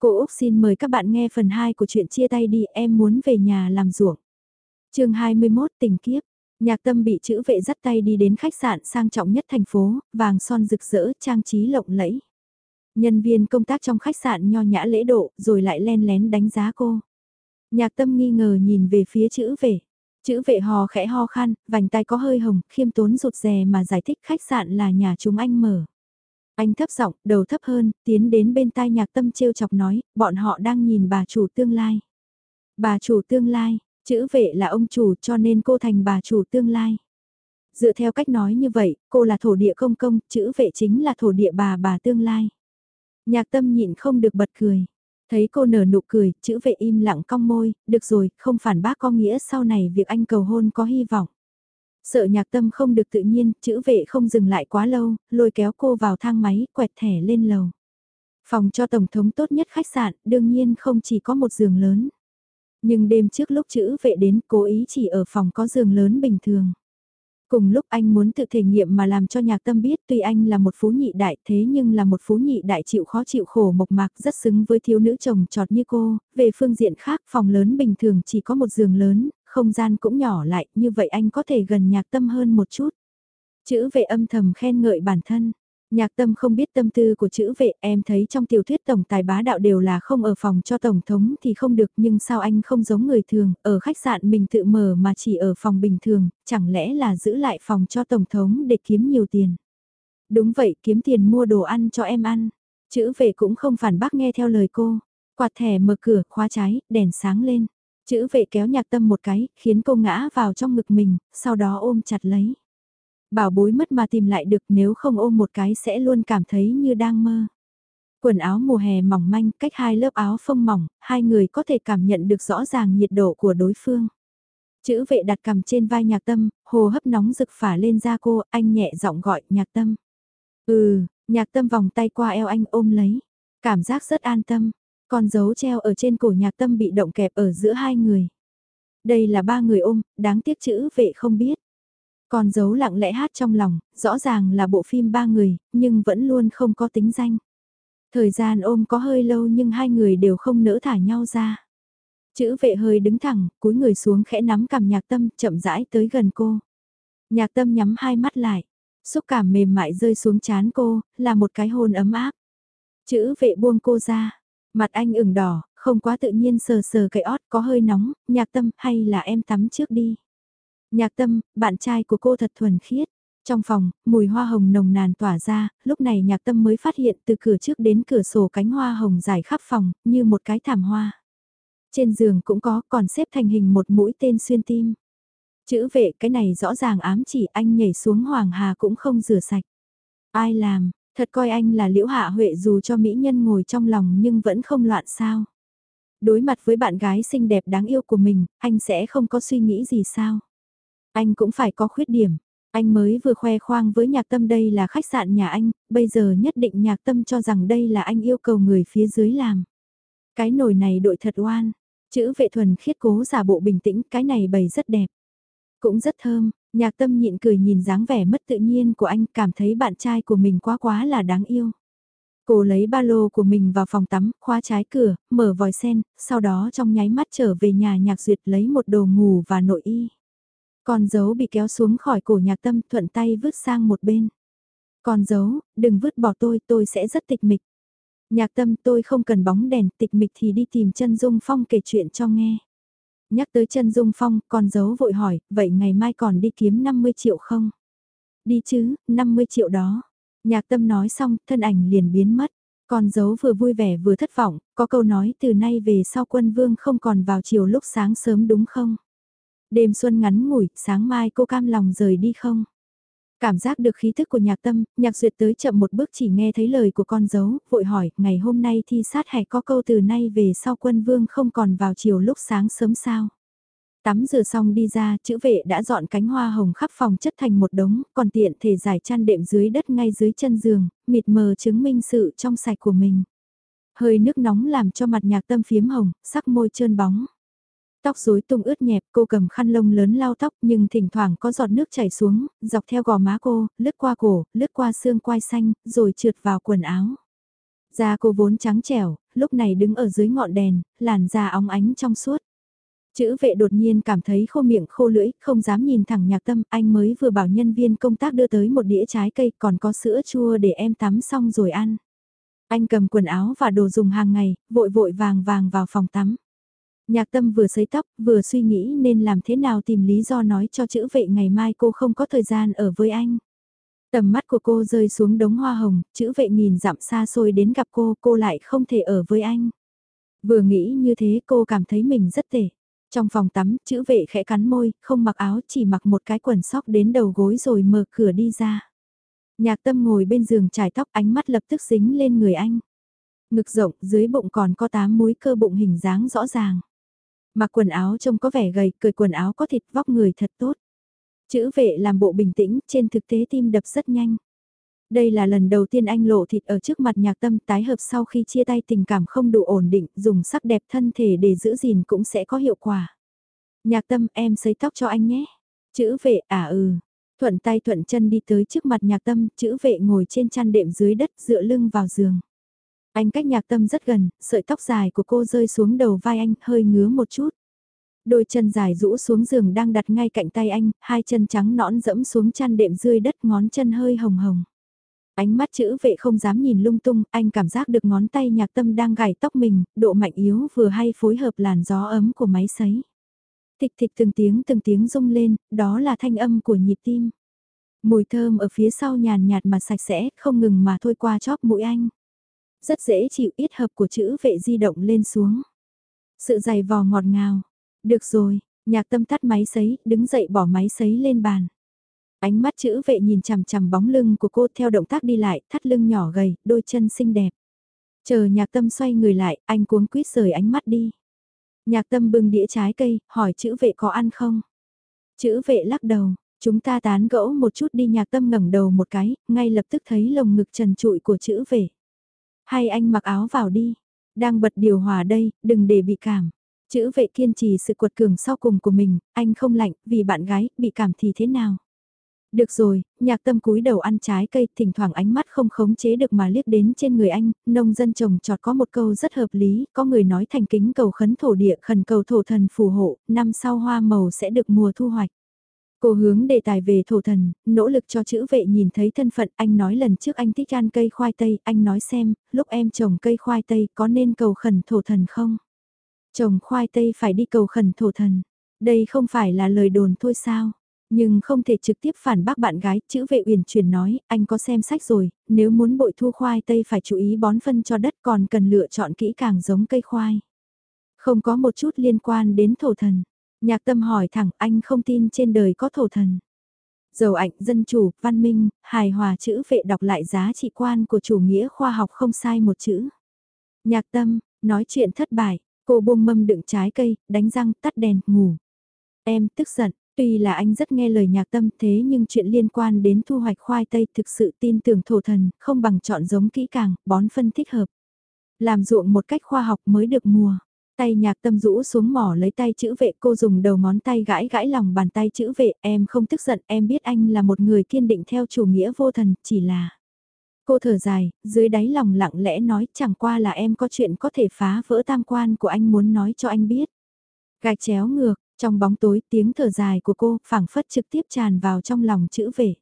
Cô Úc xin mời các bạn nghe phần 2 của chuyện chia tay đi em muốn về nhà làm ruộng. chương 21 tình kiếp, nhạc tâm bị chữ vệ dắt tay đi đến khách sạn sang trọng nhất thành phố, vàng son rực rỡ, trang trí lộng lẫy. Nhân viên công tác trong khách sạn nho nhã lễ độ rồi lại len lén đánh giá cô. Nhạc tâm nghi ngờ nhìn về phía chữ vệ. Chữ vệ hò khẽ ho khan, vành tay có hơi hồng, khiêm tốn rụt rè mà giải thích khách sạn là nhà chúng anh mở. Anh thấp giọng, đầu thấp hơn, tiến đến bên tai nhạc tâm trêu chọc nói, bọn họ đang nhìn bà chủ tương lai. Bà chủ tương lai, chữ vệ là ông chủ cho nên cô thành bà chủ tương lai. Dựa theo cách nói như vậy, cô là thổ địa công công, chữ vệ chính là thổ địa bà bà tương lai. Nhạc tâm nhịn không được bật cười. Thấy cô nở nụ cười, chữ vệ im lặng cong môi, được rồi, không phản bác có nghĩa sau này việc anh cầu hôn có hy vọng. Sợ nhạc tâm không được tự nhiên, chữ vệ không dừng lại quá lâu, lôi kéo cô vào thang máy, quẹt thẻ lên lầu. Phòng cho Tổng thống tốt nhất khách sạn, đương nhiên không chỉ có một giường lớn. Nhưng đêm trước lúc chữ vệ đến cố ý chỉ ở phòng có giường lớn bình thường. Cùng lúc anh muốn tự thể nghiệm mà làm cho nhạc tâm biết tuy anh là một phú nhị đại thế nhưng là một phú nhị đại chịu khó chịu khổ mộc mạc rất xứng với thiếu nữ chồng trọt như cô, về phương diện khác phòng lớn bình thường chỉ có một giường lớn, không gian cũng nhỏ lại, như vậy anh có thể gần nhạc tâm hơn một chút. Chữ vệ âm thầm khen ngợi bản thân. Nhạc tâm không biết tâm tư của chữ vệ, em thấy trong tiểu thuyết tổng tài bá đạo đều là không ở phòng cho tổng thống thì không được nhưng sao anh không giống người thường, ở khách sạn mình tự mở mà chỉ ở phòng bình thường, chẳng lẽ là giữ lại phòng cho tổng thống để kiếm nhiều tiền. Đúng vậy, kiếm tiền mua đồ ăn cho em ăn. Chữ vệ cũng không phản bác nghe theo lời cô. Quạt thẻ mở cửa, khóa trái, đèn sáng lên. Chữ vệ kéo nhạc tâm một cái, khiến cô ngã vào trong ngực mình, sau đó ôm chặt lấy. Bảo bối mất mà tìm lại được nếu không ôm một cái sẽ luôn cảm thấy như đang mơ. Quần áo mùa hè mỏng manh, cách hai lớp áo phông mỏng, hai người có thể cảm nhận được rõ ràng nhiệt độ của đối phương. Chữ vệ đặt cầm trên vai nhạc tâm, hồ hấp nóng rực phả lên da cô, anh nhẹ giọng gọi nhạc tâm. Ừ, nhạc tâm vòng tay qua eo anh ôm lấy. Cảm giác rất an tâm, con dấu treo ở trên cổ nhạc tâm bị động kẹp ở giữa hai người. Đây là ba người ôm, đáng tiếc chữ vệ không biết. Con dấu lặng lẽ hát trong lòng, rõ ràng là bộ phim ba người, nhưng vẫn luôn không có tính danh. Thời gian ôm có hơi lâu nhưng hai người đều không nỡ thả nhau ra. Chữ vệ hơi đứng thẳng, cúi người xuống khẽ nắm cầm nhạc tâm, chậm rãi tới gần cô. Nhạc tâm nhắm hai mắt lại, xúc cảm mềm mại rơi xuống chán cô, là một cái hôn ấm áp. Chữ vệ buông cô ra, mặt anh ửng đỏ, không quá tự nhiên sờ sờ cái ót có hơi nóng, nhạc tâm hay là em tắm trước đi. Nhạc tâm, bạn trai của cô thật thuần khiết. Trong phòng, mùi hoa hồng nồng nàn tỏa ra, lúc này nhạc tâm mới phát hiện từ cửa trước đến cửa sổ cánh hoa hồng dài khắp phòng, như một cái thảm hoa. Trên giường cũng có, còn xếp thành hình một mũi tên xuyên tim. Chữ vệ cái này rõ ràng ám chỉ anh nhảy xuống hoàng hà cũng không rửa sạch. Ai làm, thật coi anh là liễu hạ huệ dù cho mỹ nhân ngồi trong lòng nhưng vẫn không loạn sao. Đối mặt với bạn gái xinh đẹp đáng yêu của mình, anh sẽ không có suy nghĩ gì sao. Anh cũng phải có khuyết điểm. Anh mới vừa khoe khoang với nhạc tâm đây là khách sạn nhà anh, bây giờ nhất định nhạc tâm cho rằng đây là anh yêu cầu người phía dưới làm. Cái nồi này đội thật oan. Chữ vệ thuần khiết cố giả bộ bình tĩnh, cái này bày rất đẹp. Cũng rất thơm, nhạc tâm nhịn cười nhìn dáng vẻ mất tự nhiên của anh cảm thấy bạn trai của mình quá quá là đáng yêu. Cô lấy ba lô của mình vào phòng tắm, khóa trái cửa, mở vòi sen, sau đó trong nháy mắt trở về nhà nhạc duyệt lấy một đồ ngủ và nội y. Con dấu bị kéo xuống khỏi cổ nhạc tâm thuận tay vứt sang một bên. Con dấu, đừng vứt bỏ tôi, tôi sẽ rất tịch mịch. Nhạc tâm tôi không cần bóng đèn, tịch mịch thì đi tìm chân Dung Phong kể chuyện cho nghe. Nhắc tới chân Dung Phong, con dấu vội hỏi, vậy ngày mai còn đi kiếm 50 triệu không? Đi chứ, 50 triệu đó. Nhạc tâm nói xong, thân ảnh liền biến mất. Con dấu vừa vui vẻ vừa thất vọng, có câu nói từ nay về sau quân vương không còn vào chiều lúc sáng sớm đúng không? Đêm xuân ngắn ngủi, sáng mai cô cam lòng rời đi không? Cảm giác được khí thức của nhạc tâm, nhạc duyệt tới chậm một bước chỉ nghe thấy lời của con dấu, vội hỏi, ngày hôm nay thi sát hay có câu từ nay về sau quân vương không còn vào chiều lúc sáng sớm sao? Tắm rửa xong đi ra, chữ vệ đã dọn cánh hoa hồng khắp phòng chất thành một đống, còn tiện thể giải chăn đệm dưới đất ngay dưới chân giường, mịt mờ chứng minh sự trong sạch của mình. Hơi nước nóng làm cho mặt nhạc tâm phiếm hồng, sắc môi trơn bóng. Tóc rối tung ướt nhẹp, cô cầm khăn lông lớn lau tóc nhưng thỉnh thoảng có giọt nước chảy xuống, dọc theo gò má cô, lướt qua cổ, lướt qua xương quai xanh, rồi trượt vào quần áo. Da cô vốn trắng trẻo, lúc này đứng ở dưới ngọn đèn, làn da óng ánh trong suốt. Chữ vệ đột nhiên cảm thấy khô miệng khô lưỡi, không dám nhìn thẳng nhạc tâm, anh mới vừa bảo nhân viên công tác đưa tới một đĩa trái cây còn có sữa chua để em tắm xong rồi ăn. Anh cầm quần áo và đồ dùng hàng ngày, vội vội vàng vàng vào phòng tắm. Nhạc tâm vừa sấy tóc, vừa suy nghĩ nên làm thế nào tìm lý do nói cho chữ vệ ngày mai cô không có thời gian ở với anh. Tầm mắt của cô rơi xuống đống hoa hồng, chữ vệ nhìn dặm xa xôi đến gặp cô, cô lại không thể ở với anh. Vừa nghĩ như thế cô cảm thấy mình rất tệ. Trong phòng tắm, chữ vệ khẽ cắn môi, không mặc áo, chỉ mặc một cái quần sóc đến đầu gối rồi mở cửa đi ra. Nhạc tâm ngồi bên giường trải tóc ánh mắt lập tức dính lên người anh. Ngực rộng, dưới bụng còn có tám múi cơ bụng hình dáng rõ ràng. Mặc quần áo trông có vẻ gầy, cười quần áo có thịt vóc người thật tốt. Chữ vệ làm bộ bình tĩnh, trên thực tế tim đập rất nhanh. Đây là lần đầu tiên anh lộ thịt ở trước mặt nhạc tâm tái hợp sau khi chia tay tình cảm không đủ ổn định, dùng sắc đẹp thân thể để giữ gìn cũng sẽ có hiệu quả. Nhạc tâm em sấy tóc cho anh nhé. Chữ vệ à ừ. Thuận tay thuận chân đi tới trước mặt nhạc tâm, chữ vệ ngồi trên chăn đệm dưới đất dựa lưng vào giường. Anh cách nhạc tâm rất gần, sợi tóc dài của cô rơi xuống đầu vai anh, hơi ngứa một chút. Đôi chân dài rũ xuống giường đang đặt ngay cạnh tay anh, hai chân trắng nõn dẫm xuống chăn đệm rơi đất ngón chân hơi hồng hồng. Ánh mắt chữ vệ không dám nhìn lung tung, anh cảm giác được ngón tay nhạc tâm đang gảy tóc mình, độ mạnh yếu vừa hay phối hợp làn gió ấm của máy sấy. Thịch thịch từng tiếng từng tiếng rung lên, đó là thanh âm của nhịp tim. Mùi thơm ở phía sau nhàn nhạt mà sạch sẽ, không ngừng mà thôi qua chóp mũi anh. Rất dễ chịu ít hợp của chữ vệ di động lên xuống. Sự dày vò ngọt ngào. Được rồi, nhạc tâm tắt máy sấy, đứng dậy bỏ máy sấy lên bàn. Ánh mắt chữ vệ nhìn chằm chằm bóng lưng của cô theo động tác đi lại, thắt lưng nhỏ gầy, đôi chân xinh đẹp. Chờ nhạc tâm xoay người lại, anh cuống quýt rời ánh mắt đi. Nhạc tâm bưng đĩa trái cây, hỏi chữ vệ có ăn không? Chữ vệ lắc đầu, chúng ta tán gẫu một chút đi nhạc tâm ngẩng đầu một cái, ngay lập tức thấy lồng ngực trần trụi của chữ vệ. Hay anh mặc áo vào đi, đang bật điều hòa đây, đừng để bị cảm. Chữ vệ kiên trì sự cuột cường sau cùng của mình, anh không lạnh, vì bạn gái, bị cảm thì thế nào? Được rồi, nhạc tâm cúi đầu ăn trái cây, thỉnh thoảng ánh mắt không khống chế được mà liếc đến trên người anh, nông dân trồng trọt có một câu rất hợp lý, có người nói thành kính cầu khấn thổ địa khẩn cầu thổ thần phù hộ, năm sau hoa màu sẽ được mùa thu hoạch. Cô hướng đề tài về thổ thần, nỗ lực cho chữ vệ nhìn thấy thân phận, anh nói lần trước anh thích ăn cây khoai tây, anh nói xem, lúc em trồng cây khoai tây có nên cầu khẩn thổ thần không? Trồng khoai tây phải đi cầu khẩn thổ thần, đây không phải là lời đồn thôi sao? Nhưng không thể trực tiếp phản bác bạn gái, chữ vệ uyển chuyển nói, anh có xem sách rồi, nếu muốn bội thu khoai tây phải chú ý bón phân cho đất còn cần lựa chọn kỹ càng giống cây khoai. Không có một chút liên quan đến thổ thần. Nhạc tâm hỏi thẳng anh không tin trên đời có thổ thần. Dầu ảnh, dân chủ, văn minh, hài hòa chữ vệ đọc lại giá trị quan của chủ nghĩa khoa học không sai một chữ. Nhạc tâm, nói chuyện thất bại, cô buông mâm đựng trái cây, đánh răng, tắt đèn, ngủ. Em tức giận, Tuy là anh rất nghe lời nhạc tâm thế nhưng chuyện liên quan đến thu hoạch khoai tây thực sự tin tưởng thổ thần, không bằng chọn giống kỹ càng, bón phân thích hợp. Làm ruộng một cách khoa học mới được mùa. Tay nhạc tâm rũ xuống mỏ lấy tay chữ vệ cô dùng đầu ngón tay gãi gãi lòng bàn tay chữ vệ em không tức giận em biết anh là một người kiên định theo chủ nghĩa vô thần chỉ là. Cô thở dài, dưới đáy lòng lặng lẽ nói chẳng qua là em có chuyện có thể phá vỡ tam quan của anh muốn nói cho anh biết. Gạch chéo ngược, trong bóng tối tiếng thở dài của cô phảng phất trực tiếp tràn vào trong lòng chữ vệ.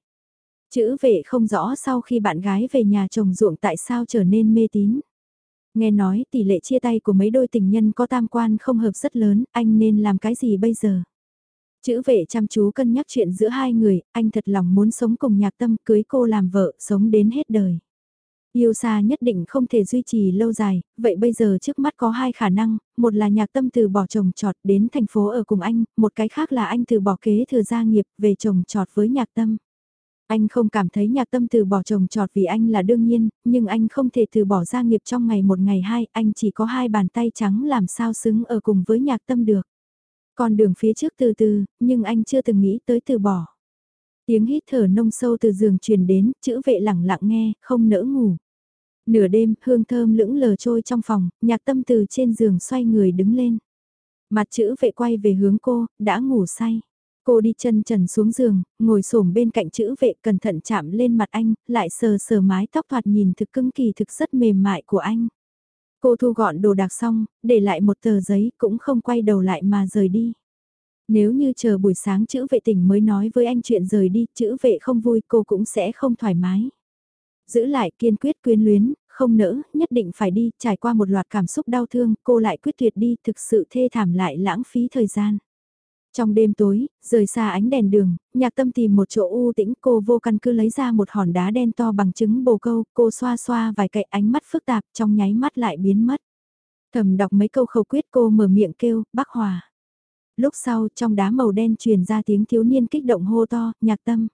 Chữ vệ không rõ sau khi bạn gái về nhà chồng ruộng tại sao trở nên mê tín. Nghe nói tỷ lệ chia tay của mấy đôi tình nhân có tam quan không hợp rất lớn, anh nên làm cái gì bây giờ? Chữ vệ chăm chú cân nhắc chuyện giữa hai người, anh thật lòng muốn sống cùng nhạc tâm cưới cô làm vợ, sống đến hết đời. Yêu xa nhất định không thể duy trì lâu dài, vậy bây giờ trước mắt có hai khả năng, một là nhạc tâm từ bỏ chồng trọt đến thành phố ở cùng anh, một cái khác là anh từ bỏ kế thừa gia nghiệp về chồng trọt với nhạc tâm. Anh không cảm thấy nhạc tâm từ bỏ chồng trọt vì anh là đương nhiên, nhưng anh không thể từ bỏ gia nghiệp trong ngày một ngày hai, anh chỉ có hai bàn tay trắng làm sao xứng ở cùng với nhạc tâm được. Còn đường phía trước từ từ, nhưng anh chưa từng nghĩ tới từ bỏ. Tiếng hít thở nông sâu từ giường truyền đến, chữ vệ lẳng lặng nghe, không nỡ ngủ. Nửa đêm, hương thơm lững lờ trôi trong phòng, nhạc tâm từ trên giường xoay người đứng lên. Mặt chữ vệ quay về hướng cô, đã ngủ say. Cô đi chân trần xuống giường, ngồi xổm bên cạnh chữ vệ cẩn thận chạm lên mặt anh, lại sờ sờ mái tóc thoạt nhìn thực cứng kỳ thực rất mềm mại của anh. Cô thu gọn đồ đạc xong, để lại một tờ giấy cũng không quay đầu lại mà rời đi. Nếu như chờ buổi sáng chữ vệ tỉnh mới nói với anh chuyện rời đi, chữ vệ không vui cô cũng sẽ không thoải mái. Giữ lại kiên quyết quyến luyến, không nỡ, nhất định phải đi, trải qua một loạt cảm xúc đau thương, cô lại quyết tuyệt đi, thực sự thê thảm lại lãng phí thời gian. Trong đêm tối, rời xa ánh đèn đường, nhạc tâm tìm một chỗ u tĩnh cô vô căn cứ lấy ra một hòn đá đen to bằng trứng bồ câu, cô xoa xoa vài cậy ánh mắt phức tạp trong nháy mắt lại biến mất. Thầm đọc mấy câu khẩu quyết cô mở miệng kêu, bác hòa. Lúc sau trong đá màu đen truyền ra tiếng thiếu niên kích động hô to, nhạc tâm.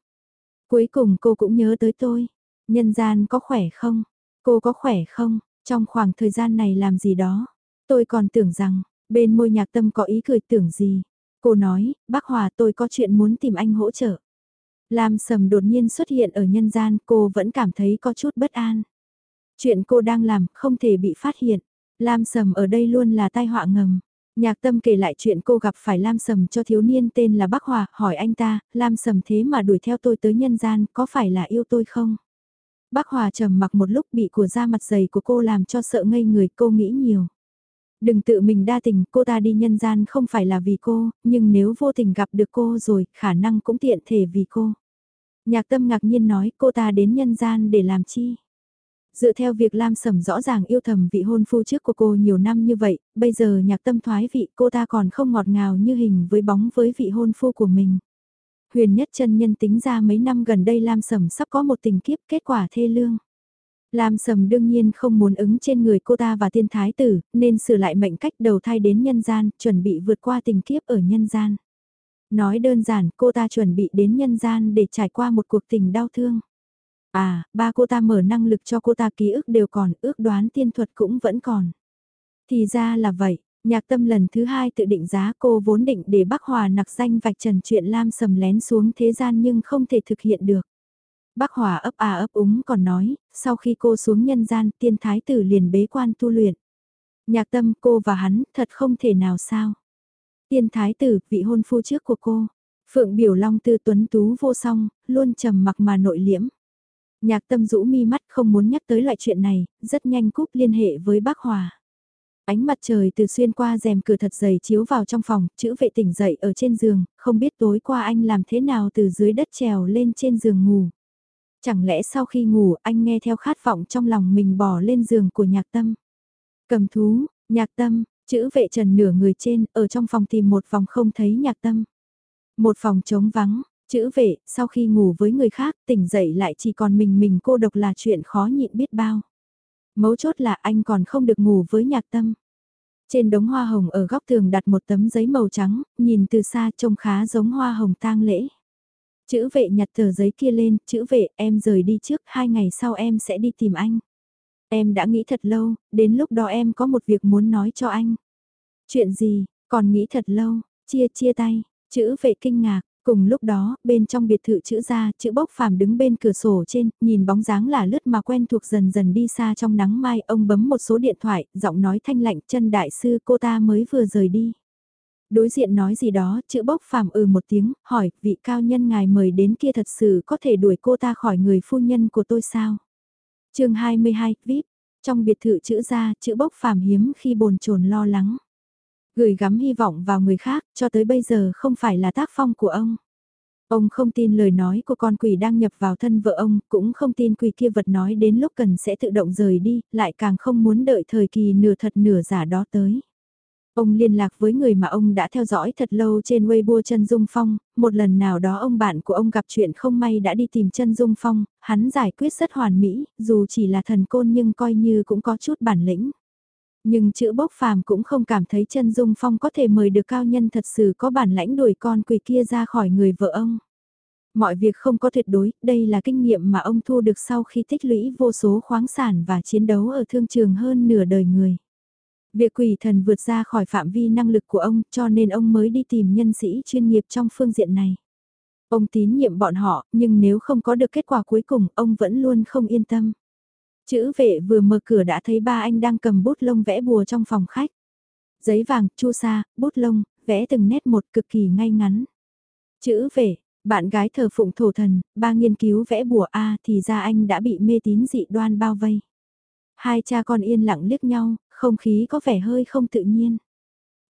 Cuối cùng cô cũng nhớ tới tôi. Nhân gian có khỏe không? Cô có khỏe không? Trong khoảng thời gian này làm gì đó? Tôi còn tưởng rằng, bên môi nhạc tâm có ý cười tưởng gì? Cô nói, bác Hòa tôi có chuyện muốn tìm anh hỗ trợ. Lam Sầm đột nhiên xuất hiện ở nhân gian, cô vẫn cảm thấy có chút bất an. Chuyện cô đang làm không thể bị phát hiện. Lam Sầm ở đây luôn là tai họa ngầm. Nhạc tâm kể lại chuyện cô gặp phải Lam Sầm cho thiếu niên tên là Bắc Hòa, hỏi anh ta, Lam Sầm thế mà đuổi theo tôi tới nhân gian, có phải là yêu tôi không? Bắc Hòa trầm mặc một lúc bị của da mặt dày của cô làm cho sợ ngây người cô nghĩ nhiều. Đừng tự mình đa tình, cô ta đi nhân gian không phải là vì cô, nhưng nếu vô tình gặp được cô rồi, khả năng cũng tiện thể vì cô. Nhạc tâm ngạc nhiên nói cô ta đến nhân gian để làm chi? Dựa theo việc Lam Sầm rõ ràng yêu thầm vị hôn phu trước của cô nhiều năm như vậy, bây giờ nhạc tâm thoái vị cô ta còn không ngọt ngào như hình với bóng với vị hôn phu của mình. Huyền nhất chân nhân tính ra mấy năm gần đây Lam Sầm sắp có một tình kiếp kết quả thê lương. Lam Sầm đương nhiên không muốn ứng trên người cô ta và tiên thái tử, nên sửa lại mệnh cách đầu thai đến nhân gian, chuẩn bị vượt qua tình kiếp ở nhân gian. Nói đơn giản, cô ta chuẩn bị đến nhân gian để trải qua một cuộc tình đau thương. À, ba cô ta mở năng lực cho cô ta ký ức đều còn, ước đoán tiên thuật cũng vẫn còn. Thì ra là vậy, nhạc tâm lần thứ hai tự định giá cô vốn định để bác Hòa nặc danh vạch trần chuyện Lam Sầm lén xuống thế gian nhưng không thể thực hiện được. Bác Hòa ấp à ấp úng còn nói, sau khi cô xuống nhân gian tiên thái tử liền bế quan tu luyện. Nhạc tâm cô và hắn thật không thể nào sao. Tiên thái tử, vị hôn phu trước của cô. Phượng biểu long tư tuấn tú vô song, luôn trầm mặc mà nội liễm. Nhạc tâm rũ mi mắt không muốn nhắc tới loại chuyện này, rất nhanh cúp liên hệ với bác Hòa. Ánh mặt trời từ xuyên qua rèm cửa thật dày chiếu vào trong phòng, chữ vệ tỉnh dậy ở trên giường, không biết tối qua anh làm thế nào từ dưới đất trèo lên trên giường ngủ. Chẳng lẽ sau khi ngủ anh nghe theo khát vọng trong lòng mình bỏ lên giường của nhạc tâm. Cầm thú, nhạc tâm, chữ vệ trần nửa người trên, ở trong phòng tìm một vòng không thấy nhạc tâm. Một phòng trống vắng, chữ vệ, sau khi ngủ với người khác, tỉnh dậy lại chỉ còn mình mình cô độc là chuyện khó nhịn biết bao. Mấu chốt là anh còn không được ngủ với nhạc tâm. Trên đống hoa hồng ở góc tường đặt một tấm giấy màu trắng, nhìn từ xa trông khá giống hoa hồng tang lễ. Chữ vệ nhặt tờ giấy kia lên, chữ vệ em rời đi trước, hai ngày sau em sẽ đi tìm anh. Em đã nghĩ thật lâu, đến lúc đó em có một việc muốn nói cho anh. Chuyện gì, còn nghĩ thật lâu, chia chia tay, chữ vệ kinh ngạc, Cùng lúc đó, bên trong biệt thự chữ ra, chữ bốc phàm đứng bên cửa sổ trên, nhìn bóng dáng là lướt mà quen thuộc dần dần đi xa trong nắng mai, ông bấm một số điện thoại, giọng nói thanh lạnh chân đại sư cô ta mới vừa rời đi. Đối diện nói gì đó, chữ bốc phàm ừ một tiếng, hỏi, vị cao nhân ngài mời đến kia thật sự có thể đuổi cô ta khỏi người phu nhân của tôi sao? chương 22, VIP, trong biệt thự chữ ra, chữ bốc phàm hiếm khi bồn chồn lo lắng. Gửi gắm hy vọng vào người khác, cho tới bây giờ không phải là tác phong của ông. Ông không tin lời nói của con quỷ đang nhập vào thân vợ ông, cũng không tin quỷ kia vật nói đến lúc cần sẽ tự động rời đi, lại càng không muốn đợi thời kỳ nửa thật nửa giả đó tới. Ông liên lạc với người mà ông đã theo dõi thật lâu trên Weibo chân Dung Phong, một lần nào đó ông bạn của ông gặp chuyện không may đã đi tìm chân Dung Phong, hắn giải quyết rất hoàn mỹ, dù chỉ là thần côn nhưng coi như cũng có chút bản lĩnh. Nhưng chữ bốc phàm cũng không cảm thấy chân dung phong có thể mời được cao nhân thật sự có bản lãnh đuổi con quỷ kia ra khỏi người vợ ông. Mọi việc không có tuyệt đối, đây là kinh nghiệm mà ông thu được sau khi tích lũy vô số khoáng sản và chiến đấu ở thương trường hơn nửa đời người. Việc quỷ thần vượt ra khỏi phạm vi năng lực của ông cho nên ông mới đi tìm nhân sĩ chuyên nghiệp trong phương diện này. Ông tín nhiệm bọn họ, nhưng nếu không có được kết quả cuối cùng, ông vẫn luôn không yên tâm. Chữ vệ vừa mở cửa đã thấy ba anh đang cầm bút lông vẽ bùa trong phòng khách. Giấy vàng, chu sa, bút lông, vẽ từng nét một cực kỳ ngay ngắn. Chữ vệ, bạn gái thờ phụng thổ thần, ba nghiên cứu vẽ bùa A thì ra anh đã bị mê tín dị đoan bao vây. Hai cha con yên lặng liếc nhau, không khí có vẻ hơi không tự nhiên.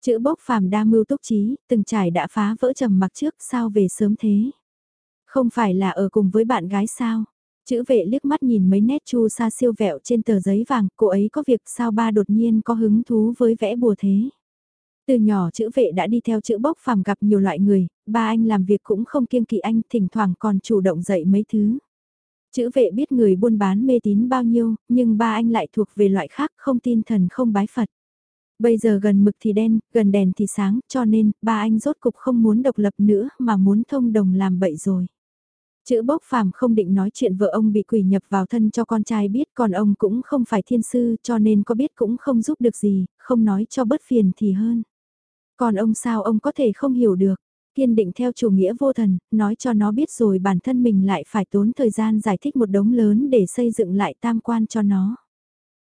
Chữ bốc phàm đa mưu túc trí, từng trải đã phá vỡ trầm mặc trước sao về sớm thế. Không phải là ở cùng với bạn gái sao? Chữ vệ liếc mắt nhìn mấy nét chu sa siêu vẹo trên tờ giấy vàng, cô ấy có việc sao ba đột nhiên có hứng thú với vẽ bùa thế. Từ nhỏ chữ vệ đã đi theo chữ bốc phàm gặp nhiều loại người, ba anh làm việc cũng không kiêng kỵ anh, thỉnh thoảng còn chủ động dạy mấy thứ. Chữ vệ biết người buôn bán mê tín bao nhiêu, nhưng ba anh lại thuộc về loại khác không tin thần không bái Phật. Bây giờ gần mực thì đen, gần đèn thì sáng, cho nên, ba anh rốt cục không muốn độc lập nữa mà muốn thông đồng làm bậy rồi. Chữ bốc phàm không định nói chuyện vợ ông bị quỷ nhập vào thân cho con trai biết còn ông cũng không phải thiên sư cho nên có biết cũng không giúp được gì, không nói cho bớt phiền thì hơn. Còn ông sao ông có thể không hiểu được, kiên định theo chủ nghĩa vô thần, nói cho nó biết rồi bản thân mình lại phải tốn thời gian giải thích một đống lớn để xây dựng lại tam quan cho nó.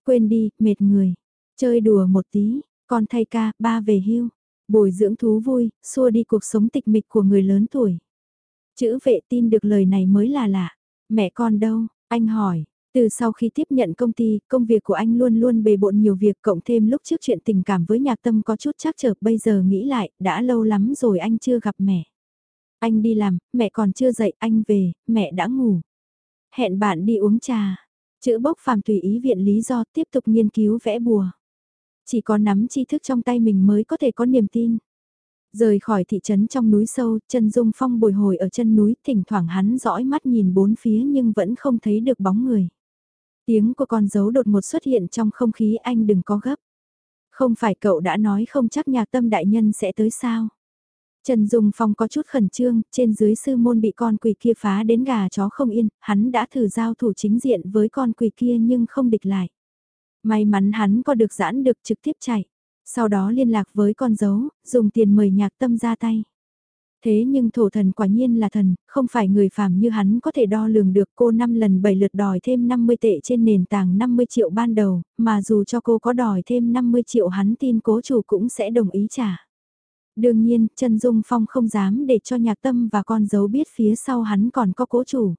Quên đi, mệt người, chơi đùa một tí, con thay ca, ba về hưu, bồi dưỡng thú vui, xua đi cuộc sống tịch mịch của người lớn tuổi. Chữ vệ tin được lời này mới là lạ. Mẹ con đâu? Anh hỏi. Từ sau khi tiếp nhận công ty, công việc của anh luôn luôn bề bộn nhiều việc cộng thêm lúc trước chuyện tình cảm với nhạc tâm có chút chắc trở bây giờ nghĩ lại, đã lâu lắm rồi anh chưa gặp mẹ. Anh đi làm, mẹ còn chưa dậy, anh về, mẹ đã ngủ. Hẹn bạn đi uống trà. Chữ bốc phàm tùy ý viện lý do tiếp tục nghiên cứu vẽ bùa. Chỉ có nắm tri thức trong tay mình mới có thể có niềm tin. Rời khỏi thị trấn trong núi sâu, chân dung phong bồi hồi ở chân núi, thỉnh thoảng hắn dõi mắt nhìn bốn phía nhưng vẫn không thấy được bóng người. Tiếng của con dấu đột ngột xuất hiện trong không khí anh đừng có gấp. Không phải cậu đã nói không chắc nhạc tâm đại nhân sẽ tới sao. Trần Dung Phong có chút khẩn trương, trên dưới sư môn bị con quỷ kia phá đến gà chó không yên, hắn đã thử giao thủ chính diện với con quỷ kia nhưng không địch lại. May mắn hắn có được giãn được trực tiếp chạy. Sau đó liên lạc với con dấu, dùng tiền mời nhạc tâm ra tay. Thế nhưng thổ thần quả nhiên là thần, không phải người phàm như hắn có thể đo lường được cô 5 lần 7 lượt đòi thêm 50 tệ trên nền tảng 50 triệu ban đầu, mà dù cho cô có đòi thêm 50 triệu hắn tin cố chủ cũng sẽ đồng ý trả. Đương nhiên, chân Dung Phong không dám để cho nhạc tâm và con dấu biết phía sau hắn còn có cố chủ.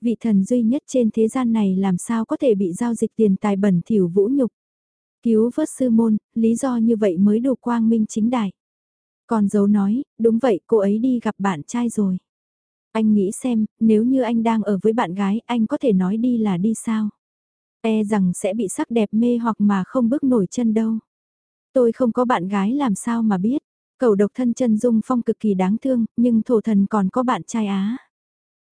Vị thần duy nhất trên thế gian này làm sao có thể bị giao dịch tiền tài bẩn thỉu vũ nhục. Cứu vớt sư môn, lý do như vậy mới đủ quang minh chính đại. Còn dấu nói, đúng vậy cô ấy đi gặp bạn trai rồi. Anh nghĩ xem, nếu như anh đang ở với bạn gái, anh có thể nói đi là đi sao? E rằng sẽ bị sắc đẹp mê hoặc mà không bước nổi chân đâu. Tôi không có bạn gái làm sao mà biết. Cầu độc thân chân dung phong cực kỳ đáng thương, nhưng thổ thần còn có bạn trai á.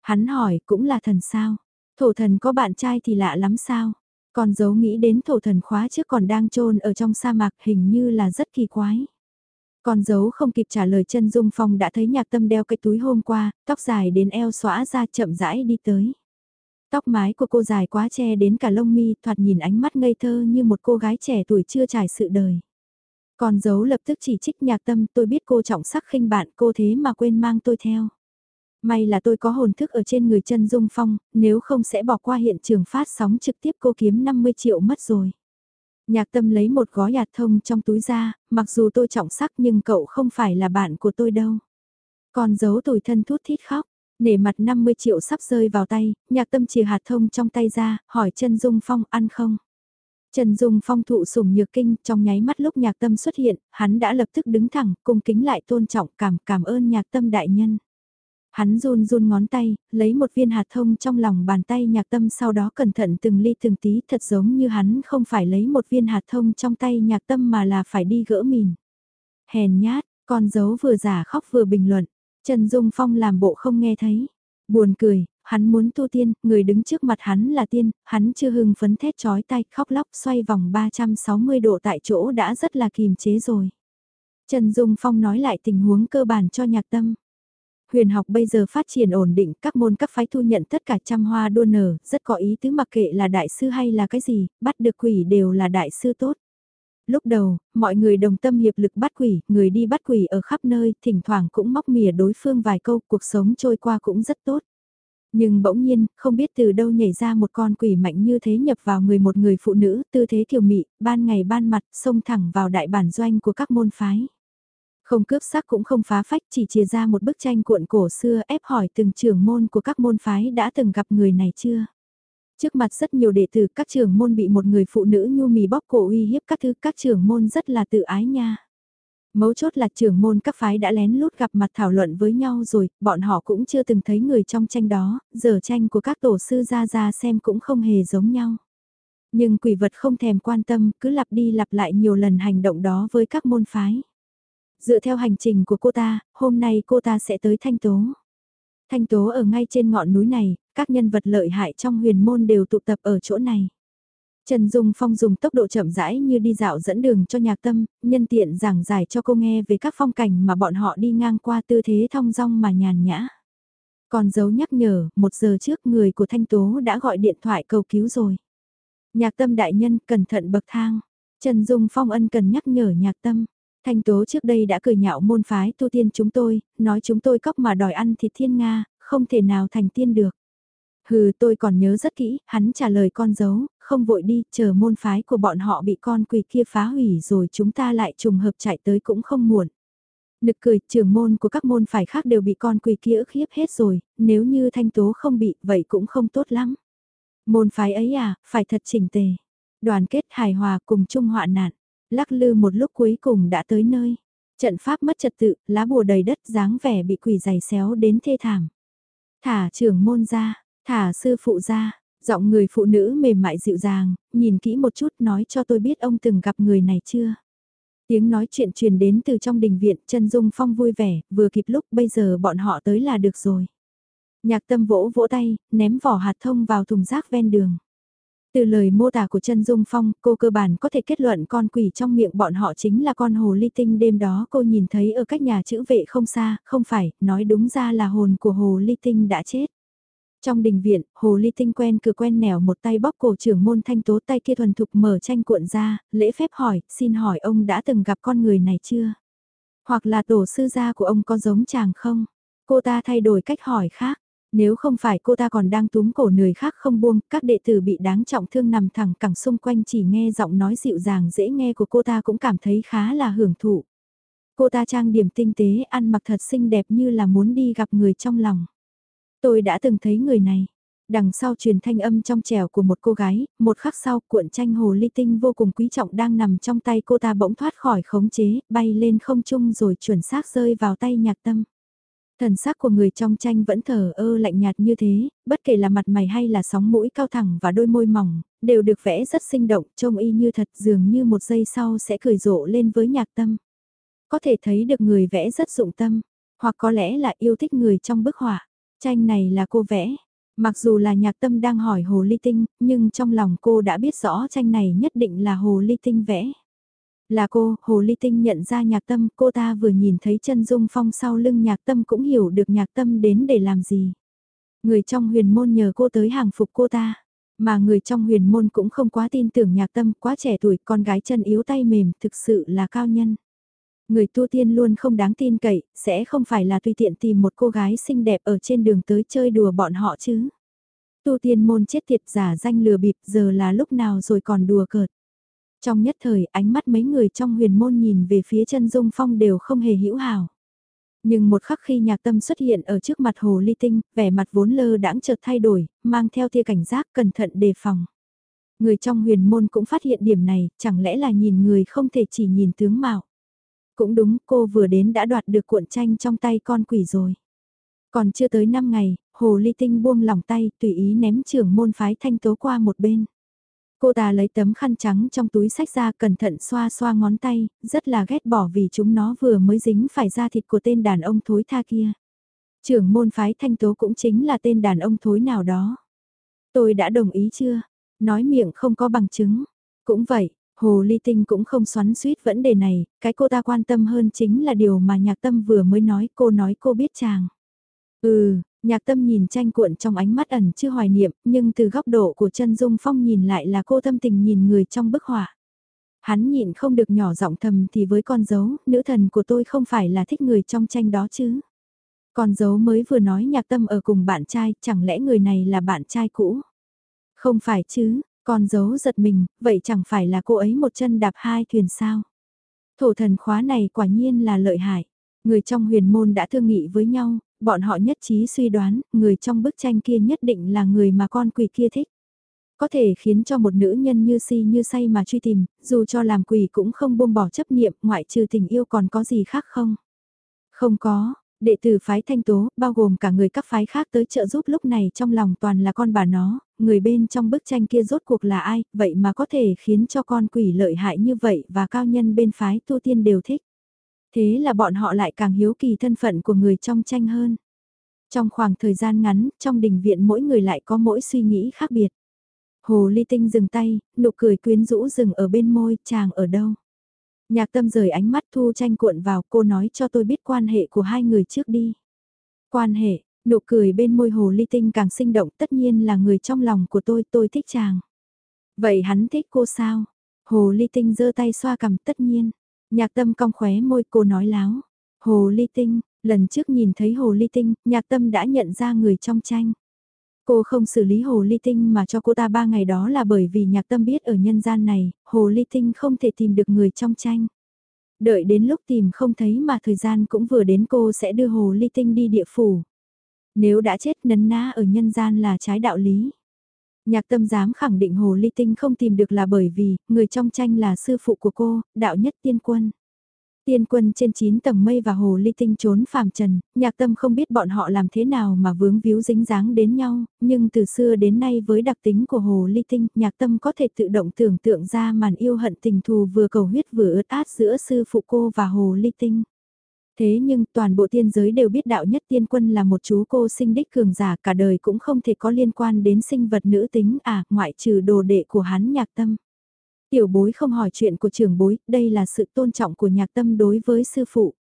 Hắn hỏi, cũng là thần sao? Thổ thần có bạn trai thì lạ lắm sao? Còn dấu nghĩ đến thổ thần khóa trước còn đang trôn ở trong sa mạc hình như là rất kỳ quái. Còn giấu không kịp trả lời chân Dung Phong đã thấy nhạc tâm đeo cái túi hôm qua, tóc dài đến eo xóa ra chậm rãi đi tới. Tóc mái của cô dài quá che đến cả lông mi thoạt nhìn ánh mắt ngây thơ như một cô gái trẻ tuổi chưa trải sự đời. Còn giấu lập tức chỉ trích nhạc tâm tôi biết cô trọng sắc khinh bạn cô thế mà quên mang tôi theo. May là tôi có hồn thức ở trên người chân Dung Phong, nếu không sẽ bỏ qua hiện trường phát sóng trực tiếp cô kiếm 50 triệu mất rồi. Nhạc tâm lấy một gói hạt thông trong túi ra, mặc dù tôi trọng sắc nhưng cậu không phải là bạn của tôi đâu. Còn giấu tuổi thân thút thít khóc, nể mặt 50 triệu sắp rơi vào tay, nhạc tâm chìa hạt thông trong tay ra, hỏi Trần Dung Phong ăn không? Trần Dung Phong thụ sủng nhược kinh, trong nháy mắt lúc nhạc tâm xuất hiện, hắn đã lập tức đứng thẳng, cung kính lại tôn trọng cảm cảm ơn nhạc tâm đại nhân. Hắn run run ngón tay, lấy một viên hạt thông trong lòng bàn tay nhạc tâm sau đó cẩn thận từng ly từng tí thật giống như hắn không phải lấy một viên hạt thông trong tay nhạc tâm mà là phải đi gỡ mìn. Hèn nhát, con dấu vừa giả khóc vừa bình luận, Trần Dung Phong làm bộ không nghe thấy. Buồn cười, hắn muốn tu tiên, người đứng trước mặt hắn là tiên, hắn chưa hưng phấn thét chói tay, khóc lóc xoay vòng 360 độ tại chỗ đã rất là kìm chế rồi. Trần Dung Phong nói lại tình huống cơ bản cho nhạc tâm. Huyền học bây giờ phát triển ổn định, các môn các phái thu nhận tất cả trăm hoa đua nở, rất có ý tứ mặc kệ là đại sư hay là cái gì, bắt được quỷ đều là đại sư tốt. Lúc đầu, mọi người đồng tâm hiệp lực bắt quỷ, người đi bắt quỷ ở khắp nơi, thỉnh thoảng cũng móc mỉa đối phương vài câu, cuộc sống trôi qua cũng rất tốt. Nhưng bỗng nhiên, không biết từ đâu nhảy ra một con quỷ mạnh như thế nhập vào người một người phụ nữ, tư thế kiều mị, ban ngày ban mặt, xông thẳng vào đại bản doanh của các môn phái. Không cướp sắc cũng không phá phách chỉ chia ra một bức tranh cuộn cổ xưa ép hỏi từng trưởng môn của các môn phái đã từng gặp người này chưa. Trước mặt rất nhiều đệ tử các trưởng môn bị một người phụ nữ nhu mì bóp cổ uy hiếp các thứ các trưởng môn rất là tự ái nha. Mấu chốt là trưởng môn các phái đã lén lút gặp mặt thảo luận với nhau rồi, bọn họ cũng chưa từng thấy người trong tranh đó, giờ tranh của các tổ sư ra ra xem cũng không hề giống nhau. Nhưng quỷ vật không thèm quan tâm, cứ lặp đi lặp lại nhiều lần hành động đó với các môn phái. Dựa theo hành trình của cô ta, hôm nay cô ta sẽ tới Thanh Tố. Thanh Tố ở ngay trên ngọn núi này, các nhân vật lợi hại trong huyền môn đều tụ tập ở chỗ này. Trần Dung Phong dùng tốc độ chậm rãi như đi dạo dẫn đường cho nhạc tâm, nhân tiện giảng giải cho cô nghe về các phong cảnh mà bọn họ đi ngang qua tư thế thong dong mà nhàn nhã. Còn dấu nhắc nhở, một giờ trước người của Thanh Tố đã gọi điện thoại cầu cứu rồi. Nhạc tâm đại nhân cẩn thận bậc thang. Trần Dung Phong ân cần nhắc nhở nhạc tâm. Thanh Tố trước đây đã cười nhạo môn phái tu tiên chúng tôi, nói chúng tôi cóc mà đòi ăn thịt thiên Nga, không thể nào thành tiên được. Hừ tôi còn nhớ rất kỹ, hắn trả lời con dấu, không vội đi, chờ môn phái của bọn họ bị con quỷ kia phá hủy rồi chúng ta lại trùng hợp chạy tới cũng không muộn. Nực cười, trưởng môn của các môn phái khác đều bị con quỷ kia ức hiếp hết rồi, nếu như thanh tố không bị, vậy cũng không tốt lắm. Môn phái ấy à, phải thật chỉnh tề. Đoàn kết hài hòa cùng chung họa nạn. Lắc lư một lúc cuối cùng đã tới nơi. Trận pháp mất trật tự, lá bùa đầy đất dáng vẻ bị quỷ giày xéo đến thê thảm. Thả trưởng môn ra, thả sư phụ ra, giọng người phụ nữ mềm mại dịu dàng, nhìn kỹ một chút nói cho tôi biết ông từng gặp người này chưa. Tiếng nói chuyện truyền đến từ trong đình viện, chân dung phong vui vẻ, vừa kịp lúc bây giờ bọn họ tới là được rồi. Nhạc tâm vỗ vỗ tay, ném vỏ hạt thông vào thùng rác ven đường. Từ lời mô tả của chân Dung Phong, cô cơ bản có thể kết luận con quỷ trong miệng bọn họ chính là con hồ ly tinh đêm đó cô nhìn thấy ở cách nhà chữ vệ không xa, không phải, nói đúng ra là hồn của hồ ly tinh đã chết. Trong đình viện, hồ ly tinh quen cửa quen nẻo một tay bóp cổ trưởng môn thanh tố tay kia thuần thục mở tranh cuộn ra, lễ phép hỏi, xin hỏi ông đã từng gặp con người này chưa? Hoặc là tổ sư gia của ông có giống chàng không? Cô ta thay đổi cách hỏi khác. Nếu không phải cô ta còn đang túm cổ người khác không buông, các đệ tử bị đáng trọng thương nằm thẳng cẳng xung quanh chỉ nghe giọng nói dịu dàng dễ nghe của cô ta cũng cảm thấy khá là hưởng thụ. Cô ta trang điểm tinh tế ăn mặc thật xinh đẹp như là muốn đi gặp người trong lòng. Tôi đã từng thấy người này. Đằng sau truyền thanh âm trong trẻo của một cô gái, một khắc sau cuộn tranh hồ ly tinh vô cùng quý trọng đang nằm trong tay cô ta bỗng thoát khỏi khống chế, bay lên không trung rồi chuẩn xác rơi vào tay nhạc tâm. Thần sắc của người trong tranh vẫn thờ ơ lạnh nhạt như thế, bất kể là mặt mày hay là sóng mũi cao thẳng và đôi môi mỏng, đều được vẽ rất sinh động, trông y như thật dường như một giây sau sẽ cười rộ lên với nhạc tâm. Có thể thấy được người vẽ rất dụng tâm, hoặc có lẽ là yêu thích người trong bức họa. Tranh này là cô vẽ. Mặc dù là nhạc tâm đang hỏi Hồ Ly Tinh, nhưng trong lòng cô đã biết rõ tranh này nhất định là Hồ Ly Tinh vẽ. Là cô, Hồ Ly Tinh nhận ra nhạc tâm, cô ta vừa nhìn thấy chân dung phong sau lưng nhạc tâm cũng hiểu được nhạc tâm đến để làm gì. Người trong huyền môn nhờ cô tới hàng phục cô ta. Mà người trong huyền môn cũng không quá tin tưởng nhạc tâm, quá trẻ tuổi, con gái chân yếu tay mềm, thực sự là cao nhân. Người tu tiên luôn không đáng tin cậy, sẽ không phải là tùy tiện tìm một cô gái xinh đẹp ở trên đường tới chơi đùa bọn họ chứ. Tu tiên môn chết tiệt giả danh lừa bịp giờ là lúc nào rồi còn đùa cợt. Trong nhất thời ánh mắt mấy người trong huyền môn nhìn về phía chân dung phong đều không hề hữu hào. Nhưng một khắc khi nhạc tâm xuất hiện ở trước mặt hồ ly tinh, vẻ mặt vốn lơ đãng chợt thay đổi, mang theo tia cảnh giác cẩn thận đề phòng. Người trong huyền môn cũng phát hiện điểm này, chẳng lẽ là nhìn người không thể chỉ nhìn tướng mạo. Cũng đúng, cô vừa đến đã đoạt được cuộn tranh trong tay con quỷ rồi. Còn chưa tới 5 ngày, hồ ly tinh buông lỏng tay, tùy ý ném trưởng môn phái thanh tố qua một bên. Cô ta lấy tấm khăn trắng trong túi sách ra cẩn thận xoa xoa ngón tay, rất là ghét bỏ vì chúng nó vừa mới dính phải da thịt của tên đàn ông thối tha kia. Trưởng môn phái thanh tố cũng chính là tên đàn ông thối nào đó. Tôi đã đồng ý chưa? Nói miệng không có bằng chứng. Cũng vậy, Hồ Ly Tinh cũng không xoắn suýt vấn đề này, cái cô ta quan tâm hơn chính là điều mà nhạc tâm vừa mới nói cô nói cô biết chàng. Ừ, Nhạc tâm nhìn tranh cuộn trong ánh mắt ẩn chưa hoài niệm, nhưng từ góc độ của chân dung phong nhìn lại là cô tâm tình nhìn người trong bức họa. Hắn nhịn không được nhỏ giọng thầm thì với con dấu, nữ thần của tôi không phải là thích người trong tranh đó chứ. Con dấu mới vừa nói nhạc tâm ở cùng bạn trai, chẳng lẽ người này là bạn trai cũ? Không phải chứ, con dấu giật mình, vậy chẳng phải là cô ấy một chân đạp hai thuyền sao? Thổ thần khóa này quả nhiên là lợi hại. Người trong huyền môn đã thương nghị với nhau, bọn họ nhất trí suy đoán, người trong bức tranh kia nhất định là người mà con quỷ kia thích. Có thể khiến cho một nữ nhân như si như say mà truy tìm, dù cho làm quỷ cũng không buông bỏ chấp niệm, ngoại trừ tình yêu còn có gì khác không? Không có, đệ tử phái thanh tố, bao gồm cả người các phái khác tới trợ giúp lúc này trong lòng toàn là con bà nó, người bên trong bức tranh kia rốt cuộc là ai, vậy mà có thể khiến cho con quỷ lợi hại như vậy và cao nhân bên phái tu tiên đều thích. Thế là bọn họ lại càng hiếu kỳ thân phận của người trong tranh hơn. Trong khoảng thời gian ngắn, trong đình viện mỗi người lại có mỗi suy nghĩ khác biệt. Hồ ly tinh dừng tay, nụ cười quyến rũ dừng ở bên môi, chàng ở đâu? Nhạc tâm rời ánh mắt thu tranh cuộn vào, cô nói cho tôi biết quan hệ của hai người trước đi. Quan hệ, nụ cười bên môi hồ ly tinh càng sinh động tất nhiên là người trong lòng của tôi, tôi thích chàng. Vậy hắn thích cô sao? Hồ ly tinh giơ tay xoa cằm tất nhiên. Nhạc tâm cong khóe môi cô nói láo. Hồ ly tinh, lần trước nhìn thấy hồ ly tinh, nhạc tâm đã nhận ra người trong tranh. Cô không xử lý hồ ly tinh mà cho cô ta ba ngày đó là bởi vì nhạc tâm biết ở nhân gian này, hồ ly tinh không thể tìm được người trong tranh. Đợi đến lúc tìm không thấy mà thời gian cũng vừa đến cô sẽ đưa hồ ly tinh đi địa phủ. Nếu đã chết nấn na ở nhân gian là trái đạo lý. Nhạc tâm dám khẳng định hồ ly tinh không tìm được là bởi vì, người trong tranh là sư phụ của cô, đạo nhất tiên quân. Tiên quân trên 9 tầng mây và hồ ly tinh trốn phàm trần, nhạc tâm không biết bọn họ làm thế nào mà vướng víu dính dáng đến nhau, nhưng từ xưa đến nay với đặc tính của hồ ly tinh, nhạc tâm có thể tự động tưởng tượng ra màn yêu hận tình thù vừa cầu huyết vừa ướt át giữa sư phụ cô và hồ ly tinh. Thế nhưng toàn bộ tiên giới đều biết đạo nhất tiên quân là một chú cô sinh đích cường giả cả đời cũng không thể có liên quan đến sinh vật nữ tính à, ngoại trừ đồ đệ của hắn nhạc tâm. Tiểu bối không hỏi chuyện của trưởng bối, đây là sự tôn trọng của nhạc tâm đối với sư phụ.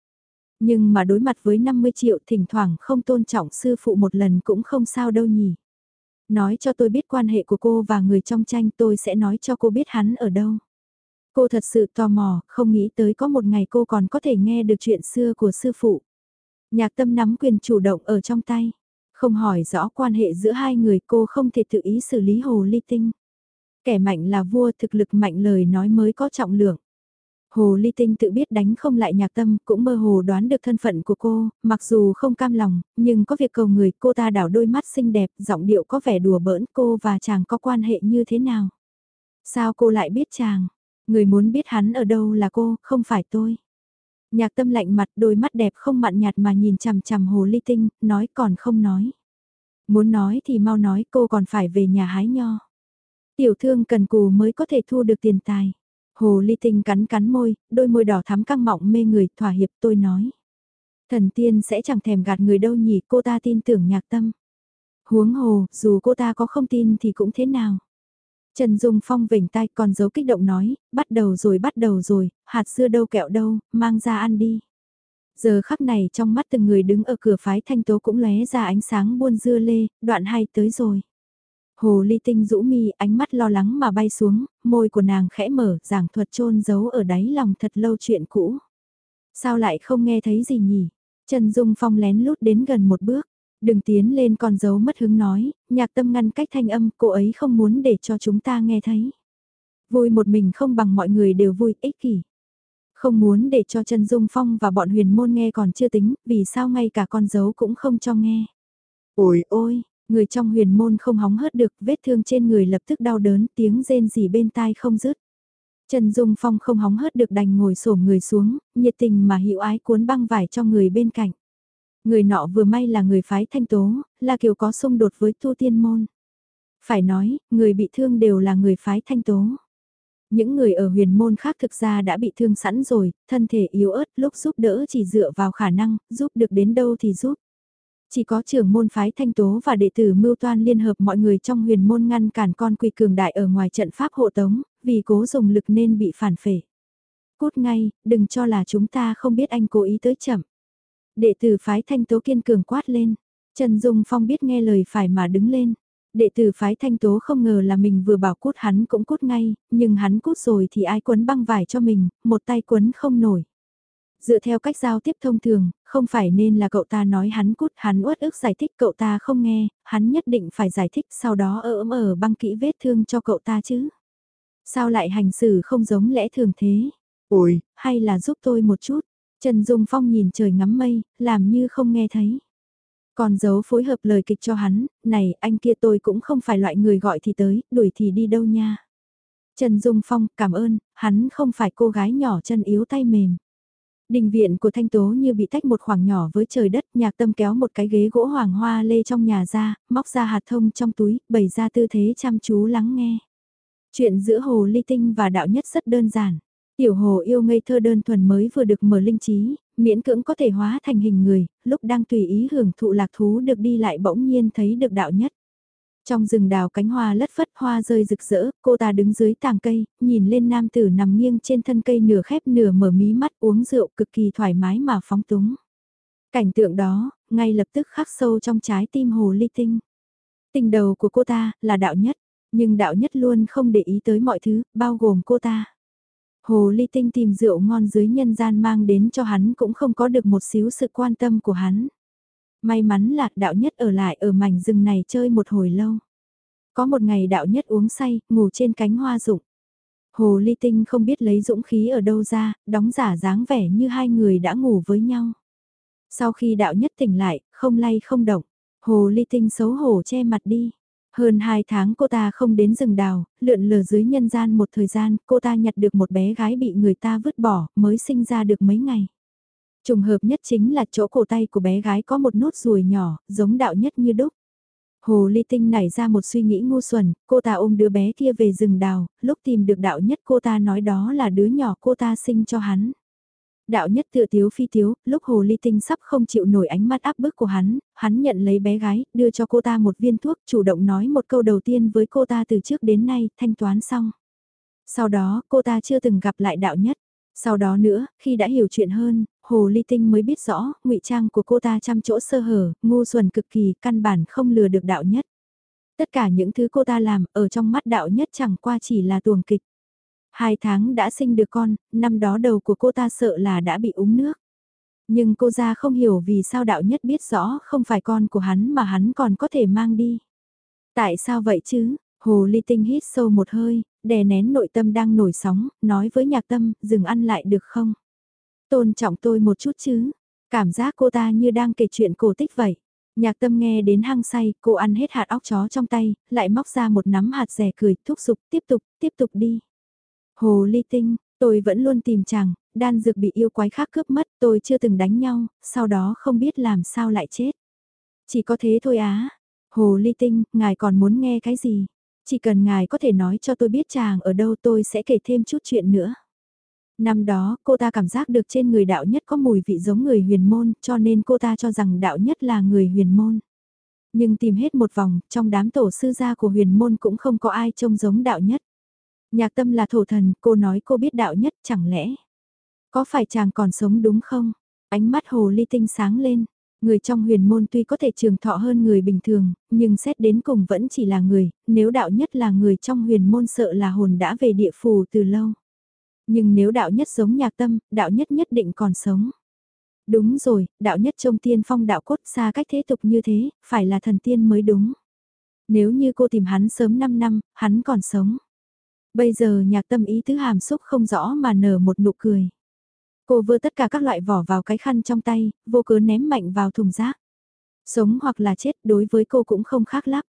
Nhưng mà đối mặt với 50 triệu thỉnh thoảng không tôn trọng sư phụ một lần cũng không sao đâu nhỉ. Nói cho tôi biết quan hệ của cô và người trong tranh tôi sẽ nói cho cô biết hắn ở đâu. Cô thật sự tò mò, không nghĩ tới có một ngày cô còn có thể nghe được chuyện xưa của sư phụ. Nhạc tâm nắm quyền chủ động ở trong tay. Không hỏi rõ quan hệ giữa hai người cô không thể tự ý xử lý hồ ly tinh. Kẻ mạnh là vua thực lực mạnh lời nói mới có trọng lượng. Hồ Ly Tinh tự biết đánh không lại nhạc tâm, cũng mơ hồ đoán được thân phận của cô, mặc dù không cam lòng, nhưng có việc cầu người cô ta đảo đôi mắt xinh đẹp, giọng điệu có vẻ đùa bỡn cô và chàng có quan hệ như thế nào. Sao cô lại biết chàng? Người muốn biết hắn ở đâu là cô, không phải tôi. Nhạc tâm lạnh mặt đôi mắt đẹp không mặn nhạt mà nhìn chằm chằm Hồ Ly Tinh, nói còn không nói. Muốn nói thì mau nói cô còn phải về nhà hái nho. Tiểu thương cần cù mới có thể thu được tiền tài. Hồ ly tinh cắn cắn môi, đôi môi đỏ thắm căng mọng mê người, thỏa hiệp tôi nói. Thần tiên sẽ chẳng thèm gạt người đâu nhỉ, cô ta tin tưởng nhạc tâm. Huống hồ, dù cô ta có không tin thì cũng thế nào. Trần Dung Phong vểnh tay còn giấu kích động nói, bắt đầu rồi bắt đầu rồi, hạt dưa đâu kẹo đâu, mang ra ăn đi. Giờ khắc này trong mắt từng người đứng ở cửa phái thanh tố cũng lóe ra ánh sáng buôn dưa lê, đoạn hai tới rồi. Hồ ly tinh rũ mi ánh mắt lo lắng mà bay xuống, môi của nàng khẽ mở, giảng thuật trôn giấu ở đáy lòng thật lâu chuyện cũ. Sao lại không nghe thấy gì nhỉ? Trần Dung Phong lén lút đến gần một bước. Đừng tiến lên con dấu mất hứng nói, nhạc tâm ngăn cách thanh âm, cô ấy không muốn để cho chúng ta nghe thấy. Vui một mình không bằng mọi người đều vui, ích kỷ. Không muốn để cho Trần Dung Phong và bọn huyền môn nghe còn chưa tính, vì sao ngay cả con dấu cũng không cho nghe. Ôi ôi, Người trong huyền môn không hóng hớt được, vết thương trên người lập tức đau đớn, tiếng rên rỉ bên tai không dứt. Trần Dung Phong không hóng hớt được đành ngồi xổm người xuống, nhiệt tình mà hữu ái cuốn băng vải cho người bên cạnh. Người nọ vừa may là người phái thanh tố, là kiểu có xung đột với tu tiên môn. Phải nói, người bị thương đều là người phái thanh tố. Những người ở huyền môn khác thực ra đã bị thương sẵn rồi, thân thể yếu ớt lúc giúp đỡ chỉ dựa vào khả năng, giúp được đến đâu thì giúp. Chỉ có trưởng môn phái thanh tố và đệ tử mưu toan liên hợp mọi người trong huyền môn ngăn cản con quỳ cường đại ở ngoài trận pháp hộ tống, vì cố dùng lực nên bị phản phệ. Cút ngay, đừng cho là chúng ta không biết anh cố ý tới chậm. Đệ tử phái thanh tố kiên cường quát lên. Trần Dung Phong biết nghe lời phải mà đứng lên. Đệ tử phái thanh tố không ngờ là mình vừa bảo cút hắn cũng cút ngay, nhưng hắn cút rồi thì ai quấn băng vải cho mình, một tay quấn không nổi. Dựa theo cách giao tiếp thông thường, không phải nên là cậu ta nói hắn cút hắn uất ức giải thích cậu ta không nghe, hắn nhất định phải giải thích sau đó ở ấm ở băng kỹ vết thương cho cậu ta chứ. Sao lại hành xử không giống lẽ thường thế? Ôi, hay là giúp tôi một chút? Trần Dung Phong nhìn trời ngắm mây, làm như không nghe thấy. Còn giấu phối hợp lời kịch cho hắn, này anh kia tôi cũng không phải loại người gọi thì tới, đuổi thì đi đâu nha. Trần Dung Phong cảm ơn, hắn không phải cô gái nhỏ chân yếu tay mềm. Đình viện của Thanh Tố như bị tách một khoảng nhỏ với trời đất, nhạc tâm kéo một cái ghế gỗ hoàng hoa lê trong nhà ra, móc ra hạt thông trong túi, bày ra tư thế chăm chú lắng nghe. Chuyện giữa Hồ Ly Tinh và Đạo Nhất rất đơn giản. Tiểu Hồ yêu ngây thơ đơn thuần mới vừa được mở linh trí, miễn cưỡng có thể hóa thành hình người, lúc đang tùy ý hưởng thụ lạc thú được đi lại bỗng nhiên thấy được Đạo Nhất. Trong rừng đào cánh hoa lất phất hoa rơi rực rỡ, cô ta đứng dưới tàng cây, nhìn lên nam tử nằm nghiêng trên thân cây nửa khép nửa mở mí mắt uống rượu cực kỳ thoải mái mà phóng túng. Cảnh tượng đó, ngay lập tức khắc sâu trong trái tim hồ ly tinh. Tình đầu của cô ta là đạo nhất, nhưng đạo nhất luôn không để ý tới mọi thứ, bao gồm cô ta. Hồ ly tinh tìm rượu ngon dưới nhân gian mang đến cho hắn cũng không có được một xíu sự quan tâm của hắn. May mắn là đạo nhất ở lại ở mảnh rừng này chơi một hồi lâu. Có một ngày đạo nhất uống say, ngủ trên cánh hoa rụng. Hồ ly tinh không biết lấy dũng khí ở đâu ra, đóng giả dáng vẻ như hai người đã ngủ với nhau. Sau khi đạo nhất tỉnh lại, không lay không động, hồ ly tinh xấu hổ che mặt đi. Hơn hai tháng cô ta không đến rừng đào, lượn lờ dưới nhân gian một thời gian, cô ta nhặt được một bé gái bị người ta vứt bỏ, mới sinh ra được mấy ngày. Trùng hợp nhất chính là chỗ cổ tay của bé gái có một nốt ruồi nhỏ, giống đạo nhất như đúc. Hồ ly tinh nảy ra một suy nghĩ ngu xuẩn, cô ta ôm đứa bé kia về rừng đào, lúc tìm được đạo nhất cô ta nói đó là đứa nhỏ cô ta sinh cho hắn. Đạo nhất tựa tiếu phi tiếu, lúc hồ ly tinh sắp không chịu nổi ánh mắt áp bức của hắn, hắn nhận lấy bé gái, đưa cho cô ta một viên thuốc, chủ động nói một câu đầu tiên với cô ta từ trước đến nay, thanh toán xong. Sau đó, cô ta chưa từng gặp lại đạo nhất. Sau đó nữa, khi đã hiểu chuyện hơn, Hồ Ly Tinh mới biết rõ, ngụy trang của cô ta chăm chỗ sơ hở, ngu xuẩn cực kỳ, căn bản không lừa được đạo nhất. Tất cả những thứ cô ta làm, ở trong mắt đạo nhất chẳng qua chỉ là tuồng kịch. Hai tháng đã sinh được con, năm đó đầu của cô ta sợ là đã bị úng nước. Nhưng cô ra không hiểu vì sao đạo nhất biết rõ không phải con của hắn mà hắn còn có thể mang đi. Tại sao vậy chứ? Hồ ly tinh hít sâu một hơi, đè nén nội tâm đang nổi sóng, nói với nhạc tâm, dừng ăn lại được không? Tôn trọng tôi một chút chứ. Cảm giác cô ta như đang kể chuyện cổ tích vậy. Nhạc tâm nghe đến hăng say, cô ăn hết hạt óc chó trong tay, lại móc ra một nắm hạt rẻ cười, thúc giục, tiếp tục, tiếp tục đi. Hồ ly tinh, tôi vẫn luôn tìm chàng, đan dược bị yêu quái khác cướp mất, tôi chưa từng đánh nhau, sau đó không biết làm sao lại chết. Chỉ có thế thôi á. Hồ ly tinh, ngài còn muốn nghe cái gì? Chỉ cần ngài có thể nói cho tôi biết chàng ở đâu tôi sẽ kể thêm chút chuyện nữa. Năm đó, cô ta cảm giác được trên người đạo nhất có mùi vị giống người huyền môn, cho nên cô ta cho rằng đạo nhất là người huyền môn. Nhưng tìm hết một vòng, trong đám tổ sư gia của huyền môn cũng không có ai trông giống đạo nhất. Nhạc tâm là thổ thần, cô nói cô biết đạo nhất, chẳng lẽ? Có phải chàng còn sống đúng không? Ánh mắt hồ ly tinh sáng lên. Người trong huyền môn tuy có thể trường thọ hơn người bình thường, nhưng xét đến cùng vẫn chỉ là người, nếu đạo nhất là người trong huyền môn sợ là hồn đã về địa phủ từ lâu. Nhưng nếu đạo nhất giống nhạc tâm, đạo nhất nhất định còn sống. Đúng rồi, đạo nhất trông tiên phong đạo cốt xa cách thế tục như thế, phải là thần tiên mới đúng. Nếu như cô tìm hắn sớm 5 năm, hắn còn sống. Bây giờ nhạc tâm ý thứ hàm xúc không rõ mà nở một nụ cười. Cô vơ tất cả các loại vỏ vào cái khăn trong tay, vô cớ ném mạnh vào thùng rác. Sống hoặc là chết đối với cô cũng không khác lắm.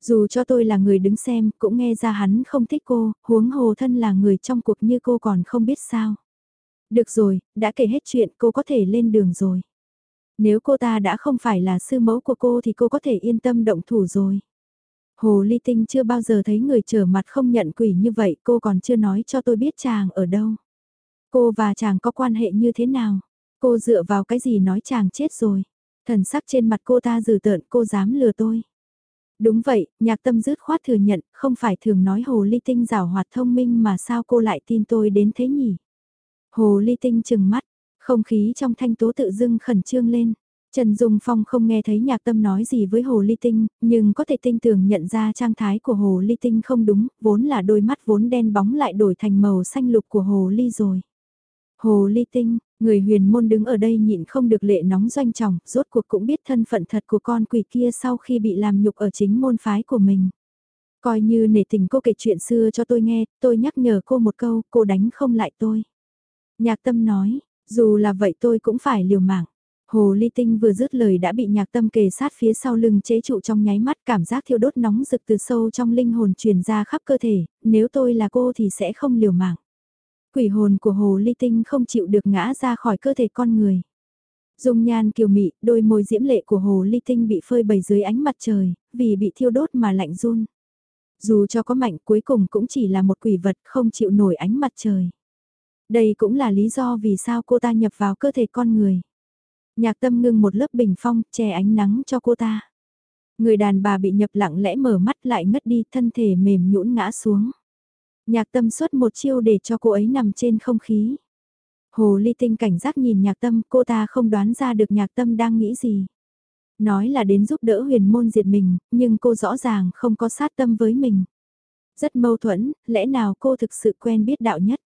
Dù cho tôi là người đứng xem, cũng nghe ra hắn không thích cô, huống hồ thân là người trong cuộc như cô còn không biết sao. Được rồi, đã kể hết chuyện cô có thể lên đường rồi. Nếu cô ta đã không phải là sư mẫu của cô thì cô có thể yên tâm động thủ rồi. Hồ Ly Tinh chưa bao giờ thấy người trở mặt không nhận quỷ như vậy, cô còn chưa nói cho tôi biết chàng ở đâu. Cô và chàng có quan hệ như thế nào? Cô dựa vào cái gì nói chàng chết rồi? Thần sắc trên mặt cô ta dừ tợn cô dám lừa tôi. Đúng vậy, nhạc tâm dứt khoát thừa nhận, không phải thường nói hồ ly tinh rào hoạt thông minh mà sao cô lại tin tôi đến thế nhỉ? Hồ ly tinh chừng mắt, không khí trong thanh tố tự dưng khẩn trương lên. Trần Dung Phong không nghe thấy nhạc tâm nói gì với Hồ Ly Tinh, nhưng có thể tinh tường nhận ra trang thái của Hồ Ly Tinh không đúng, vốn là đôi mắt vốn đen bóng lại đổi thành màu xanh lục của Hồ Ly rồi. Hồ Ly Tinh, người huyền môn đứng ở đây nhịn không được lệ nóng doanh trọng, rốt cuộc cũng biết thân phận thật của con quỷ kia sau khi bị làm nhục ở chính môn phái của mình. Coi như nể tình cô kể chuyện xưa cho tôi nghe, tôi nhắc nhở cô một câu, cô đánh không lại tôi. Nhạc tâm nói, dù là vậy tôi cũng phải liều mạng. Hồ ly tinh vừa dứt lời đã bị nhạc tâm kề sát phía sau lưng chế trụ trong nháy mắt cảm giác thiêu đốt nóng rực từ sâu trong linh hồn truyền ra khắp cơ thể, nếu tôi là cô thì sẽ không liều mạng. Quỷ hồn của hồ ly tinh không chịu được ngã ra khỏi cơ thể con người. Dung nhan kiều mị, đôi môi diễm lệ của hồ ly tinh bị phơi bày dưới ánh mặt trời, vì bị thiêu đốt mà lạnh run. Dù cho có mạnh cuối cùng cũng chỉ là một quỷ vật không chịu nổi ánh mặt trời. Đây cũng là lý do vì sao cô ta nhập vào cơ thể con người. Nhạc tâm ngưng một lớp bình phong, che ánh nắng cho cô ta. Người đàn bà bị nhập lặng lẽ mở mắt lại ngất đi, thân thể mềm nhũn ngã xuống. Nhạc tâm xuất một chiêu để cho cô ấy nằm trên không khí. Hồ ly tinh cảnh giác nhìn nhạc tâm, cô ta không đoán ra được nhạc tâm đang nghĩ gì. Nói là đến giúp đỡ huyền môn diệt mình, nhưng cô rõ ràng không có sát tâm với mình. Rất mâu thuẫn, lẽ nào cô thực sự quen biết đạo nhất?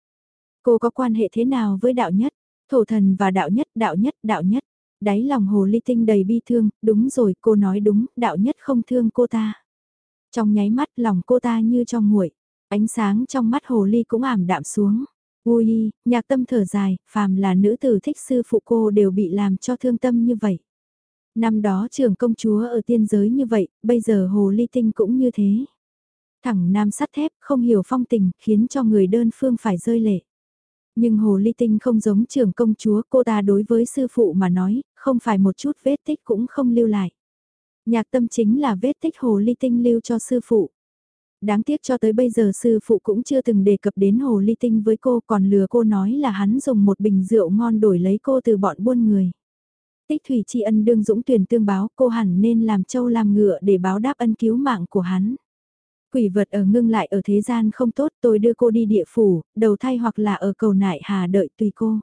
Cô có quan hệ thế nào với đạo nhất? Thổ thần và đạo nhất, đạo nhất, đạo nhất. Đáy lòng hồ ly tinh đầy bi thương, đúng rồi, cô nói đúng, đạo nhất không thương cô ta. Trong nháy mắt lòng cô ta như trong nguội, ánh sáng trong mắt hồ ly cũng ảm đạm xuống. Ui, nhạc tâm thở dài, phàm là nữ tử thích sư phụ cô đều bị làm cho thương tâm như vậy. Năm đó trưởng công chúa ở tiên giới như vậy, bây giờ hồ ly tinh cũng như thế. Thẳng nam sắt thép không hiểu phong tình khiến cho người đơn phương phải rơi lệ. Nhưng hồ ly tinh không giống trưởng công chúa cô ta đối với sư phụ mà nói, không phải một chút vết tích cũng không lưu lại. Nhạc tâm chính là vết tích hồ ly tinh lưu cho sư phụ. Đáng tiếc cho tới bây giờ sư phụ cũng chưa từng đề cập đến hồ ly tinh với cô còn lừa cô nói là hắn dùng một bình rượu ngon đổi lấy cô từ bọn buôn người. Tích thủy tri ân đương dũng tuyển tương báo cô hẳn nên làm châu làm ngựa để báo đáp ân cứu mạng của hắn. Quỷ vật ở ngưng lại ở thế gian không tốt tôi đưa cô đi địa phủ, đầu thai hoặc là ở cầu nại hà đợi tùy cô.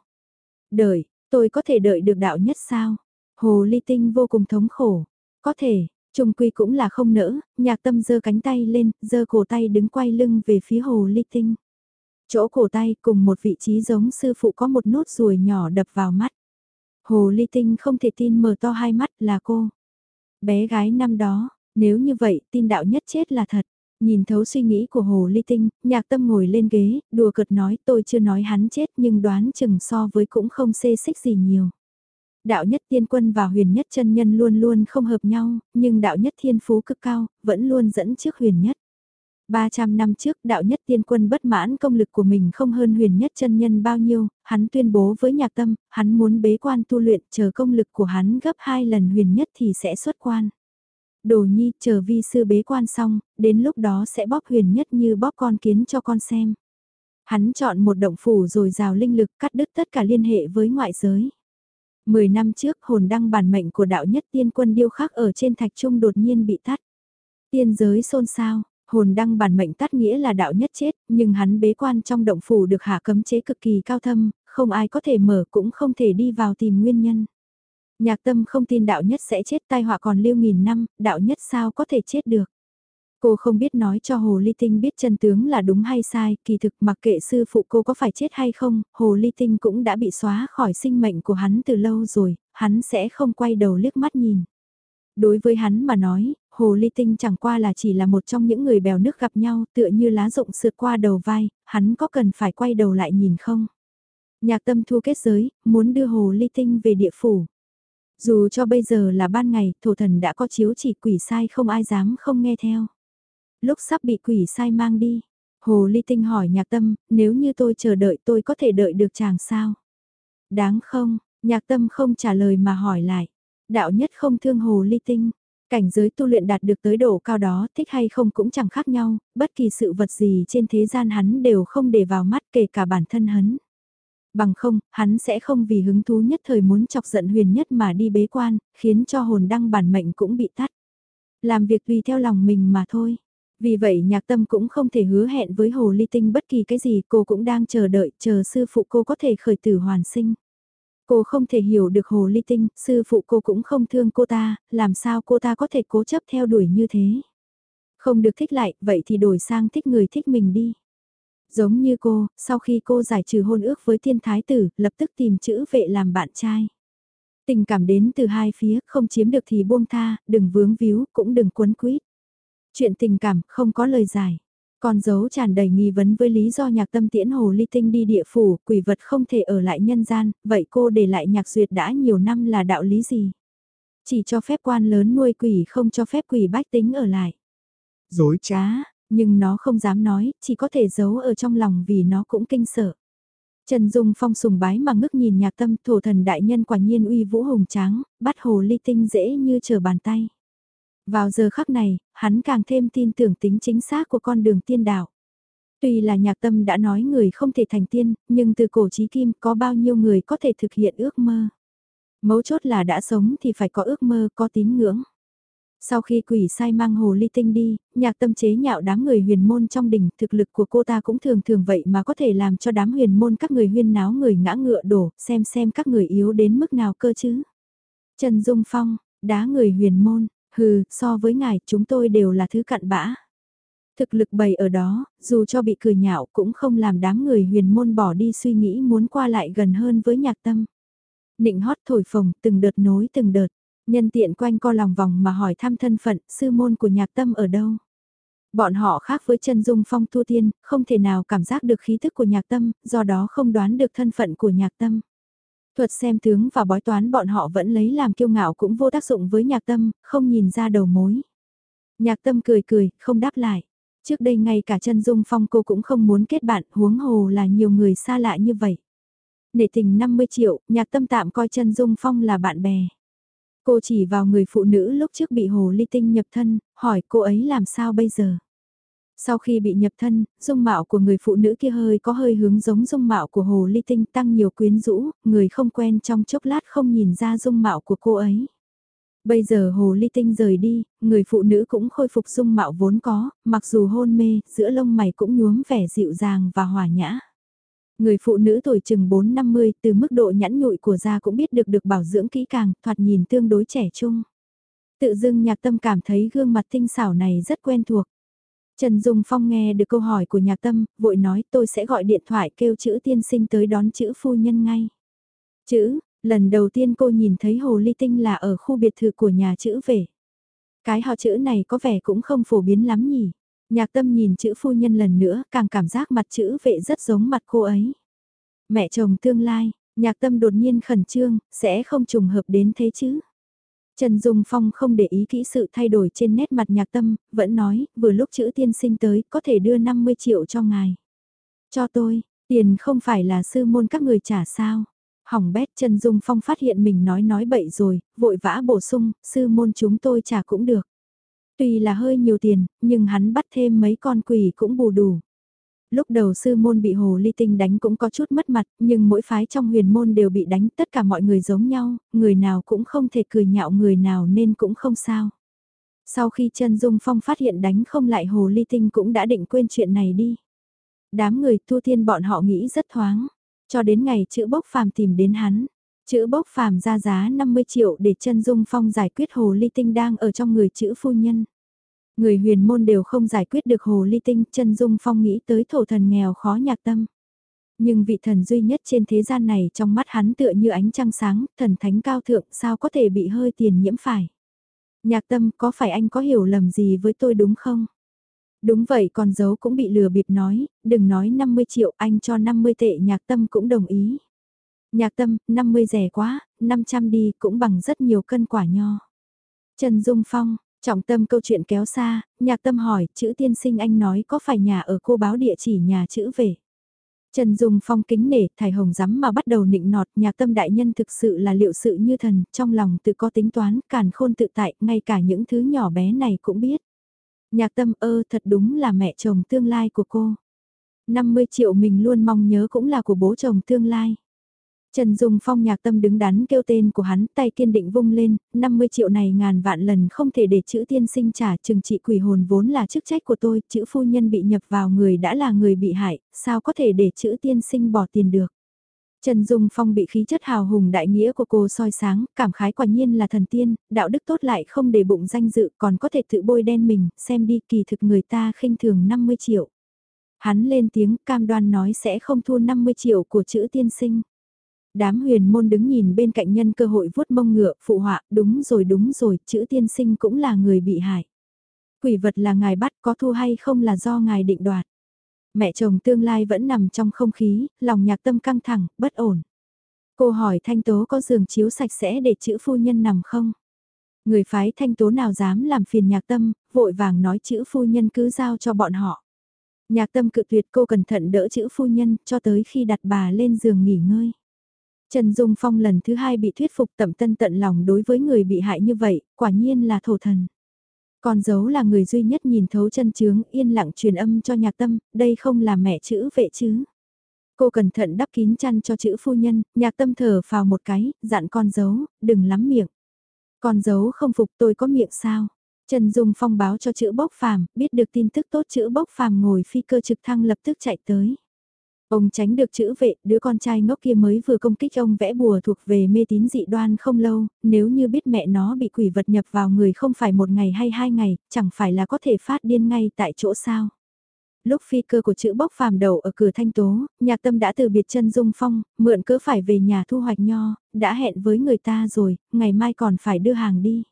Đợi, tôi có thể đợi được đạo nhất sao? Hồ ly tinh vô cùng thống khổ. Có thể, trung quy cũng là không nỡ, nhạc tâm giơ cánh tay lên, giơ cổ tay đứng quay lưng về phía hồ ly tinh. Chỗ cổ tay cùng một vị trí giống sư phụ có một nốt ruồi nhỏ đập vào mắt. Hồ ly tinh không thể tin mở to hai mắt là cô. Bé gái năm đó, nếu như vậy tin đạo nhất chết là thật. Nhìn thấu suy nghĩ của Hồ Ly Tinh, nhạc tâm ngồi lên ghế, đùa cợt nói tôi chưa nói hắn chết nhưng đoán chừng so với cũng không xê xích gì nhiều. Đạo nhất tiên quân và huyền nhất chân nhân luôn luôn không hợp nhau, nhưng đạo nhất thiên phú cực cao, vẫn luôn dẫn trước huyền nhất. 300 năm trước đạo nhất tiên quân bất mãn công lực của mình không hơn huyền nhất chân nhân bao nhiêu, hắn tuyên bố với nhạc tâm, hắn muốn bế quan tu luyện chờ công lực của hắn gấp 2 lần huyền nhất thì sẽ xuất quan. Đồ nhi chờ vi sư bế quan xong, đến lúc đó sẽ bóp huyền nhất như bóp con kiến cho con xem. Hắn chọn một động phủ rồi rào linh lực cắt đứt tất cả liên hệ với ngoại giới. Mười năm trước hồn đăng bản mệnh của đạo nhất tiên quân điêu khắc ở trên thạch trung đột nhiên bị tắt. Tiên giới xôn xao, hồn đăng bản mệnh tắt nghĩa là đạo nhất chết, nhưng hắn bế quan trong động phủ được hạ cấm chế cực kỳ cao thâm, không ai có thể mở cũng không thể đi vào tìm nguyên nhân. Nhạc tâm không tin đạo nhất sẽ chết tai họa còn lưu nghìn năm, đạo nhất sao có thể chết được. Cô không biết nói cho Hồ Ly Tinh biết chân tướng là đúng hay sai, kỳ thực mặc kệ sư phụ cô có phải chết hay không, Hồ Ly Tinh cũng đã bị xóa khỏi sinh mệnh của hắn từ lâu rồi, hắn sẽ không quay đầu liếc mắt nhìn. Đối với hắn mà nói, Hồ Ly Tinh chẳng qua là chỉ là một trong những người bèo nước gặp nhau tựa như lá rụng sượt qua đầu vai, hắn có cần phải quay đầu lại nhìn không? Nhạc tâm thu kết giới, muốn đưa Hồ Ly Tinh về địa phủ. Dù cho bây giờ là ban ngày, thổ thần đã có chiếu chỉ quỷ sai không ai dám không nghe theo. Lúc sắp bị quỷ sai mang đi, Hồ Ly Tinh hỏi nhạc tâm, nếu như tôi chờ đợi tôi có thể đợi được chàng sao? Đáng không, nhạc tâm không trả lời mà hỏi lại. Đạo nhất không thương Hồ Ly Tinh, cảnh giới tu luyện đạt được tới độ cao đó thích hay không cũng chẳng khác nhau, bất kỳ sự vật gì trên thế gian hắn đều không để vào mắt kể cả bản thân hắn. Bằng không, hắn sẽ không vì hứng thú nhất thời muốn chọc giận huyền nhất mà đi bế quan, khiến cho hồn đăng bản mệnh cũng bị tắt. Làm việc tùy theo lòng mình mà thôi. Vì vậy nhạc tâm cũng không thể hứa hẹn với hồ ly tinh bất kỳ cái gì cô cũng đang chờ đợi chờ sư phụ cô có thể khởi tử hoàn sinh. Cô không thể hiểu được hồ ly tinh, sư phụ cô cũng không thương cô ta, làm sao cô ta có thể cố chấp theo đuổi như thế. Không được thích lại, vậy thì đổi sang thích người thích mình đi. Giống như cô, sau khi cô giải trừ hôn ước với thiên thái tử, lập tức tìm chữ vệ làm bạn trai. Tình cảm đến từ hai phía, không chiếm được thì buông tha, đừng vướng víu, cũng đừng quấn quýt. Chuyện tình cảm không có lời giải. Con dấu tràn đầy nghi vấn với lý do nhạc tâm tiễn hồ ly tinh đi địa phủ, quỷ vật không thể ở lại nhân gian, vậy cô để lại nhạc duyệt đã nhiều năm là đạo lý gì? Chỉ cho phép quan lớn nuôi quỷ không cho phép quỷ bách tính ở lại. Dối trá, nhưng nó không dám nói, chỉ có thể giấu ở trong lòng vì nó cũng kinh sợ. Trần Dung Phong sùng bái mà ngước nhìn nhạc tâm thổ thần đại nhân quả nhiên uy vũ hùng tráng, bắt hồ ly tinh dễ như trở bàn tay. Vào giờ khắc này, hắn càng thêm tin tưởng tính chính xác của con đường tiên đạo. Tuy là nhạc tâm đã nói người không thể thành tiên, nhưng từ cổ chí kim có bao nhiêu người có thể thực hiện ước mơ. Mấu chốt là đã sống thì phải có ước mơ, có tín ngưỡng. Sau khi quỷ sai mang hồ ly tinh đi, nhạc tâm chế nhạo đám người huyền môn trong đỉnh, thực lực của cô ta cũng thường thường vậy mà có thể làm cho đám huyền môn các người huyên náo người ngã ngựa đổ, xem xem các người yếu đến mức nào cơ chứ. Trần Dung Phong, đá người huyền môn, hừ, so với ngài chúng tôi đều là thứ cặn bã. Thực lực bày ở đó, dù cho bị cười nhạo cũng không làm đám người huyền môn bỏ đi suy nghĩ muốn qua lại gần hơn với nhạc tâm. Nịnh hót thổi phồng, từng đợt nối từng đợt. Nhân tiện quanh co lòng vòng mà hỏi thăm thân phận, sư môn của nhạc tâm ở đâu. Bọn họ khác với chân dung phong thu tiên, không thể nào cảm giác được khí thức của nhạc tâm, do đó không đoán được thân phận của nhạc tâm. Thuật xem tướng và bói toán bọn họ vẫn lấy làm kiêu ngạo cũng vô tác dụng với nhạc tâm, không nhìn ra đầu mối. Nhạc tâm cười cười, không đáp lại. Trước đây ngay cả chân dung phong cô cũng không muốn kết bạn, huống hồ là nhiều người xa lạ như vậy. Nể tình 50 triệu, nhạc tâm tạm coi chân dung phong là bạn bè. Cô chỉ vào người phụ nữ lúc trước bị hồ ly tinh nhập thân, hỏi cô ấy làm sao bây giờ. Sau khi bị nhập thân, dung mạo của người phụ nữ kia hơi có hơi hướng giống dung mạo của hồ ly tinh tăng nhiều quyến rũ, người không quen trong chốc lát không nhìn ra dung mạo của cô ấy. Bây giờ hồ ly tinh rời đi, người phụ nữ cũng khôi phục dung mạo vốn có, mặc dù hôn mê, giữa lông mày cũng nhuốm vẻ dịu dàng và hòa nhã. Người phụ nữ tuổi chừng 4-50 từ mức độ nhẵn nhụi của da cũng biết được được bảo dưỡng kỹ càng, thoạt nhìn tương đối trẻ trung. Tự dưng nhạc tâm cảm thấy gương mặt tinh xảo này rất quen thuộc. Trần Dung Phong nghe được câu hỏi của nhạc tâm, vội nói tôi sẽ gọi điện thoại kêu chữ tiên sinh tới đón chữ phu nhân ngay. Chữ, lần đầu tiên cô nhìn thấy hồ ly tinh là ở khu biệt thự của nhà chữ về. Cái họ chữ này có vẻ cũng không phổ biến lắm nhỉ. Nhạc tâm nhìn chữ phu nhân lần nữa, càng cảm giác mặt chữ vệ rất giống mặt cô ấy. Mẹ chồng tương lai, nhạc tâm đột nhiên khẩn trương, sẽ không trùng hợp đến thế chứ. Trần Dung Phong không để ý kỹ sự thay đổi trên nét mặt nhạc tâm, vẫn nói, vừa lúc chữ tiên sinh tới, có thể đưa 50 triệu cho ngài. Cho tôi, tiền không phải là sư môn các người trả sao. Hỏng bét Trần Dung Phong phát hiện mình nói nói bậy rồi, vội vã bổ sung, sư môn chúng tôi trả cũng được. Tuy là hơi nhiều tiền, nhưng hắn bắt thêm mấy con quỷ cũng bù đủ. Lúc đầu sư môn bị hồ ly tinh đánh cũng có chút mất mặt, nhưng mỗi phái trong huyền môn đều bị đánh tất cả mọi người giống nhau, người nào cũng không thể cười nhạo người nào nên cũng không sao. Sau khi chân Dung Phong phát hiện đánh không lại hồ ly tinh cũng đã định quên chuyện này đi. Đám người tu thiên bọn họ nghĩ rất thoáng, cho đến ngày chữ bốc phàm tìm đến hắn. Chữ bốc phàm ra giá 50 triệu để chân Dung Phong giải quyết hồ ly tinh đang ở trong người chữ phu nhân. Người huyền môn đều không giải quyết được hồ ly tinh, chân dung phong nghĩ tới thổ thần nghèo khó nhạc tâm. Nhưng vị thần duy nhất trên thế gian này trong mắt hắn tựa như ánh trăng sáng, thần thánh cao thượng sao có thể bị hơi tiền nhiễm phải. Nhạc tâm có phải anh có hiểu lầm gì với tôi đúng không? Đúng vậy con dấu cũng bị lừa bịp nói, đừng nói 50 triệu anh cho 50 tệ nhạc tâm cũng đồng ý. Nhạc tâm, 50 rẻ quá, 500 đi cũng bằng rất nhiều cân quả nho. Trần Dung Phong, Trọng tâm câu chuyện kéo xa, nhạc tâm hỏi, chữ tiên sinh anh nói có phải nhà ở cô báo địa chỉ nhà chữ về. Trần Dung Phong kính nể, thải hồng rắm mà bắt đầu nịnh nọt, nhạc tâm đại nhân thực sự là liệu sự như thần, trong lòng tự có tính toán, càn khôn tự tại, ngay cả những thứ nhỏ bé này cũng biết. Nhạc tâm ơ thật đúng là mẹ chồng tương lai của cô. 50 triệu mình luôn mong nhớ cũng là của bố chồng tương lai. Trần Dung Phong nhạc tâm đứng đắn kêu tên của hắn, tay kiên định vung lên, 50 triệu này ngàn vạn lần không thể để chữ tiên sinh trả trừng trị quỷ hồn vốn là chức trách của tôi, chữ phu nhân bị nhập vào người đã là người bị hại, sao có thể để chữ tiên sinh bỏ tiền được. Trần Dung Phong bị khí chất hào hùng đại nghĩa của cô soi sáng, cảm khái quả nhiên là thần tiên, đạo đức tốt lại không để bụng danh dự còn có thể tự bôi đen mình, xem đi kỳ thực người ta khinh thường 50 triệu. Hắn lên tiếng cam đoan nói sẽ không thua 50 triệu của chữ tiên sinh. Đám huyền môn đứng nhìn bên cạnh nhân cơ hội vuốt mông ngựa, phụ họa, đúng rồi đúng rồi, chữ tiên sinh cũng là người bị hại. Quỷ vật là ngài bắt có thu hay không là do ngài định đoạt. Mẹ chồng tương lai vẫn nằm trong không khí, lòng nhạc tâm căng thẳng, bất ổn. Cô hỏi Thanh Tố có giường chiếu sạch sẽ để chữ phu nhân nằm không? Người phái Thanh Tố nào dám làm phiền nhạc tâm, vội vàng nói chữ phu nhân cứ giao cho bọn họ. Nhạc tâm cự tuyệt cô cẩn thận đỡ chữ phu nhân cho tới khi đặt bà lên giường nghỉ ngơi. Trần Dung Phong lần thứ hai bị thuyết phục tậm tân tận lòng đối với người bị hại như vậy, quả nhiên là thổ thần. Con dấu là người duy nhất nhìn thấu chân chướng yên lặng truyền âm cho nhạc tâm, đây không là mẹ chữ vệ chứ. Cô cẩn thận đắp kín chăn cho chữ phu nhân, nhạc tâm thở vào một cái, dặn con dấu, đừng lắm miệng. Con dấu không phục tôi có miệng sao? Trần Dung Phong báo cho chữ bốc phàm, biết được tin tức tốt chữ bốc phàm ngồi phi cơ trực thăng lập tức chạy tới. Ông tránh được chữ vệ, đứa con trai ngốc kia mới vừa công kích ông vẽ bùa thuộc về mê tín dị đoan không lâu, nếu như biết mẹ nó bị quỷ vật nhập vào người không phải một ngày hay hai ngày, chẳng phải là có thể phát điên ngay tại chỗ sao. Lúc phi cơ của chữ bốc phàm đầu ở cửa thanh tố, nhạc tâm đã từ biệt chân dung phong, mượn cớ phải về nhà thu hoạch nho, đã hẹn với người ta rồi, ngày mai còn phải đưa hàng đi.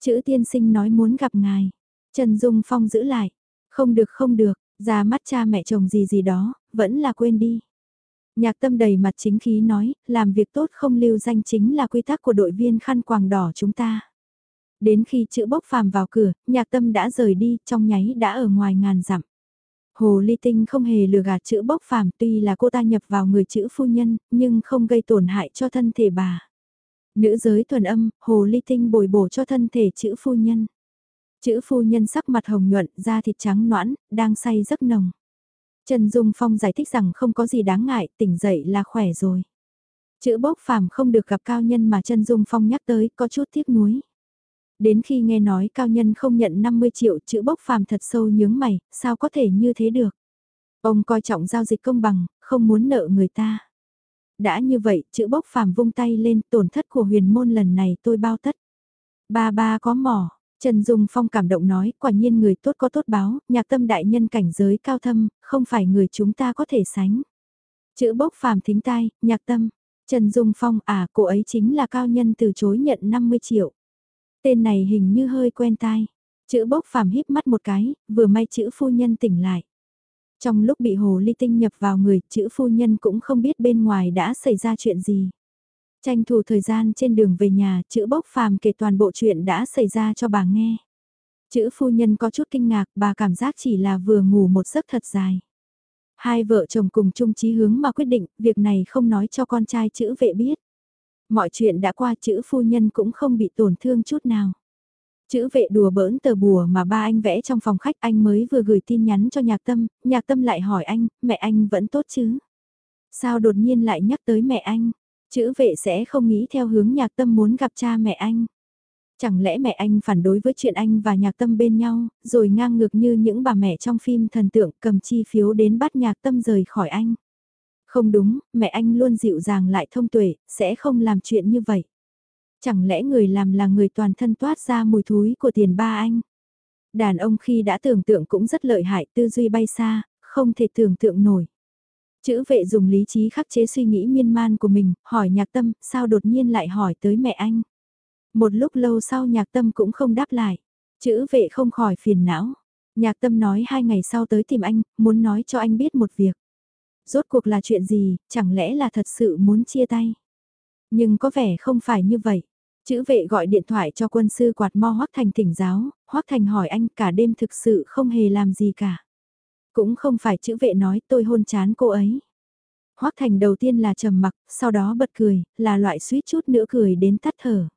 Chữ tiên sinh nói muốn gặp ngài, Trần Dung Phong giữ lại, không được không được, ra mắt cha mẹ chồng gì gì đó, vẫn là quên đi. Nhạc tâm đầy mặt chính khí nói, làm việc tốt không lưu danh chính là quy tắc của đội viên khăn quàng đỏ chúng ta. Đến khi chữ bốc phàm vào cửa, nhạc tâm đã rời đi, trong nháy đã ở ngoài ngàn dặm. Hồ ly tinh không hề lừa gạt chữ bốc phàm tuy là cô ta nhập vào người chữ phu nhân, nhưng không gây tổn hại cho thân thể bà. Nữ giới thuần âm, hồ ly tinh bồi bổ cho thân thể chữ phu nhân. Chữ phu nhân sắc mặt hồng nhuận, da thịt trắng noãn, đang say giấc nồng. Trần Dung Phong giải thích rằng không có gì đáng ngại, tỉnh dậy là khỏe rồi. Chữ bốc phàm không được gặp cao nhân mà Trần Dung Phong nhắc tới, có chút tiếc nuối. Đến khi nghe nói cao nhân không nhận 50 triệu chữ bốc phàm thật sâu nhướng mày, sao có thể như thế được? Ông coi trọng giao dịch công bằng, không muốn nợ người ta. Đã như vậy, chữ bốc phàm vung tay lên tổn thất của huyền môn lần này tôi bao tất. Ba ba có mỏ, Trần Dung Phong cảm động nói, quả nhiên người tốt có tốt báo, nhạc tâm đại nhân cảnh giới cao thâm, không phải người chúng ta có thể sánh. Chữ bốc phàm thính tai, nhạc tâm. Trần Dung Phong à, cô ấy chính là cao nhân từ chối nhận 50 triệu. Tên này hình như hơi quen tai. Chữ bốc phàm híp mắt một cái, vừa may chữ phu nhân tỉnh lại. Trong lúc bị hồ ly tinh nhập vào người, chữ phu nhân cũng không biết bên ngoài đã xảy ra chuyện gì. Tranh thủ thời gian trên đường về nhà, chữ bốc phàm kể toàn bộ chuyện đã xảy ra cho bà nghe. Chữ phu nhân có chút kinh ngạc, bà cảm giác chỉ là vừa ngủ một giấc thật dài. Hai vợ chồng cùng chung chí hướng mà quyết định, việc này không nói cho con trai chữ vệ biết. Mọi chuyện đã qua chữ phu nhân cũng không bị tổn thương chút nào. Chữ vệ đùa bỡn tờ bùa mà ba anh vẽ trong phòng khách anh mới vừa gửi tin nhắn cho nhạc tâm, nhạc tâm lại hỏi anh, mẹ anh vẫn tốt chứ? Sao đột nhiên lại nhắc tới mẹ anh? Chữ vệ sẽ không nghĩ theo hướng nhạc tâm muốn gặp cha mẹ anh. Chẳng lẽ mẹ anh phản đối với chuyện anh và nhạc tâm bên nhau, rồi ngang ngược như những bà mẹ trong phim thần tượng cầm chi phiếu đến bắt nhạc tâm rời khỏi anh. Không đúng, mẹ anh luôn dịu dàng lại thông tuệ, sẽ không làm chuyện như vậy. Chẳng lẽ người làm là người toàn thân toát ra mùi thúi của tiền ba anh? Đàn ông khi đã tưởng tượng cũng rất lợi hại, tư duy bay xa, không thể tưởng tượng nổi. Chữ vệ dùng lý trí khắc chế suy nghĩ miên man của mình, hỏi nhạc tâm, sao đột nhiên lại hỏi tới mẹ anh? Một lúc lâu sau nhạc tâm cũng không đáp lại. Chữ vệ không khỏi phiền não. Nhạc tâm nói hai ngày sau tới tìm anh, muốn nói cho anh biết một việc. Rốt cuộc là chuyện gì, chẳng lẽ là thật sự muốn chia tay? Nhưng có vẻ không phải như vậy. Chữ vệ gọi điện thoại cho quân sư quạt mo Hoắc Thành thỉnh giáo, Hoắc Thành hỏi anh cả đêm thực sự không hề làm gì cả. Cũng không phải chữ vệ nói tôi hôn chán cô ấy. Hoắc Thành đầu tiên là trầm mặc, sau đó bật cười, là loại suýt chút nữa cười đến tắt thở.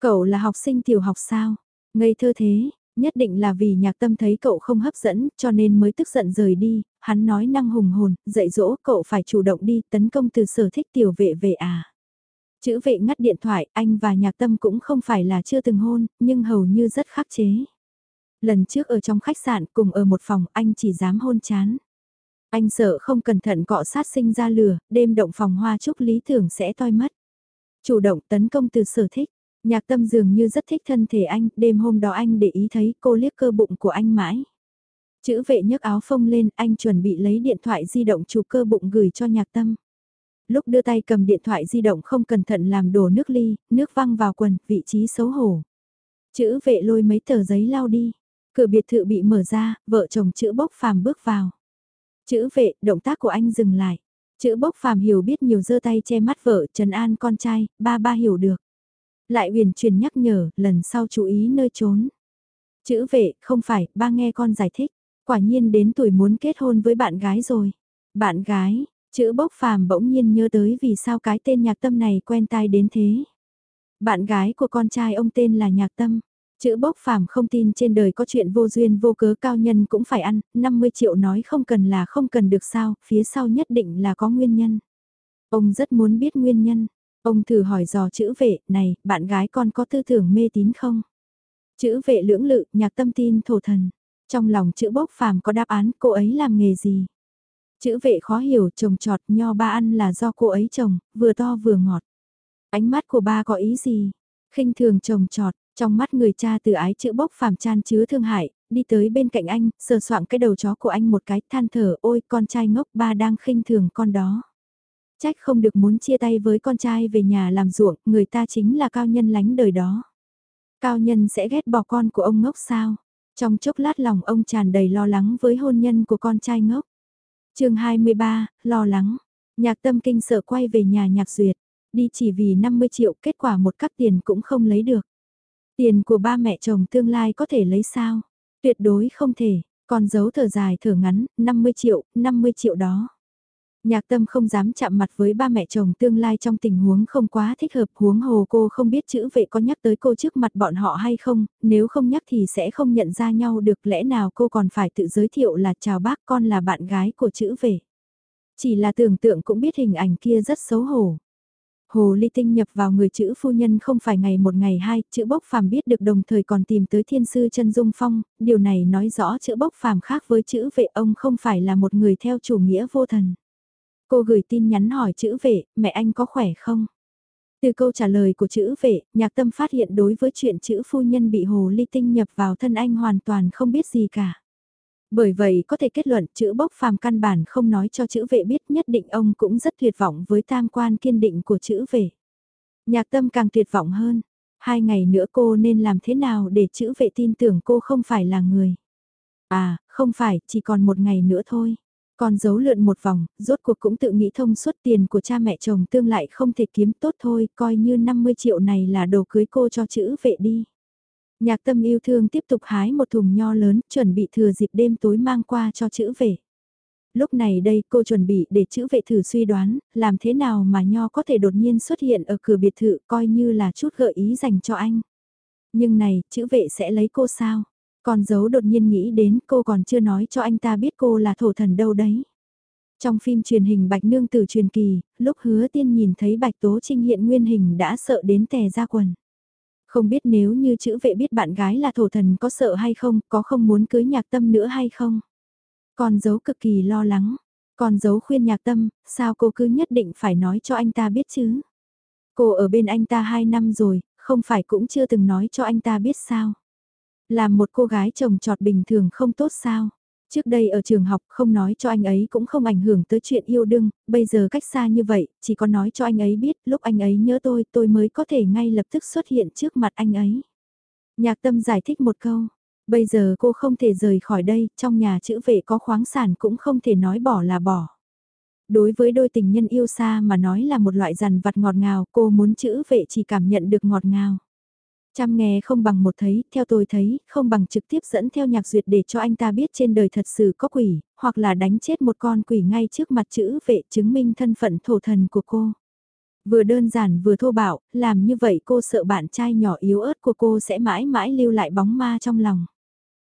Cậu là học sinh tiểu học sao? Ngây thơ thế, nhất định là vì nhạc tâm thấy cậu không hấp dẫn cho nên mới tức giận rời đi, hắn nói năng hùng hồn, dạy dỗ cậu phải chủ động đi tấn công từ sở thích tiểu vệ về à. Chữ vệ ngắt điện thoại, anh và nhạc tâm cũng không phải là chưa từng hôn, nhưng hầu như rất khắc chế. Lần trước ở trong khách sạn cùng ở một phòng anh chỉ dám hôn chán. Anh sợ không cẩn thận cọ sát sinh ra lửa, đêm động phòng hoa chúc lý tưởng sẽ toi mất. Chủ động tấn công từ sở thích, nhạc tâm dường như rất thích thân thể anh, đêm hôm đó anh để ý thấy cô liếc cơ bụng của anh mãi. Chữ vệ nhấc áo phông lên, anh chuẩn bị lấy điện thoại di động chụp cơ bụng gửi cho nhạc tâm. Lúc đưa tay cầm điện thoại di động không cẩn thận làm đổ nước ly, nước văng vào quần, vị trí xấu hổ. Chữ vệ lôi mấy tờ giấy lau đi. Cửa biệt thự bị mở ra, vợ chồng chữ bốc phàm bước vào. Chữ vệ, động tác của anh dừng lại. Chữ bốc phàm hiểu biết nhiều giơ tay che mắt vợ Trần An con trai, ba ba hiểu được. Lại huyền truyền nhắc nhở, lần sau chú ý nơi trốn. Chữ vệ, không phải, ba nghe con giải thích. Quả nhiên đến tuổi muốn kết hôn với bạn gái rồi. Bạn gái, chữ bốc phàm bỗng nhiên nhớ tới vì sao cái tên nhạc tâm này quen tai đến thế. Bạn gái của con trai ông tên là nhạc tâm. Chữ bốc phàm không tin trên đời có chuyện vô duyên vô cớ cao nhân cũng phải ăn, 50 triệu nói không cần là không cần được sao, phía sau nhất định là có nguyên nhân. Ông rất muốn biết nguyên nhân. Ông thử hỏi dò chữ vệ, này, bạn gái con có tư tưởng mê tín không? Chữ vệ lưỡng lự, nhạc tâm tin thổ thần. Trong lòng chữ bốc phàm có đáp án, cô ấy làm nghề gì? Chữ vệ khó hiểu, trồng trọt nho ba ăn là do cô ấy trồng, vừa to vừa ngọt. Ánh mắt của ba có ý gì? khinh thường trồng trọt, trong mắt người cha từ ái chữ bốc phàm chan chứa thương hại, đi tới bên cạnh anh, sờ soạng cái đầu chó của anh một cái, than thở ôi con trai ngốc ba đang khinh thường con đó. Trách không được muốn chia tay với con trai về nhà làm ruộng, người ta chính là cao nhân lánh đời đó. Cao nhân sẽ ghét bỏ con của ông ngốc sao? Trong chốc lát lòng ông tràn đầy lo lắng với hôn nhân của con trai ngốc. chương 23, lo lắng. Nhạc tâm kinh sợ quay về nhà nhạc duyệt. Đi chỉ vì 50 triệu kết quả một cắt tiền cũng không lấy được. Tiền của ba mẹ chồng tương lai có thể lấy sao? Tuyệt đối không thể, còn giấu thở dài thở ngắn, 50 triệu, 50 triệu đó. Nhạc tâm không dám chạm mặt với ba mẹ chồng tương lai trong tình huống không quá thích hợp huống hồ cô không biết chữ vệ có nhắc tới cô trước mặt bọn họ hay không, nếu không nhắc thì sẽ không nhận ra nhau được lẽ nào cô còn phải tự giới thiệu là chào bác con là bạn gái của chữ vệ. Chỉ là tưởng tượng cũng biết hình ảnh kia rất xấu hổ. Hồ ly tinh nhập vào người chữ phu nhân không phải ngày một ngày hai, chữ bốc phàm biết được đồng thời còn tìm tới thiên sư chân dung phong, điều này nói rõ chữ bốc phàm khác với chữ vệ ông không phải là một người theo chủ nghĩa vô thần. Cô gửi tin nhắn hỏi chữ vệ, mẹ anh có khỏe không? Từ câu trả lời của chữ vệ, nhạc tâm phát hiện đối với chuyện chữ phu nhân bị hồ ly tinh nhập vào thân anh hoàn toàn không biết gì cả. Bởi vậy có thể kết luận chữ bốc phàm căn bản không nói cho chữ vệ biết nhất định ông cũng rất tuyệt vọng với tam quan kiên định của chữ vệ. Nhạc tâm càng tuyệt vọng hơn. Hai ngày nữa cô nên làm thế nào để chữ vệ tin tưởng cô không phải là người. À, không phải, chỉ còn một ngày nữa thôi. Còn giấu lượn một vòng, rốt cuộc cũng tự nghĩ thông suốt tiền của cha mẹ chồng tương lại không thể kiếm tốt thôi, coi như 50 triệu này là đồ cưới cô cho chữ vệ đi. Nhạc tâm yêu thương tiếp tục hái một thùng nho lớn, chuẩn bị thừa dịp đêm tối mang qua cho chữ vệ. Lúc này đây cô chuẩn bị để chữ vệ thử suy đoán, làm thế nào mà nho có thể đột nhiên xuất hiện ở cửa biệt thự coi như là chút gợi ý dành cho anh. Nhưng này, chữ vệ sẽ lấy cô sao? Còn dấu đột nhiên nghĩ đến cô còn chưa nói cho anh ta biết cô là thổ thần đâu đấy. Trong phim truyền hình Bạch Nương Tử truyền kỳ, lúc hứa tiên nhìn thấy Bạch Tố Trinh hiện nguyên hình đã sợ đến tè ra quần. Không biết nếu như chữ vệ biết bạn gái là thổ thần có sợ hay không, có không muốn cưới nhạc tâm nữa hay không. Con dấu cực kỳ lo lắng. Con dấu khuyên nhạc tâm, sao cô cứ nhất định phải nói cho anh ta biết chứ. Cô ở bên anh ta 2 năm rồi, không phải cũng chưa từng nói cho anh ta biết sao. Làm một cô gái chồng trọt bình thường không tốt sao. Trước đây ở trường học không nói cho anh ấy cũng không ảnh hưởng tới chuyện yêu đương, bây giờ cách xa như vậy, chỉ có nói cho anh ấy biết, lúc anh ấy nhớ tôi, tôi mới có thể ngay lập tức xuất hiện trước mặt anh ấy. Nhạc tâm giải thích một câu, bây giờ cô không thể rời khỏi đây, trong nhà chữ vệ có khoáng sản cũng không thể nói bỏ là bỏ. Đối với đôi tình nhân yêu xa mà nói là một loại rằn vặt ngọt ngào, cô muốn chữ vệ chỉ cảm nhận được ngọt ngào. Chăm nghe không bằng một thấy, theo tôi thấy, không bằng trực tiếp dẫn theo nhạc duyệt để cho anh ta biết trên đời thật sự có quỷ, hoặc là đánh chết một con quỷ ngay trước mặt chữ vệ chứng minh thân phận thổ thần của cô. Vừa đơn giản vừa thô bạo, làm như vậy cô sợ bạn trai nhỏ yếu ớt của cô sẽ mãi mãi lưu lại bóng ma trong lòng.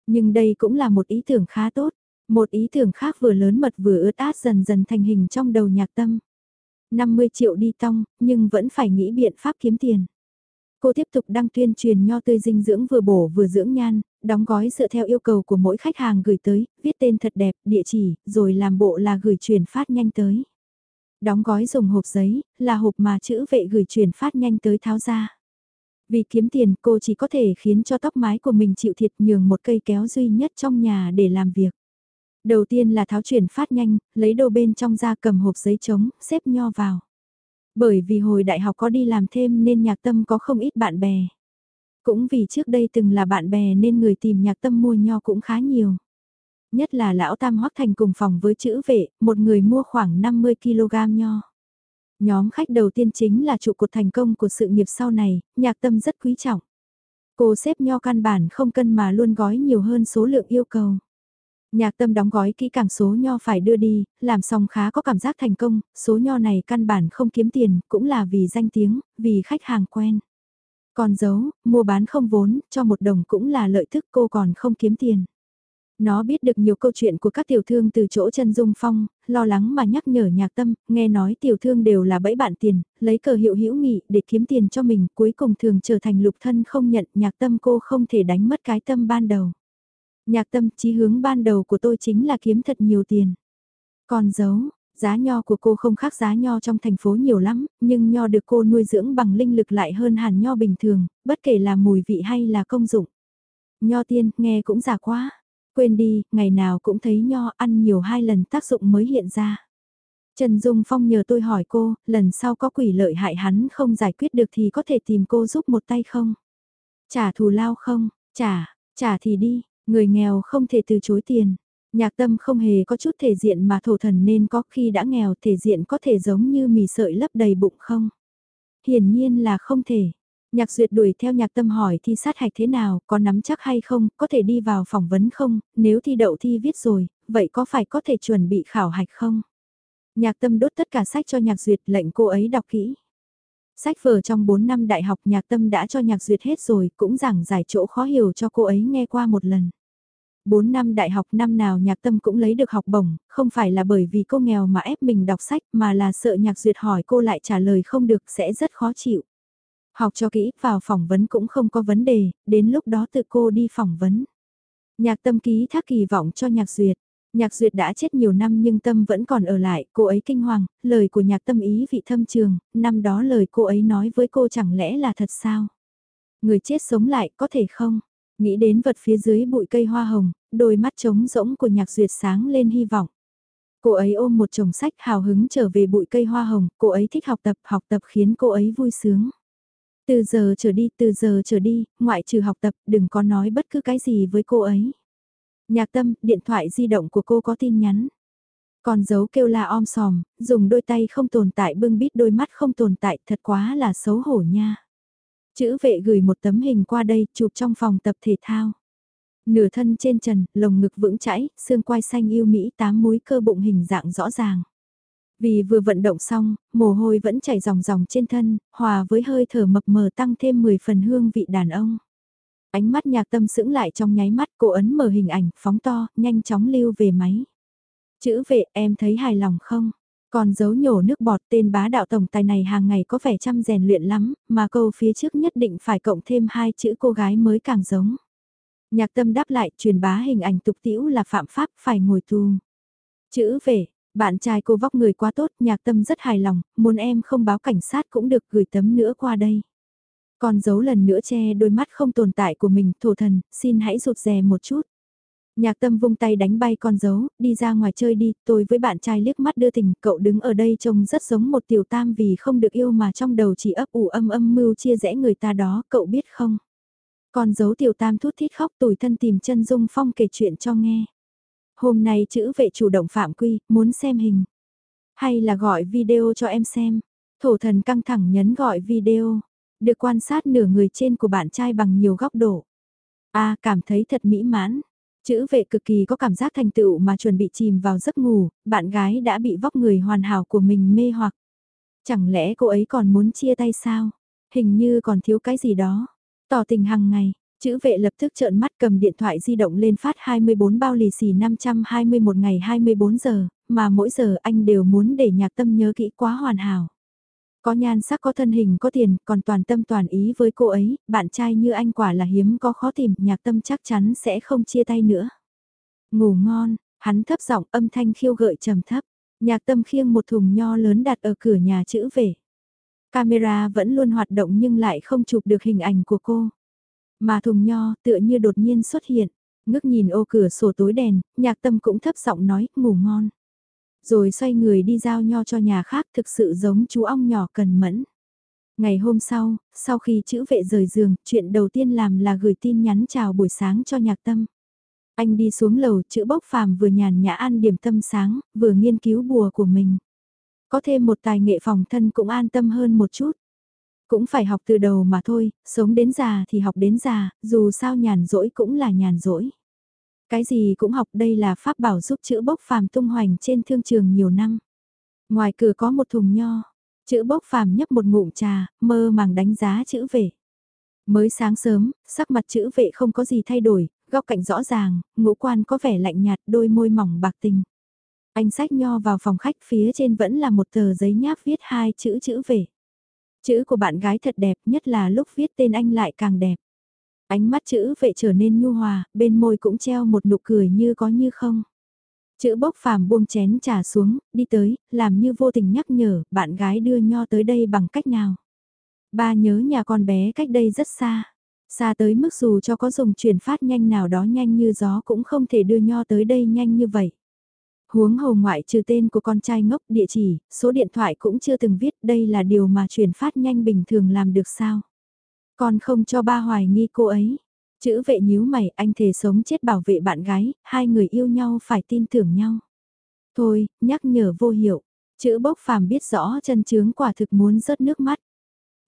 Nhưng đây cũng là một ý tưởng khá tốt, một ý tưởng khác vừa lớn mật vừa ướt át dần dần thành hình trong đầu nhạc tâm. 50 triệu đi tong, nhưng vẫn phải nghĩ biện pháp kiếm tiền. Cô tiếp tục đăng tuyên truyền nho tươi dinh dưỡng vừa bổ vừa dưỡng nhan, đóng gói dựa theo yêu cầu của mỗi khách hàng gửi tới, viết tên thật đẹp, địa chỉ, rồi làm bộ là gửi truyền phát nhanh tới. Đóng gói dùng hộp giấy, là hộp mà chữ vệ gửi truyền phát nhanh tới tháo ra. Vì kiếm tiền cô chỉ có thể khiến cho tóc mái của mình chịu thiệt nhường một cây kéo duy nhất trong nhà để làm việc. Đầu tiên là tháo chuyển phát nhanh, lấy đồ bên trong ra cầm hộp giấy trống, xếp nho vào. Bởi vì hồi đại học có đi làm thêm nên nhạc tâm có không ít bạn bè. Cũng vì trước đây từng là bạn bè nên người tìm nhạc tâm mua nho cũng khá nhiều. Nhất là lão Tam Hoắc Thành cùng phòng với chữ vệ, một người mua khoảng 50kg nho. Nhóm khách đầu tiên chính là trụ cột thành công của sự nghiệp sau này, nhạc tâm rất quý trọng. Cô xếp nho căn bản không cân mà luôn gói nhiều hơn số lượng yêu cầu. Nhạc tâm đóng gói kỹ càng số nho phải đưa đi, làm xong khá có cảm giác thành công, số nho này căn bản không kiếm tiền, cũng là vì danh tiếng, vì khách hàng quen. Còn giấu, mua bán không vốn, cho một đồng cũng là lợi thức cô còn không kiếm tiền. Nó biết được nhiều câu chuyện của các tiểu thương từ chỗ chân dung phong, lo lắng mà nhắc nhở nhạc tâm, nghe nói tiểu thương đều là bẫy bạn tiền, lấy cờ hiệu hữu nghị để kiếm tiền cho mình, cuối cùng thường trở thành lục thân không nhận nhạc tâm cô không thể đánh mất cái tâm ban đầu. Nhạc tâm chí hướng ban đầu của tôi chính là kiếm thật nhiều tiền. Còn giấu, giá nho của cô không khác giá nho trong thành phố nhiều lắm, nhưng nho được cô nuôi dưỡng bằng linh lực lại hơn hẳn nho bình thường, bất kể là mùi vị hay là công dụng. Nho tiên, nghe cũng giả quá. Quên đi, ngày nào cũng thấy nho ăn nhiều hai lần tác dụng mới hiện ra. Trần Dung Phong nhờ tôi hỏi cô, lần sau có quỷ lợi hại hắn không giải quyết được thì có thể tìm cô giúp một tay không? Trả thù lao không? Trả, trả thì đi, người nghèo không thể từ chối tiền. Nhạc tâm không hề có chút thể diện mà thổ thần nên có khi đã nghèo thể diện có thể giống như mì sợi lấp đầy bụng không? Hiển nhiên là không thể. Nhạc duyệt đuổi theo nhạc tâm hỏi thi sát hạch thế nào, có nắm chắc hay không, có thể đi vào phỏng vấn không, nếu thi đậu thi viết rồi, vậy có phải có thể chuẩn bị khảo hạch không? Nhạc tâm đốt tất cả sách cho nhạc duyệt lệnh cô ấy đọc kỹ. Sách vở trong 4 năm đại học nhạc tâm đã cho nhạc duyệt hết rồi, cũng giảng giải chỗ khó hiểu cho cô ấy nghe qua một lần. 4 năm đại học năm nào nhạc tâm cũng lấy được học bổng, không phải là bởi vì cô nghèo mà ép mình đọc sách mà là sợ nhạc duyệt hỏi cô lại trả lời không được sẽ rất khó chịu. Học cho kỹ, vào phỏng vấn cũng không có vấn đề, đến lúc đó tự cô đi phỏng vấn. Nhạc tâm ký thác kỳ vọng cho nhạc duyệt. Nhạc duyệt đã chết nhiều năm nhưng tâm vẫn còn ở lại, cô ấy kinh hoàng, lời của nhạc tâm ý vị thâm trường, năm đó lời cô ấy nói với cô chẳng lẽ là thật sao? Người chết sống lại có thể không? Nghĩ đến vật phía dưới bụi cây hoa hồng, đôi mắt trống rỗng của nhạc duyệt sáng lên hy vọng. Cô ấy ôm một chồng sách hào hứng trở về bụi cây hoa hồng, cô ấy thích học tập, học tập khiến cô ấy vui sướng. Từ giờ trở đi, từ giờ trở đi, ngoại trừ học tập, đừng có nói bất cứ cái gì với cô ấy. Nhạc tâm, điện thoại di động của cô có tin nhắn. Còn dấu kêu là om sòm, dùng đôi tay không tồn tại bưng bít đôi mắt không tồn tại, thật quá là xấu hổ nha. Chữ vệ gửi một tấm hình qua đây, chụp trong phòng tập thể thao. Nửa thân trên trần, lồng ngực vững chãi, xương quai xanh yêu Mỹ tám múi cơ bụng hình dạng rõ ràng. Vì vừa vận động xong, mồ hôi vẫn chảy ròng ròng trên thân, hòa với hơi thở mập mờ tăng thêm 10 phần hương vị đàn ông. Ánh mắt nhạc tâm sững lại trong nháy mắt cô ấn mở hình ảnh, phóng to, nhanh chóng lưu về máy. Chữ vệ em thấy hài lòng không? Còn giấu nhổ nước bọt tên bá đạo tổng tài này hàng ngày có vẻ chăm rèn luyện lắm, mà câu phía trước nhất định phải cộng thêm hai chữ cô gái mới càng giống. Nhạc tâm đáp lại truyền bá hình ảnh tục tiễu là phạm pháp phải ngồi tù. Chữ về, bạn trai cô vóc người quá tốt, nhạc tâm rất hài lòng, muốn em không báo cảnh sát cũng được gửi tấm nữa qua đây con giấu lần nữa che đôi mắt không tồn tại của mình, thổ thần, xin hãy rụt rè một chút. Nhạc tâm vung tay đánh bay con dấu, đi ra ngoài chơi đi, tôi với bạn trai liếc mắt đưa tình, cậu đứng ở đây trông rất giống một tiểu tam vì không được yêu mà trong đầu chỉ ấp ủ âm âm mưu chia rẽ người ta đó, cậu biết không? Con dấu tiểu tam thút thít khóc tủi thân tìm chân dung phong kể chuyện cho nghe. Hôm nay chữ vệ chủ động phạm quy, muốn xem hình. Hay là gọi video cho em xem. Thổ thần căng thẳng nhấn gọi video. Được quan sát nửa người trên của bạn trai bằng nhiều góc độ. a cảm thấy thật mỹ mãn. Chữ vệ cực kỳ có cảm giác thành tựu mà chuẩn bị chìm vào giấc ngủ, bạn gái đã bị vóc người hoàn hảo của mình mê hoặc. Chẳng lẽ cô ấy còn muốn chia tay sao? Hình như còn thiếu cái gì đó. Tỏ tình hàng ngày, Chữ vệ lập tức trợn mắt cầm điện thoại di động lên phát 24 bao lì xì 520 một ngày 24 giờ, mà mỗi giờ anh đều muốn để nhạc tâm nhớ kỹ quá hoàn hảo. Có nhan sắc có thân hình có tiền, còn toàn tâm toàn ý với cô ấy, bạn trai như anh quả là hiếm có khó tìm, nhạc tâm chắc chắn sẽ không chia tay nữa. Ngủ ngon, hắn thấp giọng âm thanh khiêu gợi trầm thấp, nhạc tâm khiêng một thùng nho lớn đặt ở cửa nhà chữ về. Camera vẫn luôn hoạt động nhưng lại không chụp được hình ảnh của cô. Mà thùng nho tựa như đột nhiên xuất hiện, ngước nhìn ô cửa sổ tối đèn, nhạc tâm cũng thấp giọng nói, ngủ ngon. Rồi xoay người đi giao nho cho nhà khác thực sự giống chú ong nhỏ cần mẫn. Ngày hôm sau, sau khi chữ vệ rời giường, chuyện đầu tiên làm là gửi tin nhắn chào buổi sáng cho nhạc tâm. Anh đi xuống lầu, chữ bốc phàm vừa nhàn nhã ăn điểm tâm sáng, vừa nghiên cứu bùa của mình. Có thêm một tài nghệ phòng thân cũng an tâm hơn một chút. Cũng phải học từ đầu mà thôi, sống đến già thì học đến già, dù sao nhàn rỗi cũng là nhàn rỗi. Cái gì cũng học đây là pháp bảo giúp chữ bốc phàm tung hoành trên thương trường nhiều năm. Ngoài cửa có một thùng nho, chữ bốc phàm nhấp một ngụm trà, mơ màng đánh giá chữ vệ. Mới sáng sớm, sắc mặt chữ vệ không có gì thay đổi, góc cạnh rõ ràng, ngũ quan có vẻ lạnh nhạt, đôi môi mỏng bạc tình. Anh sách nho vào phòng khách phía trên vẫn là một tờ giấy nháp viết hai chữ chữ về. Chữ của bạn gái thật đẹp nhất là lúc viết tên anh lại càng đẹp. Ánh mắt chữ vệ trở nên nhu hòa, bên môi cũng treo một nụ cười như có như không. Chữ bốc phàm buông chén trà xuống, đi tới, làm như vô tình nhắc nhở, bạn gái đưa nho tới đây bằng cách nào. Ba nhớ nhà con bé cách đây rất xa. Xa tới mức dù cho có dùng chuyển phát nhanh nào đó nhanh như gió cũng không thể đưa nho tới đây nhanh như vậy. Huống hồ ngoại trừ tên của con trai ngốc địa chỉ, số điện thoại cũng chưa từng viết đây là điều mà chuyển phát nhanh bình thường làm được sao. Con không cho ba hoài nghi cô ấy. Chữ vệ nhíu mày anh thề sống chết bảo vệ bạn gái, hai người yêu nhau phải tin tưởng nhau. Thôi, nhắc nhở vô hiệu. Chữ bốc phàm biết rõ chân chướng quả thực muốn rớt nước mắt.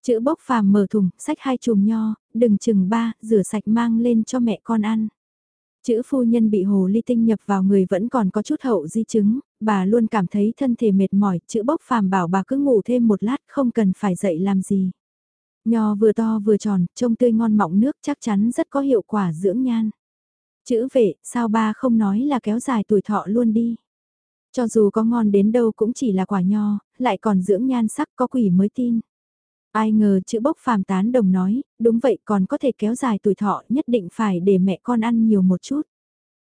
Chữ bốc phàm mở thùng, sách hai chùm nho, đừng chừng ba, rửa sạch mang lên cho mẹ con ăn. Chữ phu nhân bị hồ ly tinh nhập vào người vẫn còn có chút hậu di chứng, bà luôn cảm thấy thân thể mệt mỏi, chữ bốc phàm bảo bà cứ ngủ thêm một lát không cần phải dậy làm gì. Nho vừa to vừa tròn, trông tươi ngon mọng nước chắc chắn rất có hiệu quả dưỡng nhan. Chữ vệ, sao ba không nói là kéo dài tuổi thọ luôn đi. Cho dù có ngon đến đâu cũng chỉ là quả nho, lại còn dưỡng nhan sắc có quỷ mới tin. Ai ngờ chữ bốc phàm tán đồng nói, đúng vậy còn có thể kéo dài tuổi thọ nhất định phải để mẹ con ăn nhiều một chút.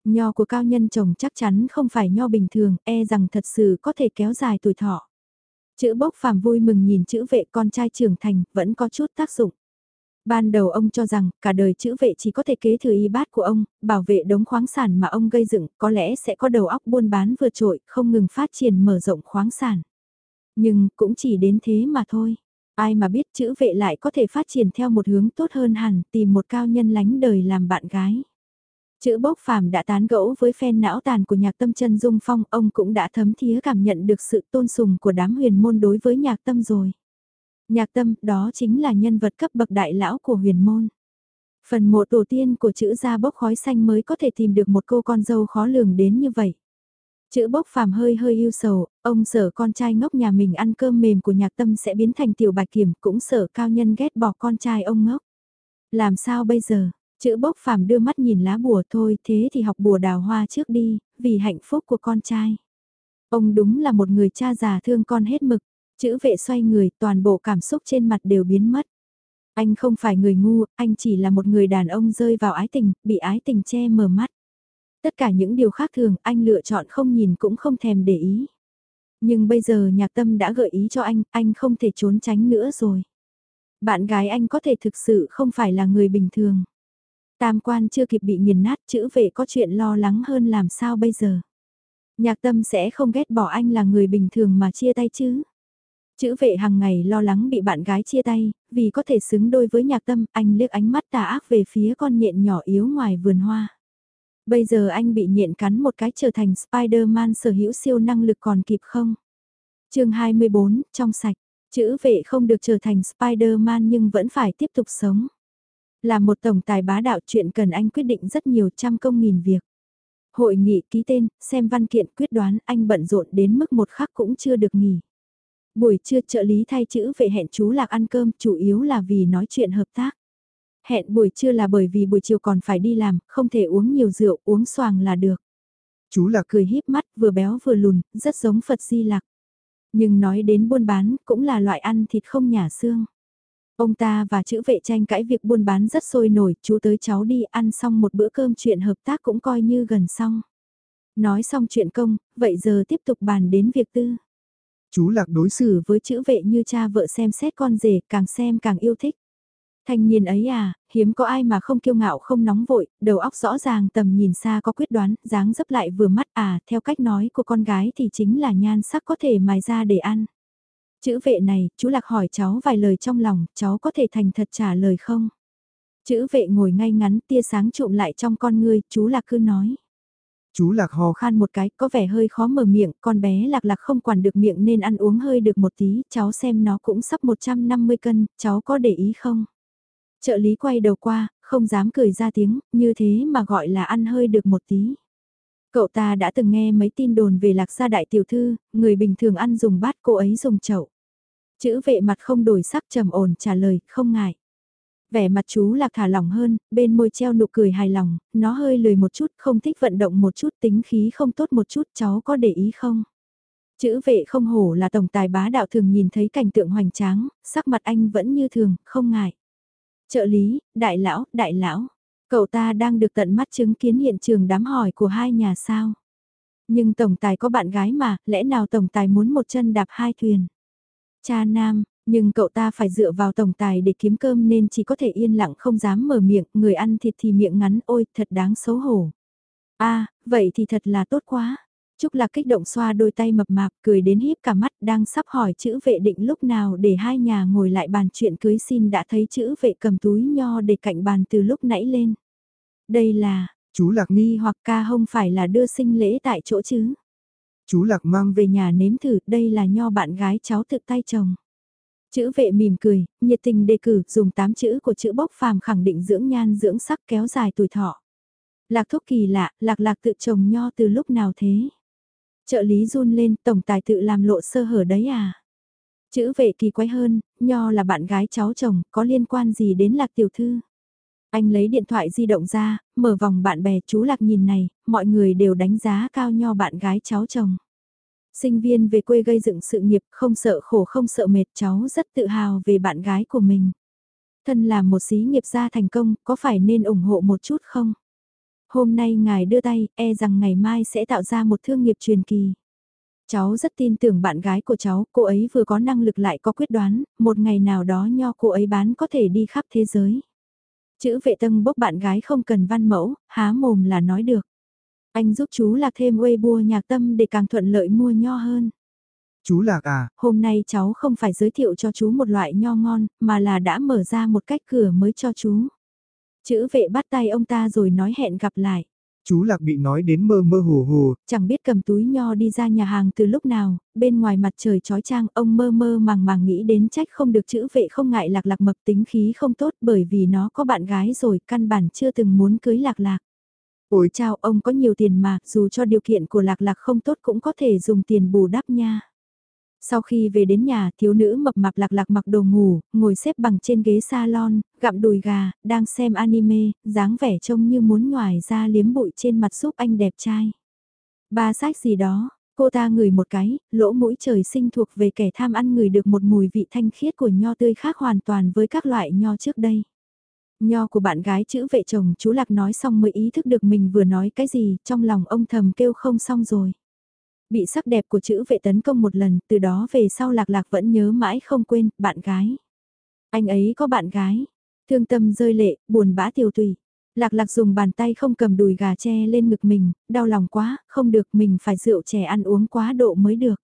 Nho của cao nhân trồng chắc chắn không phải nho bình thường, e rằng thật sự có thể kéo dài tuổi thọ. Chữ bốc phàm vui mừng nhìn chữ vệ con trai trưởng thành, vẫn có chút tác dụng. Ban đầu ông cho rằng cả đời chữ vệ chỉ có thể kế thừa y bát của ông, bảo vệ đống khoáng sản mà ông gây dựng, có lẽ sẽ có đầu óc buôn bán vượt trội, không ngừng phát triển mở rộng khoáng sản. Nhưng cũng chỉ đến thế mà thôi. Ai mà biết chữ vệ lại có thể phát triển theo một hướng tốt hơn hẳn, tìm một cao nhân lánh đời làm bạn gái. Chữ bốc phàm đã tán gẫu với phen não tàn của nhạc tâm chân Dung Phong, ông cũng đã thấm thía cảm nhận được sự tôn sùng của đám huyền môn đối với nhạc tâm rồi. Nhạc tâm, đó chính là nhân vật cấp bậc đại lão của huyền môn. Phần một tổ tiên của chữ gia bốc khói xanh mới có thể tìm được một cô con dâu khó lường đến như vậy. Chữ bốc phàm hơi hơi yêu sầu, ông sợ con trai ngốc nhà mình ăn cơm mềm của nhạc tâm sẽ biến thành tiểu bạch kiểm, cũng sợ cao nhân ghét bỏ con trai ông ngốc. Làm sao bây giờ? Chữ bốc phàm đưa mắt nhìn lá bùa thôi, thế thì học bùa đào hoa trước đi, vì hạnh phúc của con trai. Ông đúng là một người cha già thương con hết mực, chữ vệ xoay người, toàn bộ cảm xúc trên mặt đều biến mất. Anh không phải người ngu, anh chỉ là một người đàn ông rơi vào ái tình, bị ái tình che mờ mắt. Tất cả những điều khác thường anh lựa chọn không nhìn cũng không thèm để ý. Nhưng bây giờ nhạc tâm đã gợi ý cho anh, anh không thể trốn tránh nữa rồi. Bạn gái anh có thể thực sự không phải là người bình thường. Tam quan chưa kịp bị nghiền nát chữ vệ có chuyện lo lắng hơn làm sao bây giờ. Nhạc tâm sẽ không ghét bỏ anh là người bình thường mà chia tay chứ. Chữ vệ hàng ngày lo lắng bị bạn gái chia tay, vì có thể xứng đôi với nhạc tâm, anh liếc ánh mắt tà ác về phía con nhện nhỏ yếu ngoài vườn hoa. Bây giờ anh bị nhện cắn một cái trở thành Spider-Man sở hữu siêu năng lực còn kịp không? chương 24, trong sạch, chữ vệ không được trở thành Spider-Man nhưng vẫn phải tiếp tục sống. Là một tổng tài bá đạo chuyện cần anh quyết định rất nhiều trăm công nghìn việc. Hội nghị ký tên, xem văn kiện quyết đoán anh bận rộn đến mức một khắc cũng chưa được nghỉ. Buổi trưa trợ lý thay chữ vệ hẹn chú Lạc ăn cơm chủ yếu là vì nói chuyện hợp tác. Hẹn buổi trưa là bởi vì buổi chiều còn phải đi làm, không thể uống nhiều rượu, uống xoàng là được. Chú là cười híp mắt, vừa béo vừa lùn, rất giống Phật Di Lặc. Nhưng nói đến buôn bán, cũng là loại ăn thịt không nhả xương. Ông ta và chữ vệ tranh cãi việc buôn bán rất sôi nổi, chú tới cháu đi ăn xong một bữa cơm chuyện hợp tác cũng coi như gần xong. Nói xong chuyện công, vậy giờ tiếp tục bàn đến việc tư. Chú Lạc đối xử với chữ vệ như cha vợ xem xét con rể, càng xem càng yêu thích. Thanh niên ấy à, hiếm có ai mà không kiêu ngạo không nóng vội, đầu óc rõ ràng tầm nhìn xa có quyết đoán, dáng dấp lại vừa mắt à, theo cách nói của con gái thì chính là nhan sắc có thể mài ra để ăn. Chữ vệ này, chú Lạc hỏi cháu vài lời trong lòng, cháu có thể thành thật trả lời không? Chữ vệ ngồi ngay ngắn tia sáng trụm lại trong con ngươi, chú Lạc cứ nói. Chú Lạc hò khan một cái, có vẻ hơi khó mở miệng, con bé Lạc Lạc không quản được miệng nên ăn uống hơi được một tí, cháu xem nó cũng sắp 150 cân, cháu có để ý không? Trợ lý quay đầu qua, không dám cười ra tiếng, như thế mà gọi là ăn hơi được một tí. Cậu ta đã từng nghe mấy tin đồn về lạc gia đại tiểu thư, người bình thường ăn dùng bát cô ấy dùng chậu. Chữ vệ mặt không đổi sắc trầm ổn trả lời, không ngại. Vẻ mặt chú lạc thả lỏng hơn, bên môi treo nụ cười hài lòng, nó hơi lười một chút, không thích vận động một chút, tính khí không tốt một chút, cháu có để ý không? Chữ vệ không hổ là tổng tài bá đạo thường nhìn thấy cảnh tượng hoành tráng, sắc mặt anh vẫn như thường, không ngại. Trợ lý, đại lão, đại lão, cậu ta đang được tận mắt chứng kiến hiện trường đám hỏi của hai nhà sao. Nhưng tổng tài có bạn gái mà, lẽ nào tổng tài muốn một chân đạp hai thuyền? Cha nam, nhưng cậu ta phải dựa vào tổng tài để kiếm cơm nên chỉ có thể yên lặng không dám mở miệng, người ăn thịt thì miệng ngắn ôi thật đáng xấu hổ. a vậy thì thật là tốt quá. Trúc Lạc kích động xoa đôi tay mập mạp cười đến híp cả mắt đang sắp hỏi chữ vệ định lúc nào để hai nhà ngồi lại bàn chuyện cưới xin đã thấy chữ vệ cầm túi nho để cạnh bàn từ lúc nãy lên. Đây là, chú Lạc nghi hoặc ca không phải là đưa sinh lễ tại chỗ chứ. Chú Lạc mang về nhà nếm thử, đây là nho bạn gái cháu tự tay trồng. Chữ vệ mỉm cười, nhiệt tình đề cử, dùng tám chữ của chữ bốc phàm khẳng định dưỡng nhan dưỡng sắc kéo dài tuổi thọ. Lạc thuốc kỳ lạ, lạc lạc tự trồng nho từ lúc nào thế? Trợ lý run lên, tổng tài tự làm lộ sơ hở đấy à? Chữ vệ kỳ quái hơn, nho là bạn gái cháu chồng, có liên quan gì đến lạc tiểu thư? Anh lấy điện thoại di động ra, mở vòng bạn bè chú lạc nhìn này, mọi người đều đánh giá cao nho bạn gái cháu chồng. Sinh viên về quê gây dựng sự nghiệp, không sợ khổ không sợ mệt cháu rất tự hào về bạn gái của mình. Thân là một xí nghiệp gia thành công, có phải nên ủng hộ một chút không? Hôm nay ngài đưa tay, e rằng ngày mai sẽ tạo ra một thương nghiệp truyền kỳ. Cháu rất tin tưởng bạn gái của cháu, cô ấy vừa có năng lực lại có quyết đoán, một ngày nào đó nho cô ấy bán có thể đi khắp thế giới. Chữ vệ tân bốc bạn gái không cần văn mẫu, há mồm là nói được. Anh giúp chú Lạc thêm Weibo nhạc tâm để càng thuận lợi mua nho hơn. Chú Lạc à, hôm nay cháu không phải giới thiệu cho chú một loại nho ngon, mà là đã mở ra một cách cửa mới cho chú. Chữ vệ bắt tay ông ta rồi nói hẹn gặp lại. Chú Lạc bị nói đến mơ mơ hồ hồ, chẳng biết cầm túi nho đi ra nhà hàng từ lúc nào, bên ngoài mặt trời trói trang ông mơ mơ màng màng nghĩ đến trách không được chữ vệ không ngại Lạc Lạc mập tính khí không tốt bởi vì nó có bạn gái rồi căn bản chưa từng muốn cưới Lạc Lạc. Ôi chào ông có nhiều tiền mà, dù cho điều kiện của lạc lạc không tốt cũng có thể dùng tiền bù đắp nha. Sau khi về đến nhà, thiếu nữ mập mạp lạc lạc mặc đồ ngủ, ngồi xếp bằng trên ghế salon, gặm đùi gà, đang xem anime, dáng vẻ trông như muốn ngoài ra liếm bụi trên mặt giúp anh đẹp trai. Ba sách gì đó, cô ta ngửi một cái, lỗ mũi trời sinh thuộc về kẻ tham ăn ngửi được một mùi vị thanh khiết của nho tươi khác hoàn toàn với các loại nho trước đây. Nho của bạn gái chữ vệ chồng chú Lạc nói xong mới ý thức được mình vừa nói cái gì, trong lòng ông thầm kêu không xong rồi. Bị sắc đẹp của chữ vệ tấn công một lần, từ đó về sau Lạc Lạc vẫn nhớ mãi không quên, bạn gái. Anh ấy có bạn gái, thương tâm rơi lệ, buồn bã tiêu tùy. Lạc lạc dùng bàn tay không cầm đùi gà che lên ngực mình, đau lòng quá, không được mình phải rượu chè ăn uống quá độ mới được.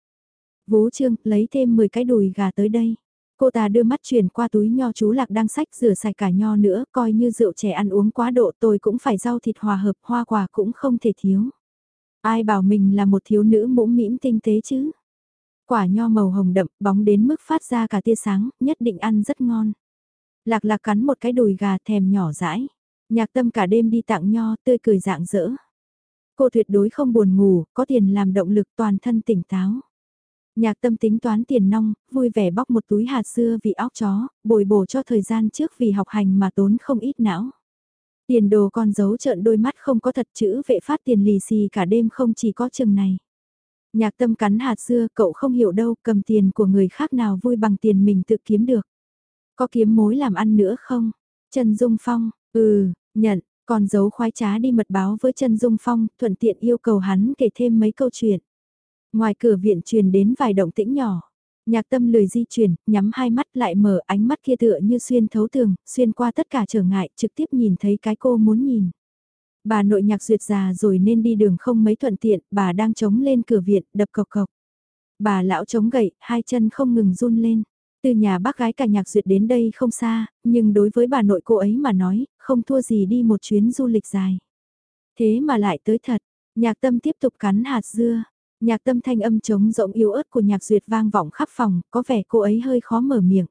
Vú Trương, lấy thêm 10 cái đùi gà tới đây. Cô ta đưa mắt chuyển qua túi nho chú lạc đang sách rửa sạch cả nho nữa, coi như rượu trẻ ăn uống quá độ tôi cũng phải rau thịt hòa hợp hoa quả cũng không thể thiếu. Ai bảo mình là một thiếu nữ mũm mĩm tinh tế chứ? Quả nho màu hồng đậm, bóng đến mức phát ra cả tia sáng, nhất định ăn rất ngon. Lạc lạc cắn một cái đùi gà thèm nhỏ rãi. Nhạc tâm cả đêm đi tặng nho, tươi cười dạng dỡ. Cô tuyệt đối không buồn ngủ, có tiền làm động lực toàn thân tỉnh táo. Nhạc tâm tính toán tiền nong, vui vẻ bóc một túi hạt dưa vì óc chó, bồi bổ cho thời gian trước vì học hành mà tốn không ít não. Tiền đồ con giấu trợn đôi mắt không có thật chữ vệ phát tiền lì xì cả đêm không chỉ có chừng này. Nhạc tâm cắn hạt dưa cậu không hiểu đâu cầm tiền của người khác nào vui bằng tiền mình tự kiếm được. Có kiếm mối làm ăn nữa không? Trần Dung Phong, ừ, nhận, còn giấu khoái trá đi mật báo với Trần Dung Phong, thuận tiện yêu cầu hắn kể thêm mấy câu chuyện. Ngoài cửa viện truyền đến vài động tĩnh nhỏ. Nhạc tâm lười di chuyển, nhắm hai mắt lại mở ánh mắt kia tựa như xuyên thấu tường, xuyên qua tất cả trở ngại, trực tiếp nhìn thấy cái cô muốn nhìn. Bà nội nhạc duyệt già rồi nên đi đường không mấy thuận tiện, bà đang chống lên cửa viện, đập cộc cộc. Bà lão chống gậy, hai chân không ngừng run lên. Từ nhà bác gái cả nhạc duyệt đến đây không xa, nhưng đối với bà nội cô ấy mà nói, không thua gì đi một chuyến du lịch dài. Thế mà lại tới thật, nhạc tâm tiếp tục cắn hạt dưa. Nhạc tâm thanh âm trống rỗng yếu ớt của nhạc duyệt vang vọng khắp phòng, có vẻ cô ấy hơi khó mở miệng.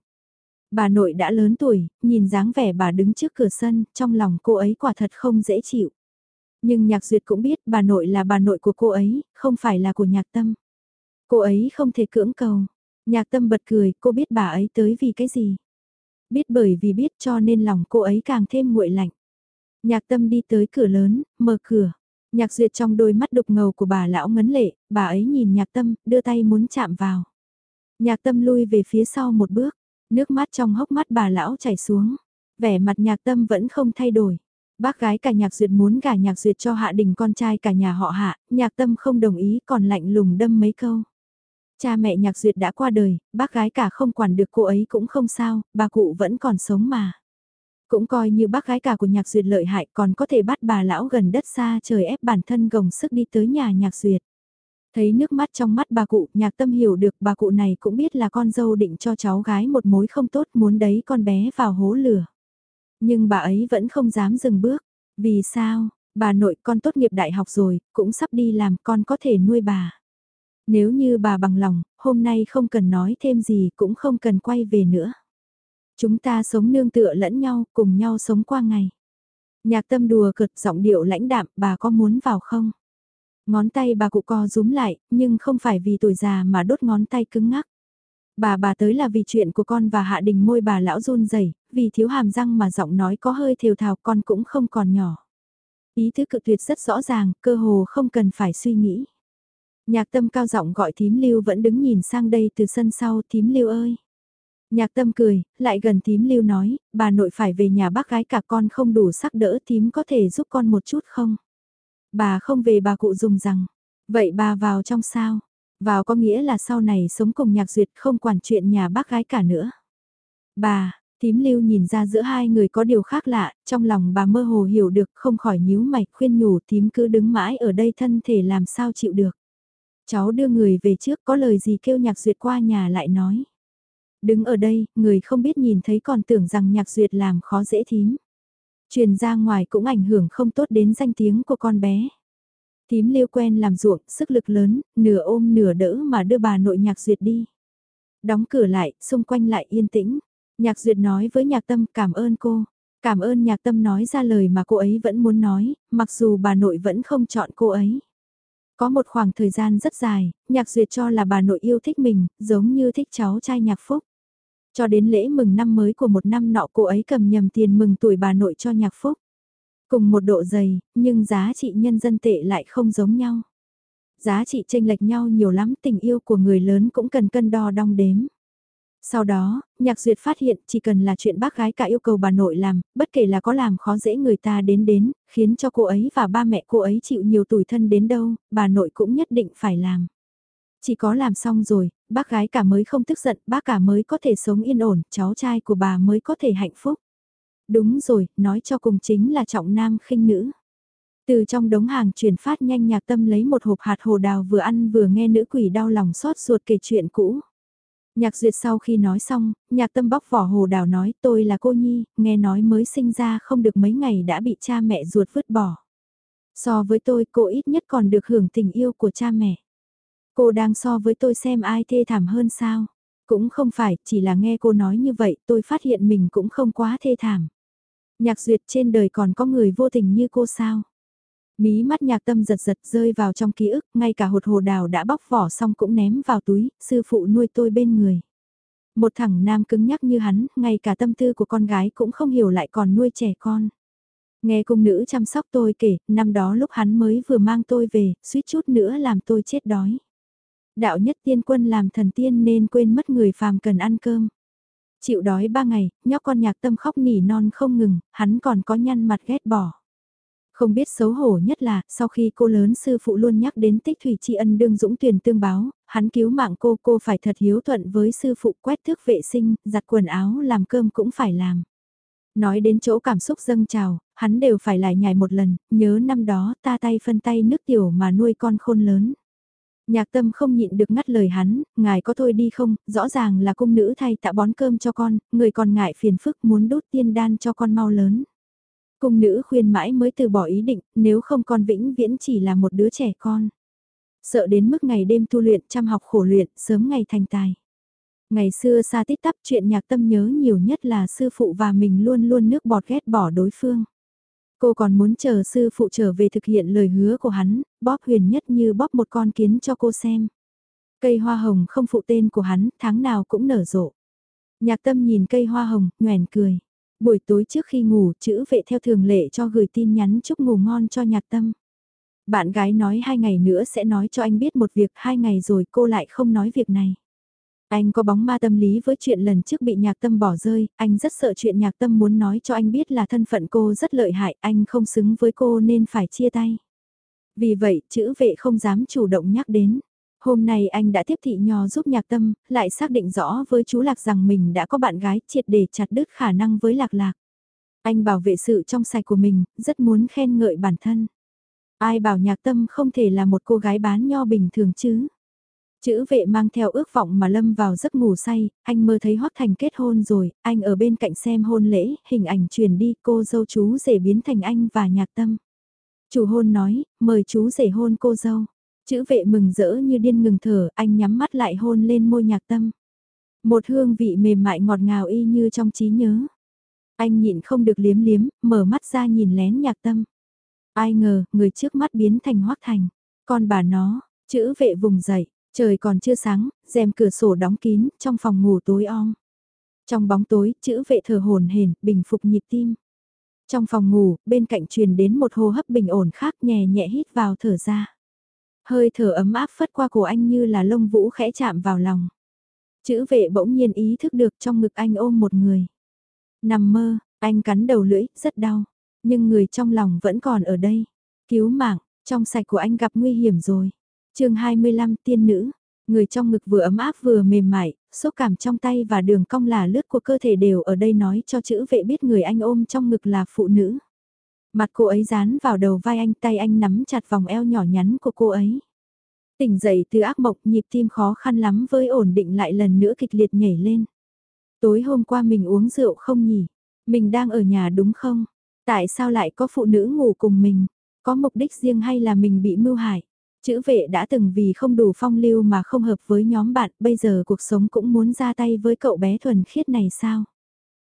Bà nội đã lớn tuổi, nhìn dáng vẻ bà đứng trước cửa sân, trong lòng cô ấy quả thật không dễ chịu. Nhưng nhạc duyệt cũng biết bà nội là bà nội của cô ấy, không phải là của nhạc tâm. Cô ấy không thể cưỡng cầu. Nhạc tâm bật cười, cô biết bà ấy tới vì cái gì. Biết bởi vì biết cho nên lòng cô ấy càng thêm nguội lạnh. Nhạc tâm đi tới cửa lớn, mở cửa. Nhạc duyệt trong đôi mắt đục ngầu của bà lão ngấn lệ, bà ấy nhìn nhạc tâm, đưa tay muốn chạm vào. Nhạc tâm lui về phía sau một bước, nước mắt trong hốc mắt bà lão chảy xuống. Vẻ mặt nhạc tâm vẫn không thay đổi. Bác gái cả nhạc duyệt muốn cả nhạc duyệt cho hạ đình con trai cả nhà họ hạ, nhạc tâm không đồng ý còn lạnh lùng đâm mấy câu. Cha mẹ nhạc duyệt đã qua đời, bác gái cả không quản được cô ấy cũng không sao, bà cụ vẫn còn sống mà. Cũng coi như bác gái cả của nhạc duyệt lợi hại còn có thể bắt bà lão gần đất xa trời ép bản thân gồng sức đi tới nhà nhạc duyệt. Thấy nước mắt trong mắt bà cụ, nhạc tâm hiểu được bà cụ này cũng biết là con dâu định cho cháu gái một mối không tốt muốn đấy con bé vào hố lửa. Nhưng bà ấy vẫn không dám dừng bước. Vì sao, bà nội con tốt nghiệp đại học rồi, cũng sắp đi làm con có thể nuôi bà. Nếu như bà bằng lòng, hôm nay không cần nói thêm gì cũng không cần quay về nữa. Chúng ta sống nương tựa lẫn nhau, cùng nhau sống qua ngày. Nhạc tâm đùa cợt giọng điệu lãnh đạm, bà có muốn vào không? Ngón tay bà cụ co rúm lại, nhưng không phải vì tuổi già mà đốt ngón tay cứng ngắc. Bà bà tới là vì chuyện của con và hạ đình môi bà lão run rẩy vì thiếu hàm răng mà giọng nói có hơi thều thào con cũng không còn nhỏ. Ý thức cự tuyệt rất rõ ràng, cơ hồ không cần phải suy nghĩ. Nhạc tâm cao giọng gọi thím lưu vẫn đứng nhìn sang đây từ sân sau thím lưu ơi. Nhạc tâm cười, lại gần thím lưu nói, bà nội phải về nhà bác gái cả con không đủ sắc đỡ thím có thể giúp con một chút không? Bà không về bà cụ dùng rằng, vậy bà vào trong sao? Vào có nghĩa là sau này sống cùng nhạc duyệt không quản chuyện nhà bác gái cả nữa. Bà, Tím lưu nhìn ra giữa hai người có điều khác lạ, trong lòng bà mơ hồ hiểu được không khỏi nhíu mày khuyên nhủ tím cứ đứng mãi ở đây thân thể làm sao chịu được. Cháu đưa người về trước có lời gì kêu nhạc duyệt qua nhà lại nói. Đứng ở đây, người không biết nhìn thấy còn tưởng rằng nhạc duyệt làm khó dễ thím. Truyền ra ngoài cũng ảnh hưởng không tốt đến danh tiếng của con bé. Thím liêu quen làm ruộng, sức lực lớn, nửa ôm nửa đỡ mà đưa bà nội nhạc duyệt đi. Đóng cửa lại, xung quanh lại yên tĩnh. Nhạc duyệt nói với nhạc tâm cảm ơn cô. Cảm ơn nhạc tâm nói ra lời mà cô ấy vẫn muốn nói, mặc dù bà nội vẫn không chọn cô ấy. Có một khoảng thời gian rất dài, nhạc duyệt cho là bà nội yêu thích mình, giống như thích cháu trai nhạc phúc. Cho đến lễ mừng năm mới của một năm nọ cô ấy cầm nhầm tiền mừng tuổi bà nội cho nhạc phúc. Cùng một độ dày, nhưng giá trị nhân dân tệ lại không giống nhau. Giá trị tranh lệch nhau nhiều lắm tình yêu của người lớn cũng cần cân đo đong đếm. Sau đó, Nhạc Duyệt phát hiện chỉ cần là chuyện bác gái cả yêu cầu bà nội làm, bất kể là có làm khó dễ người ta đến đến, khiến cho cô ấy và ba mẹ cô ấy chịu nhiều tủi thân đến đâu, bà nội cũng nhất định phải làm. Chỉ có làm xong rồi, bác gái cả mới không tức giận, bác cả mới có thể sống yên ổn, cháu trai của bà mới có thể hạnh phúc. Đúng rồi, nói cho cùng chính là trọng nam khinh nữ. Từ trong đống hàng chuyển phát nhanh nhạc tâm lấy một hộp hạt hồ đào vừa ăn vừa nghe nữ quỷ đau lòng xót ruột kể chuyện cũ. Nhạc duyệt sau khi nói xong, nhạc tâm bóc vỏ hồ đào nói tôi là cô Nhi, nghe nói mới sinh ra không được mấy ngày đã bị cha mẹ ruột vứt bỏ. So với tôi cô ít nhất còn được hưởng tình yêu của cha mẹ. Cô đang so với tôi xem ai thê thảm hơn sao? Cũng không phải, chỉ là nghe cô nói như vậy tôi phát hiện mình cũng không quá thê thảm. Nhạc duyệt trên đời còn có người vô tình như cô sao? Mí mắt nhạc tâm giật giật rơi vào trong ký ức, ngay cả hột hồ đào đã bóc vỏ xong cũng ném vào túi, sư phụ nuôi tôi bên người. Một thằng nam cứng nhắc như hắn, ngay cả tâm tư của con gái cũng không hiểu lại còn nuôi trẻ con. Nghe cung nữ chăm sóc tôi kể, năm đó lúc hắn mới vừa mang tôi về, suýt chút nữa làm tôi chết đói. Đạo nhất tiên quân làm thần tiên nên quên mất người phàm cần ăn cơm. Chịu đói ba ngày, nhóc con nhạc tâm khóc nỉ non không ngừng, hắn còn có nhăn mặt ghét bỏ. Không biết xấu hổ nhất là, sau khi cô lớn sư phụ luôn nhắc đến tích thủy tri ân đương dũng tuyển tương báo, hắn cứu mạng cô, cô phải thật hiếu thuận với sư phụ quét thước vệ sinh, giặt quần áo, làm cơm cũng phải làm. Nói đến chỗ cảm xúc dâng trào, hắn đều phải lại nhảy một lần, nhớ năm đó ta tay phân tay nước tiểu mà nuôi con khôn lớn. Nhạc tâm không nhịn được ngắt lời hắn, ngài có thôi đi không, rõ ràng là cung nữ thay tạ bón cơm cho con, người còn ngại phiền phức muốn đốt tiên đan cho con mau lớn. Cung nữ khuyên mãi mới từ bỏ ý định, nếu không con vĩnh viễn chỉ là một đứa trẻ con. Sợ đến mức ngày đêm tu luyện chăm học khổ luyện, sớm ngày thành tài. Ngày xưa xa tít tắp chuyện nhạc tâm nhớ nhiều nhất là sư phụ và mình luôn luôn nước bọt ghét bỏ đối phương. Cô còn muốn chờ sư phụ trở về thực hiện lời hứa của hắn, bóp huyền nhất như bóp một con kiến cho cô xem. Cây hoa hồng không phụ tên của hắn, tháng nào cũng nở rộ. Nhạc tâm nhìn cây hoa hồng, nhoèn cười. Buổi tối trước khi ngủ, chữ vệ theo thường lệ cho gửi tin nhắn chúc ngủ ngon cho nhạc tâm. Bạn gái nói hai ngày nữa sẽ nói cho anh biết một việc, hai ngày rồi cô lại không nói việc này. Anh có bóng ma tâm lý với chuyện lần trước bị nhạc tâm bỏ rơi, anh rất sợ chuyện nhạc tâm muốn nói cho anh biết là thân phận cô rất lợi hại, anh không xứng với cô nên phải chia tay. Vì vậy, chữ vệ không dám chủ động nhắc đến. Hôm nay anh đã tiếp thị nho giúp nhạc tâm, lại xác định rõ với chú Lạc rằng mình đã có bạn gái triệt để chặt đứt khả năng với Lạc Lạc. Anh bảo vệ sự trong sạch của mình, rất muốn khen ngợi bản thân. Ai bảo nhạc tâm không thể là một cô gái bán nho bình thường chứ? Chữ vệ mang theo ước vọng mà lâm vào giấc ngủ say, anh mơ thấy Hoắc Thành kết hôn rồi, anh ở bên cạnh xem hôn lễ, hình ảnh truyền đi cô dâu chú rể biến thành anh và nhạc tâm. Chủ hôn nói, mời chú rể hôn cô dâu. Chữ vệ mừng rỡ như điên ngừng thở, anh nhắm mắt lại hôn lên môi nhạc tâm. Một hương vị mềm mại ngọt ngào y như trong trí nhớ. Anh nhịn không được liếm liếm, mở mắt ra nhìn lén nhạc tâm. Ai ngờ, người trước mắt biến thành Hoắc Thành. Con bà nó, chữ vệ vùng dậy, Trời còn chưa sáng, rèm cửa sổ đóng kín, trong phòng ngủ tối om. Trong bóng tối, chữ vệ thở hồn hển, bình phục nhịp tim. Trong phòng ngủ, bên cạnh truyền đến một hô hấp bình ổn khác nhẹ nhẹ hít vào thở ra. Hơi thở ấm áp phất qua cổ anh như là lông vũ khẽ chạm vào lòng. Chữ vệ bỗng nhiên ý thức được trong ngực anh ôm một người. Nằm mơ, anh cắn đầu lưỡi, rất đau. Nhưng người trong lòng vẫn còn ở đây. Cứu mạng, trong sạch của anh gặp nguy hiểm rồi chương 25 tiên nữ, người trong ngực vừa ấm áp vừa mềm mại, xúc cảm trong tay và đường cong là lướt của cơ thể đều ở đây nói cho chữ vệ biết người anh ôm trong ngực là phụ nữ. Mặt cô ấy dán vào đầu vai anh tay anh nắm chặt vòng eo nhỏ nhắn của cô ấy. Tỉnh dậy từ ác mộng nhịp tim khó khăn lắm với ổn định lại lần nữa kịch liệt nhảy lên. Tối hôm qua mình uống rượu không nhỉ? Mình đang ở nhà đúng không? Tại sao lại có phụ nữ ngủ cùng mình? Có mục đích riêng hay là mình bị mưu hại? Chữ vệ đã từng vì không đủ phong lưu mà không hợp với nhóm bạn, bây giờ cuộc sống cũng muốn ra tay với cậu bé thuần khiết này sao?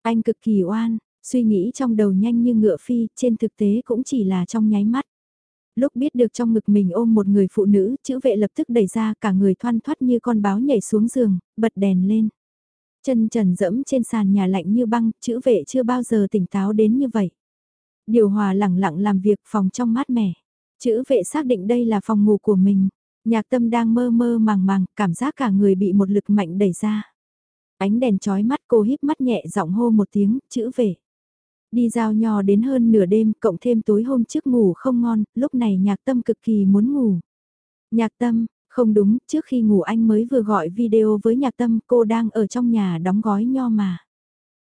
Anh cực kỳ oan, suy nghĩ trong đầu nhanh như ngựa phi, trên thực tế cũng chỉ là trong nháy mắt. Lúc biết được trong ngực mình ôm một người phụ nữ, chữ vệ lập tức đẩy ra cả người thoăn thoát như con báo nhảy xuống giường, bật đèn lên. Chân trần dẫm trên sàn nhà lạnh như băng, chữ vệ chưa bao giờ tỉnh táo đến như vậy. Điều hòa lẳng lặng làm việc phòng trong mát mẻ. Chữ vệ xác định đây là phòng ngủ của mình. Nhạc tâm đang mơ mơ màng màng, cảm giác cả người bị một lực mạnh đẩy ra. Ánh đèn chói mắt cô híp mắt nhẹ giọng hô một tiếng, chữ vệ. Đi giao nho đến hơn nửa đêm, cộng thêm tối hôm trước ngủ không ngon, lúc này nhạc tâm cực kỳ muốn ngủ. Nhạc tâm, không đúng, trước khi ngủ anh mới vừa gọi video với nhạc tâm, cô đang ở trong nhà đóng gói nho mà.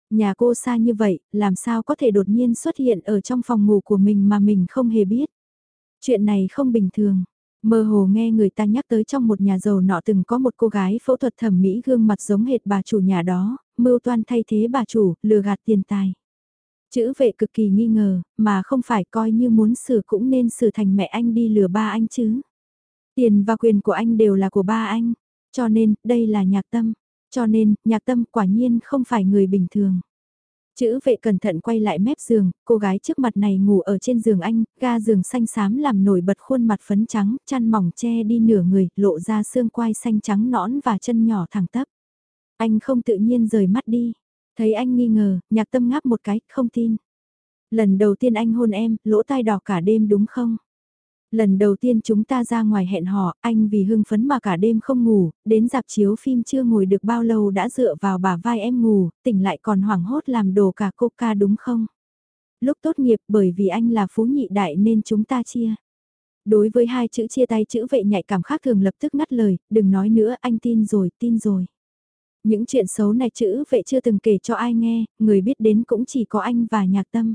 Nhà cô xa như vậy, làm sao có thể đột nhiên xuất hiện ở trong phòng ngủ của mình mà mình không hề biết. Chuyện này không bình thường. Mơ hồ nghe người ta nhắc tới trong một nhà giàu nọ từng có một cô gái phẫu thuật thẩm mỹ gương mặt giống hệt bà chủ nhà đó, mưu toan thay thế bà chủ, lừa gạt tiền tài. Chữ vệ cực kỳ nghi ngờ, mà không phải coi như muốn xử cũng nên xử thành mẹ anh đi lừa ba anh chứ. Tiền và quyền của anh đều là của ba anh, cho nên đây là nhạc tâm. Cho nên, nhạc tâm quả nhiên không phải người bình thường. Chữ vệ cẩn thận quay lại mép giường, cô gái trước mặt này ngủ ở trên giường anh, ga giường xanh xám làm nổi bật khuôn mặt phấn trắng, chăn mỏng che đi nửa người, lộ ra xương quai xanh trắng nõn và chân nhỏ thẳng tắp. Anh không tự nhiên rời mắt đi. Thấy anh nghi ngờ, nhạc tâm ngáp một cái, không tin. Lần đầu tiên anh hôn em, lỗ tai đỏ cả đêm đúng không? Lần đầu tiên chúng ta ra ngoài hẹn hò, anh vì hưng phấn mà cả đêm không ngủ, đến dạp chiếu phim chưa ngồi được bao lâu đã dựa vào bả vai em ngủ, tỉnh lại còn hoảng hốt làm đồ cả coca đúng không? Lúc tốt nghiệp bởi vì anh là phú nhị đại nên chúng ta chia. Đối với hai chữ chia tay chữ vệ nhạy cảm khác thường lập tức ngắt lời, đừng nói nữa anh tin rồi, tin rồi. Những chuyện xấu này chữ vệ chưa từng kể cho ai nghe, người biết đến cũng chỉ có anh và nhạc tâm.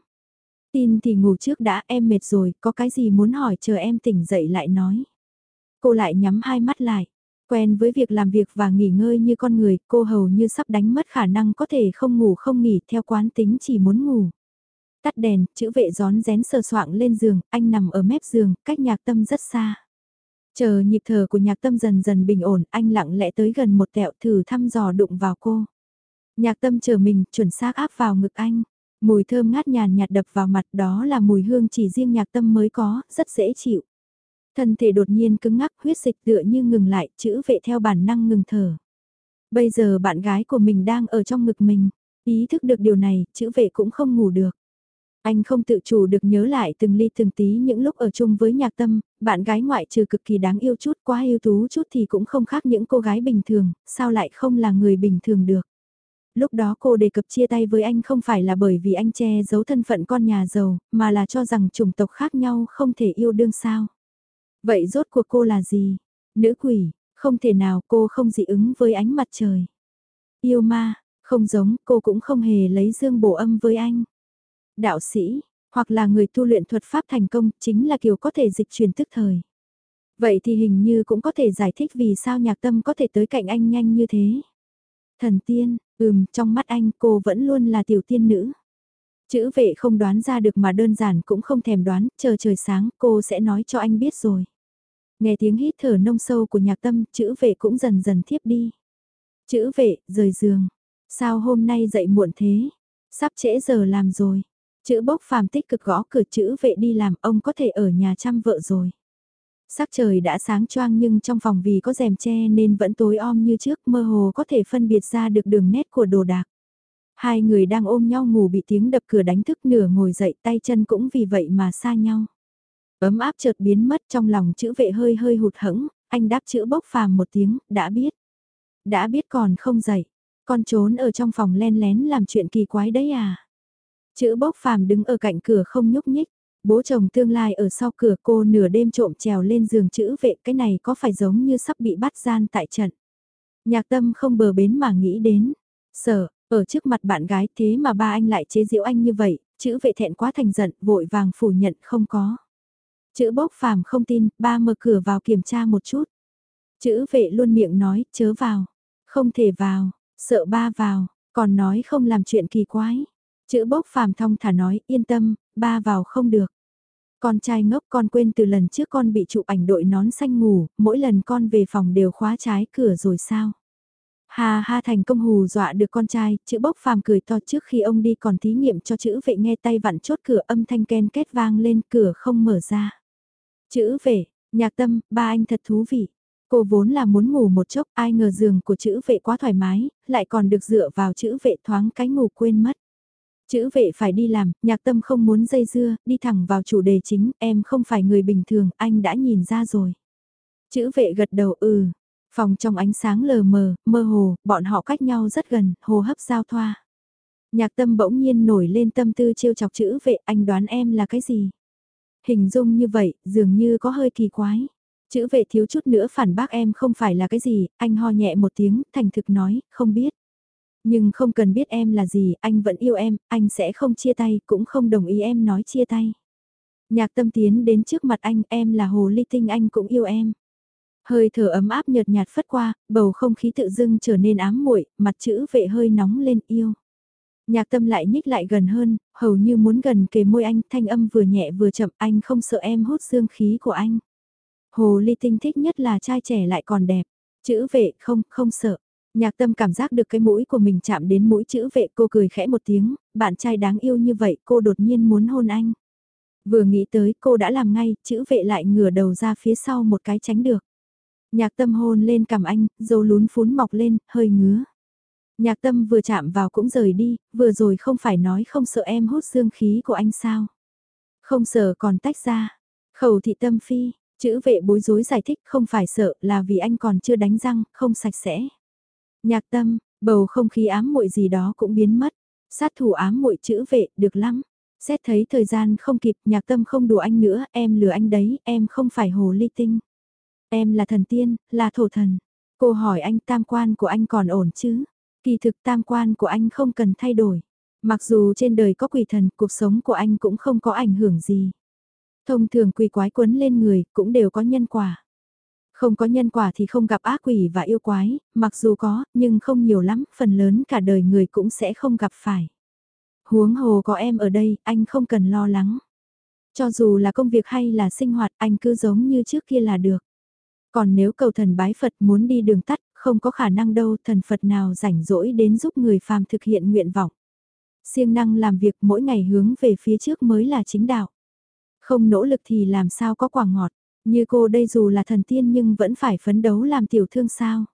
Tin thì ngủ trước đã em mệt rồi, có cái gì muốn hỏi chờ em tỉnh dậy lại nói. Cô lại nhắm hai mắt lại. Quen với việc làm việc và nghỉ ngơi như con người, cô hầu như sắp đánh mất khả năng có thể không ngủ không nghỉ theo quán tính chỉ muốn ngủ. Tắt đèn, chữ vệ gión rén sờ soạng lên giường, anh nằm ở mép giường, cách nhạc tâm rất xa. Chờ nhịp thở của nhạc tâm dần dần bình ổn, anh lặng lẽ tới gần một tẹo thử thăm dò đụng vào cô. Nhạc tâm chờ mình, chuẩn xác áp vào ngực anh. Mùi thơm ngát nhàn nhạt đập vào mặt đó là mùi hương chỉ riêng nhạc tâm mới có, rất dễ chịu. Thân thể đột nhiên cứng ngắc huyết dịch tựa như ngừng lại, chữ vệ theo bản năng ngừng thở. Bây giờ bạn gái của mình đang ở trong ngực mình. Ý thức được điều này, chữ vệ cũng không ngủ được. Anh không tự chủ được nhớ lại từng ly từng tí những lúc ở chung với nhạc tâm, bạn gái ngoại trừ cực kỳ đáng yêu chút quá yêu tú chút thì cũng không khác những cô gái bình thường, sao lại không là người bình thường được. Lúc đó cô đề cập chia tay với anh không phải là bởi vì anh che giấu thân phận con nhà giàu, mà là cho rằng chủng tộc khác nhau không thể yêu đương sao. Vậy rốt cuộc cô là gì? Nữ quỷ, không thể nào cô không dị ứng với ánh mặt trời. Yêu ma, không giống, cô cũng không hề lấy dương bổ âm với anh. Đạo sĩ, hoặc là người tu luyện thuật pháp thành công, chính là kiểu có thể dịch truyền tức thời. Vậy thì hình như cũng có thể giải thích vì sao nhạc tâm có thể tới cạnh anh nhanh như thế. Thần tiên, ừm, trong mắt anh cô vẫn luôn là tiểu tiên nữ. Chữ vệ không đoán ra được mà đơn giản cũng không thèm đoán, chờ trời sáng cô sẽ nói cho anh biết rồi. Nghe tiếng hít thở nông sâu của nhạc tâm, chữ vệ cũng dần dần thiếp đi. Chữ vệ, rời giường. Sao hôm nay dậy muộn thế? Sắp trễ giờ làm rồi. Chữ bốc phàm tích cực gõ cửa chữ vệ đi làm ông có thể ở nhà chăm vợ rồi. Sắc trời đã sáng choang nhưng trong phòng vì có rèm che nên vẫn tối om như trước mơ hồ có thể phân biệt ra được đường nét của đồ đạc. Hai người đang ôm nhau ngủ bị tiếng đập cửa đánh thức nửa ngồi dậy tay chân cũng vì vậy mà xa nhau. Ấm áp chợt biến mất trong lòng chữ vệ hơi hơi hụt hẫng, anh đáp chữ bốc phàm một tiếng, đã biết. Đã biết còn không dậy, con trốn ở trong phòng len lén làm chuyện kỳ quái đấy à. Chữ bốc phàm đứng ở cạnh cửa không nhúc nhích, bố chồng tương lai ở sau cửa cô nửa đêm trộm trèo lên giường chữ vệ cái này có phải giống như sắp bị bắt gian tại trận. Nhạc tâm không bờ bến mà nghĩ đến, sợ, ở trước mặt bạn gái thế mà ba anh lại chế giễu anh như vậy, chữ vệ thẹn quá thành giận, vội vàng phủ nhận không có. Chữ bốc phàm không tin, ba mở cửa vào kiểm tra một chút. Chữ vệ luôn miệng nói, chớ vào. Không thể vào, sợ ba vào, còn nói không làm chuyện kỳ quái. Chữ bốc phàm thong thả nói, yên tâm, ba vào không được. Con trai ngốc con quên từ lần trước con bị chụp ảnh đội nón xanh ngủ, mỗi lần con về phòng đều khóa trái cửa rồi sao? Hà ha thành công hù dọa được con trai, chữ bốc phàm cười to trước khi ông đi còn thí nghiệm cho chữ vệ nghe tay vặn chốt cửa âm thanh ken kết vang lên cửa không mở ra. Chữ vệ, nhạc tâm, ba anh thật thú vị. Cô vốn là muốn ngủ một chốc, ai ngờ giường của chữ vệ quá thoải mái, lại còn được dựa vào chữ vệ thoáng cái ngủ quên mất. Chữ vệ phải đi làm, nhạc tâm không muốn dây dưa, đi thẳng vào chủ đề chính, em không phải người bình thường, anh đã nhìn ra rồi. Chữ vệ gật đầu ừ, phòng trong ánh sáng lờ mờ, mơ hồ, bọn họ cách nhau rất gần, hồ hấp giao thoa. Nhạc tâm bỗng nhiên nổi lên tâm tư trêu chọc chữ vệ, anh đoán em là cái gì? Hình dung như vậy, dường như có hơi kỳ quái. Chữ vệ thiếu chút nữa phản bác em không phải là cái gì, anh ho nhẹ một tiếng, thành thực nói, không biết. Nhưng không cần biết em là gì, anh vẫn yêu em, anh sẽ không chia tay, cũng không đồng ý em nói chia tay. Nhạc tâm tiến đến trước mặt anh, em là hồ ly tinh anh cũng yêu em. Hơi thở ấm áp nhợt nhạt phất qua, bầu không khí tự dưng trở nên ám muội, mặt chữ vệ hơi nóng lên yêu. Nhạc tâm lại nhích lại gần hơn, hầu như muốn gần kề môi anh, thanh âm vừa nhẹ vừa chậm, anh không sợ em hút dương khí của anh. Hồ ly tinh thích nhất là trai trẻ lại còn đẹp. Chữ vệ không, không sợ. Nhạc tâm cảm giác được cái mũi của mình chạm đến mũi chữ vệ cô cười khẽ một tiếng, bạn trai đáng yêu như vậy cô đột nhiên muốn hôn anh. Vừa nghĩ tới cô đã làm ngay, chữ vệ lại ngửa đầu ra phía sau một cái tránh được. Nhạc tâm hôn lên cằm anh, dâu lún phún mọc lên, hơi ngứa. Nhạc tâm vừa chạm vào cũng rời đi, vừa rồi không phải nói không sợ em hút dương khí của anh sao. Không sợ còn tách ra. Khẩu thị tâm phi, chữ vệ bối rối giải thích không phải sợ là vì anh còn chưa đánh răng, không sạch sẽ. Nhạc tâm, bầu không khí ám muội gì đó cũng biến mất. Sát thủ ám muội chữ vệ, được lắm. Xét thấy thời gian không kịp, nhạc tâm không đùa anh nữa, em lừa anh đấy, em không phải hồ ly tinh. Em là thần tiên, là thổ thần. Cô hỏi anh tam quan của anh còn ổn chứ? Kỳ thực tam quan của anh không cần thay đổi. Mặc dù trên đời có quỷ thần, cuộc sống của anh cũng không có ảnh hưởng gì. Thông thường quỷ quái quấn lên người, cũng đều có nhân quả. Không có nhân quả thì không gặp ác quỷ và yêu quái, mặc dù có, nhưng không nhiều lắm, phần lớn cả đời người cũng sẽ không gặp phải. Huống hồ có em ở đây, anh không cần lo lắng. Cho dù là công việc hay là sinh hoạt, anh cứ giống như trước kia là được. Còn nếu cầu thần bái Phật muốn đi đường tắt, không có khả năng đâu, thần Phật nào rảnh rỗi đến giúp người phàm thực hiện nguyện vọng. Siêng năng làm việc mỗi ngày hướng về phía trước mới là chính đạo. Không nỗ lực thì làm sao có quả ngọt. Như cô đây dù là thần tiên nhưng vẫn phải phấn đấu làm tiểu thương sao.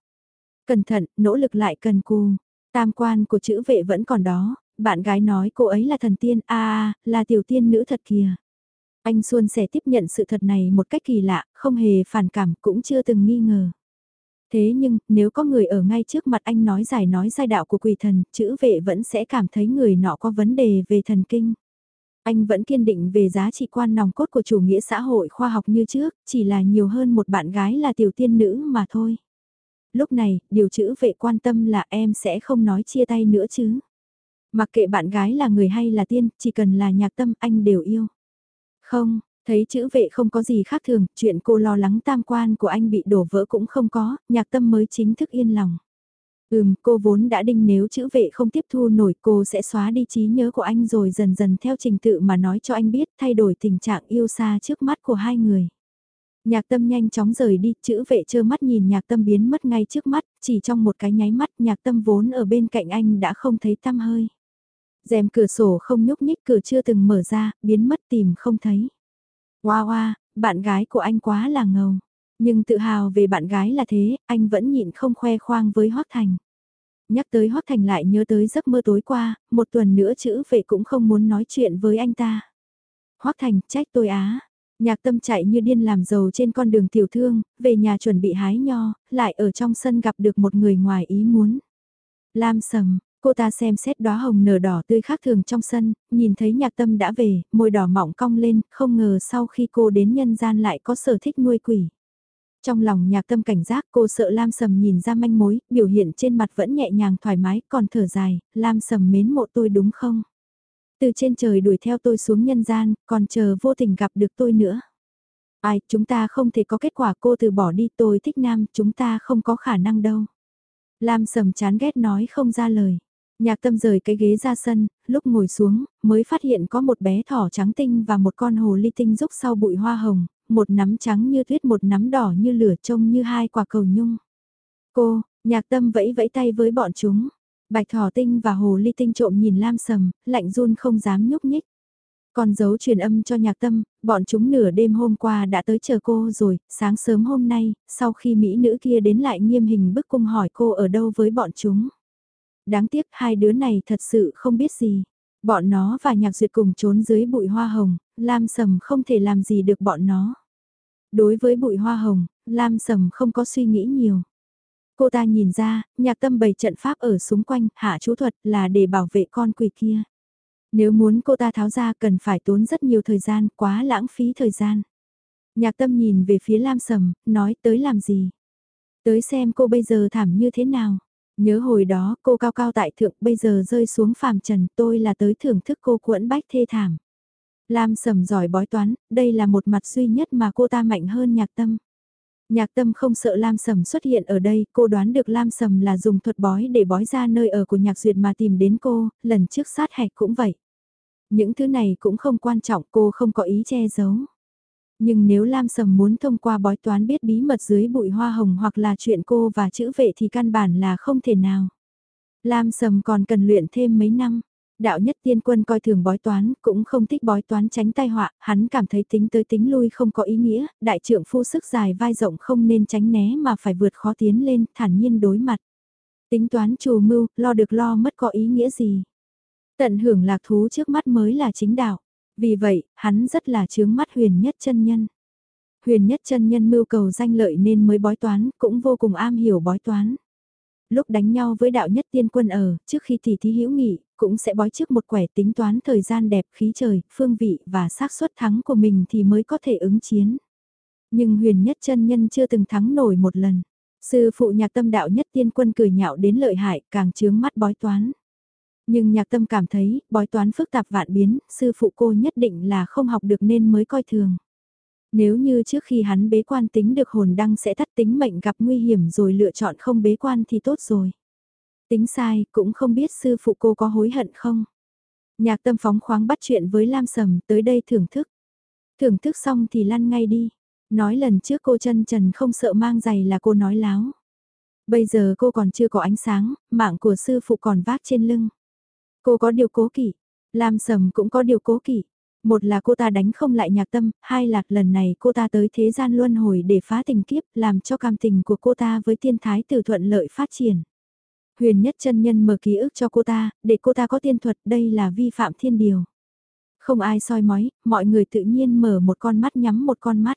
Cẩn thận, nỗ lực lại cần cù. Tam quan của chữ vệ vẫn còn đó, bạn gái nói cô ấy là thần tiên, a là tiểu tiên nữ thật kìa. Anh Xuân sẽ tiếp nhận sự thật này một cách kỳ lạ, không hề phản cảm cũng chưa từng nghi ngờ. Thế nhưng, nếu có người ở ngay trước mặt anh nói giải nói giai đạo của quỷ thần, chữ vệ vẫn sẽ cảm thấy người nọ có vấn đề về thần kinh. Anh vẫn kiên định về giá trị quan nòng cốt của chủ nghĩa xã hội khoa học như trước, chỉ là nhiều hơn một bạn gái là tiểu tiên nữ mà thôi. Lúc này, điều chữ vệ quan tâm là em sẽ không nói chia tay nữa chứ. Mặc kệ bạn gái là người hay là tiên, chỉ cần là nhạc tâm anh đều yêu. Không, thấy chữ vệ không có gì khác thường, chuyện cô lo lắng tam quan của anh bị đổ vỡ cũng không có, nhạc tâm mới chính thức yên lòng. Ừm, cô vốn đã đinh nếu chữ vệ không tiếp thu nổi cô sẽ xóa đi trí nhớ của anh rồi dần dần theo trình tự mà nói cho anh biết thay đổi tình trạng yêu xa trước mắt của hai người. Nhạc tâm nhanh chóng rời đi, chữ vệ trơ mắt nhìn nhạc tâm biến mất ngay trước mắt, chỉ trong một cái nháy mắt nhạc tâm vốn ở bên cạnh anh đã không thấy tăm hơi rèm cửa sổ không nhúc nhích cửa chưa từng mở ra, biến mất tìm không thấy. Hoa hoa, bạn gái của anh quá là ngầu. Nhưng tự hào về bạn gái là thế, anh vẫn nhịn không khoe khoang với Hoác Thành. Nhắc tới Hoác Thành lại nhớ tới giấc mơ tối qua, một tuần nữa chữ về cũng không muốn nói chuyện với anh ta. Hoác Thành, trách tôi á. Nhạc tâm chạy như điên làm giàu trên con đường tiểu thương, về nhà chuẩn bị hái nho, lại ở trong sân gặp được một người ngoài ý muốn. Lam sầm, Cô ta xem xét đóa hồng nở đỏ tươi khác thường trong sân, nhìn thấy nhạc tâm đã về, môi đỏ mỏng cong lên, không ngờ sau khi cô đến nhân gian lại có sở thích nuôi quỷ. Trong lòng nhạc tâm cảnh giác cô sợ Lam Sầm nhìn ra manh mối, biểu hiện trên mặt vẫn nhẹ nhàng thoải mái, còn thở dài, Lam Sầm mến mộ tôi đúng không? Từ trên trời đuổi theo tôi xuống nhân gian, còn chờ vô tình gặp được tôi nữa. Ai, chúng ta không thể có kết quả cô từ bỏ đi tôi thích nam, chúng ta không có khả năng đâu. Lam Sầm chán ghét nói không ra lời. Nhạc tâm rời cái ghế ra sân, lúc ngồi xuống, mới phát hiện có một bé thỏ trắng tinh và một con hồ ly tinh rúc sau bụi hoa hồng, một nắm trắng như tuyết một nắm đỏ như lửa trông như hai quả cầu nhung. Cô, nhạc tâm vẫy vẫy tay với bọn chúng. Bạch thỏ tinh và hồ ly tinh trộm nhìn lam sầm, lạnh run không dám nhúc nhích. Còn dấu truyền âm cho nhạc tâm, bọn chúng nửa đêm hôm qua đã tới chờ cô rồi, sáng sớm hôm nay, sau khi mỹ nữ kia đến lại nghiêm hình bức cung hỏi cô ở đâu với bọn chúng. Đáng tiếc hai đứa này thật sự không biết gì. Bọn nó và nhạc duyệt cùng trốn dưới bụi hoa hồng, Lam Sầm không thể làm gì được bọn nó. Đối với bụi hoa hồng, Lam Sầm không có suy nghĩ nhiều. Cô ta nhìn ra, nhạc tâm bày trận pháp ở xung quanh, hạ chú thuật là để bảo vệ con quỷ kia. Nếu muốn cô ta tháo ra cần phải tốn rất nhiều thời gian, quá lãng phí thời gian. Nhạc tâm nhìn về phía Lam Sầm, nói tới làm gì? Tới xem cô bây giờ thảm như thế nào? Nhớ hồi đó cô cao cao tại thượng bây giờ rơi xuống phàm trần tôi là tới thưởng thức cô quẫn bách thê thảm. Lam sầm giỏi bói toán, đây là một mặt duy nhất mà cô ta mạnh hơn nhạc tâm. Nhạc tâm không sợ Lam Sầm xuất hiện ở đây, cô đoán được Lam Sầm là dùng thuật bói để bói ra nơi ở của nhạc duyệt mà tìm đến cô, lần trước sát hạch cũng vậy. Những thứ này cũng không quan trọng cô không có ý che giấu. Nhưng nếu Lam Sầm muốn thông qua bói toán biết bí mật dưới bụi hoa hồng hoặc là chuyện cô và chữ vệ thì căn bản là không thể nào. Lam Sầm còn cần luyện thêm mấy năm. Đạo nhất tiên quân coi thường bói toán, cũng không thích bói toán tránh tai họa, hắn cảm thấy tính tới tính lui không có ý nghĩa, đại trưởng phu sức dài vai rộng không nên tránh né mà phải vượt khó tiến lên, thản nhiên đối mặt. Tính toán trù mưu, lo được lo mất có ý nghĩa gì. Tận hưởng lạc thú trước mắt mới là chính đạo. Vì vậy, hắn rất là chướng mắt huyền nhất chân nhân. Huyền nhất chân nhân mưu cầu danh lợi nên mới bói toán, cũng vô cùng am hiểu bói toán. Lúc đánh nhau với đạo nhất tiên quân ở, trước khi thì thí hữu nghị, cũng sẽ bói trước một quẻ tính toán thời gian đẹp khí trời, phương vị và xác suất thắng của mình thì mới có thể ứng chiến. Nhưng huyền nhất chân nhân chưa từng thắng nổi một lần. Sư phụ nhạc tâm đạo nhất tiên quân cười nhạo đến lợi hại càng chướng mắt bói toán. Nhưng nhạc tâm cảm thấy, bói toán phức tạp vạn biến, sư phụ cô nhất định là không học được nên mới coi thường. Nếu như trước khi hắn bế quan tính được hồn đăng sẽ thắt tính mệnh gặp nguy hiểm rồi lựa chọn không bế quan thì tốt rồi. Tính sai, cũng không biết sư phụ cô có hối hận không. Nhạc tâm phóng khoáng bắt chuyện với Lam Sầm tới đây thưởng thức. Thưởng thức xong thì lăn ngay đi. Nói lần trước cô chân trần không sợ mang giày là cô nói láo. Bây giờ cô còn chưa có ánh sáng, mạng của sư phụ còn vác trên lưng. Cô có điều cố kỵ, Lam Sầm cũng có điều cố kỵ. Một là cô ta đánh không lại nhạc tâm, hai là lần này cô ta tới thế gian luân hồi để phá tình kiếp, làm cho cam tình của cô ta với tiên thái tử thuận lợi phát triển. Huyền nhất chân nhân mở ký ức cho cô ta, để cô ta có tiên thuật, đây là vi phạm thiên điều. Không ai soi mói, mọi người tự nhiên mở một con mắt nhắm một con mắt.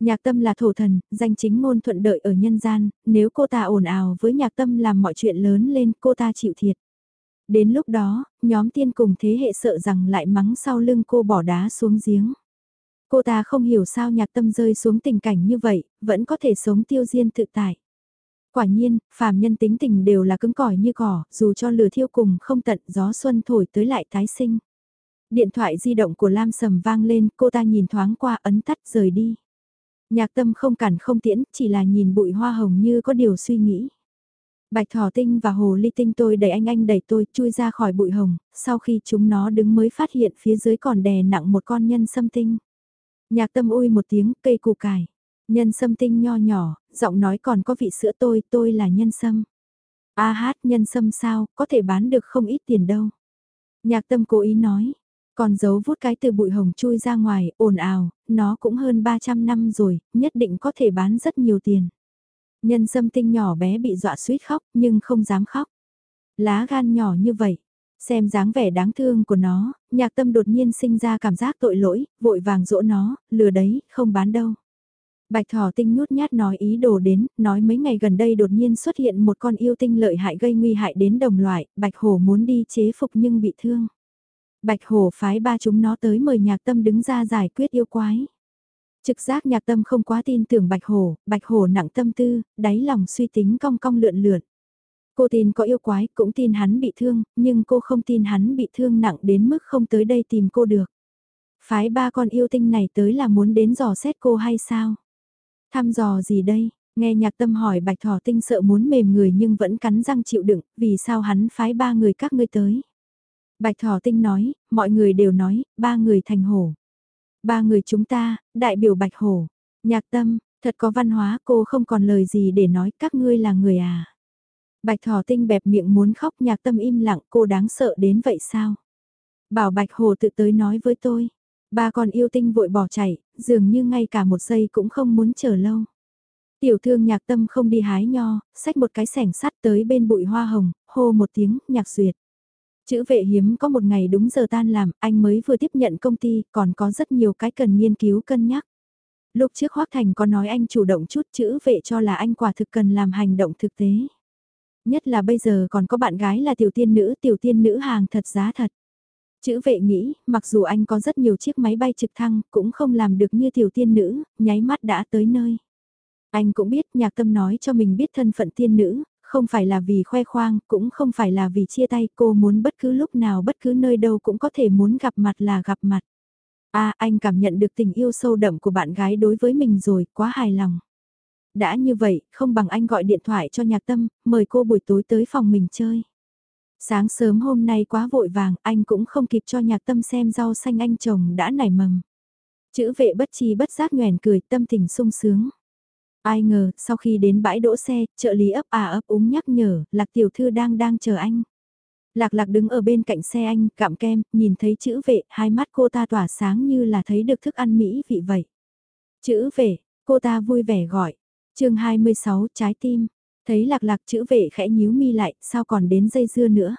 Nhạc tâm là thổ thần, danh chính ngôn thuận đợi ở nhân gian, nếu cô ta ồn ào với nhạc tâm làm mọi chuyện lớn lên cô ta chịu thiệt. Đến lúc đó, nhóm tiên cùng thế hệ sợ rằng lại mắng sau lưng cô bỏ đá xuống giếng. Cô ta không hiểu sao nhạc tâm rơi xuống tình cảnh như vậy, vẫn có thể sống tiêu diên tự tại. Quả nhiên, phàm nhân tính tình đều là cứng cỏi như cỏ, dù cho lửa thiêu cùng không tận gió xuân thổi tới lại tái sinh. Điện thoại di động của Lam Sầm vang lên, cô ta nhìn thoáng qua ấn tắt rời đi. Nhạc tâm không cản không tiễn, chỉ là nhìn bụi hoa hồng như có điều suy nghĩ. Bạch thỏ tinh và hồ ly tinh tôi đẩy anh anh đẩy tôi chui ra khỏi bụi hồng, sau khi chúng nó đứng mới phát hiện phía dưới còn đè nặng một con nhân sâm tinh. Nhạc tâm ui một tiếng cây củ cải. Nhân sâm tinh nho nhỏ, giọng nói còn có vị sữa tôi, tôi là nhân sâm. A hát nhân sâm sao, có thể bán được không ít tiền đâu. Nhạc tâm cố ý nói, còn giấu vút cái từ bụi hồng chui ra ngoài, ồn ào, nó cũng hơn 300 năm rồi, nhất định có thể bán rất nhiều tiền. Nhân dâm tinh nhỏ bé bị dọa suýt khóc, nhưng không dám khóc. Lá gan nhỏ như vậy, xem dáng vẻ đáng thương của nó, nhạc tâm đột nhiên sinh ra cảm giác tội lỗi, vội vàng dỗ nó, lừa đấy, không bán đâu. Bạch thỏ tinh nhút nhát nói ý đồ đến, nói mấy ngày gần đây đột nhiên xuất hiện một con yêu tinh lợi hại gây nguy hại đến đồng loại, bạch hổ muốn đi chế phục nhưng bị thương. Bạch hổ phái ba chúng nó tới mời nhạc tâm đứng ra giải quyết yêu quái. Trực giác nhạc tâm không quá tin tưởng bạch hổ, bạch hổ nặng tâm tư, đáy lòng suy tính cong cong lượn lượn. Cô tin có yêu quái, cũng tin hắn bị thương, nhưng cô không tin hắn bị thương nặng đến mức không tới đây tìm cô được. Phái ba con yêu tinh này tới là muốn đến dò xét cô hay sao? Thăm dò gì đây? Nghe nhạc tâm hỏi bạch thỏ tinh sợ muốn mềm người nhưng vẫn cắn răng chịu đựng, vì sao hắn phái ba người các ngươi tới? Bạch thỏ tinh nói, mọi người đều nói, ba người thành hổ. Ba người chúng ta, đại biểu bạch hổ. Nhạc tâm, thật có văn hóa cô không còn lời gì để nói các ngươi là người à. Bạch thỏ tinh bẹp miệng muốn khóc nhạc tâm im lặng cô đáng sợ đến vậy sao? Bảo bạch hổ tự tới nói với tôi. Ba con yêu tinh vội bỏ chạy, dường như ngay cả một giây cũng không muốn chờ lâu. Tiểu thương nhạc tâm không đi hái nho, xách một cái sẻng sắt tới bên bụi hoa hồng, hô một tiếng, nhạc duyệt. Chữ vệ hiếm có một ngày đúng giờ tan làm, anh mới vừa tiếp nhận công ty, còn có rất nhiều cái cần nghiên cứu cân nhắc. Lúc trước Hoác Thành có nói anh chủ động chút chữ vệ cho là anh quả thực cần làm hành động thực tế. Nhất là bây giờ còn có bạn gái là tiểu tiên nữ, tiểu tiên nữ hàng thật giá thật. Chữ vệ nghĩ, mặc dù anh có rất nhiều chiếc máy bay trực thăng, cũng không làm được như tiểu tiên nữ, nháy mắt đã tới nơi. Anh cũng biết nhạc tâm nói cho mình biết thân phận tiên nữ, không phải là vì khoe khoang, cũng không phải là vì chia tay, cô muốn bất cứ lúc nào bất cứ nơi đâu cũng có thể muốn gặp mặt là gặp mặt. À, anh cảm nhận được tình yêu sâu đậm của bạn gái đối với mình rồi, quá hài lòng. Đã như vậy, không bằng anh gọi điện thoại cho nhạc tâm, mời cô buổi tối tới phòng mình chơi. Sáng sớm hôm nay quá vội vàng, anh cũng không kịp cho nhạc tâm xem rau xanh anh chồng đã nảy mầm. Chữ vệ bất chi bất giác nhoèn cười tâm tình sung sướng. Ai ngờ, sau khi đến bãi đỗ xe, trợ lý ấp à ấp úng nhắc nhở, lạc tiểu thư đang đang chờ anh. Lạc lạc đứng ở bên cạnh xe anh, cạm kem, nhìn thấy chữ vệ, hai mắt cô ta tỏa sáng như là thấy được thức ăn Mỹ vị vậy. Chữ vệ, cô ta vui vẻ gọi. chương 26 trái tim. Thấy lạc lạc chữ vệ khẽ nhíu mi lại, sao còn đến dây dưa nữa.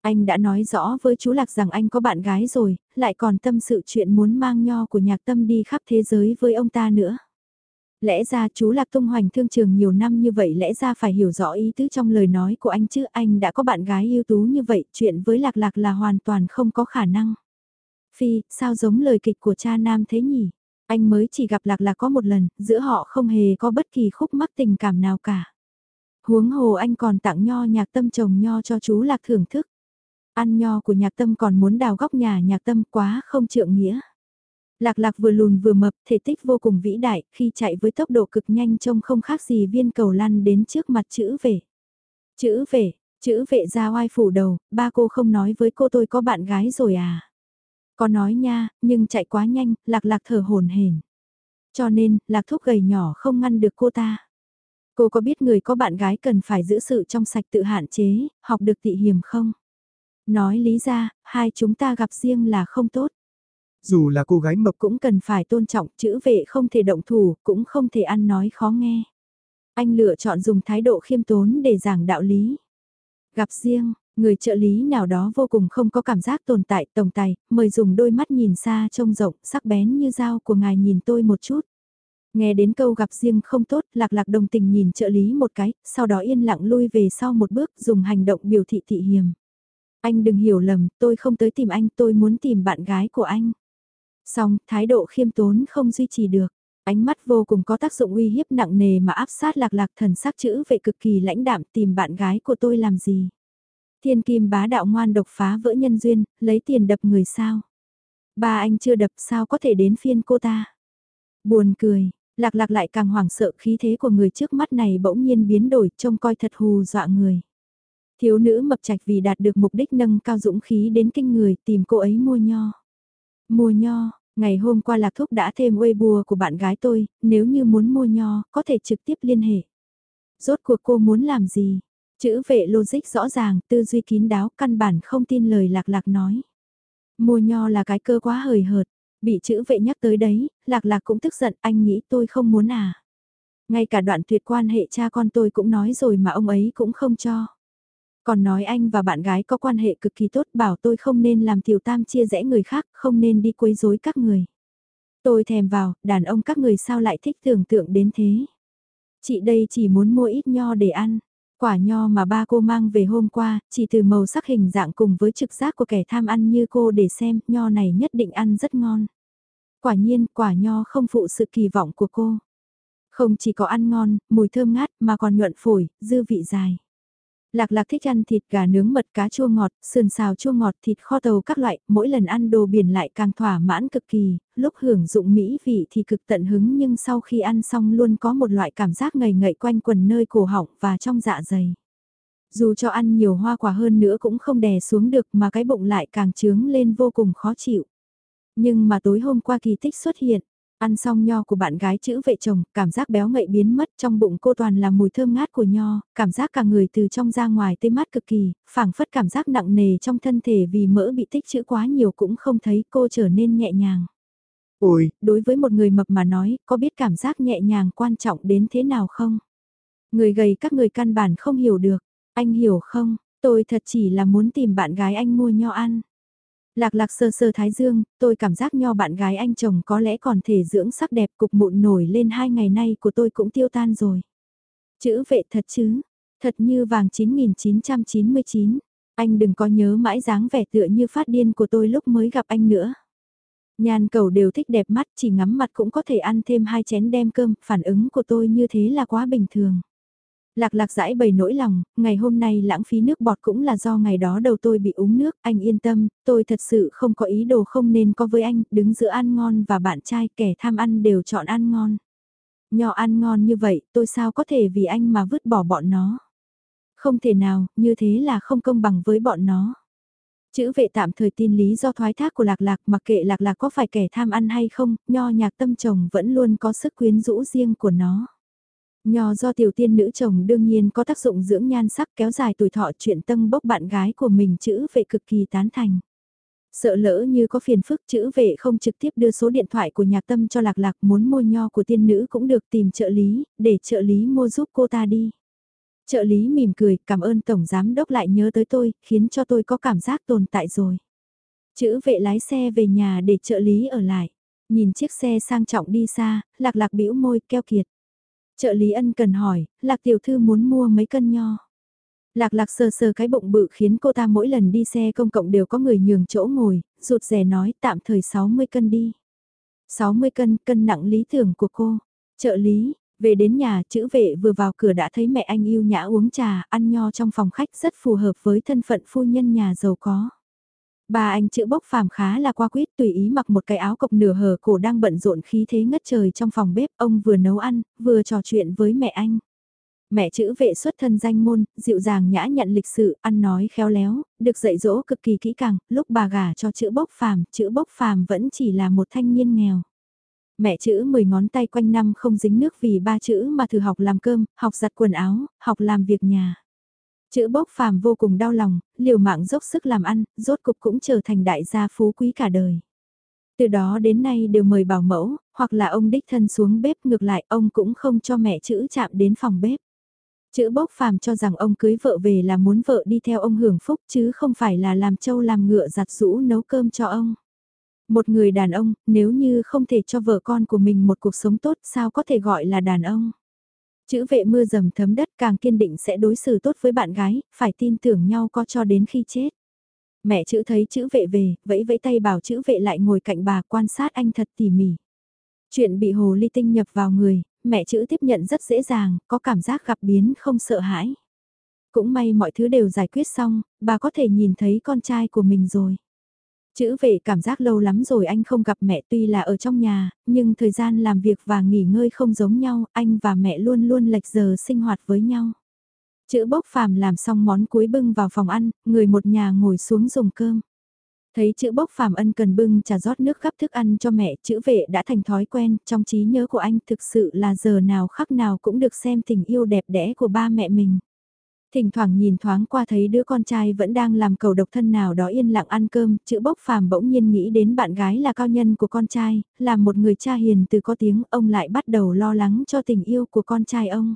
Anh đã nói rõ với chú Lạc rằng anh có bạn gái rồi, lại còn tâm sự chuyện muốn mang nho của nhạc tâm đi khắp thế giới với ông ta nữa. Lẽ ra chú Lạc tung hoành thương trường nhiều năm như vậy lẽ ra phải hiểu rõ ý tứ trong lời nói của anh chứ anh đã có bạn gái ưu tú như vậy, chuyện với Lạc Lạc là hoàn toàn không có khả năng. Phi, sao giống lời kịch của cha nam thế nhỉ? Anh mới chỉ gặp Lạc Lạc có một lần, giữa họ không hề có bất kỳ khúc mắc tình cảm nào cả. Huống hồ anh còn tặng nho nhạc tâm trồng nho cho chú Lạc thưởng thức. Ăn nho của nhạc tâm còn muốn đào góc nhà nhạc tâm quá không trượng nghĩa. Lạc lạc vừa lùn vừa mập, thể tích vô cùng vĩ đại, khi chạy với tốc độ cực nhanh trông không khác gì viên cầu lăn đến trước mặt chữ vệ. Chữ vệ, chữ vệ ra oai phủ đầu, ba cô không nói với cô tôi có bạn gái rồi à? Có nói nha, nhưng chạy quá nhanh, lạc lạc thở hồn hển. Cho nên, lạc thúc gầy nhỏ không ngăn được cô ta. Cô có biết người có bạn gái cần phải giữ sự trong sạch tự hạn chế, học được tị hiểm không? Nói lý ra, hai chúng ta gặp riêng là không tốt. Dù là cô gái mập cũng cần phải tôn trọng chữ vệ không thể động thủ, cũng không thể ăn nói khó nghe. Anh lựa chọn dùng thái độ khiêm tốn để giảng đạo lý. Gặp riêng, người trợ lý nào đó vô cùng không có cảm giác tồn tại tổng tài, mời dùng đôi mắt nhìn xa trông rộng, sắc bén như dao của ngài nhìn tôi một chút. Nghe đến câu gặp riêng không tốt, lạc lạc đồng tình nhìn trợ lý một cái, sau đó yên lặng lui về sau một bước dùng hành động biểu thị thị hiểm. Anh đừng hiểu lầm, tôi không tới tìm anh, tôi muốn tìm bạn gái của anh. Xong, thái độ khiêm tốn không duy trì được. Ánh mắt vô cùng có tác dụng uy hiếp nặng nề mà áp sát lạc lạc thần sắc chữ vệ cực kỳ lãnh đạm tìm bạn gái của tôi làm gì. Thiên kim bá đạo ngoan độc phá vỡ nhân duyên, lấy tiền đập người sao. Ba anh chưa đập sao có thể đến phiên cô ta. Buồn cười, lạc lạc lại càng hoảng sợ khí thế của người trước mắt này bỗng nhiên biến đổi trông coi thật hù dọa người. Thiếu nữ mập trạch vì đạt được mục đích nâng cao dũng khí đến kinh người tìm cô ấy mua nho. Mua nho, ngày hôm qua Lạc Thúc đã thêm Weibo của bạn gái tôi, nếu như muốn mua nho, có thể trực tiếp liên hệ. Rốt cuộc cô muốn làm gì? Chữ vệ logic rõ ràng, tư duy kín đáo, căn bản không tin lời Lạc Lạc nói. Mua nho là cái cơ quá hời hợt, bị chữ vệ nhắc tới đấy, Lạc Lạc cũng tức giận, anh nghĩ tôi không muốn à. Ngay cả đoạn tuyệt quan hệ cha con tôi cũng nói rồi mà ông ấy cũng không cho. Còn nói anh và bạn gái có quan hệ cực kỳ tốt bảo tôi không nên làm tiểu tam chia rẽ người khác, không nên đi quấy rối các người. Tôi thèm vào, đàn ông các người sao lại thích tưởng tượng đến thế. Chị đây chỉ muốn mua ít nho để ăn. Quả nho mà ba cô mang về hôm qua, chỉ từ màu sắc hình dạng cùng với trực giác của kẻ tham ăn như cô để xem, nho này nhất định ăn rất ngon. Quả nhiên, quả nho không phụ sự kỳ vọng của cô. Không chỉ có ăn ngon, mùi thơm ngát mà còn nhuận phổi, dư vị dài. Lạc lạc thích ăn thịt gà nướng mật cá chua ngọt, sườn xào chua ngọt, thịt kho tàu các loại, mỗi lần ăn đồ biển lại càng thỏa mãn cực kỳ, lúc hưởng dụng mỹ vị thì cực tận hứng nhưng sau khi ăn xong luôn có một loại cảm giác ngầy ngậy quanh quần nơi cổ họng và trong dạ dày. Dù cho ăn nhiều hoa quả hơn nữa cũng không đè xuống được mà cái bụng lại càng trướng lên vô cùng khó chịu. Nhưng mà tối hôm qua kỳ tích xuất hiện, Ăn xong nho của bạn gái chữ vệ chồng, cảm giác béo ngậy biến mất trong bụng cô toàn là mùi thơm ngát của nho, cảm giác cả người từ trong ra ngoài tê mát cực kỳ, phảng phất cảm giác nặng nề trong thân thể vì mỡ bị tích trữ quá nhiều cũng không thấy cô trở nên nhẹ nhàng. Ôi, đối với một người mập mà nói, có biết cảm giác nhẹ nhàng quan trọng đến thế nào không? Người gầy các người căn bản không hiểu được, anh hiểu không, tôi thật chỉ là muốn tìm bạn gái anh mua nho ăn. Lạc lạc sơ sơ thái dương, tôi cảm giác nho bạn gái anh chồng có lẽ còn thể dưỡng sắc đẹp cục mụn nổi lên hai ngày nay của tôi cũng tiêu tan rồi. Chữ vệ thật chứ, thật như vàng 9999, anh đừng có nhớ mãi dáng vẻ tựa như phát điên của tôi lúc mới gặp anh nữa. nhàn cầu đều thích đẹp mắt chỉ ngắm mặt cũng có thể ăn thêm hai chén đem cơm, phản ứng của tôi như thế là quá bình thường. Lạc lạc giải bày nỗi lòng, ngày hôm nay lãng phí nước bọt cũng là do ngày đó đầu tôi bị uống nước, anh yên tâm, tôi thật sự không có ý đồ không nên có với anh, đứng giữa ăn ngon và bạn trai kẻ tham ăn đều chọn ăn ngon. Nho ăn ngon như vậy, tôi sao có thể vì anh mà vứt bỏ bọn nó. Không thể nào, như thế là không công bằng với bọn nó. Chữ vệ tạm thời tin lý do thoái thác của lạc lạc mặc kệ lạc lạc có phải kẻ tham ăn hay không, nho nhạc tâm chồng vẫn luôn có sức quyến rũ riêng của nó. Nho do tiểu tiên nữ chồng đương nhiên có tác dụng dưỡng nhan sắc kéo dài tuổi thọ chuyện tâm bốc bạn gái của mình chữ vệ cực kỳ tán thành. Sợ lỡ như có phiền phức chữ vệ không trực tiếp đưa số điện thoại của nhạc tâm cho lạc lạc muốn mua nho của tiên nữ cũng được tìm trợ lý, để trợ lý mua giúp cô ta đi. Trợ lý mỉm cười, cảm ơn Tổng Giám Đốc lại nhớ tới tôi, khiến cho tôi có cảm giác tồn tại rồi. Chữ vệ lái xe về nhà để trợ lý ở lại. Nhìn chiếc xe sang trọng đi xa, lạc lạc bĩu môi keo kiệt. Trợ lý ân cần hỏi, lạc tiểu thư muốn mua mấy cân nho. Lạc lạc sờ sờ cái bụng bự khiến cô ta mỗi lần đi xe công cộng đều có người nhường chỗ ngồi, rụt rè nói tạm thời 60 cân đi. 60 cân, cân nặng lý tưởng của cô. Trợ lý, về đến nhà chữ vệ vừa vào cửa đã thấy mẹ anh yêu nhã uống trà, ăn nho trong phòng khách rất phù hợp với thân phận phu nhân nhà giàu có. Ba anh chữ bốc phàm khá là qua quýt tùy ý mặc một cái áo cộc nửa hở cổ đang bận rộn khí thế ngất trời trong phòng bếp, ông vừa nấu ăn, vừa trò chuyện với mẹ anh. Mẹ chữ vệ xuất thân danh môn, dịu dàng nhã nhận lịch sự, ăn nói khéo léo, được dạy dỗ cực kỳ kỹ càng, lúc bà gả cho chữ bốc phàm, chữ bốc phàm vẫn chỉ là một thanh niên nghèo. Mẹ chữ mười ngón tay quanh năm không dính nước vì ba chữ mà thử học làm cơm, học giặt quần áo, học làm việc nhà. Chữ bốc phàm vô cùng đau lòng, liều mạng dốc sức làm ăn, rốt cục cũng trở thành đại gia phú quý cả đời. Từ đó đến nay đều mời bảo mẫu, hoặc là ông đích thân xuống bếp ngược lại ông cũng không cho mẹ chữ chạm đến phòng bếp. Chữ bốc phàm cho rằng ông cưới vợ về là muốn vợ đi theo ông hưởng phúc chứ không phải là làm trâu làm ngựa giặt rũ nấu cơm cho ông. Một người đàn ông, nếu như không thể cho vợ con của mình một cuộc sống tốt sao có thể gọi là đàn ông. Chữ vệ mưa dầm thấm đất càng kiên định sẽ đối xử tốt với bạn gái, phải tin tưởng nhau có cho đến khi chết. Mẹ chữ thấy chữ vệ về, vẫy vẫy tay bảo chữ vệ lại ngồi cạnh bà quan sát anh thật tỉ mỉ. Chuyện bị hồ ly tinh nhập vào người, mẹ chữ tiếp nhận rất dễ dàng, có cảm giác gặp biến không sợ hãi. Cũng may mọi thứ đều giải quyết xong, bà có thể nhìn thấy con trai của mình rồi. Chữ vệ cảm giác lâu lắm rồi anh không gặp mẹ tuy là ở trong nhà, nhưng thời gian làm việc và nghỉ ngơi không giống nhau, anh và mẹ luôn luôn lệch giờ sinh hoạt với nhau. Chữ bốc phàm làm xong món cuối bưng vào phòng ăn, người một nhà ngồi xuống dùng cơm. Thấy chữ bốc phàm ân cần bưng trà rót nước gắp thức ăn cho mẹ, chữ vệ đã thành thói quen, trong trí nhớ của anh thực sự là giờ nào khắc nào cũng được xem tình yêu đẹp đẽ của ba mẹ mình. Thỉnh thoảng nhìn thoáng qua thấy đứa con trai vẫn đang làm cầu độc thân nào đó yên lặng ăn cơm, chữ bốc phàm bỗng nhiên nghĩ đến bạn gái là cao nhân của con trai, là một người cha hiền từ có tiếng, ông lại bắt đầu lo lắng cho tình yêu của con trai ông.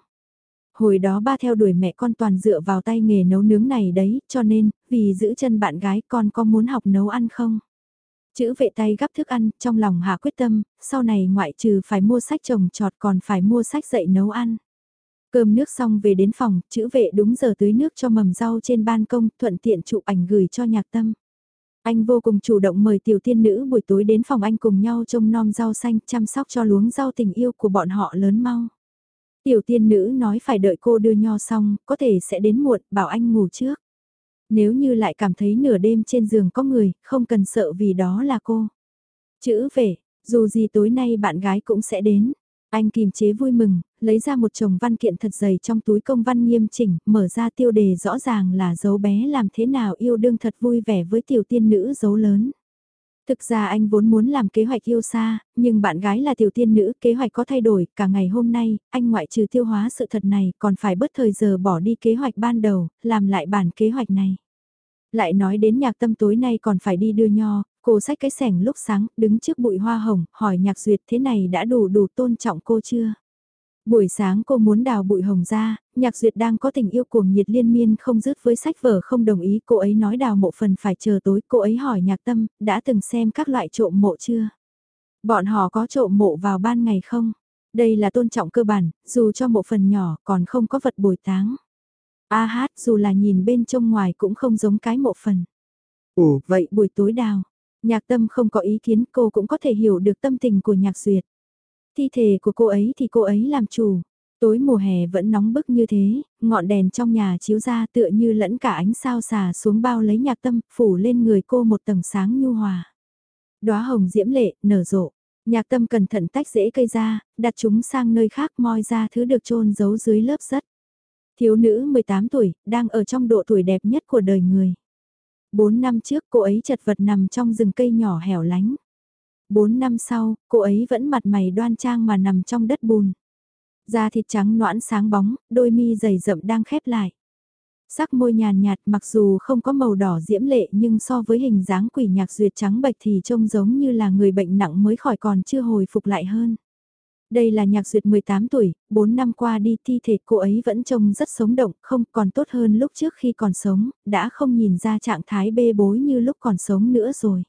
Hồi đó ba theo đuổi mẹ con toàn dựa vào tay nghề nấu nướng này đấy, cho nên, vì giữ chân bạn gái con có muốn học nấu ăn không? Chữ vệ tay gắp thức ăn, trong lòng hạ quyết tâm, sau này ngoại trừ phải mua sách trồng trọt còn phải mua sách dạy nấu ăn. Cơm nước xong về đến phòng, chữ vệ đúng giờ tưới nước cho mầm rau trên ban công, thuận tiện chụp ảnh gửi cho nhạc tâm. Anh vô cùng chủ động mời tiểu tiên nữ buổi tối đến phòng anh cùng nhau trông nom rau xanh, chăm sóc cho luống rau tình yêu của bọn họ lớn mau. Tiểu tiên nữ nói phải đợi cô đưa nho xong, có thể sẽ đến muộn, bảo anh ngủ trước. Nếu như lại cảm thấy nửa đêm trên giường có người, không cần sợ vì đó là cô. Chữ về, dù gì tối nay bạn gái cũng sẽ đến. Anh kìm chế vui mừng, lấy ra một chồng văn kiện thật dày trong túi công văn nghiêm chỉnh, mở ra tiêu đề rõ ràng là dấu bé làm thế nào yêu đương thật vui vẻ với tiểu tiên nữ dấu lớn. Thực ra anh vốn muốn làm kế hoạch yêu xa, nhưng bạn gái là tiểu tiên nữ, kế hoạch có thay đổi, cả ngày hôm nay, anh ngoại trừ tiêu hóa sự thật này còn phải bớt thời giờ bỏ đi kế hoạch ban đầu, làm lại bản kế hoạch này. Lại nói đến nhạc tâm tối nay còn phải đi đưa nho, cô xách cái sẻng lúc sáng, đứng trước bụi hoa hồng, hỏi nhạc duyệt thế này đã đủ đủ tôn trọng cô chưa? Buổi sáng cô muốn đào bụi hồng ra, nhạc duyệt đang có tình yêu cuồng nhiệt liên miên không dứt với sách vở không đồng ý cô ấy nói đào mộ phần phải chờ tối cô ấy hỏi nhạc tâm, đã từng xem các loại trộm mộ chưa? Bọn họ có trộm mộ vào ban ngày không? Đây là tôn trọng cơ bản, dù cho mộ phần nhỏ còn không có vật bồi táng. A hát dù là nhìn bên trong ngoài cũng không giống cái mộ phần. Ồ, vậy buổi tối đào. Nhạc tâm không có ý kiến cô cũng có thể hiểu được tâm tình của nhạc duyệt. Thi thể của cô ấy thì cô ấy làm chủ. Tối mùa hè vẫn nóng bức như thế, ngọn đèn trong nhà chiếu ra tựa như lẫn cả ánh sao xà xuống bao lấy nhạc tâm, phủ lên người cô một tầng sáng nhu hòa. Đóa hồng diễm lệ, nở rộ. Nhạc tâm cẩn thận tách rễ cây ra, đặt chúng sang nơi khác moi ra thứ được chôn giấu dưới lớp sắt. Thiếu nữ 18 tuổi, đang ở trong độ tuổi đẹp nhất của đời người. 4 năm trước cô ấy chật vật nằm trong rừng cây nhỏ hẻo lánh. 4 năm sau, cô ấy vẫn mặt mày đoan trang mà nằm trong đất bùn. Da thịt trắng noãn sáng bóng, đôi mi dày rậm đang khép lại. Sắc môi nhàn nhạt mặc dù không có màu đỏ diễm lệ nhưng so với hình dáng quỷ nhạc duyệt trắng bạch thì trông giống như là người bệnh nặng mới khỏi còn chưa hồi phục lại hơn. Đây là nhạc duyệt 18 tuổi, 4 năm qua đi thi thể cô ấy vẫn trông rất sống động, không còn tốt hơn lúc trước khi còn sống, đã không nhìn ra trạng thái bê bối như lúc còn sống nữa rồi.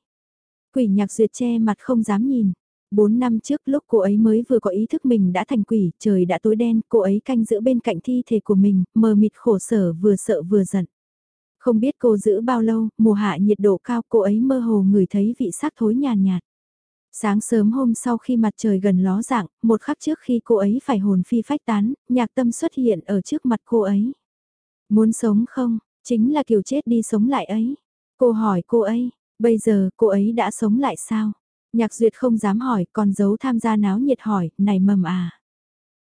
Quỷ nhạc duyệt che mặt không dám nhìn. Bốn năm trước lúc cô ấy mới vừa có ý thức mình đã thành quỷ, trời đã tối đen, cô ấy canh giữ bên cạnh thi thể của mình, mờ mịt khổ sở vừa sợ vừa giận. Không biết cô giữ bao lâu, mùa hạ nhiệt độ cao cô ấy mơ hồ ngửi thấy vị sắc thối nhàn nhạt, Sáng sớm hôm sau khi mặt trời gần ló dạng, một khắc trước khi cô ấy phải hồn phi phách tán, nhạc tâm xuất hiện ở trước mặt cô ấy. Muốn sống không, chính là kiểu chết đi sống lại ấy. Cô hỏi cô ấy, Bây giờ cô ấy đã sống lại sao? Nhạc Duyệt không dám hỏi, còn giấu tham gia náo nhiệt hỏi, này mầm à.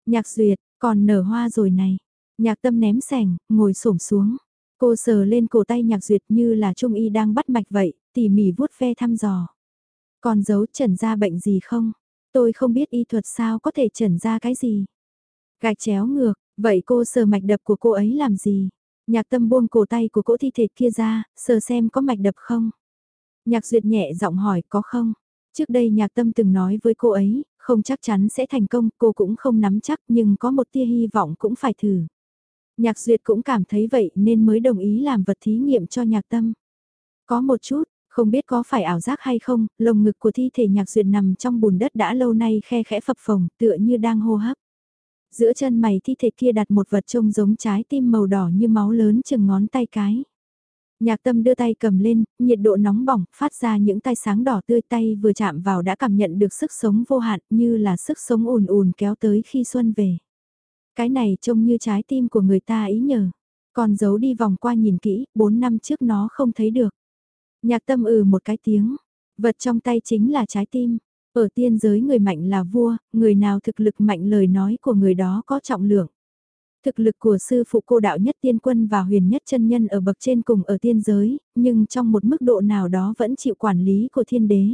Nhạc Duyệt, còn nở hoa rồi này. Nhạc tâm ném sẻng, ngồi xổm xuống. Cô sờ lên cổ tay nhạc duyệt như là trung y đang bắt mạch vậy, tỉ mỉ vuốt ve thăm dò. Còn giấu trần ra bệnh gì không? Tôi không biết y thuật sao có thể trần ra cái gì. Gạch chéo ngược, vậy cô sờ mạch đập của cô ấy làm gì? Nhạc tâm buông cổ tay của cỗ thi thể kia ra, sờ xem có mạch đập không? Nhạc duyệt nhẹ giọng hỏi có không? Trước đây nhạc tâm từng nói với cô ấy, không chắc chắn sẽ thành công, cô cũng không nắm chắc nhưng có một tia hy vọng cũng phải thử. Nhạc duyệt cũng cảm thấy vậy nên mới đồng ý làm vật thí nghiệm cho nhạc tâm. Có một chút, không biết có phải ảo giác hay không, lồng ngực của thi thể nhạc duyệt nằm trong bùn đất đã lâu nay khe khẽ phập phồng, tựa như đang hô hấp. Giữa chân mày thi thể kia đặt một vật trông giống trái tim màu đỏ như máu lớn chừng ngón tay cái. Nhạc tâm đưa tay cầm lên, nhiệt độ nóng bỏng, phát ra những tay sáng đỏ tươi tay vừa chạm vào đã cảm nhận được sức sống vô hạn như là sức sống ùn ùn kéo tới khi xuân về. Cái này trông như trái tim của người ta ý nhờ. Còn giấu đi vòng qua nhìn kỹ, 4 năm trước nó không thấy được. Nhạc tâm ừ một cái tiếng. Vật trong tay chính là trái tim. Ở tiên giới người mạnh là vua, người nào thực lực mạnh lời nói của người đó có trọng lượng. Thực lực của sư phụ cô đạo nhất tiên quân và huyền nhất chân nhân ở bậc trên cùng ở tiên giới, nhưng trong một mức độ nào đó vẫn chịu quản lý của thiên đế.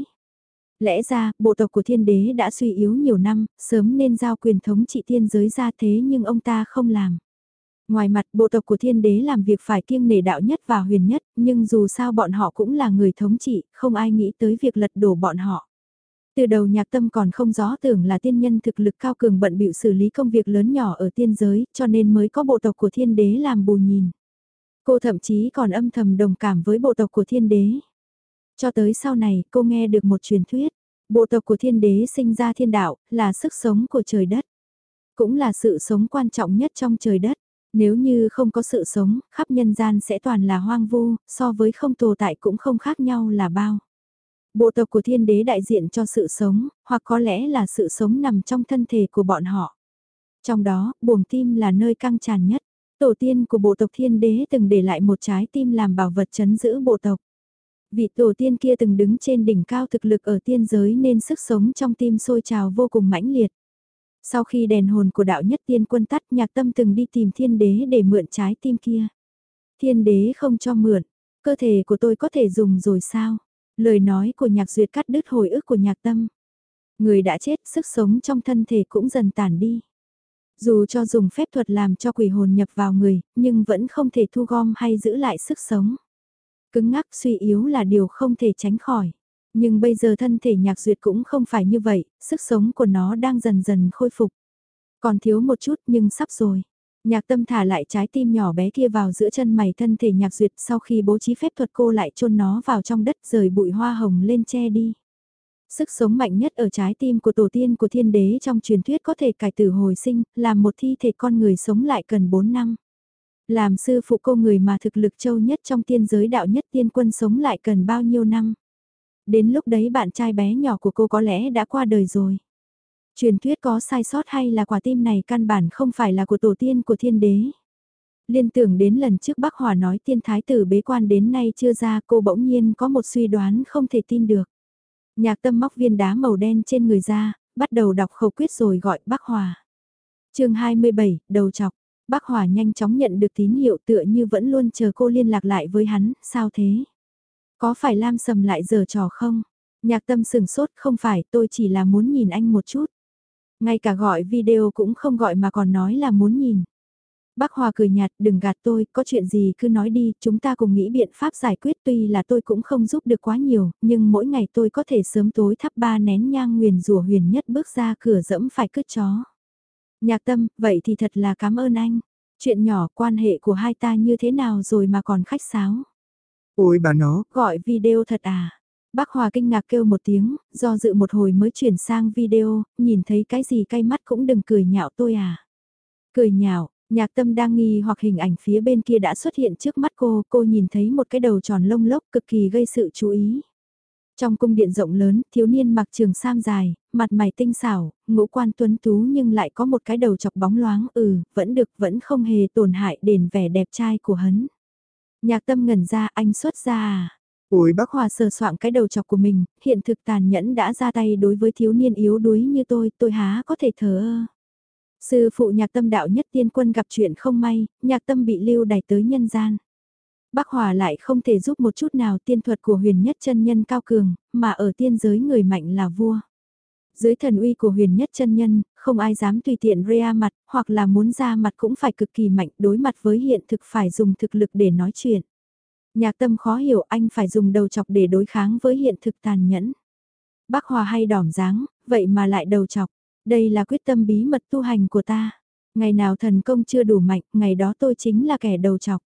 Lẽ ra, bộ tộc của thiên đế đã suy yếu nhiều năm, sớm nên giao quyền thống trị tiên giới ra thế nhưng ông ta không làm. Ngoài mặt bộ tộc của thiên đế làm việc phải kiêng nể đạo nhất và huyền nhất, nhưng dù sao bọn họ cũng là người thống trị, không ai nghĩ tới việc lật đổ bọn họ. Từ đầu nhạc tâm còn không rõ tưởng là tiên nhân thực lực cao cường bận bịu xử lý công việc lớn nhỏ ở tiên giới, cho nên mới có bộ tộc của thiên đế làm bù nhìn. Cô thậm chí còn âm thầm đồng cảm với bộ tộc của thiên đế. Cho tới sau này cô nghe được một truyền thuyết, bộ tộc của thiên đế sinh ra thiên đạo, là sức sống của trời đất. Cũng là sự sống quan trọng nhất trong trời đất. Nếu như không có sự sống, khắp nhân gian sẽ toàn là hoang vu, so với không tồn tại cũng không khác nhau là bao. Bộ tộc của thiên đế đại diện cho sự sống, hoặc có lẽ là sự sống nằm trong thân thể của bọn họ. Trong đó, buồng tim là nơi căng tràn nhất. Tổ tiên của bộ tộc thiên đế từng để lại một trái tim làm bảo vật chấn giữ bộ tộc. Vị tổ tiên kia từng đứng trên đỉnh cao thực lực ở tiên giới nên sức sống trong tim sôi trào vô cùng mãnh liệt. Sau khi đèn hồn của đạo nhất tiên quân tắt nhạc tâm từng đi tìm thiên đế để mượn trái tim kia. Thiên đế không cho mượn, cơ thể của tôi có thể dùng rồi sao? Lời nói của nhạc duyệt cắt đứt hồi ức của nhạc tâm. Người đã chết, sức sống trong thân thể cũng dần tản đi. Dù cho dùng phép thuật làm cho quỷ hồn nhập vào người, nhưng vẫn không thể thu gom hay giữ lại sức sống. Cứng ngắc suy yếu là điều không thể tránh khỏi. Nhưng bây giờ thân thể nhạc duyệt cũng không phải như vậy, sức sống của nó đang dần dần khôi phục. Còn thiếu một chút nhưng sắp rồi. Nhạc tâm thả lại trái tim nhỏ bé kia vào giữa chân mày thân thể nhạc duyệt sau khi bố trí phép thuật cô lại chôn nó vào trong đất rời bụi hoa hồng lên che đi. Sức sống mạnh nhất ở trái tim của tổ tiên của thiên đế trong truyền thuyết có thể cải tử hồi sinh, làm một thi thể con người sống lại cần 4 năm. Làm sư phụ cô người mà thực lực châu nhất trong tiên giới đạo nhất tiên quân sống lại cần bao nhiêu năm. Đến lúc đấy bạn trai bé nhỏ của cô có lẽ đã qua đời rồi. Truyền thuyết có sai sót hay là quả tim này căn bản không phải là của tổ tiên của thiên đế. Liên tưởng đến lần trước bác Hòa nói tiên thái tử bế quan đến nay chưa ra cô bỗng nhiên có một suy đoán không thể tin được. Nhạc tâm móc viên đá màu đen trên người ra, bắt đầu đọc khẩu quyết rồi gọi bác Hòa. chương 27, đầu chọc. Bác Hòa nhanh chóng nhận được tín hiệu tựa như vẫn luôn chờ cô liên lạc lại với hắn, sao thế? Có phải Lam Sầm lại giờ trò không? Nhạc tâm sừng sốt không phải tôi chỉ là muốn nhìn anh một chút. Ngay cả gọi video cũng không gọi mà còn nói là muốn nhìn. Bác Hòa cười nhạt, đừng gạt tôi, có chuyện gì cứ nói đi, chúng ta cùng nghĩ biện pháp giải quyết tuy là tôi cũng không giúp được quá nhiều, nhưng mỗi ngày tôi có thể sớm tối thắp ba nén nhang nguyền rủa huyền nhất bước ra cửa dẫm phải cứt chó. Nhạc tâm, vậy thì thật là cảm ơn anh. Chuyện nhỏ quan hệ của hai ta như thế nào rồi mà còn khách sáo. Ôi bà nó, gọi video thật à. Bác Hòa kinh ngạc kêu một tiếng, do dự một hồi mới chuyển sang video, nhìn thấy cái gì cay mắt cũng đừng cười nhạo tôi à. Cười nhạo, nhạc tâm đang nghi hoặc hình ảnh phía bên kia đã xuất hiện trước mắt cô, cô nhìn thấy một cái đầu tròn lông lốc cực kỳ gây sự chú ý. Trong cung điện rộng lớn, thiếu niên mặc trường sam dài, mặt mày tinh xảo, ngũ quan tuấn tú nhưng lại có một cái đầu chọc bóng loáng ừ, vẫn được, vẫn không hề tổn hại đền vẻ đẹp trai của hắn. Nhạc tâm ngẩn ra anh xuất ra à. Ôi bác Hòa sờ soạng cái đầu chọc của mình, hiện thực tàn nhẫn đã ra tay đối với thiếu niên yếu đuối như tôi, tôi há có thể thờ ơ. Sư phụ nhạc tâm đạo nhất tiên quân gặp chuyện không may, nhạc tâm bị lưu đẩy tới nhân gian. Bác Hòa lại không thể giúp một chút nào tiên thuật của huyền nhất chân nhân cao cường, mà ở tiên giới người mạnh là vua. Dưới thần uy của huyền nhất chân nhân, không ai dám tùy tiện rea mặt, hoặc là muốn ra mặt cũng phải cực kỳ mạnh đối mặt với hiện thực phải dùng thực lực để nói chuyện. Nhạc tâm khó hiểu anh phải dùng đầu chọc để đối kháng với hiện thực tàn nhẫn. Bác Hòa hay đỏm dáng, vậy mà lại đầu chọc. Đây là quyết tâm bí mật tu hành của ta. Ngày nào thần công chưa đủ mạnh, ngày đó tôi chính là kẻ đầu chọc.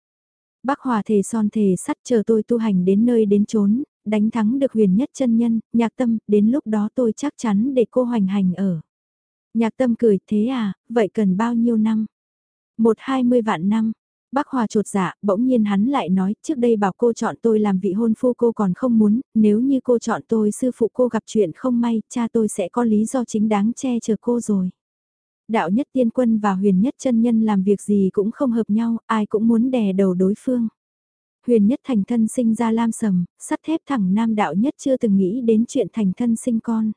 Bác Hòa thề son thề sắt chờ tôi tu hành đến nơi đến chốn, đánh thắng được huyền nhất chân nhân, nhạc tâm, đến lúc đó tôi chắc chắn để cô hoành hành ở. Nhạc tâm cười, thế à, vậy cần bao nhiêu năm? Một hai mươi vạn năm. Bác Hòa trột dạ, bỗng nhiên hắn lại nói, trước đây bảo cô chọn tôi làm vị hôn phu cô còn không muốn, nếu như cô chọn tôi sư phụ cô gặp chuyện không may, cha tôi sẽ có lý do chính đáng che chở cô rồi. Đạo nhất tiên quân và huyền nhất chân nhân làm việc gì cũng không hợp nhau, ai cũng muốn đè đầu đối phương. Huyền nhất thành thân sinh ra lam sầm, sắt thép thẳng nam đạo nhất chưa từng nghĩ đến chuyện thành thân sinh con.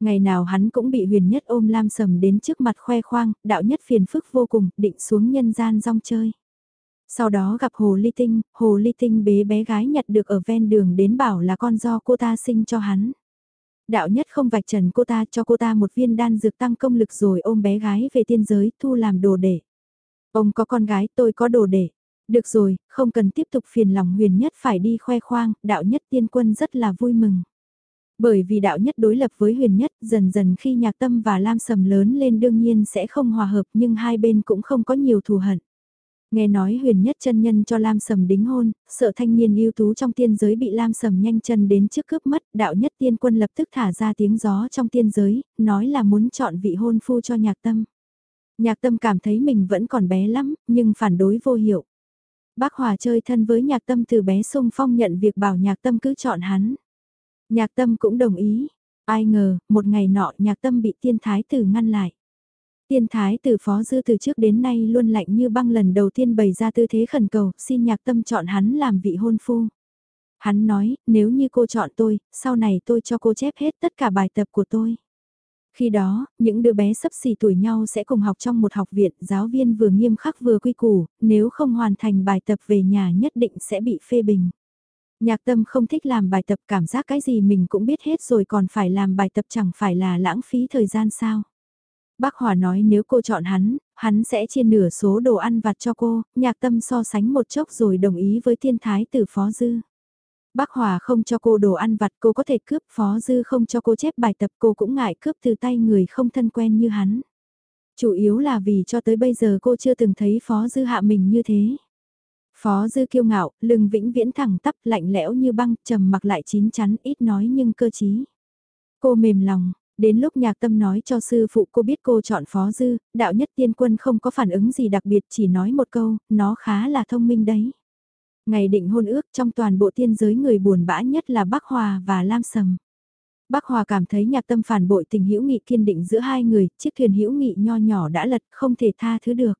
Ngày nào hắn cũng bị huyền nhất ôm lam sầm đến trước mặt khoe khoang, đạo nhất phiền phức vô cùng, định xuống nhân gian rong chơi. Sau đó gặp Hồ Ly Tinh, Hồ Ly Tinh bế bé gái nhặt được ở ven đường đến bảo là con do cô ta sinh cho hắn. Đạo nhất không vạch trần cô ta cho cô ta một viên đan dược tăng công lực rồi ôm bé gái về tiên giới thu làm đồ để. Ông có con gái tôi có đồ để. Được rồi, không cần tiếp tục phiền lòng huyền nhất phải đi khoe khoang, đạo nhất tiên quân rất là vui mừng. Bởi vì đạo nhất đối lập với huyền nhất, dần dần khi nhạc tâm và lam sầm lớn lên đương nhiên sẽ không hòa hợp nhưng hai bên cũng không có nhiều thù hận. Nghe nói huyền nhất chân nhân cho Lam Sầm đính hôn, sợ thanh niên ưu tú trong tiên giới bị Lam Sầm nhanh chân đến trước cướp mất, đạo nhất tiên quân lập tức thả ra tiếng gió trong tiên giới, nói là muốn chọn vị hôn phu cho nhạc tâm. Nhạc tâm cảm thấy mình vẫn còn bé lắm, nhưng phản đối vô hiệu. Bác Hòa chơi thân với nhạc tâm từ bé sung phong nhận việc bảo nhạc tâm cứ chọn hắn. Nhạc tâm cũng đồng ý. Ai ngờ, một ngày nọ nhạc tâm bị tiên thái tử ngăn lại. Tiên thái tử phó dư từ trước đến nay luôn lạnh như băng lần đầu tiên bày ra tư thế khẩn cầu, xin nhạc tâm chọn hắn làm vị hôn phu. Hắn nói, nếu như cô chọn tôi, sau này tôi cho cô chép hết tất cả bài tập của tôi. Khi đó, những đứa bé sắp xỉ tuổi nhau sẽ cùng học trong một học viện, giáo viên vừa nghiêm khắc vừa quy củ, nếu không hoàn thành bài tập về nhà nhất định sẽ bị phê bình. Nhạc tâm không thích làm bài tập cảm giác cái gì mình cũng biết hết rồi còn phải làm bài tập chẳng phải là lãng phí thời gian sao. Bác Hòa nói nếu cô chọn hắn, hắn sẽ chia nửa số đồ ăn vặt cho cô, nhạc tâm so sánh một chốc rồi đồng ý với thiên thái tử Phó Dư. Bác Hòa không cho cô đồ ăn vặt cô có thể cướp Phó Dư không cho cô chép bài tập cô cũng ngại cướp từ tay người không thân quen như hắn. Chủ yếu là vì cho tới bây giờ cô chưa từng thấy Phó Dư hạ mình như thế. Phó Dư kiêu ngạo, lưng vĩnh viễn thẳng tắp lạnh lẽo như băng, trầm mặc lại chín chắn ít nói nhưng cơ trí. Cô mềm lòng, Đến lúc nhạc tâm nói cho sư phụ cô biết cô chọn phó dư, đạo nhất tiên quân không có phản ứng gì đặc biệt chỉ nói một câu, nó khá là thông minh đấy. Ngày định hôn ước trong toàn bộ tiên giới người buồn bã nhất là Bắc Hòa và Lam Sầm. Bắc Hòa cảm thấy nhạc tâm phản bội tình hữu nghị kiên định giữa hai người, chiếc thuyền hữu nghị nho nhỏ đã lật không thể tha thứ được.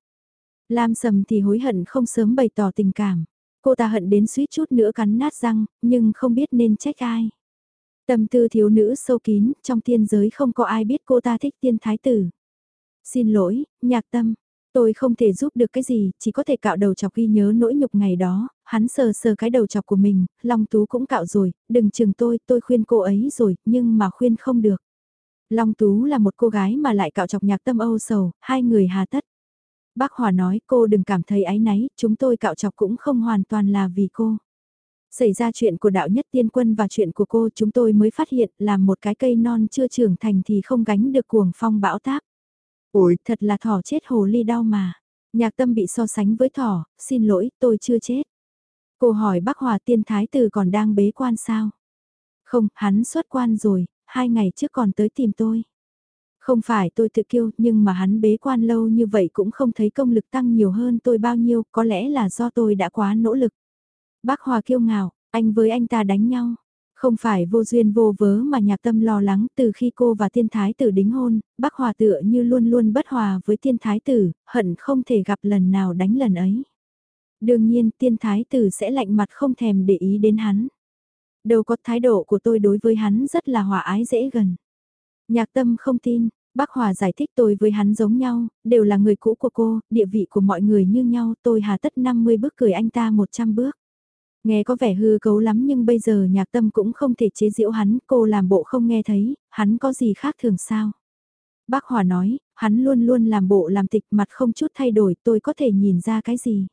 Lam Sầm thì hối hận không sớm bày tỏ tình cảm. Cô ta hận đến suýt chút nữa cắn nát răng, nhưng không biết nên trách ai. Tâm tư thiếu nữ sâu kín, trong tiên giới không có ai biết cô ta thích tiên thái tử. Xin lỗi, nhạc tâm, tôi không thể giúp được cái gì, chỉ có thể cạo đầu chọc ghi nhớ nỗi nhục ngày đó, hắn sờ sờ cái đầu chọc của mình, Long Tú cũng cạo rồi, đừng chừng tôi, tôi khuyên cô ấy rồi, nhưng mà khuyên không được. Long Tú là một cô gái mà lại cạo chọc nhạc tâm âu sầu, hai người hà tất. Bác Hòa nói cô đừng cảm thấy áy náy, chúng tôi cạo chọc cũng không hoàn toàn là vì cô. Xảy ra chuyện của đạo nhất tiên quân và chuyện của cô chúng tôi mới phát hiện là một cái cây non chưa trưởng thành thì không gánh được cuồng phong bão táp. Ôi, thật là thỏ chết hồ ly đau mà. Nhạc tâm bị so sánh với thỏ, xin lỗi, tôi chưa chết. Cô hỏi bác Hòa tiên thái tử còn đang bế quan sao? Không, hắn xuất quan rồi, hai ngày trước còn tới tìm tôi. Không phải tôi tự kiêu, nhưng mà hắn bế quan lâu như vậy cũng không thấy công lực tăng nhiều hơn tôi bao nhiêu, có lẽ là do tôi đã quá nỗ lực. Bác Hòa kiêu ngạo, anh với anh ta đánh nhau. Không phải vô duyên vô vớ mà nhạc tâm lo lắng từ khi cô và tiên thái tử đính hôn, bác hòa tựa như luôn luôn bất hòa với tiên thái tử, hận không thể gặp lần nào đánh lần ấy. Đương nhiên tiên thái tử sẽ lạnh mặt không thèm để ý đến hắn. đâu có thái độ của tôi đối với hắn rất là hòa ái dễ gần. Nhạc tâm không tin, Bác Hòa giải thích tôi với hắn giống nhau, đều là người cũ của cô, địa vị của mọi người như nhau, tôi hà tất 50 bước cười anh ta 100 bước. Nghe có vẻ hư cấu lắm nhưng bây giờ nhạc tâm cũng không thể chế giễu hắn, cô làm bộ không nghe thấy, hắn có gì khác thường sao. Bác Hòa nói, hắn luôn luôn làm bộ làm tịch mặt không chút thay đổi tôi có thể nhìn ra cái gì.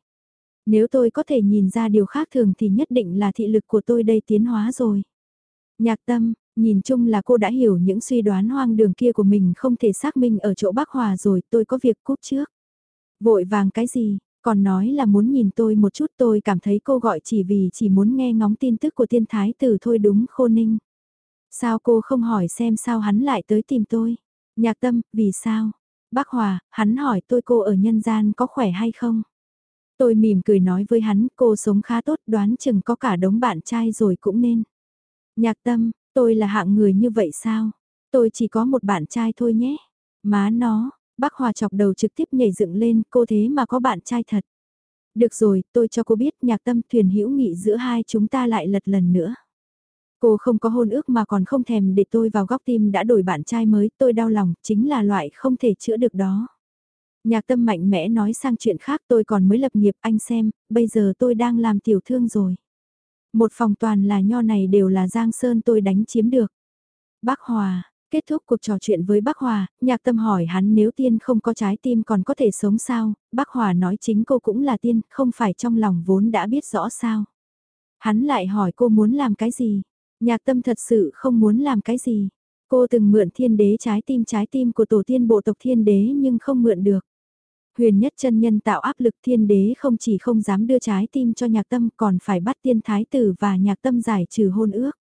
Nếu tôi có thể nhìn ra điều khác thường thì nhất định là thị lực của tôi đây tiến hóa rồi. Nhạc tâm, nhìn chung là cô đã hiểu những suy đoán hoang đường kia của mình không thể xác minh ở chỗ bác Hòa rồi tôi có việc cúp trước. Vội vàng cái gì, còn nói là muốn nhìn tôi một chút tôi cảm thấy cô gọi chỉ vì chỉ muốn nghe ngóng tin tức của tiên thái tử thôi đúng khô ninh. Sao cô không hỏi xem sao hắn lại tới tìm tôi? Nhạc tâm, vì sao? Bác Hòa, hắn hỏi tôi cô ở nhân gian có khỏe hay không? Tôi mỉm cười nói với hắn, cô sống khá tốt đoán chừng có cả đống bạn trai rồi cũng nên. Nhạc tâm, tôi là hạng người như vậy sao? Tôi chỉ có một bạn trai thôi nhé. Má nó, bác Hòa chọc đầu trực tiếp nhảy dựng lên, cô thế mà có bạn trai thật. Được rồi, tôi cho cô biết nhạc tâm thuyền hữu nghị giữa hai chúng ta lại lật lần nữa. Cô không có hôn ước mà còn không thèm để tôi vào góc tim đã đổi bạn trai mới, tôi đau lòng, chính là loại không thể chữa được đó. Nhạc tâm mạnh mẽ nói sang chuyện khác tôi còn mới lập nghiệp anh xem, bây giờ tôi đang làm tiểu thương rồi. Một phòng toàn là nho này đều là Giang Sơn tôi đánh chiếm được. Bác Hòa, kết thúc cuộc trò chuyện với bác Hòa, nhạc tâm hỏi hắn nếu tiên không có trái tim còn có thể sống sao, bác Hòa nói chính cô cũng là tiên, không phải trong lòng vốn đã biết rõ sao. Hắn lại hỏi cô muốn làm cái gì, nhạc tâm thật sự không muốn làm cái gì. Cô từng mượn thiên đế trái tim trái tim của tổ tiên bộ tộc thiên đế nhưng không mượn được. Huyền nhất chân nhân tạo áp lực thiên đế không chỉ không dám đưa trái tim cho nhạc tâm còn phải bắt tiên thái tử và nhạc tâm giải trừ hôn ước.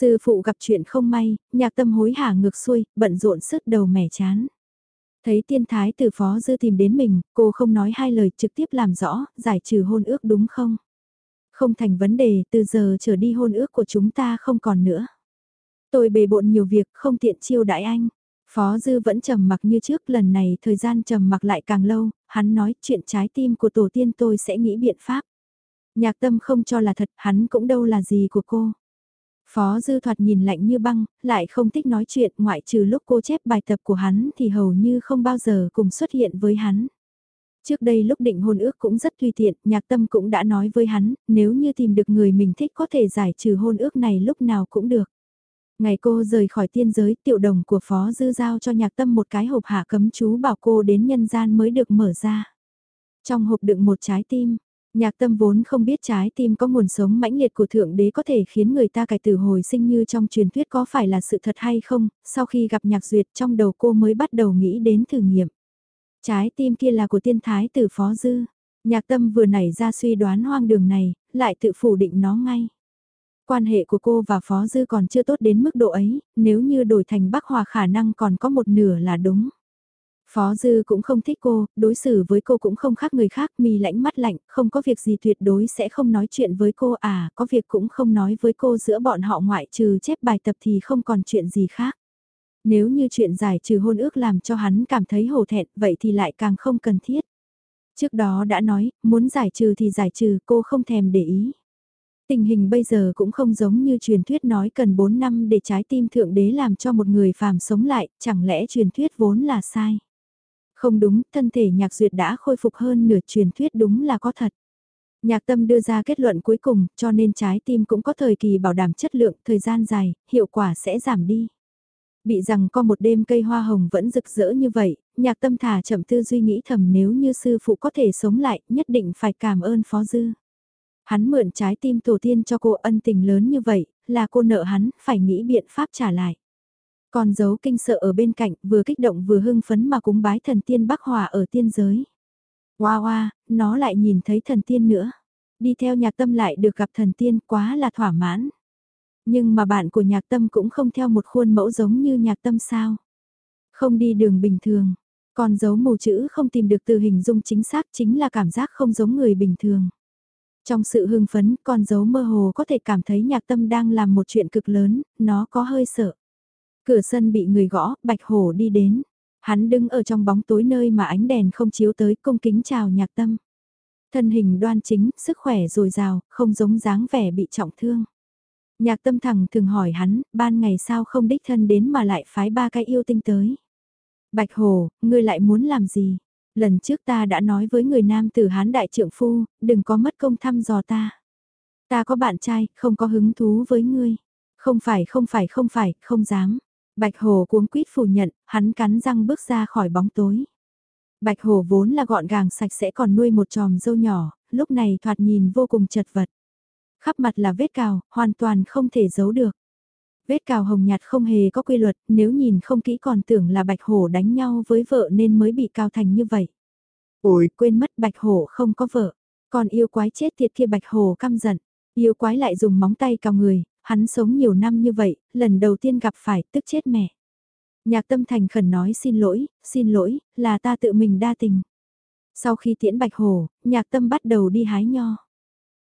Sư phụ gặp chuyện không may, nhạc tâm hối hả ngược xuôi, bận rộn sức đầu mẻ chán. Thấy tiên thái từ phó dư tìm đến mình, cô không nói hai lời trực tiếp làm rõ, giải trừ hôn ước đúng không? Không thành vấn đề, từ giờ trở đi hôn ước của chúng ta không còn nữa. Tôi bề bộn nhiều việc, không tiện chiêu đãi anh. Phó Dư vẫn trầm mặc như trước, lần này thời gian trầm mặc lại càng lâu, hắn nói chuyện trái tim của tổ tiên tôi sẽ nghĩ biện pháp. Nhạc tâm không cho là thật, hắn cũng đâu là gì của cô. Phó Dư thoạt nhìn lạnh như băng, lại không thích nói chuyện ngoại trừ lúc cô chép bài tập của hắn thì hầu như không bao giờ cùng xuất hiện với hắn. Trước đây lúc định hôn ước cũng rất tùy tiện, nhạc tâm cũng đã nói với hắn, nếu như tìm được người mình thích có thể giải trừ hôn ước này lúc nào cũng được. Ngày cô rời khỏi tiên giới tiểu đồng của Phó Dư giao cho nhạc tâm một cái hộp hạ cấm chú bảo cô đến nhân gian mới được mở ra. Trong hộp đựng một trái tim, nhạc tâm vốn không biết trái tim có nguồn sống mãnh liệt của Thượng Đế có thể khiến người ta cải tử hồi sinh như trong truyền thuyết có phải là sự thật hay không, sau khi gặp nhạc duyệt trong đầu cô mới bắt đầu nghĩ đến thử nghiệm. Trái tim kia là của tiên thái tử Phó Dư. Nhạc tâm vừa nảy ra suy đoán hoang đường này, lại tự phủ định nó ngay. Quan hệ của cô và Phó Dư còn chưa tốt đến mức độ ấy, nếu như đổi thành Bắc Hòa khả năng còn có một nửa là đúng. Phó Dư cũng không thích cô, đối xử với cô cũng không khác người khác, mì lãnh mắt lạnh, không có việc gì tuyệt đối sẽ không nói chuyện với cô à, có việc cũng không nói với cô giữa bọn họ ngoại trừ chép bài tập thì không còn chuyện gì khác. Nếu như chuyện giải trừ hôn ước làm cho hắn cảm thấy hổ thẹn, vậy thì lại càng không cần thiết. Trước đó đã nói, muốn giải trừ thì giải trừ, cô không thèm để ý. Tình hình bây giờ cũng không giống như truyền thuyết nói cần 4 năm để trái tim thượng đế làm cho một người phàm sống lại, chẳng lẽ truyền thuyết vốn là sai. Không đúng, thân thể nhạc duyệt đã khôi phục hơn nửa truyền thuyết đúng là có thật. Nhạc tâm đưa ra kết luận cuối cùng, cho nên trái tim cũng có thời kỳ bảo đảm chất lượng, thời gian dài, hiệu quả sẽ giảm đi. Bị rằng có một đêm cây hoa hồng vẫn rực rỡ như vậy, nhạc tâm thả chậm tư duy nghĩ thầm nếu như sư phụ có thể sống lại, nhất định phải cảm ơn phó dư. Hắn mượn trái tim tổ tiên cho cô ân tình lớn như vậy, là cô nợ hắn, phải nghĩ biện pháp trả lại. Còn giấu kinh sợ ở bên cạnh, vừa kích động vừa hưng phấn mà cúng bái thần tiên Bắc Hòa ở tiên giới. Hoa hoa, nó lại nhìn thấy thần tiên nữa. Đi theo nhạc tâm lại được gặp thần tiên quá là thỏa mãn. Nhưng mà bạn của nhạc tâm cũng không theo một khuôn mẫu giống như nhạc tâm sao. Không đi đường bình thường, còn dấu mù chữ không tìm được từ hình dung chính xác chính là cảm giác không giống người bình thường. Trong sự hưng phấn, con dấu mơ hồ có thể cảm thấy nhạc tâm đang làm một chuyện cực lớn, nó có hơi sợ. Cửa sân bị người gõ, bạch hổ đi đến. Hắn đứng ở trong bóng tối nơi mà ánh đèn không chiếu tới cung kính chào nhạc tâm. Thân hình đoan chính, sức khỏe dồi dào, không giống dáng vẻ bị trọng thương. Nhạc tâm thẳng thường hỏi hắn, ban ngày sao không đích thân đến mà lại phái ba cái yêu tinh tới. Bạch Hồ, ngươi lại muốn làm gì? Lần trước ta đã nói với người nam tử hán đại trượng phu, đừng có mất công thăm dò ta. Ta có bạn trai, không có hứng thú với ngươi. Không phải không phải không phải, không dám. Bạch Hồ cuống quýt phủ nhận, hắn cắn răng bước ra khỏi bóng tối. Bạch Hồ vốn là gọn gàng sạch sẽ còn nuôi một tròm dâu nhỏ, lúc này thoạt nhìn vô cùng chật vật. Khắp mặt là vết cào, hoàn toàn không thể giấu được. Vết cào hồng nhạt không hề có quy luật, nếu nhìn không kỹ còn tưởng là Bạch Hổ đánh nhau với vợ nên mới bị cao thành như vậy. Ôi, quên mất Bạch Hổ không có vợ. Còn yêu quái chết tiệt kia Bạch Hổ căm giận. Yêu quái lại dùng móng tay cào người, hắn sống nhiều năm như vậy, lần đầu tiên gặp phải tức chết mẹ. Nhạc tâm thành khẩn nói xin lỗi, xin lỗi, là ta tự mình đa tình. Sau khi tiễn Bạch hồ nhạc tâm bắt đầu đi hái nho.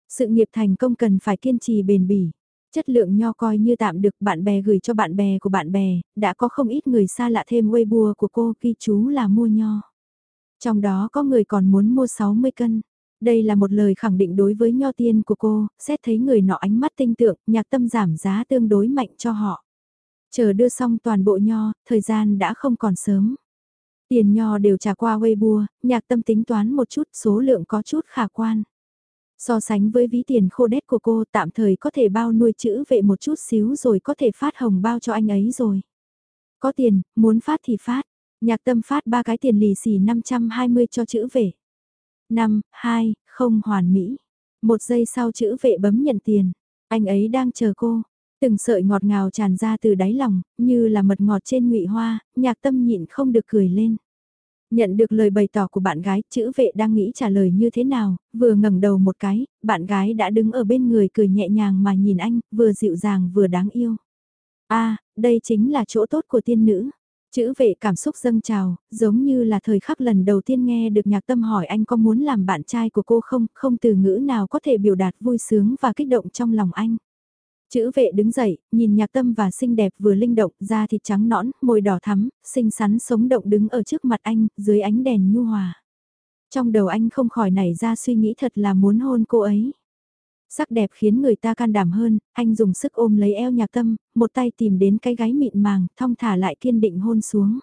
Sự nghiệp thành công cần phải kiên trì bền bỉ. Chất lượng nho coi như tạm được bạn bè gửi cho bạn bè của bạn bè, đã có không ít người xa lạ thêm Weibo của cô ghi chú là mua nho. Trong đó có người còn muốn mua 60 cân. Đây là một lời khẳng định đối với nho tiên của cô, xét thấy người nọ ánh mắt tinh tượng, nhạc tâm giảm giá tương đối mạnh cho họ. Chờ đưa xong toàn bộ nho, thời gian đã không còn sớm. Tiền nho đều trả qua Weibo, nhạc tâm tính toán một chút số lượng có chút khả quan. So sánh với ví tiền khô đét của cô tạm thời có thể bao nuôi chữ vệ một chút xíu rồi có thể phát hồng bao cho anh ấy rồi. Có tiền, muốn phát thì phát. Nhạc tâm phát ba cái tiền lì xì 520 cho chữ vệ. 5, 2, không hoàn mỹ. Một giây sau chữ vệ bấm nhận tiền. Anh ấy đang chờ cô. Từng sợi ngọt ngào tràn ra từ đáy lòng, như là mật ngọt trên ngụy hoa, nhạc tâm nhịn không được cười lên. Nhận được lời bày tỏ của bạn gái, chữ vệ đang nghĩ trả lời như thế nào, vừa ngẩng đầu một cái, bạn gái đã đứng ở bên người cười nhẹ nhàng mà nhìn anh, vừa dịu dàng vừa đáng yêu. a đây chính là chỗ tốt của tiên nữ. Chữ vệ cảm xúc dâng trào, giống như là thời khắc lần đầu tiên nghe được nhạc tâm hỏi anh có muốn làm bạn trai của cô không, không từ ngữ nào có thể biểu đạt vui sướng và kích động trong lòng anh. Chữ vệ đứng dậy, nhìn nhạc tâm và xinh đẹp vừa linh động, da thịt trắng nõn, môi đỏ thắm, xinh xắn sống động đứng ở trước mặt anh, dưới ánh đèn nhu hòa. Trong đầu anh không khỏi nảy ra suy nghĩ thật là muốn hôn cô ấy. Sắc đẹp khiến người ta can đảm hơn, anh dùng sức ôm lấy eo nhạc tâm, một tay tìm đến cái gáy mịn màng, thong thả lại kiên định hôn xuống.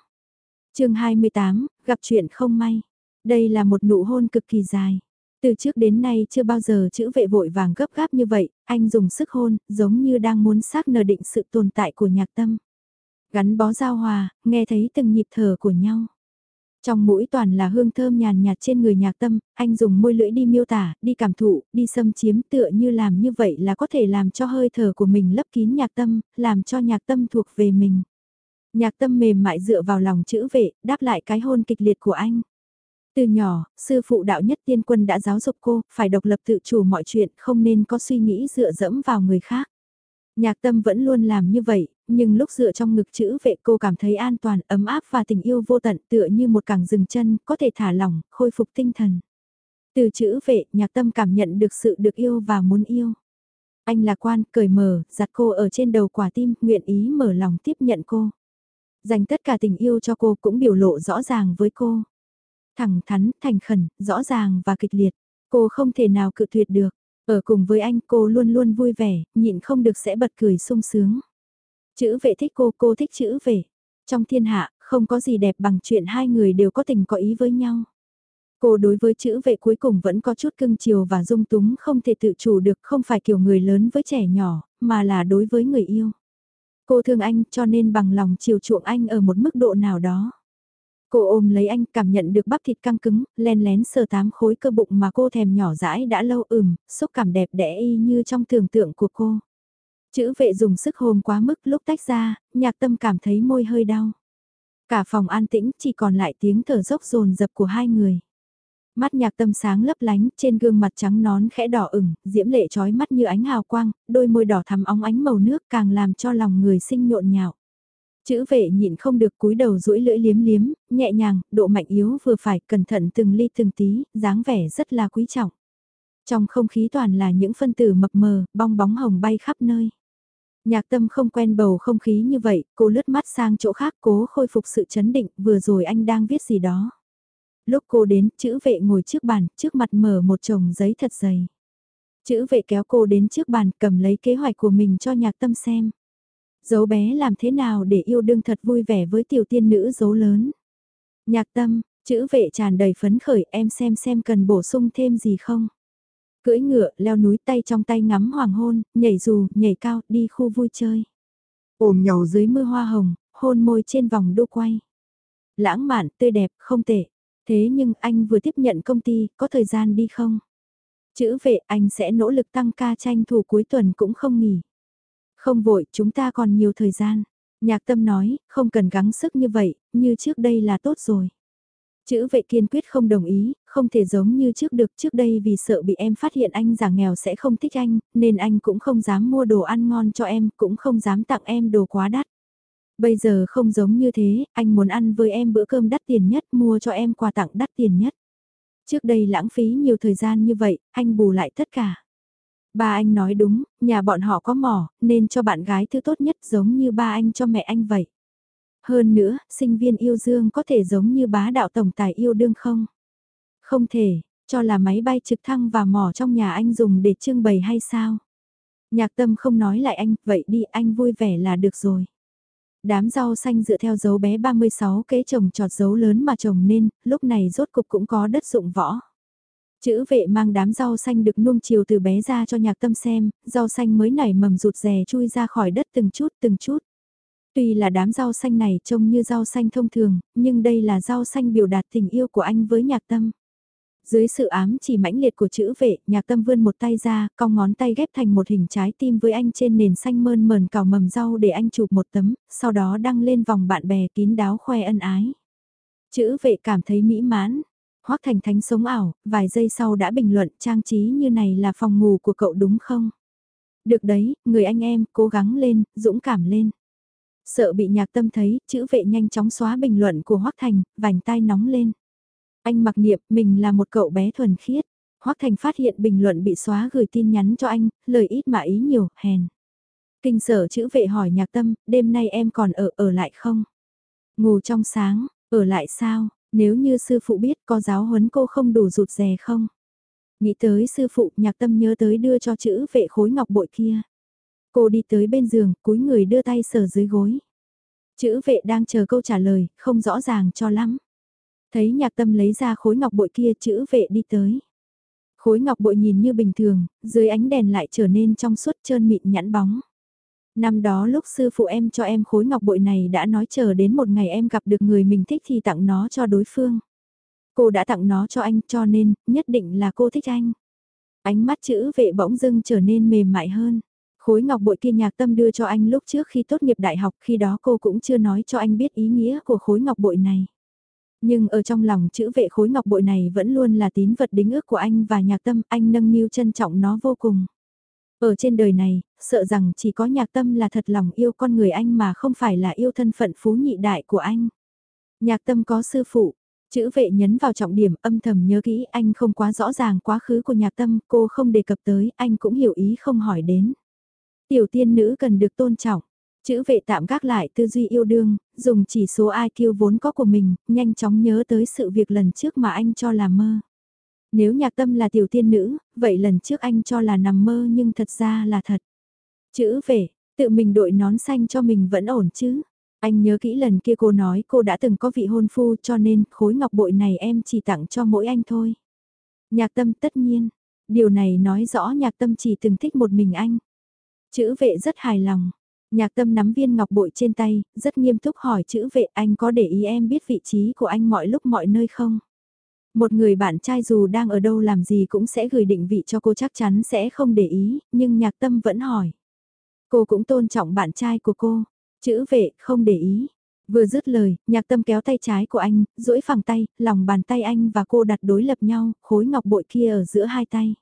chương 28, gặp chuyện không may. Đây là một nụ hôn cực kỳ dài. Từ trước đến nay chưa bao giờ chữ vệ vội vàng gấp gáp như vậy, anh dùng sức hôn, giống như đang muốn xác nờ định sự tồn tại của nhạc tâm. Gắn bó giao hòa, nghe thấy từng nhịp thở của nhau. Trong mũi toàn là hương thơm nhàn nhạt trên người nhạc tâm, anh dùng môi lưỡi đi miêu tả, đi cảm thụ, đi xâm chiếm tựa như làm như vậy là có thể làm cho hơi thở của mình lấp kín nhạc tâm, làm cho nhạc tâm thuộc về mình. Nhạc tâm mềm mại dựa vào lòng chữ vệ, đáp lại cái hôn kịch liệt của anh. Từ nhỏ, sư phụ đạo nhất tiên quân đã giáo dục cô, phải độc lập tự chủ mọi chuyện, không nên có suy nghĩ dựa dẫm vào người khác. Nhạc tâm vẫn luôn làm như vậy, nhưng lúc dựa trong ngực chữ vệ cô cảm thấy an toàn, ấm áp và tình yêu vô tận tựa như một cẳng rừng chân, có thể thả lỏng, khôi phục tinh thần. Từ chữ vệ, nhạc tâm cảm nhận được sự được yêu và muốn yêu. Anh lạc quan, cởi mở, giặt cô ở trên đầu quả tim, nguyện ý mở lòng tiếp nhận cô. Dành tất cả tình yêu cho cô cũng biểu lộ rõ ràng với cô. Thẳng thắn, thành khẩn, rõ ràng và kịch liệt. Cô không thể nào cự tuyệt được. Ở cùng với anh cô luôn luôn vui vẻ, nhịn không được sẽ bật cười sung sướng. Chữ vệ thích cô, cô thích chữ vệ. Trong thiên hạ, không có gì đẹp bằng chuyện hai người đều có tình có ý với nhau. Cô đối với chữ vệ cuối cùng vẫn có chút cưng chiều và dung túng không thể tự chủ được không phải kiểu người lớn với trẻ nhỏ, mà là đối với người yêu. Cô thương anh cho nên bằng lòng chiều chuộng anh ở một mức độ nào đó. Cô ôm lấy anh cảm nhận được bắp thịt căng cứng, len lén sờ tám khối cơ bụng mà cô thèm nhỏ dãi đã lâu ừm, xúc cảm đẹp đẽ y như trong tưởng tượng của cô. Chữ vệ dùng sức hồn quá mức lúc tách ra, nhạc tâm cảm thấy môi hơi đau. Cả phòng an tĩnh chỉ còn lại tiếng thở dốc rồn dập của hai người. Mắt nhạc tâm sáng lấp lánh, trên gương mặt trắng nón khẽ đỏ ửng, diễm lệ trói mắt như ánh hào quang, đôi môi đỏ thắm óng ánh màu nước càng làm cho lòng người sinh nhộn nhạo. Chữ vệ nhịn không được cúi đầu duỗi lưỡi liếm liếm, nhẹ nhàng, độ mạnh yếu vừa phải, cẩn thận từng ly từng tí, dáng vẻ rất là quý trọng. Trong không khí toàn là những phân tử mập mờ, bong bóng hồng bay khắp nơi. Nhạc tâm không quen bầu không khí như vậy, cô lướt mắt sang chỗ khác cố khôi phục sự chấn định, vừa rồi anh đang viết gì đó. Lúc cô đến, chữ vệ ngồi trước bàn, trước mặt mở một chồng giấy thật dày. Chữ vệ kéo cô đến trước bàn cầm lấy kế hoạch của mình cho nhạc tâm xem. Dấu bé làm thế nào để yêu đương thật vui vẻ với tiểu tiên nữ dấu lớn. Nhạc tâm, chữ vệ tràn đầy phấn khởi em xem xem cần bổ sung thêm gì không. Cưỡi ngựa, leo núi tay trong tay ngắm hoàng hôn, nhảy dù, nhảy cao, đi khu vui chơi. Ôm nhau dưới mưa hoa hồng, hôn môi trên vòng đô quay. Lãng mạn, tươi đẹp, không tệ. Thế nhưng anh vừa tiếp nhận công ty, có thời gian đi không? Chữ vệ anh sẽ nỗ lực tăng ca tranh thủ cuối tuần cũng không nghỉ. Không vội, chúng ta còn nhiều thời gian. Nhạc tâm nói, không cần gắng sức như vậy, như trước đây là tốt rồi. Chữ vệ kiên quyết không đồng ý, không thể giống như trước được trước đây vì sợ bị em phát hiện anh giả nghèo sẽ không thích anh, nên anh cũng không dám mua đồ ăn ngon cho em, cũng không dám tặng em đồ quá đắt. Bây giờ không giống như thế, anh muốn ăn với em bữa cơm đắt tiền nhất, mua cho em quà tặng đắt tiền nhất. Trước đây lãng phí nhiều thời gian như vậy, anh bù lại tất cả. Ba anh nói đúng, nhà bọn họ có mỏ, nên cho bạn gái thứ tốt nhất giống như ba anh cho mẹ anh vậy. Hơn nữa, sinh viên yêu dương có thể giống như bá đạo tổng tài yêu đương không? Không thể, cho là máy bay trực thăng và mỏ trong nhà anh dùng để trưng bày hay sao? Nhạc tâm không nói lại anh, vậy đi anh vui vẻ là được rồi. Đám rau xanh dựa theo dấu bé 36 kế trồng trọt dấu lớn mà trồng nên, lúc này rốt cục cũng có đất dụng võ. Chữ vệ mang đám rau xanh được nuông chiều từ bé ra cho nhạc tâm xem, rau xanh mới nảy mầm rụt rè chui ra khỏi đất từng chút từng chút. Tuy là đám rau xanh này trông như rau xanh thông thường, nhưng đây là rau xanh biểu đạt tình yêu của anh với nhạc tâm. Dưới sự ám chỉ mãnh liệt của chữ vệ, nhạc tâm vươn một tay ra, cong ngón tay ghép thành một hình trái tim với anh trên nền xanh mơn mờn cào mầm rau để anh chụp một tấm, sau đó đăng lên vòng bạn bè kín đáo khoe ân ái. Chữ vệ cảm thấy mỹ mãn, Hoắc Thành Thánh sống ảo, vài giây sau đã bình luận trang trí như này là phòng ngủ của cậu đúng không? Được đấy, người anh em, cố gắng lên, dũng cảm lên. Sợ bị nhạc tâm thấy, chữ vệ nhanh chóng xóa bình luận của Hoắc Thành, vành tai nóng lên. Anh mặc niệm, mình là một cậu bé thuần khiết. Hoắc Thành phát hiện bình luận bị xóa gửi tin nhắn cho anh, lời ít mà ý nhiều, hèn. Kinh sở chữ vệ hỏi nhạc tâm, đêm nay em còn ở, ở lại không? Ngủ trong sáng, ở lại sao? Nếu như sư phụ biết có giáo huấn cô không đủ rụt rè không? Nghĩ tới sư phụ nhạc tâm nhớ tới đưa cho chữ vệ khối ngọc bội kia. Cô đi tới bên giường, cúi người đưa tay sờ dưới gối. Chữ vệ đang chờ câu trả lời, không rõ ràng cho lắm. Thấy nhạc tâm lấy ra khối ngọc bội kia chữ vệ đi tới. Khối ngọc bội nhìn như bình thường, dưới ánh đèn lại trở nên trong suốt trơn mịn nhẵn bóng. Năm đó lúc sư phụ em cho em khối ngọc bội này đã nói chờ đến một ngày em gặp được người mình thích thì tặng nó cho đối phương. Cô đã tặng nó cho anh cho nên, nhất định là cô thích anh. Ánh mắt chữ vệ bỗng dưng trở nên mềm mại hơn. Khối ngọc bội kia nhạc tâm đưa cho anh lúc trước khi tốt nghiệp đại học khi đó cô cũng chưa nói cho anh biết ý nghĩa của khối ngọc bội này. Nhưng ở trong lòng chữ vệ khối ngọc bội này vẫn luôn là tín vật đính ước của anh và nhạc tâm, anh nâng niu trân trọng nó vô cùng. Ở trên đời này, sợ rằng chỉ có nhạc tâm là thật lòng yêu con người anh mà không phải là yêu thân phận phú nhị đại của anh. Nhạc tâm có sư phụ, chữ vệ nhấn vào trọng điểm âm thầm nhớ kỹ anh không quá rõ ràng quá khứ của nhạc tâm, cô không đề cập tới, anh cũng hiểu ý không hỏi đến. Tiểu tiên nữ cần được tôn trọng. Chữ vệ tạm gác lại tư duy yêu đương, dùng chỉ số IQ vốn có của mình, nhanh chóng nhớ tới sự việc lần trước mà anh cho là mơ. Nếu nhạc tâm là tiểu tiên nữ, vậy lần trước anh cho là nằm mơ nhưng thật ra là thật. Chữ vệ, tự mình đội nón xanh cho mình vẫn ổn chứ. Anh nhớ kỹ lần kia cô nói cô đã từng có vị hôn phu cho nên khối ngọc bội này em chỉ tặng cho mỗi anh thôi. Nhạc tâm tất nhiên, điều này nói rõ nhạc tâm chỉ từng thích một mình anh. Chữ vệ rất hài lòng. Nhạc tâm nắm viên ngọc bội trên tay, rất nghiêm túc hỏi chữ vệ anh có để ý em biết vị trí của anh mọi lúc mọi nơi không? Một người bạn trai dù đang ở đâu làm gì cũng sẽ gửi định vị cho cô chắc chắn sẽ không để ý, nhưng nhạc tâm vẫn hỏi. Cô cũng tôn trọng bạn trai của cô. Chữ vệ, không để ý. Vừa dứt lời, nhạc tâm kéo tay trái của anh, duỗi phẳng tay, lòng bàn tay anh và cô đặt đối lập nhau, khối ngọc bội kia ở giữa hai tay.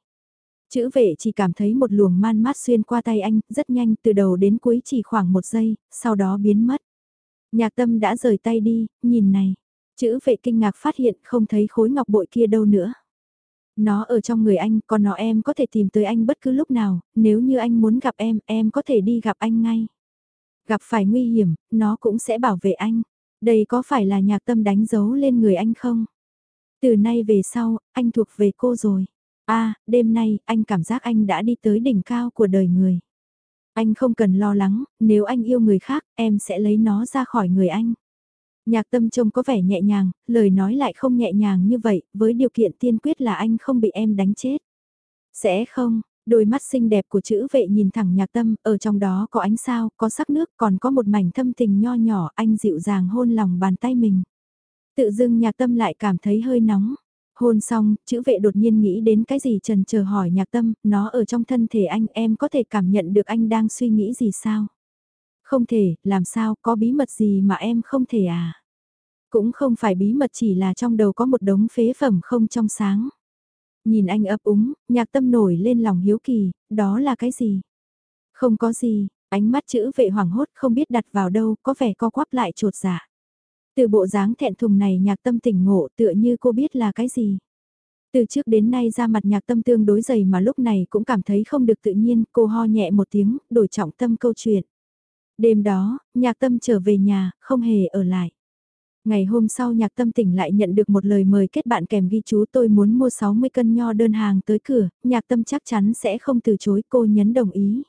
Chữ vệ chỉ cảm thấy một luồng man mát xuyên qua tay anh, rất nhanh, từ đầu đến cuối chỉ khoảng một giây, sau đó biến mất. Nhạc tâm đã rời tay đi, nhìn này. Chữ vệ kinh ngạc phát hiện không thấy khối ngọc bội kia đâu nữa. Nó ở trong người anh, còn nó em có thể tìm tới anh bất cứ lúc nào, nếu như anh muốn gặp em, em có thể đi gặp anh ngay. Gặp phải nguy hiểm, nó cũng sẽ bảo vệ anh. Đây có phải là nhạc tâm đánh dấu lên người anh không? Từ nay về sau, anh thuộc về cô rồi a đêm nay anh cảm giác anh đã đi tới đỉnh cao của đời người. Anh không cần lo lắng, nếu anh yêu người khác, em sẽ lấy nó ra khỏi người anh. Nhạc tâm trông có vẻ nhẹ nhàng, lời nói lại không nhẹ nhàng như vậy, với điều kiện tiên quyết là anh không bị em đánh chết. Sẽ không, đôi mắt xinh đẹp của chữ vệ nhìn thẳng nhạc tâm, ở trong đó có ánh sao, có sắc nước, còn có một mảnh thâm tình nho nhỏ, anh dịu dàng hôn lòng bàn tay mình. Tự dưng nhạc tâm lại cảm thấy hơi nóng. Hôn xong, chữ vệ đột nhiên nghĩ đến cái gì trần chờ hỏi nhạc tâm, nó ở trong thân thể anh em có thể cảm nhận được anh đang suy nghĩ gì sao? Không thể, làm sao, có bí mật gì mà em không thể à? Cũng không phải bí mật chỉ là trong đầu có một đống phế phẩm không trong sáng. Nhìn anh ấp úng, nhạc tâm nổi lên lòng hiếu kỳ, đó là cái gì? Không có gì, ánh mắt chữ vệ hoảng hốt không biết đặt vào đâu, có vẻ co quắp lại trột dạ. Từ bộ dáng thẹn thùng này nhạc tâm tỉnh ngộ tựa như cô biết là cái gì. Từ trước đến nay ra mặt nhạc tâm tương đối dày mà lúc này cũng cảm thấy không được tự nhiên, cô ho nhẹ một tiếng, đổi trọng tâm câu chuyện. Đêm đó, nhạc tâm trở về nhà, không hề ở lại. Ngày hôm sau nhạc tâm tỉnh lại nhận được một lời mời kết bạn kèm ghi chú tôi muốn mua 60 cân nho đơn hàng tới cửa, nhạc tâm chắc chắn sẽ không từ chối cô nhấn đồng ý.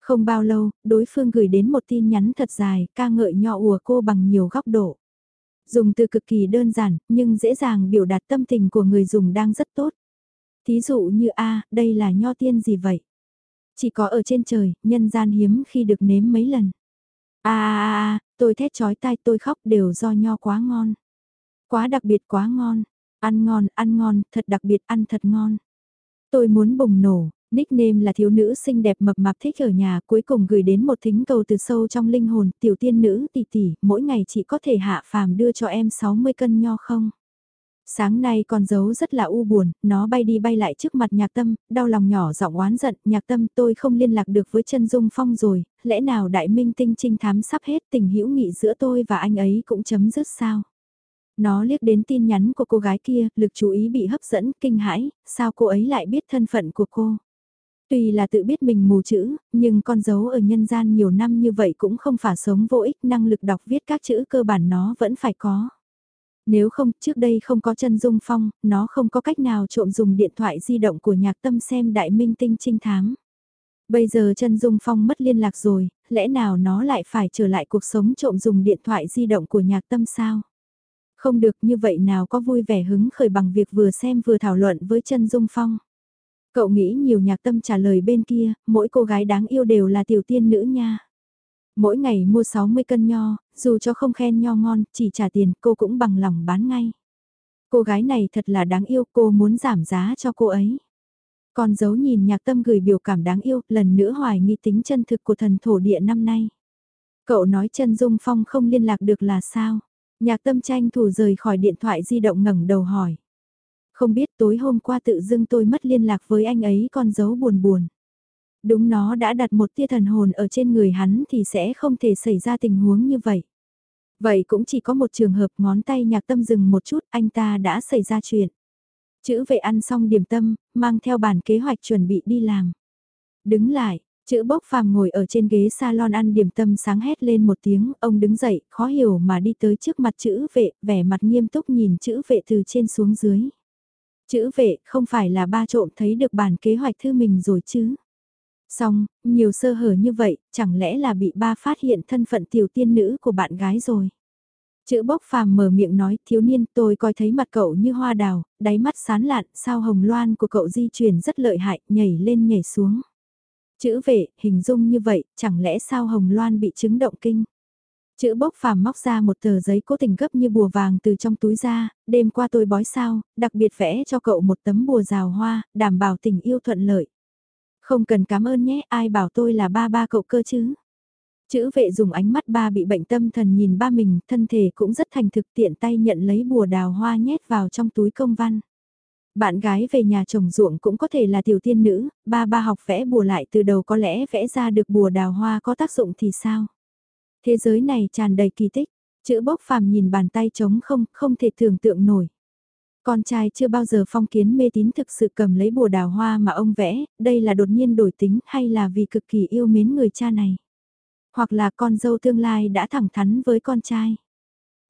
Không bao lâu, đối phương gửi đến một tin nhắn thật dài, ca ngợi nho ùa cô bằng nhiều góc độ. Dùng từ cực kỳ đơn giản, nhưng dễ dàng biểu đạt tâm tình của người dùng đang rất tốt. Thí dụ như A, đây là nho tiên gì vậy? Chỉ có ở trên trời, nhân gian hiếm khi được nếm mấy lần. A a a, tôi thét chói tai tôi khóc đều do nho quá ngon. Quá đặc biệt quá ngon. Ăn ngon, ăn ngon, thật đặc biệt, ăn thật ngon. Tôi muốn bùng nổ, Nickname là thiếu nữ xinh đẹp mập mạp thích ở nhà cuối cùng gửi đến một thính cầu từ sâu trong linh hồn tiểu tiên nữ tỷ tỷ, mỗi ngày chị có thể hạ phàm đưa cho em 60 cân nho không? Sáng nay con dấu rất là u buồn, nó bay đi bay lại trước mặt nhạc tâm, đau lòng nhỏ giọng oán giận, nhạc tâm tôi không liên lạc được với chân dung phong rồi, lẽ nào đại minh tinh trinh thám sắp hết tình hữu nghị giữa tôi và anh ấy cũng chấm dứt sao? Nó liếc đến tin nhắn của cô gái kia, lực chú ý bị hấp dẫn, kinh hãi, sao cô ấy lại biết thân phận của cô? Tuy là tự biết mình mù chữ, nhưng con dấu ở nhân gian nhiều năm như vậy cũng không phải sống vô ích năng lực đọc viết các chữ cơ bản nó vẫn phải có. Nếu không, trước đây không có chân dung phong, nó không có cách nào trộm dùng điện thoại di động của nhạc tâm xem đại minh tinh trinh thám. Bây giờ chân dung phong mất liên lạc rồi, lẽ nào nó lại phải trở lại cuộc sống trộm dùng điện thoại di động của nhạc tâm sao? Không được như vậy nào có vui vẻ hứng khởi bằng việc vừa xem vừa thảo luận với chân dung phong. Cậu nghĩ nhiều nhạc tâm trả lời bên kia, mỗi cô gái đáng yêu đều là tiểu tiên nữ nha. Mỗi ngày mua 60 cân nho, dù cho không khen nho ngon, chỉ trả tiền cô cũng bằng lòng bán ngay. Cô gái này thật là đáng yêu, cô muốn giảm giá cho cô ấy. Còn giấu nhìn nhạc tâm gửi biểu cảm đáng yêu, lần nữa hoài nghi tính chân thực của thần thổ địa năm nay. Cậu nói chân dung phong không liên lạc được là sao? Nhạc tâm tranh thủ rời khỏi điện thoại di động ngẩng đầu hỏi. Không biết tối hôm qua tự dưng tôi mất liên lạc với anh ấy con dấu buồn buồn. Đúng nó đã đặt một tia thần hồn ở trên người hắn thì sẽ không thể xảy ra tình huống như vậy. Vậy cũng chỉ có một trường hợp ngón tay nhạc tâm dừng một chút anh ta đã xảy ra chuyện. Chữ vệ ăn xong điểm tâm, mang theo bản kế hoạch chuẩn bị đi làm. Đứng lại, chữ bốc phàm ngồi ở trên ghế salon ăn điểm tâm sáng hét lên một tiếng, ông đứng dậy, khó hiểu mà đi tới trước mặt chữ vệ, vẻ mặt nghiêm túc nhìn chữ vệ từ trên xuống dưới. Chữ vệ không phải là ba trộm thấy được bản kế hoạch thư mình rồi chứ. Xong, nhiều sơ hở như vậy, chẳng lẽ là bị ba phát hiện thân phận tiểu tiên nữ của bạn gái rồi. Chữ bốc phàm mở miệng nói thiếu niên tôi coi thấy mặt cậu như hoa đào, đáy mắt sán lạn, sao hồng loan của cậu di chuyển rất lợi hại, nhảy lên nhảy xuống. Chữ vệ, hình dung như vậy, chẳng lẽ sao hồng loan bị chứng động kinh. Chữ bốc phàm móc ra một tờ giấy cố tình gấp như bùa vàng từ trong túi ra, đêm qua tôi bói sao, đặc biệt vẽ cho cậu một tấm bùa rào hoa, đảm bảo tình yêu thuận lợi. Không cần cảm ơn nhé, ai bảo tôi là ba ba cậu cơ chứ. Chữ vệ dùng ánh mắt ba bị bệnh tâm thần nhìn ba mình, thân thể cũng rất thành thực tiện tay nhận lấy bùa đào hoa nhét vào trong túi công văn. Bạn gái về nhà chồng ruộng cũng có thể là tiểu tiên nữ, ba ba học vẽ bùa lại từ đầu có lẽ vẽ ra được bùa đào hoa có tác dụng thì sao? Thế giới này tràn đầy kỳ tích, chữ bốc phàm nhìn bàn tay trống không, không thể tưởng tượng nổi. Con trai chưa bao giờ phong kiến mê tín thực sự cầm lấy bùa đào hoa mà ông vẽ, đây là đột nhiên đổi tính hay là vì cực kỳ yêu mến người cha này. Hoặc là con dâu tương lai đã thẳng thắn với con trai.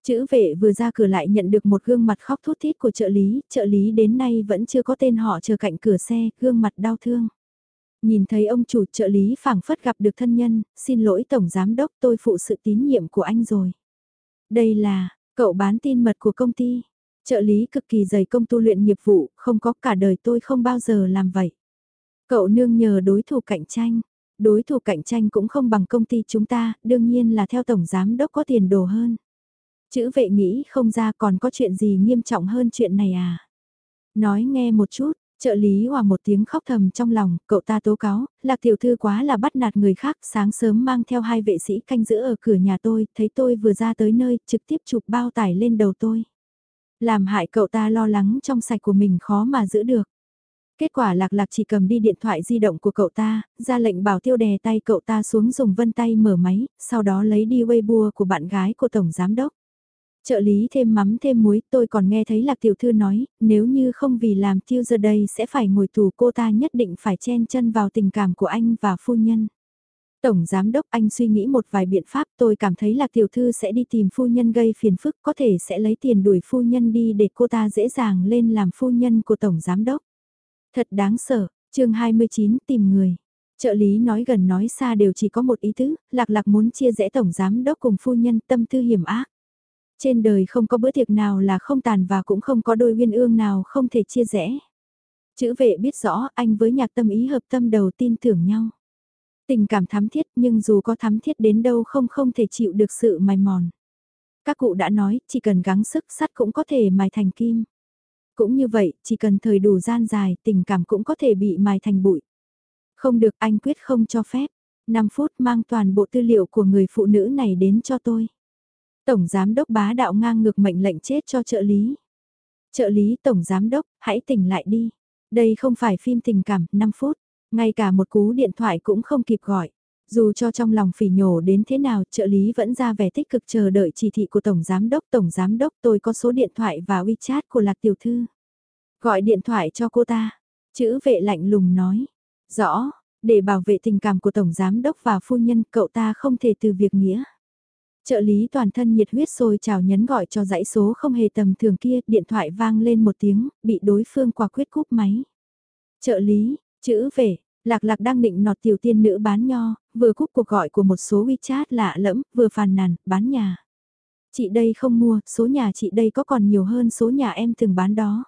Chữ vệ vừa ra cửa lại nhận được một gương mặt khóc thút thít của trợ lý, trợ lý đến nay vẫn chưa có tên họ chờ cạnh cửa xe, gương mặt đau thương. Nhìn thấy ông chủ trợ lý phảng phất gặp được thân nhân, xin lỗi tổng giám đốc tôi phụ sự tín nhiệm của anh rồi. Đây là, cậu bán tin mật của công ty. Trợ lý cực kỳ dày công tu luyện nghiệp vụ, không có cả đời tôi không bao giờ làm vậy. Cậu nương nhờ đối thủ cạnh tranh. Đối thủ cạnh tranh cũng không bằng công ty chúng ta, đương nhiên là theo tổng giám đốc có tiền đồ hơn. Chữ vệ nghĩ không ra còn có chuyện gì nghiêm trọng hơn chuyện này à. Nói nghe một chút, trợ lý hòa một tiếng khóc thầm trong lòng, cậu ta tố cáo, lạc tiểu thư quá là bắt nạt người khác, sáng sớm mang theo hai vệ sĩ canh giữ ở cửa nhà tôi, thấy tôi vừa ra tới nơi, trực tiếp chụp bao tải lên đầu tôi. Làm hại cậu ta lo lắng trong sạch của mình khó mà giữ được. Kết quả lạc lạc chỉ cầm đi điện thoại di động của cậu ta, ra lệnh bảo tiêu đè tay cậu ta xuống dùng vân tay mở máy, sau đó lấy đi Weibo của bạn gái của Tổng Giám Đốc. Trợ lý thêm mắm thêm muối, tôi còn nghe thấy lạc tiểu thư nói, nếu như không vì làm tiêu giờ đây sẽ phải ngồi tù cô ta nhất định phải chen chân vào tình cảm của anh và phu nhân. Tổng Giám Đốc anh suy nghĩ một vài biện pháp tôi cảm thấy lạc tiểu thư sẽ đi tìm phu nhân gây phiền phức có thể sẽ lấy tiền đuổi phu nhân đi để cô ta dễ dàng lên làm phu nhân của Tổng Giám Đốc. Thật đáng sợ, chương 29 tìm người. Trợ lý nói gần nói xa đều chỉ có một ý tứ, lạc lạc muốn chia rẽ tổng giám đốc cùng phu nhân tâm tư hiểm ác. Trên đời không có bữa tiệc nào là không tàn và cũng không có đôi uyên ương nào không thể chia rẽ. Chữ vệ biết rõ anh với nhạc tâm ý hợp tâm đầu tin tưởng nhau. Tình cảm thắm thiết nhưng dù có thắm thiết đến đâu không không thể chịu được sự mài mòn. Các cụ đã nói chỉ cần gắng sức sắt cũng có thể mài thành kim. Cũng như vậy, chỉ cần thời đủ gian dài, tình cảm cũng có thể bị mài thành bụi. Không được anh quyết không cho phép. 5 phút mang toàn bộ tư liệu của người phụ nữ này đến cho tôi. Tổng Giám Đốc bá đạo ngang ngược mệnh lệnh chết cho trợ lý. Trợ lý Tổng Giám Đốc, hãy tỉnh lại đi. Đây không phải phim tình cảm, 5 phút. Ngay cả một cú điện thoại cũng không kịp gọi. Dù cho trong lòng phỉ nhổ đến thế nào, trợ lý vẫn ra vẻ tích cực chờ đợi chỉ thị của Tổng Giám Đốc. Tổng Giám Đốc tôi có số điện thoại và WeChat của Lạc Tiểu Thư. Gọi điện thoại cho cô ta. Chữ vệ lạnh lùng nói. Rõ, để bảo vệ tình cảm của Tổng Giám Đốc và phu nhân cậu ta không thể từ việc nghĩa. Trợ lý toàn thân nhiệt huyết sôi chào nhấn gọi cho dãy số không hề tầm thường kia, điện thoại vang lên một tiếng, bị đối phương quả quyết cúp máy. Trợ lý, chữ về, lạc lạc đang định nọt tiểu tiên nữ bán nho, vừa cúp cuộc gọi của một số WeChat lạ lẫm, vừa phàn nàn, bán nhà. Chị đây không mua, số nhà chị đây có còn nhiều hơn số nhà em từng bán đó.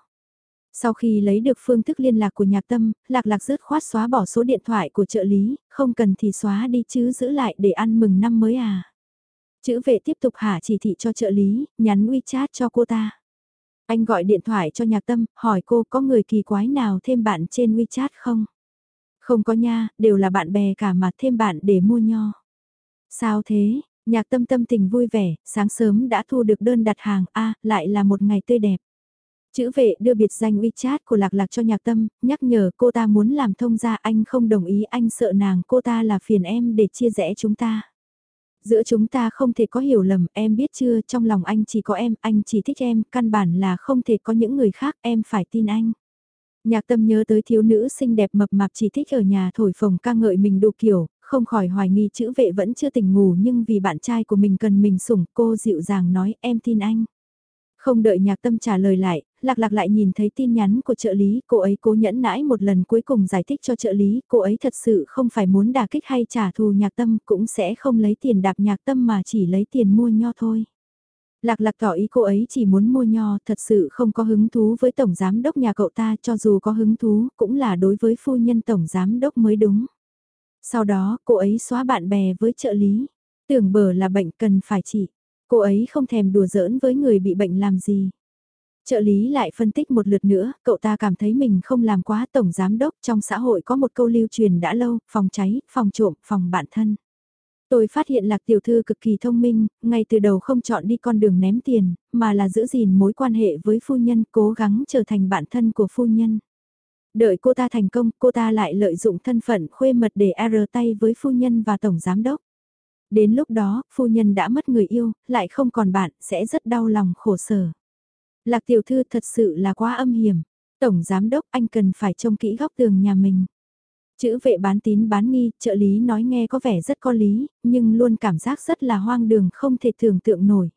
Sau khi lấy được phương thức liên lạc của nhạc tâm, lạc lạc rớt khoát xóa bỏ số điện thoại của trợ lý, không cần thì xóa đi chứ giữ lại để ăn mừng năm mới à. Chữ vệ tiếp tục hạ chỉ thị cho trợ lý, nhắn WeChat cho cô ta. Anh gọi điện thoại cho nhạc tâm, hỏi cô có người kỳ quái nào thêm bạn trên WeChat không? Không có nha, đều là bạn bè cả mà thêm bạn để mua nho. Sao thế? Nhạc tâm tâm tình vui vẻ, sáng sớm đã thu được đơn đặt hàng, a lại là một ngày tươi đẹp. Chữ vệ đưa biệt danh WeChat của Lạc Lạc cho nhạc tâm, nhắc nhở cô ta muốn làm thông gia anh không đồng ý anh sợ nàng cô ta là phiền em để chia rẽ chúng ta. Giữa chúng ta không thể có hiểu lầm, em biết chưa, trong lòng anh chỉ có em, anh chỉ thích em, căn bản là không thể có những người khác, em phải tin anh. Nhạc tâm nhớ tới thiếu nữ xinh đẹp mập mạp chỉ thích ở nhà thổi phồng ca ngợi mình đủ kiểu, không khỏi hoài nghi chữ vệ vẫn chưa tỉnh ngủ nhưng vì bạn trai của mình cần mình sủng cô dịu dàng nói em tin anh. Không đợi nhạc tâm trả lời lại, lạc lạc lại nhìn thấy tin nhắn của trợ lý, cô ấy cố nhẫn nãi một lần cuối cùng giải thích cho trợ lý, cô ấy thật sự không phải muốn đả kích hay trả thù nhạc tâm, cũng sẽ không lấy tiền đạp nhạc tâm mà chỉ lấy tiền mua nho thôi. Lạc lạc tỏ ý cô ấy chỉ muốn mua nho, thật sự không có hứng thú với tổng giám đốc nhà cậu ta, cho dù có hứng thú, cũng là đối với phu nhân tổng giám đốc mới đúng. Sau đó, cô ấy xóa bạn bè với trợ lý. Tưởng bờ là bệnh cần phải trị. Cô ấy không thèm đùa giỡn với người bị bệnh làm gì. Trợ lý lại phân tích một lượt nữa, cậu ta cảm thấy mình không làm quá tổng giám đốc trong xã hội có một câu lưu truyền đã lâu, phòng cháy, phòng trộm, phòng bản thân. Tôi phát hiện lạc tiểu thư cực kỳ thông minh, ngay từ đầu không chọn đi con đường ném tiền, mà là giữ gìn mối quan hệ với phu nhân, cố gắng trở thành bạn thân của phu nhân. Đợi cô ta thành công, cô ta lại lợi dụng thân phận khuê mật để R tay với phu nhân và tổng giám đốc. Đến lúc đó, phu nhân đã mất người yêu, lại không còn bạn, sẽ rất đau lòng khổ sở. Lạc tiểu thư thật sự là quá âm hiểm. Tổng giám đốc anh cần phải trông kỹ góc tường nhà mình. Chữ vệ bán tín bán nghi, trợ lý nói nghe có vẻ rất có lý, nhưng luôn cảm giác rất là hoang đường không thể tưởng tượng nổi.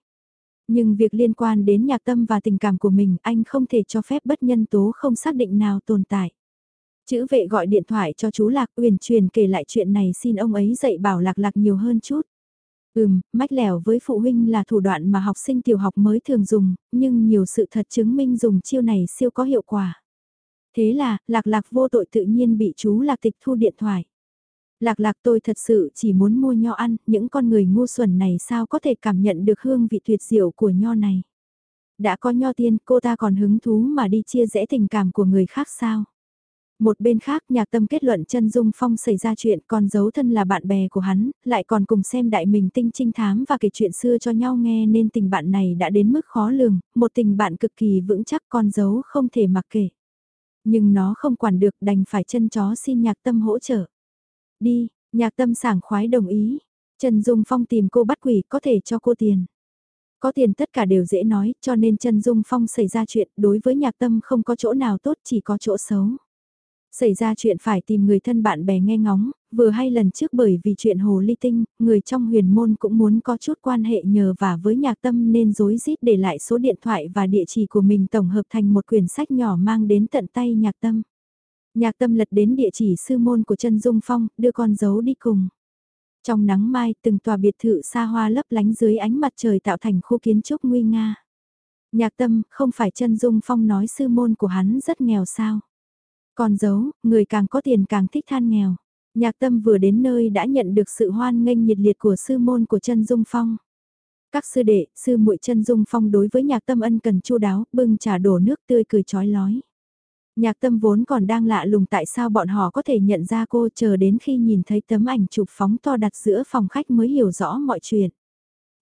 Nhưng việc liên quan đến nhạc tâm và tình cảm của mình anh không thể cho phép bất nhân tố không xác định nào tồn tại. Chữ vệ gọi điện thoại cho chú Lạc Uyển truyền kể lại chuyện này xin ông ấy dạy bảo Lạc Lạc nhiều hơn chút. Ừm, mách lẻo với phụ huynh là thủ đoạn mà học sinh tiểu học mới thường dùng, nhưng nhiều sự thật chứng minh dùng chiêu này siêu có hiệu quả. Thế là, Lạc Lạc vô tội tự nhiên bị chú Lạc tịch thu điện thoại. Lạc lạc tôi thật sự chỉ muốn mua nho ăn, những con người ngu xuẩn này sao có thể cảm nhận được hương vị tuyệt diệu của nho này. Đã có nho tiên, cô ta còn hứng thú mà đi chia rẽ tình cảm của người khác sao? Một bên khác nhạc tâm kết luận chân Dung Phong xảy ra chuyện còn giấu thân là bạn bè của hắn, lại còn cùng xem đại mình tinh trinh thám và kể chuyện xưa cho nhau nghe nên tình bạn này đã đến mức khó lường, một tình bạn cực kỳ vững chắc con giấu không thể mặc kể. Nhưng nó không quản được đành phải chân chó xin nhạc tâm hỗ trợ. Đi, nhạc tâm sảng khoái đồng ý. Trần Dung Phong tìm cô bắt quỷ có thể cho cô tiền. Có tiền tất cả đều dễ nói, cho nên Trần Dung Phong xảy ra chuyện đối với nhạc tâm không có chỗ nào tốt chỉ có chỗ xấu. Xảy ra chuyện phải tìm người thân bạn bè nghe ngóng, vừa hay lần trước bởi vì chuyện hồ ly tinh, người trong huyền môn cũng muốn có chút quan hệ nhờ và với nhạc tâm nên dối rít để lại số điện thoại và địa chỉ của mình tổng hợp thành một quyển sách nhỏ mang đến tận tay nhạc tâm. Nhạc tâm lật đến địa chỉ sư môn của chân Dung Phong, đưa con dấu đi cùng. Trong nắng mai, từng tòa biệt thự xa hoa lấp lánh dưới ánh mặt trời tạo thành khu kiến trúc nguy nga. Nhạc tâm, không phải chân Dung Phong nói sư môn của hắn rất nghèo sao. Con dấu, người càng có tiền càng thích than nghèo. Nhạc tâm vừa đến nơi đã nhận được sự hoan nghênh nhiệt liệt của sư môn của chân Dung Phong. Các sư đệ, sư muội chân Dung Phong đối với nhạc tâm ân cần chu đáo, bưng trà đổ nước tươi cười chói lói. Nhạc tâm vốn còn đang lạ lùng tại sao bọn họ có thể nhận ra cô chờ đến khi nhìn thấy tấm ảnh chụp phóng to đặt giữa phòng khách mới hiểu rõ mọi chuyện.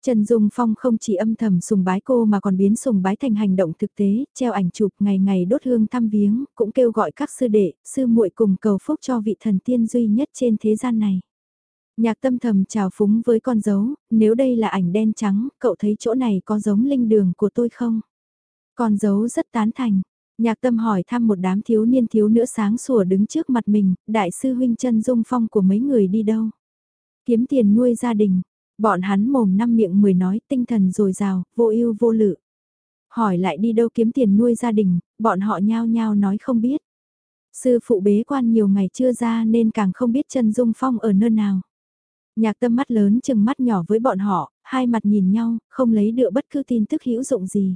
Trần Dung Phong không chỉ âm thầm sùng bái cô mà còn biến sùng bái thành hành động thực tế, treo ảnh chụp ngày ngày đốt hương thăm viếng, cũng kêu gọi các sư đệ, sư muội cùng cầu phúc cho vị thần tiên duy nhất trên thế gian này. Nhạc tâm thầm chào phúng với con dấu, nếu đây là ảnh đen trắng, cậu thấy chỗ này có giống linh đường của tôi không? Con dấu rất tán thành, Nhạc tâm hỏi thăm một đám thiếu niên thiếu nữ sáng sủa đứng trước mặt mình, đại sư huynh Trần dung phong của mấy người đi đâu. Kiếm tiền nuôi gia đình, bọn hắn mồm năm miệng mười nói tinh thần dồi dào, vô ưu vô lự. Hỏi lại đi đâu kiếm tiền nuôi gia đình, bọn họ nhao nhao nói không biết. Sư phụ bế quan nhiều ngày chưa ra nên càng không biết chân dung phong ở nơi nào. Nhạc tâm mắt lớn chừng mắt nhỏ với bọn họ, hai mặt nhìn nhau, không lấy được bất cứ tin tức hữu dụng gì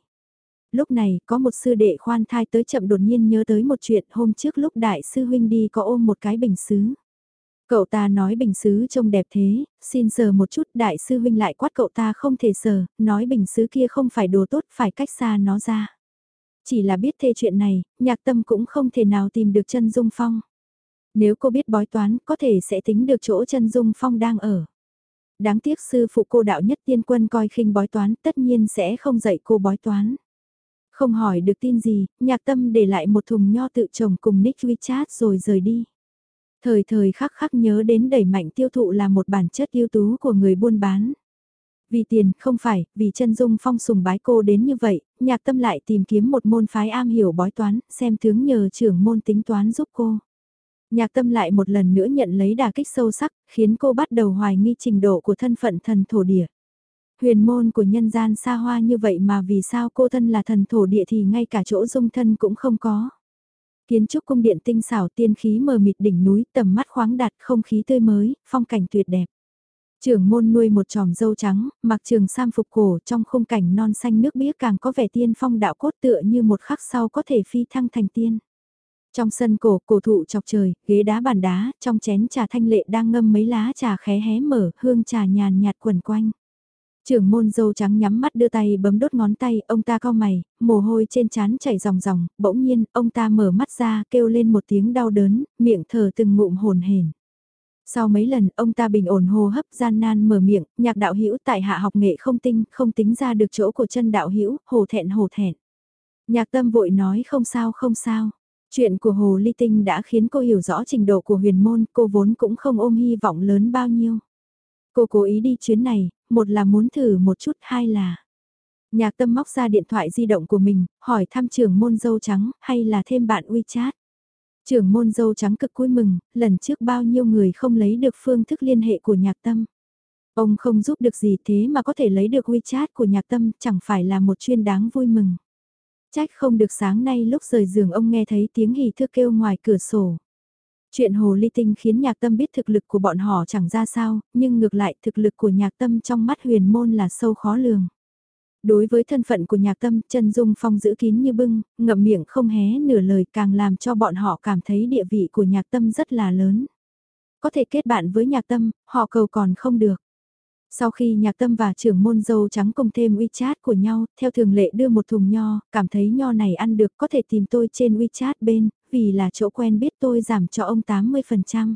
lúc này có một sư đệ khoan thai tới chậm đột nhiên nhớ tới một chuyện hôm trước lúc đại sư huynh đi có ôm một cái bình xứ. Cậu ta nói bình xứ trông đẹp thế, xin sờ một chút đại sư huynh lại quát cậu ta không thể sờ, nói bình xứ kia không phải đồ tốt phải cách xa nó ra. Chỉ là biết thê chuyện này, nhạc tâm cũng không thể nào tìm được chân dung phong. Nếu cô biết bói toán có thể sẽ tính được chỗ chân dung phong đang ở. Đáng tiếc sư phụ cô đạo nhất tiên quân coi khinh bói toán tất nhiên sẽ không dạy cô bói toán. Không hỏi được tin gì, nhạc tâm để lại một thùng nho tự trồng cùng Nick WeChat rồi rời đi. Thời thời khắc khắc nhớ đến đẩy mạnh tiêu thụ là một bản chất ưu tú của người buôn bán. Vì tiền, không phải, vì chân dung phong sùng bái cô đến như vậy, nhạc tâm lại tìm kiếm một môn phái am hiểu bói toán, xem tướng nhờ trưởng môn tính toán giúp cô. Nhạc tâm lại một lần nữa nhận lấy đà kích sâu sắc, khiến cô bắt đầu hoài nghi trình độ của thân phận thần thổ địa. Huyền môn của nhân gian xa hoa như vậy mà vì sao cô thân là thần thổ địa thì ngay cả chỗ dung thân cũng không có. Kiến trúc cung điện tinh xảo tiên khí mờ mịt đỉnh núi tầm mắt khoáng đạt không khí tươi mới, phong cảnh tuyệt đẹp. Trưởng môn nuôi một tròm dâu trắng, mặc trường sam phục cổ trong khung cảnh non xanh nước biếc càng có vẻ tiên phong đạo cốt tựa như một khắc sau có thể phi thăng thành tiên. Trong sân cổ, cổ thụ chọc trời, ghế đá bàn đá, trong chén trà thanh lệ đang ngâm mấy lá trà khé hé mở, hương trà nhàn nhạt quẩn quanh. Trưởng môn dâu trắng nhắm mắt đưa tay bấm đốt ngón tay, ông ta co mày, mồ hôi trên trán chảy ròng ròng, bỗng nhiên, ông ta mở mắt ra, kêu lên một tiếng đau đớn, miệng thở từng ngụm hồn hển. Sau mấy lần, ông ta bình ổn hô hấp gian nan mở miệng, nhạc đạo hữu tại hạ học nghệ không tinh, không tính ra được chỗ của chân đạo hữu hồ thẹn hồ thẹn. Nhạc tâm vội nói không sao không sao. Chuyện của Hồ Ly Tinh đã khiến cô hiểu rõ trình độ của huyền môn, cô vốn cũng không ôm hy vọng lớn bao nhiêu. Cô cố ý đi chuyến này, một là muốn thử một chút, hai là... Nhạc tâm móc ra điện thoại di động của mình, hỏi thăm trưởng môn dâu trắng, hay là thêm bạn WeChat. Trưởng môn dâu trắng cực vui mừng, lần trước bao nhiêu người không lấy được phương thức liên hệ của nhạc tâm. Ông không giúp được gì thế mà có thể lấy được WeChat của nhạc tâm chẳng phải là một chuyên đáng vui mừng. Trách không được sáng nay lúc rời giường ông nghe thấy tiếng hì thước kêu ngoài cửa sổ. Chuyện hồ ly tinh khiến nhạc tâm biết thực lực của bọn họ chẳng ra sao, nhưng ngược lại thực lực của nhạc tâm trong mắt huyền môn là sâu khó lường. Đối với thân phận của nhạc tâm, chân dung phong giữ kín như bưng, ngậm miệng không hé nửa lời càng làm cho bọn họ cảm thấy địa vị của nhạc tâm rất là lớn. Có thể kết bạn với nhạc tâm, họ cầu còn không được. Sau khi nhạc tâm và trưởng môn dâu trắng cùng thêm WeChat của nhau, theo thường lệ đưa một thùng nho, cảm thấy nho này ăn được có thể tìm tôi trên WeChat bên, vì là chỗ quen biết tôi giảm cho ông 80%.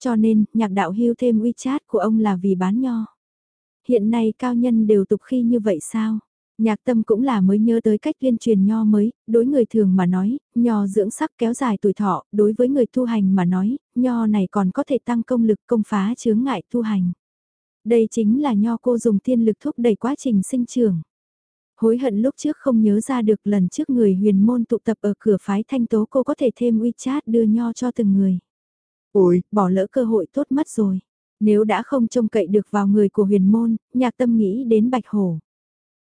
Cho nên, nhạc đạo hưu thêm WeChat của ông là vì bán nho. Hiện nay cao nhân đều tục khi như vậy sao? Nhạc tâm cũng là mới nhớ tới cách tuyên truyền nho mới, đối người thường mà nói, nho dưỡng sắc kéo dài tuổi thọ, đối với người tu hành mà nói, nho này còn có thể tăng công lực công phá chướng ngại tu hành. Đây chính là nho cô dùng tiên lực thúc đẩy quá trình sinh trưởng. Hối hận lúc trước không nhớ ra được lần trước người huyền môn tụ tập ở cửa phái thanh tố cô có thể thêm WeChat đưa nho cho từng người. Ôi, bỏ lỡ cơ hội tốt mất rồi. Nếu đã không trông cậy được vào người của huyền môn, nhạc tâm nghĩ đến bạch hổ.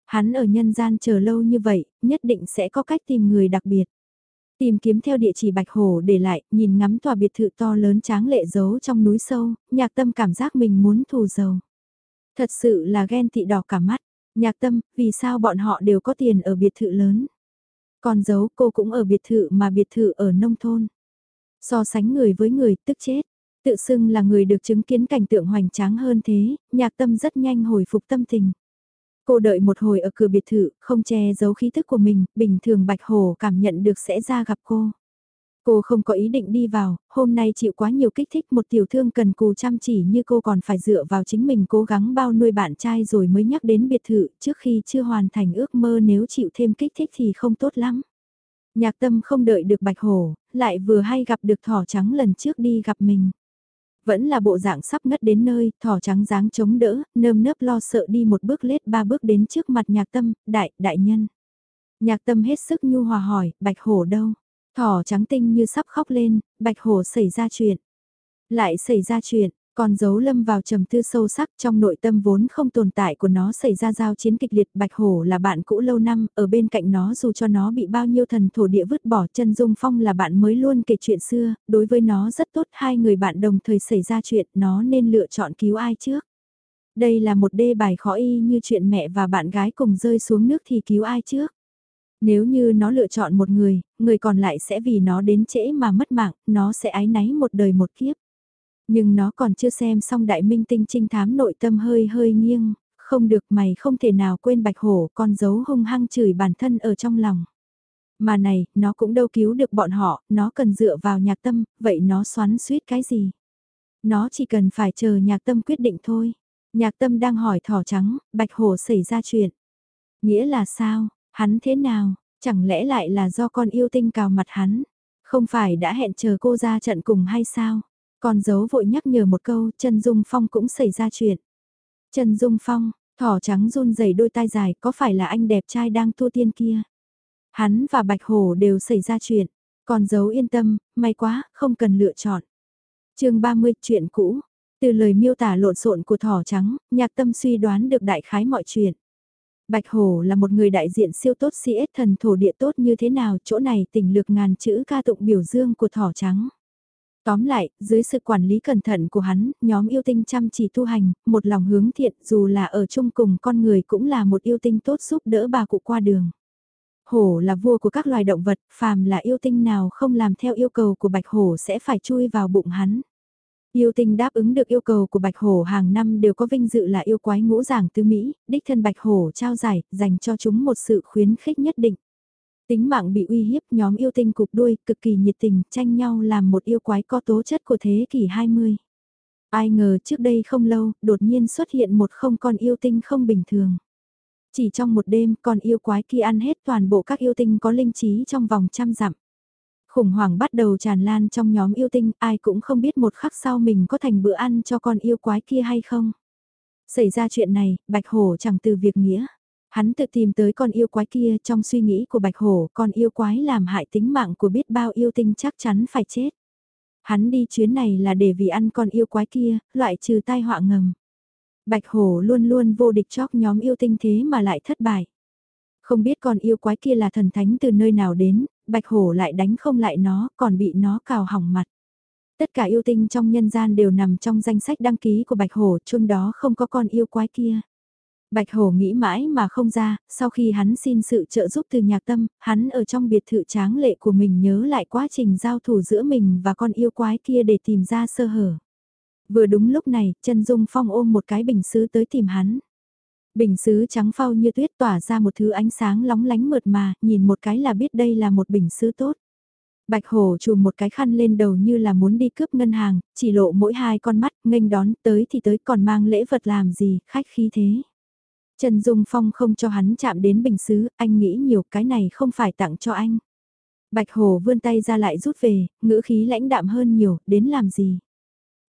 Hắn ở nhân gian chờ lâu như vậy, nhất định sẽ có cách tìm người đặc biệt. Tìm kiếm theo địa chỉ Bạch Hồ để lại, nhìn ngắm tòa biệt thự to lớn tráng lệ giấu trong núi sâu, nhạc tâm cảm giác mình muốn thù giàu. Thật sự là ghen tị đỏ cả mắt. Nhạc tâm, vì sao bọn họ đều có tiền ở biệt thự lớn? Còn giấu cô cũng ở biệt thự mà biệt thự ở nông thôn. So sánh người với người tức chết. Tự xưng là người được chứng kiến cảnh tượng hoành tráng hơn thế, nhạc tâm rất nhanh hồi phục tâm tình. Cô đợi một hồi ở cửa biệt thự, không che giấu khí thức của mình, bình thường Bạch Hồ cảm nhận được sẽ ra gặp cô. Cô không có ý định đi vào, hôm nay chịu quá nhiều kích thích một tiểu thương cần cù chăm chỉ như cô còn phải dựa vào chính mình cố gắng bao nuôi bạn trai rồi mới nhắc đến biệt thự trước khi chưa hoàn thành ước mơ nếu chịu thêm kích thích thì không tốt lắm. Nhạc tâm không đợi được bạch hổ, lại vừa hay gặp được thỏ trắng lần trước đi gặp mình. Vẫn là bộ dạng sắp ngất đến nơi, thỏ trắng dáng chống đỡ, nơm nớp lo sợ đi một bước lết ba bước đến trước mặt nhạc tâm, đại, đại nhân. Nhạc tâm hết sức nhu hòa hỏi, bạch hổ đâu? Thỏ trắng tinh như sắp khóc lên, bạch hổ xảy ra chuyện. Lại xảy ra chuyện, còn giấu lâm vào trầm tư sâu sắc trong nội tâm vốn không tồn tại của nó xảy ra giao chiến kịch liệt bạch hổ là bạn cũ lâu năm, ở bên cạnh nó dù cho nó bị bao nhiêu thần thổ địa vứt bỏ chân dung phong là bạn mới luôn kể chuyện xưa, đối với nó rất tốt hai người bạn đồng thời xảy ra chuyện nó nên lựa chọn cứu ai trước. Đây là một đê bài khó y như chuyện mẹ và bạn gái cùng rơi xuống nước thì cứu ai trước. Nếu như nó lựa chọn một người, người còn lại sẽ vì nó đến trễ mà mất mạng, nó sẽ ái náy một đời một kiếp. Nhưng nó còn chưa xem xong đại minh tinh trinh thám nội tâm hơi hơi nghiêng, không được mày không thể nào quên bạch hổ con dấu hung hăng chửi bản thân ở trong lòng. Mà này, nó cũng đâu cứu được bọn họ, nó cần dựa vào nhạc tâm, vậy nó xoắn suýt cái gì? Nó chỉ cần phải chờ nhạc tâm quyết định thôi. Nhạc tâm đang hỏi thỏ trắng, bạch hổ xảy ra chuyện. Nghĩa là sao, hắn thế nào, chẳng lẽ lại là do con yêu tinh cào mặt hắn? Không phải đã hẹn chờ cô ra trận cùng hay sao? Còn giấu vội nhắc nhở một câu, Trần Dung Phong cũng xảy ra chuyện. Trần Dung Phong, thỏ trắng run rẩy đôi tai dài, có phải là anh đẹp trai đang thua tiên kia? Hắn và Bạch Hổ đều xảy ra chuyện. Còn giấu yên tâm, may quá, không cần lựa chọn. chương 30, chuyện cũ. Từ lời miêu tả lộn xộn của thỏ trắng, nhạc tâm suy đoán được đại khái mọi chuyện. Bạch Hổ là một người đại diện siêu tốt CS thần thổ địa tốt như thế nào, chỗ này tình lược ngàn chữ ca tụng biểu dương của thỏ trắng. Tóm lại, dưới sự quản lý cẩn thận của hắn, nhóm yêu tinh chăm chỉ tu hành, một lòng hướng thiện dù là ở chung cùng con người cũng là một yêu tinh tốt giúp đỡ bà cụ qua đường. Hổ là vua của các loài động vật, phàm là yêu tinh nào không làm theo yêu cầu của bạch hổ sẽ phải chui vào bụng hắn. Yêu tinh đáp ứng được yêu cầu của Bạch Hổ hàng năm đều có vinh dự là yêu quái ngũ giảng tứ Mỹ, đích thân Bạch Hổ trao giải, dành cho chúng một sự khuyến khích nhất định. Tính mạng bị uy hiếp nhóm yêu tinh cục đuôi cực kỳ nhiệt tình tranh nhau làm một yêu quái có tố chất của thế kỷ 20. Ai ngờ trước đây không lâu, đột nhiên xuất hiện một không con yêu tinh không bình thường. Chỉ trong một đêm, con yêu quái kia ăn hết toàn bộ các yêu tinh có linh trí trong vòng trăm dặm. Khủng hoảng bắt đầu tràn lan trong nhóm yêu tinh, ai cũng không biết một khắc sau mình có thành bữa ăn cho con yêu quái kia hay không. Xảy ra chuyện này, Bạch Hổ chẳng từ việc nghĩa. Hắn tự tìm tới con yêu quái kia trong suy nghĩ của Bạch Hổ, con yêu quái làm hại tính mạng của biết bao yêu tinh chắc chắn phải chết. Hắn đi chuyến này là để vì ăn con yêu quái kia, loại trừ tai họa ngầm. Bạch Hổ luôn luôn vô địch chóc nhóm yêu tinh thế mà lại thất bại. Không biết con yêu quái kia là thần thánh từ nơi nào đến, Bạch Hổ lại đánh không lại nó, còn bị nó cào hỏng mặt. Tất cả yêu tinh trong nhân gian đều nằm trong danh sách đăng ký của Bạch Hổ, chung đó không có con yêu quái kia. Bạch Hổ nghĩ mãi mà không ra, sau khi hắn xin sự trợ giúp từ nhạc tâm, hắn ở trong biệt thự tráng lệ của mình nhớ lại quá trình giao thủ giữa mình và con yêu quái kia để tìm ra sơ hở. Vừa đúng lúc này, chân Dung Phong ôm một cái bình sứ tới tìm hắn. Bình sứ trắng phau như tuyết tỏa ra một thứ ánh sáng lóng lánh mượt mà, nhìn một cái là biết đây là một bình sứ tốt. Bạch Hổ chùm một cái khăn lên đầu như là muốn đi cướp ngân hàng, chỉ lộ mỗi hai con mắt, nghênh đón, tới thì tới còn mang lễ vật làm gì, khách khí thế. Trần Dung Phong không cho hắn chạm đến bình xứ, anh nghĩ nhiều cái này không phải tặng cho anh. Bạch Hồ vươn tay ra lại rút về, ngữ khí lãnh đạm hơn nhiều, đến làm gì.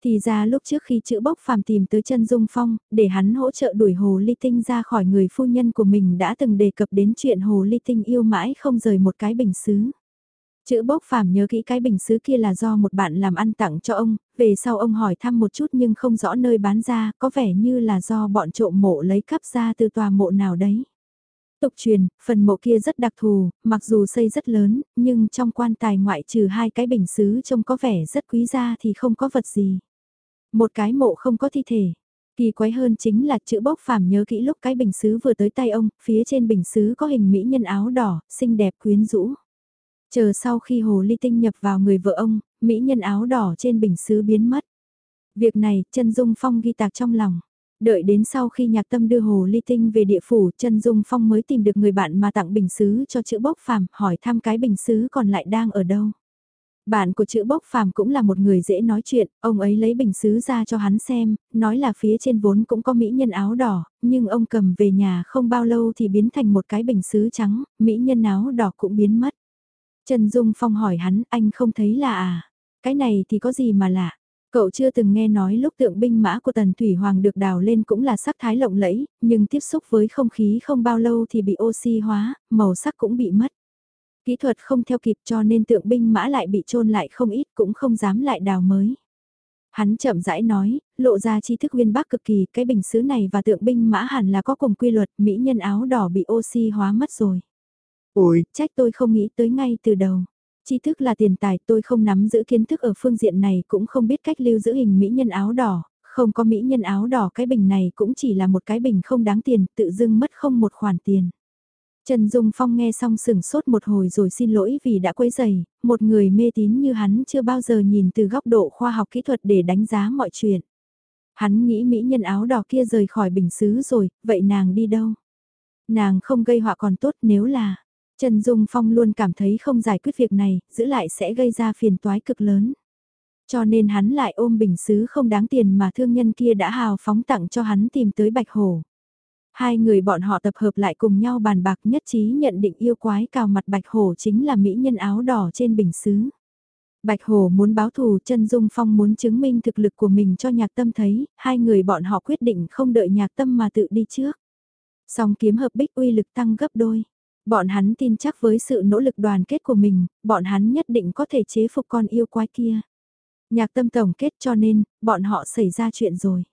Thì ra lúc trước khi chữ bốc phàm tìm tới chân Dung Phong, để hắn hỗ trợ đuổi Hồ Ly Tinh ra khỏi người phu nhân của mình đã từng đề cập đến chuyện Hồ Ly Tinh yêu mãi không rời một cái bình xứ. Chữ bốc phàm nhớ kỹ cái bình xứ kia là do một bạn làm ăn tặng cho ông, về sau ông hỏi thăm một chút nhưng không rõ nơi bán ra, có vẻ như là do bọn trộm mộ lấy cắp ra từ tòa mộ nào đấy. Tục truyền, phần mộ kia rất đặc thù, mặc dù xây rất lớn, nhưng trong quan tài ngoại trừ hai cái bình xứ trông có vẻ rất quý gia thì không có vật gì. Một cái mộ không có thi thể. Kỳ quái hơn chính là chữ bốc phàm nhớ kỹ lúc cái bình xứ vừa tới tay ông, phía trên bình xứ có hình mỹ nhân áo đỏ, xinh đẹp quyến rũ. Chờ sau khi hồ ly tinh nhập vào người vợ ông, mỹ nhân áo đỏ trên bình xứ biến mất. Việc này, chân Dung Phong ghi tạc trong lòng. Đợi đến sau khi nhạc tâm đưa hồ ly tinh về địa phủ, chân Dung Phong mới tìm được người bạn mà tặng bình xứ cho chữ bốc phàm, hỏi thăm cái bình xứ còn lại đang ở đâu. Bạn của chữ bốc phàm cũng là một người dễ nói chuyện, ông ấy lấy bình xứ ra cho hắn xem, nói là phía trên vốn cũng có mỹ nhân áo đỏ, nhưng ông cầm về nhà không bao lâu thì biến thành một cái bình xứ trắng, mỹ nhân áo đỏ cũng biến mất. Trần Dung Phong hỏi hắn, anh không thấy là à? Cái này thì có gì mà lạ? Cậu chưa từng nghe nói lúc tượng binh mã của Tần Thủy Hoàng được đào lên cũng là sắc thái lộng lẫy, nhưng tiếp xúc với không khí không bao lâu thì bị oxy hóa, màu sắc cũng bị mất. Kỹ thuật không theo kịp cho nên tượng binh mã lại bị trôn lại không ít cũng không dám lại đào mới. Hắn chậm rãi nói, lộ ra tri thức nguyên bác cực kỳ, cái bình xứ này và tượng binh mã hẳn là có cùng quy luật, mỹ nhân áo đỏ bị oxy hóa mất rồi. Ôi, trách tôi không nghĩ tới ngay từ đầu. Tri thức là tiền tài tôi không nắm giữ kiến thức ở phương diện này cũng không biết cách lưu giữ hình mỹ nhân áo đỏ, không có mỹ nhân áo đỏ cái bình này cũng chỉ là một cái bình không đáng tiền, tự dưng mất không một khoản tiền. Trần Dung Phong nghe xong sừng sốt một hồi rồi xin lỗi vì đã quấy giày, một người mê tín như hắn chưa bao giờ nhìn từ góc độ khoa học kỹ thuật để đánh giá mọi chuyện. Hắn nghĩ mỹ nhân áo đỏ kia rời khỏi bình xứ rồi, vậy nàng đi đâu? Nàng không gây họa còn tốt nếu là, Trần Dung Phong luôn cảm thấy không giải quyết việc này, giữ lại sẽ gây ra phiền toái cực lớn. Cho nên hắn lại ôm bình xứ không đáng tiền mà thương nhân kia đã hào phóng tặng cho hắn tìm tới Bạch hồ. Hai người bọn họ tập hợp lại cùng nhau bàn bạc nhất trí nhận định yêu quái cào mặt Bạch Hổ chính là mỹ nhân áo đỏ trên bình xứ. Bạch Hổ muốn báo thù chân Dung Phong muốn chứng minh thực lực của mình cho nhạc tâm thấy, hai người bọn họ quyết định không đợi nhạc tâm mà tự đi trước. Song kiếm hợp bích uy lực tăng gấp đôi. Bọn hắn tin chắc với sự nỗ lực đoàn kết của mình, bọn hắn nhất định có thể chế phục con yêu quái kia. Nhạc tâm tổng kết cho nên, bọn họ xảy ra chuyện rồi.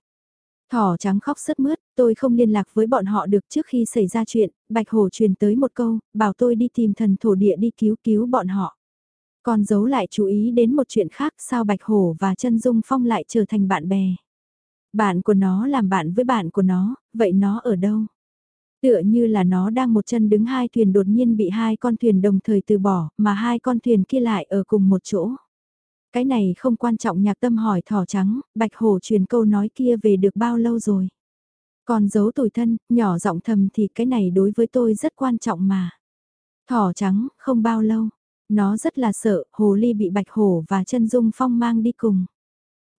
Thỏ trắng khóc sất mướt, tôi không liên lạc với bọn họ được trước khi xảy ra chuyện, Bạch Hổ truyền tới một câu, bảo tôi đi tìm thần thổ địa đi cứu cứu bọn họ. Còn giấu lại chú ý đến một chuyện khác sao Bạch Hổ và chân Dung Phong lại trở thành bạn bè. Bạn của nó làm bạn với bạn của nó, vậy nó ở đâu? Tựa như là nó đang một chân đứng hai thuyền đột nhiên bị hai con thuyền đồng thời từ bỏ, mà hai con thuyền kia lại ở cùng một chỗ. Cái này không quan trọng nhạc tâm hỏi thỏ trắng, bạch hổ truyền câu nói kia về được bao lâu rồi. Còn giấu tuổi thân, nhỏ giọng thầm thì cái này đối với tôi rất quan trọng mà. Thỏ trắng, không bao lâu. Nó rất là sợ, hồ ly bị bạch hổ và chân dung phong mang đi cùng.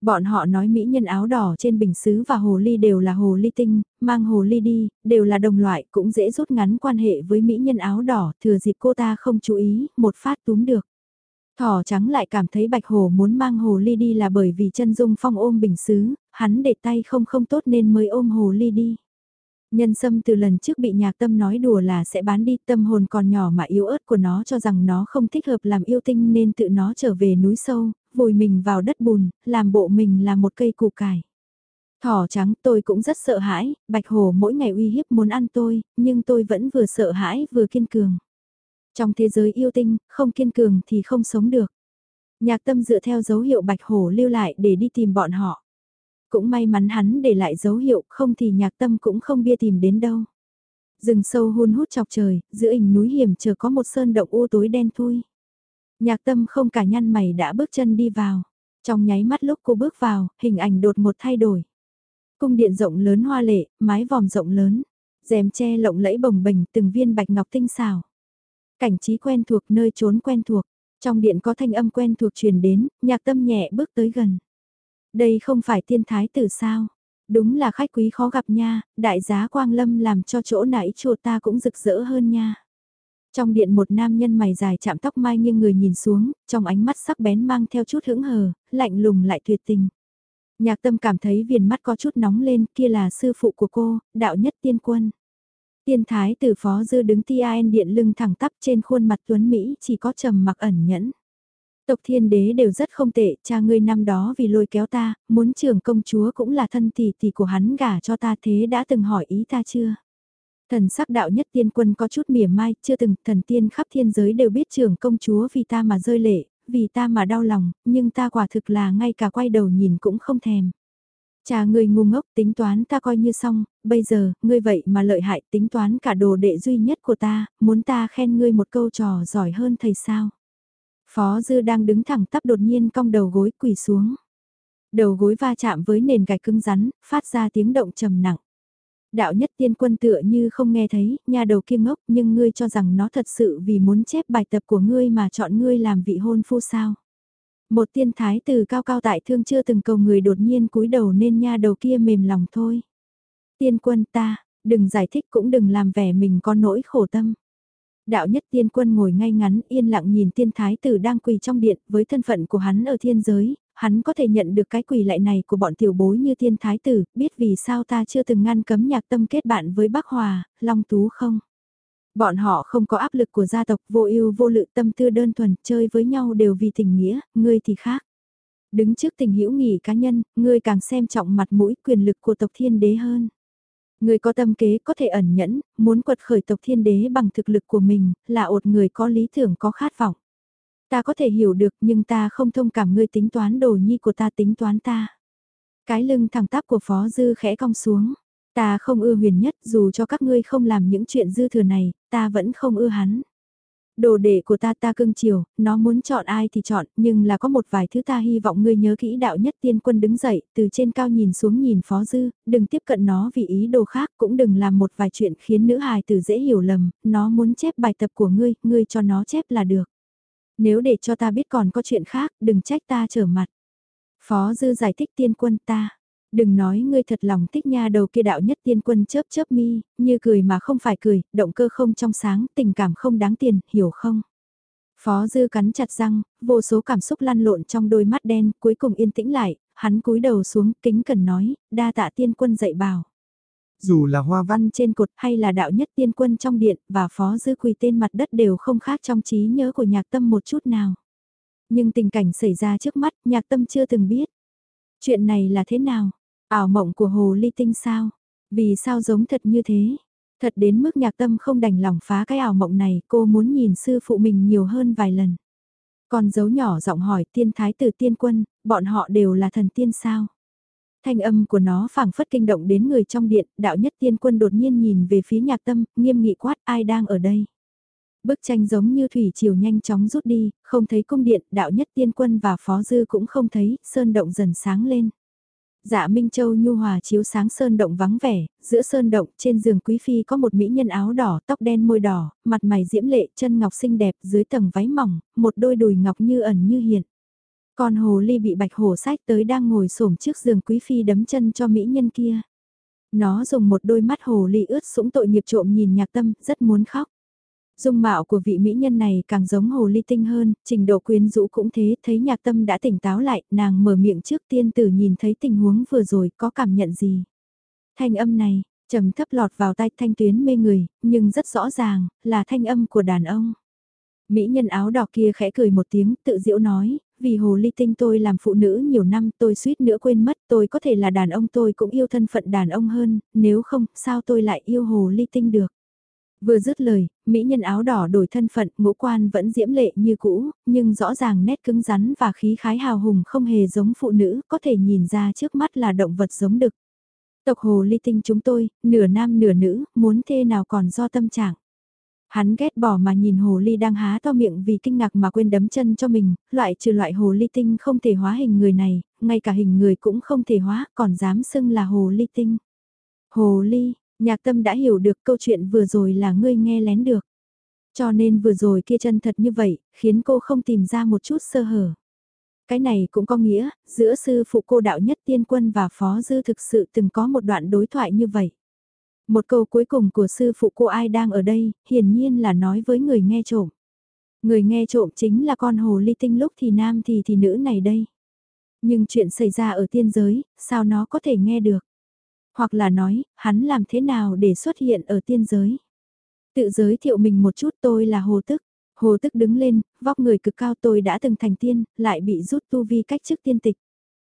Bọn họ nói mỹ nhân áo đỏ trên bình xứ và hồ ly đều là hồ ly tinh, mang hồ ly đi, đều là đồng loại, cũng dễ rút ngắn quan hệ với mỹ nhân áo đỏ, thừa dịp cô ta không chú ý, một phát túm được. Thỏ trắng lại cảm thấy bạch hồ muốn mang hồ ly đi là bởi vì chân dung phong ôm bình xứ, hắn để tay không không tốt nên mới ôm hồ ly đi. Nhân sâm từ lần trước bị nhạc tâm nói đùa là sẽ bán đi tâm hồn còn nhỏ mà yếu ớt của nó cho rằng nó không thích hợp làm yêu tinh nên tự nó trở về núi sâu, vùi mình vào đất bùn, làm bộ mình là một cây củ cải. Thỏ trắng tôi cũng rất sợ hãi, bạch hổ mỗi ngày uy hiếp muốn ăn tôi, nhưng tôi vẫn vừa sợ hãi vừa kiên cường. Trong thế giới yêu tinh, không kiên cường thì không sống được. Nhạc tâm dựa theo dấu hiệu bạch hổ lưu lại để đi tìm bọn họ. Cũng may mắn hắn để lại dấu hiệu, không thì nhạc tâm cũng không bia tìm đến đâu. Rừng sâu hun hút chọc trời, giữa hình núi hiểm chờ có một sơn động u tối đen thui. Nhạc tâm không cả nhăn mày đã bước chân đi vào. Trong nháy mắt lúc cô bước vào, hình ảnh đột một thay đổi. Cung điện rộng lớn hoa lệ, mái vòm rộng lớn, rèm che lộng lẫy bồng bềnh từng viên bạch ngọc tinh xào. Cảnh trí quen thuộc nơi trốn quen thuộc, trong điện có thanh âm quen thuộc truyền đến, nhạc tâm nhẹ bước tới gần. Đây không phải tiên thái tử sao? Đúng là khách quý khó gặp nha, đại giá Quang Lâm làm cho chỗ nãy chùa ta cũng rực rỡ hơn nha. Trong điện một nam nhân mày dài chạm tóc mai nghiêng người nhìn xuống, trong ánh mắt sắc bén mang theo chút hững hờ, lạnh lùng lại tuyệt tình. Nhạc tâm cảm thấy viền mắt có chút nóng lên, kia là sư phụ của cô, đạo nhất tiên quân. Tiên thái tử phó dư đứng TIN điện lưng thẳng tắp trên khuôn mặt tuấn Mỹ chỉ có trầm mặc ẩn nhẫn. Tộc thiên đế đều rất không tệ, cha ngươi năm đó vì lôi kéo ta, muốn trưởng công chúa cũng là thân tỷ tỷ của hắn gả cho ta thế đã từng hỏi ý ta chưa? Thần sắc đạo nhất tiên quân có chút mỉa mai, chưa từng, thần tiên khắp thiên giới đều biết trưởng công chúa vì ta mà rơi lệ, vì ta mà đau lòng, nhưng ta quả thực là ngay cả quay đầu nhìn cũng không thèm. Cha ngươi ngu ngốc tính toán ta coi như xong, bây giờ, ngươi vậy mà lợi hại tính toán cả đồ đệ duy nhất của ta, muốn ta khen ngươi một câu trò giỏi hơn thầy sao. Phó Dư đang đứng thẳng tắp đột nhiên cong đầu gối quỳ xuống. Đầu gối va chạm với nền gạch cứng rắn, phát ra tiếng động trầm nặng. Đạo nhất tiên quân tựa như không nghe thấy, nhà đầu kia ngốc nhưng ngươi cho rằng nó thật sự vì muốn chép bài tập của ngươi mà chọn ngươi làm vị hôn phu sao. Một tiên thái từ cao cao tại thương chưa từng cầu người đột nhiên cúi đầu nên nha đầu kia mềm lòng thôi. Tiên quân ta, đừng giải thích cũng đừng làm vẻ mình có nỗi khổ tâm. Đạo nhất tiên quân ngồi ngay ngắn yên lặng nhìn tiên thái tử đang quỳ trong điện với thân phận của hắn ở thiên giới, hắn có thể nhận được cái quỳ lại này của bọn tiểu bối như tiên thái tử, biết vì sao ta chưa từng ngăn cấm nhạc tâm kết bạn với bác Hòa, Long Tú không? Bọn họ không có áp lực của gia tộc vô ưu vô lự tâm tư đơn thuần, chơi với nhau đều vì tình nghĩa, ngươi thì khác. Đứng trước tình hữu nghị cá nhân, ngươi càng xem trọng mặt mũi quyền lực của tộc thiên đế hơn. Người có tâm kế có thể ẩn nhẫn, muốn quật khởi tộc thiên đế bằng thực lực của mình, là ột người có lý tưởng có khát vọng. Ta có thể hiểu được nhưng ta không thông cảm ngươi tính toán đồ nhi của ta tính toán ta. Cái lưng thẳng tắp của Phó Dư khẽ cong xuống. Ta không ưa huyền nhất dù cho các ngươi không làm những chuyện dư thừa này, ta vẫn không ưa hắn. Đồ đệ của ta ta cưng chiều, nó muốn chọn ai thì chọn, nhưng là có một vài thứ ta hy vọng ngươi nhớ kỹ đạo nhất tiên quân đứng dậy, từ trên cao nhìn xuống nhìn phó dư, đừng tiếp cận nó vì ý đồ khác, cũng đừng làm một vài chuyện khiến nữ hài tử dễ hiểu lầm, nó muốn chép bài tập của ngươi, ngươi cho nó chép là được. Nếu để cho ta biết còn có chuyện khác, đừng trách ta trở mặt. Phó dư giải thích tiên quân ta. Đừng nói ngươi thật lòng thích nha đầu kia đạo nhất tiên quân chớp chớp mi, như cười mà không phải cười, động cơ không trong sáng, tình cảm không đáng tiền, hiểu không? Phó dư cắn chặt răng, vô số cảm xúc lăn lộn trong đôi mắt đen, cuối cùng yên tĩnh lại, hắn cúi đầu xuống, kính cần nói, đa tạ tiên quân dạy bảo. Dù là hoa văn trên cột hay là đạo nhất tiên quân trong điện và phó dư quỳ tên mặt đất đều không khác trong trí nhớ của nhạc tâm một chút nào. Nhưng tình cảnh xảy ra trước mắt nhạc tâm chưa từng biết. Chuyện này là thế nào? Ảo mộng của hồ ly tinh sao? Vì sao giống thật như thế? Thật đến mức nhạc tâm không đành lòng phá cái ảo mộng này, cô muốn nhìn sư phụ mình nhiều hơn vài lần. Còn dấu nhỏ giọng hỏi tiên thái tử tiên quân, bọn họ đều là thần tiên sao? Thanh âm của nó phảng phất kinh động đến người trong điện, đạo nhất tiên quân đột nhiên nhìn về phía nhạc tâm, nghiêm nghị quát ai đang ở đây? Bức tranh giống như thủy chiều nhanh chóng rút đi, không thấy cung điện, đạo nhất tiên quân và phó dư cũng không thấy, sơn động dần sáng lên. Dạ Minh Châu nhu hòa chiếu sáng sơn động vắng vẻ, giữa sơn động trên giường quý phi có một mỹ nhân áo đỏ, tóc đen môi đỏ, mặt mày diễm lệ, chân ngọc xinh đẹp, dưới tầng váy mỏng, một đôi đùi ngọc như ẩn như hiện. Còn hồ ly bị bạch hổ sách tới đang ngồi xổm trước giường quý phi đấm chân cho mỹ nhân kia. Nó dùng một đôi mắt hồ ly ướt sũng tội nghiệp trộm nhìn nhạc tâm, rất muốn khóc. Dung mạo của vị mỹ nhân này càng giống hồ ly tinh hơn, trình độ quyến rũ cũng thế, thấy nhạc tâm đã tỉnh táo lại, nàng mở miệng trước tiên tử nhìn thấy tình huống vừa rồi, có cảm nhận gì. Thanh âm này, trầm thấp lọt vào tai thanh tuyến mê người, nhưng rất rõ ràng, là thanh âm của đàn ông. Mỹ nhân áo đỏ kia khẽ cười một tiếng, tự diễu nói, vì hồ ly tinh tôi làm phụ nữ nhiều năm tôi suýt nữa quên mất tôi có thể là đàn ông tôi cũng yêu thân phận đàn ông hơn, nếu không sao tôi lại yêu hồ ly tinh được. Vừa dứt lời, mỹ nhân áo đỏ đổi thân phận, ngũ quan vẫn diễm lệ như cũ, nhưng rõ ràng nét cứng rắn và khí khái hào hùng không hề giống phụ nữ, có thể nhìn ra trước mắt là động vật giống đực. Tộc hồ ly tinh chúng tôi, nửa nam nửa nữ, muốn thê nào còn do tâm trạng. Hắn ghét bỏ mà nhìn hồ ly đang há to miệng vì kinh ngạc mà quên đấm chân cho mình, loại trừ loại hồ ly tinh không thể hóa hình người này, ngay cả hình người cũng không thể hóa, còn dám xưng là hồ ly tinh. Hồ ly, nhạc tâm đã hiểu được câu chuyện vừa rồi là ngươi nghe lén được. Cho nên vừa rồi kia chân thật như vậy, khiến cô không tìm ra một chút sơ hở. Cái này cũng có nghĩa, giữa sư phụ cô đạo nhất tiên quân và phó dư thực sự từng có một đoạn đối thoại như vậy. Một câu cuối cùng của sư phụ cô ai đang ở đây, hiển nhiên là nói với người nghe trộm. Người nghe trộm chính là con hồ ly tinh lúc thì nam thì thì nữ này đây. Nhưng chuyện xảy ra ở tiên giới, sao nó có thể nghe được? Hoặc là nói, hắn làm thế nào để xuất hiện ở tiên giới? Tự giới thiệu mình một chút tôi là Hồ Tức. Hồ Tức đứng lên, vóc người cực cao tôi đã từng thành tiên, lại bị rút tu vi cách chức tiên tịch.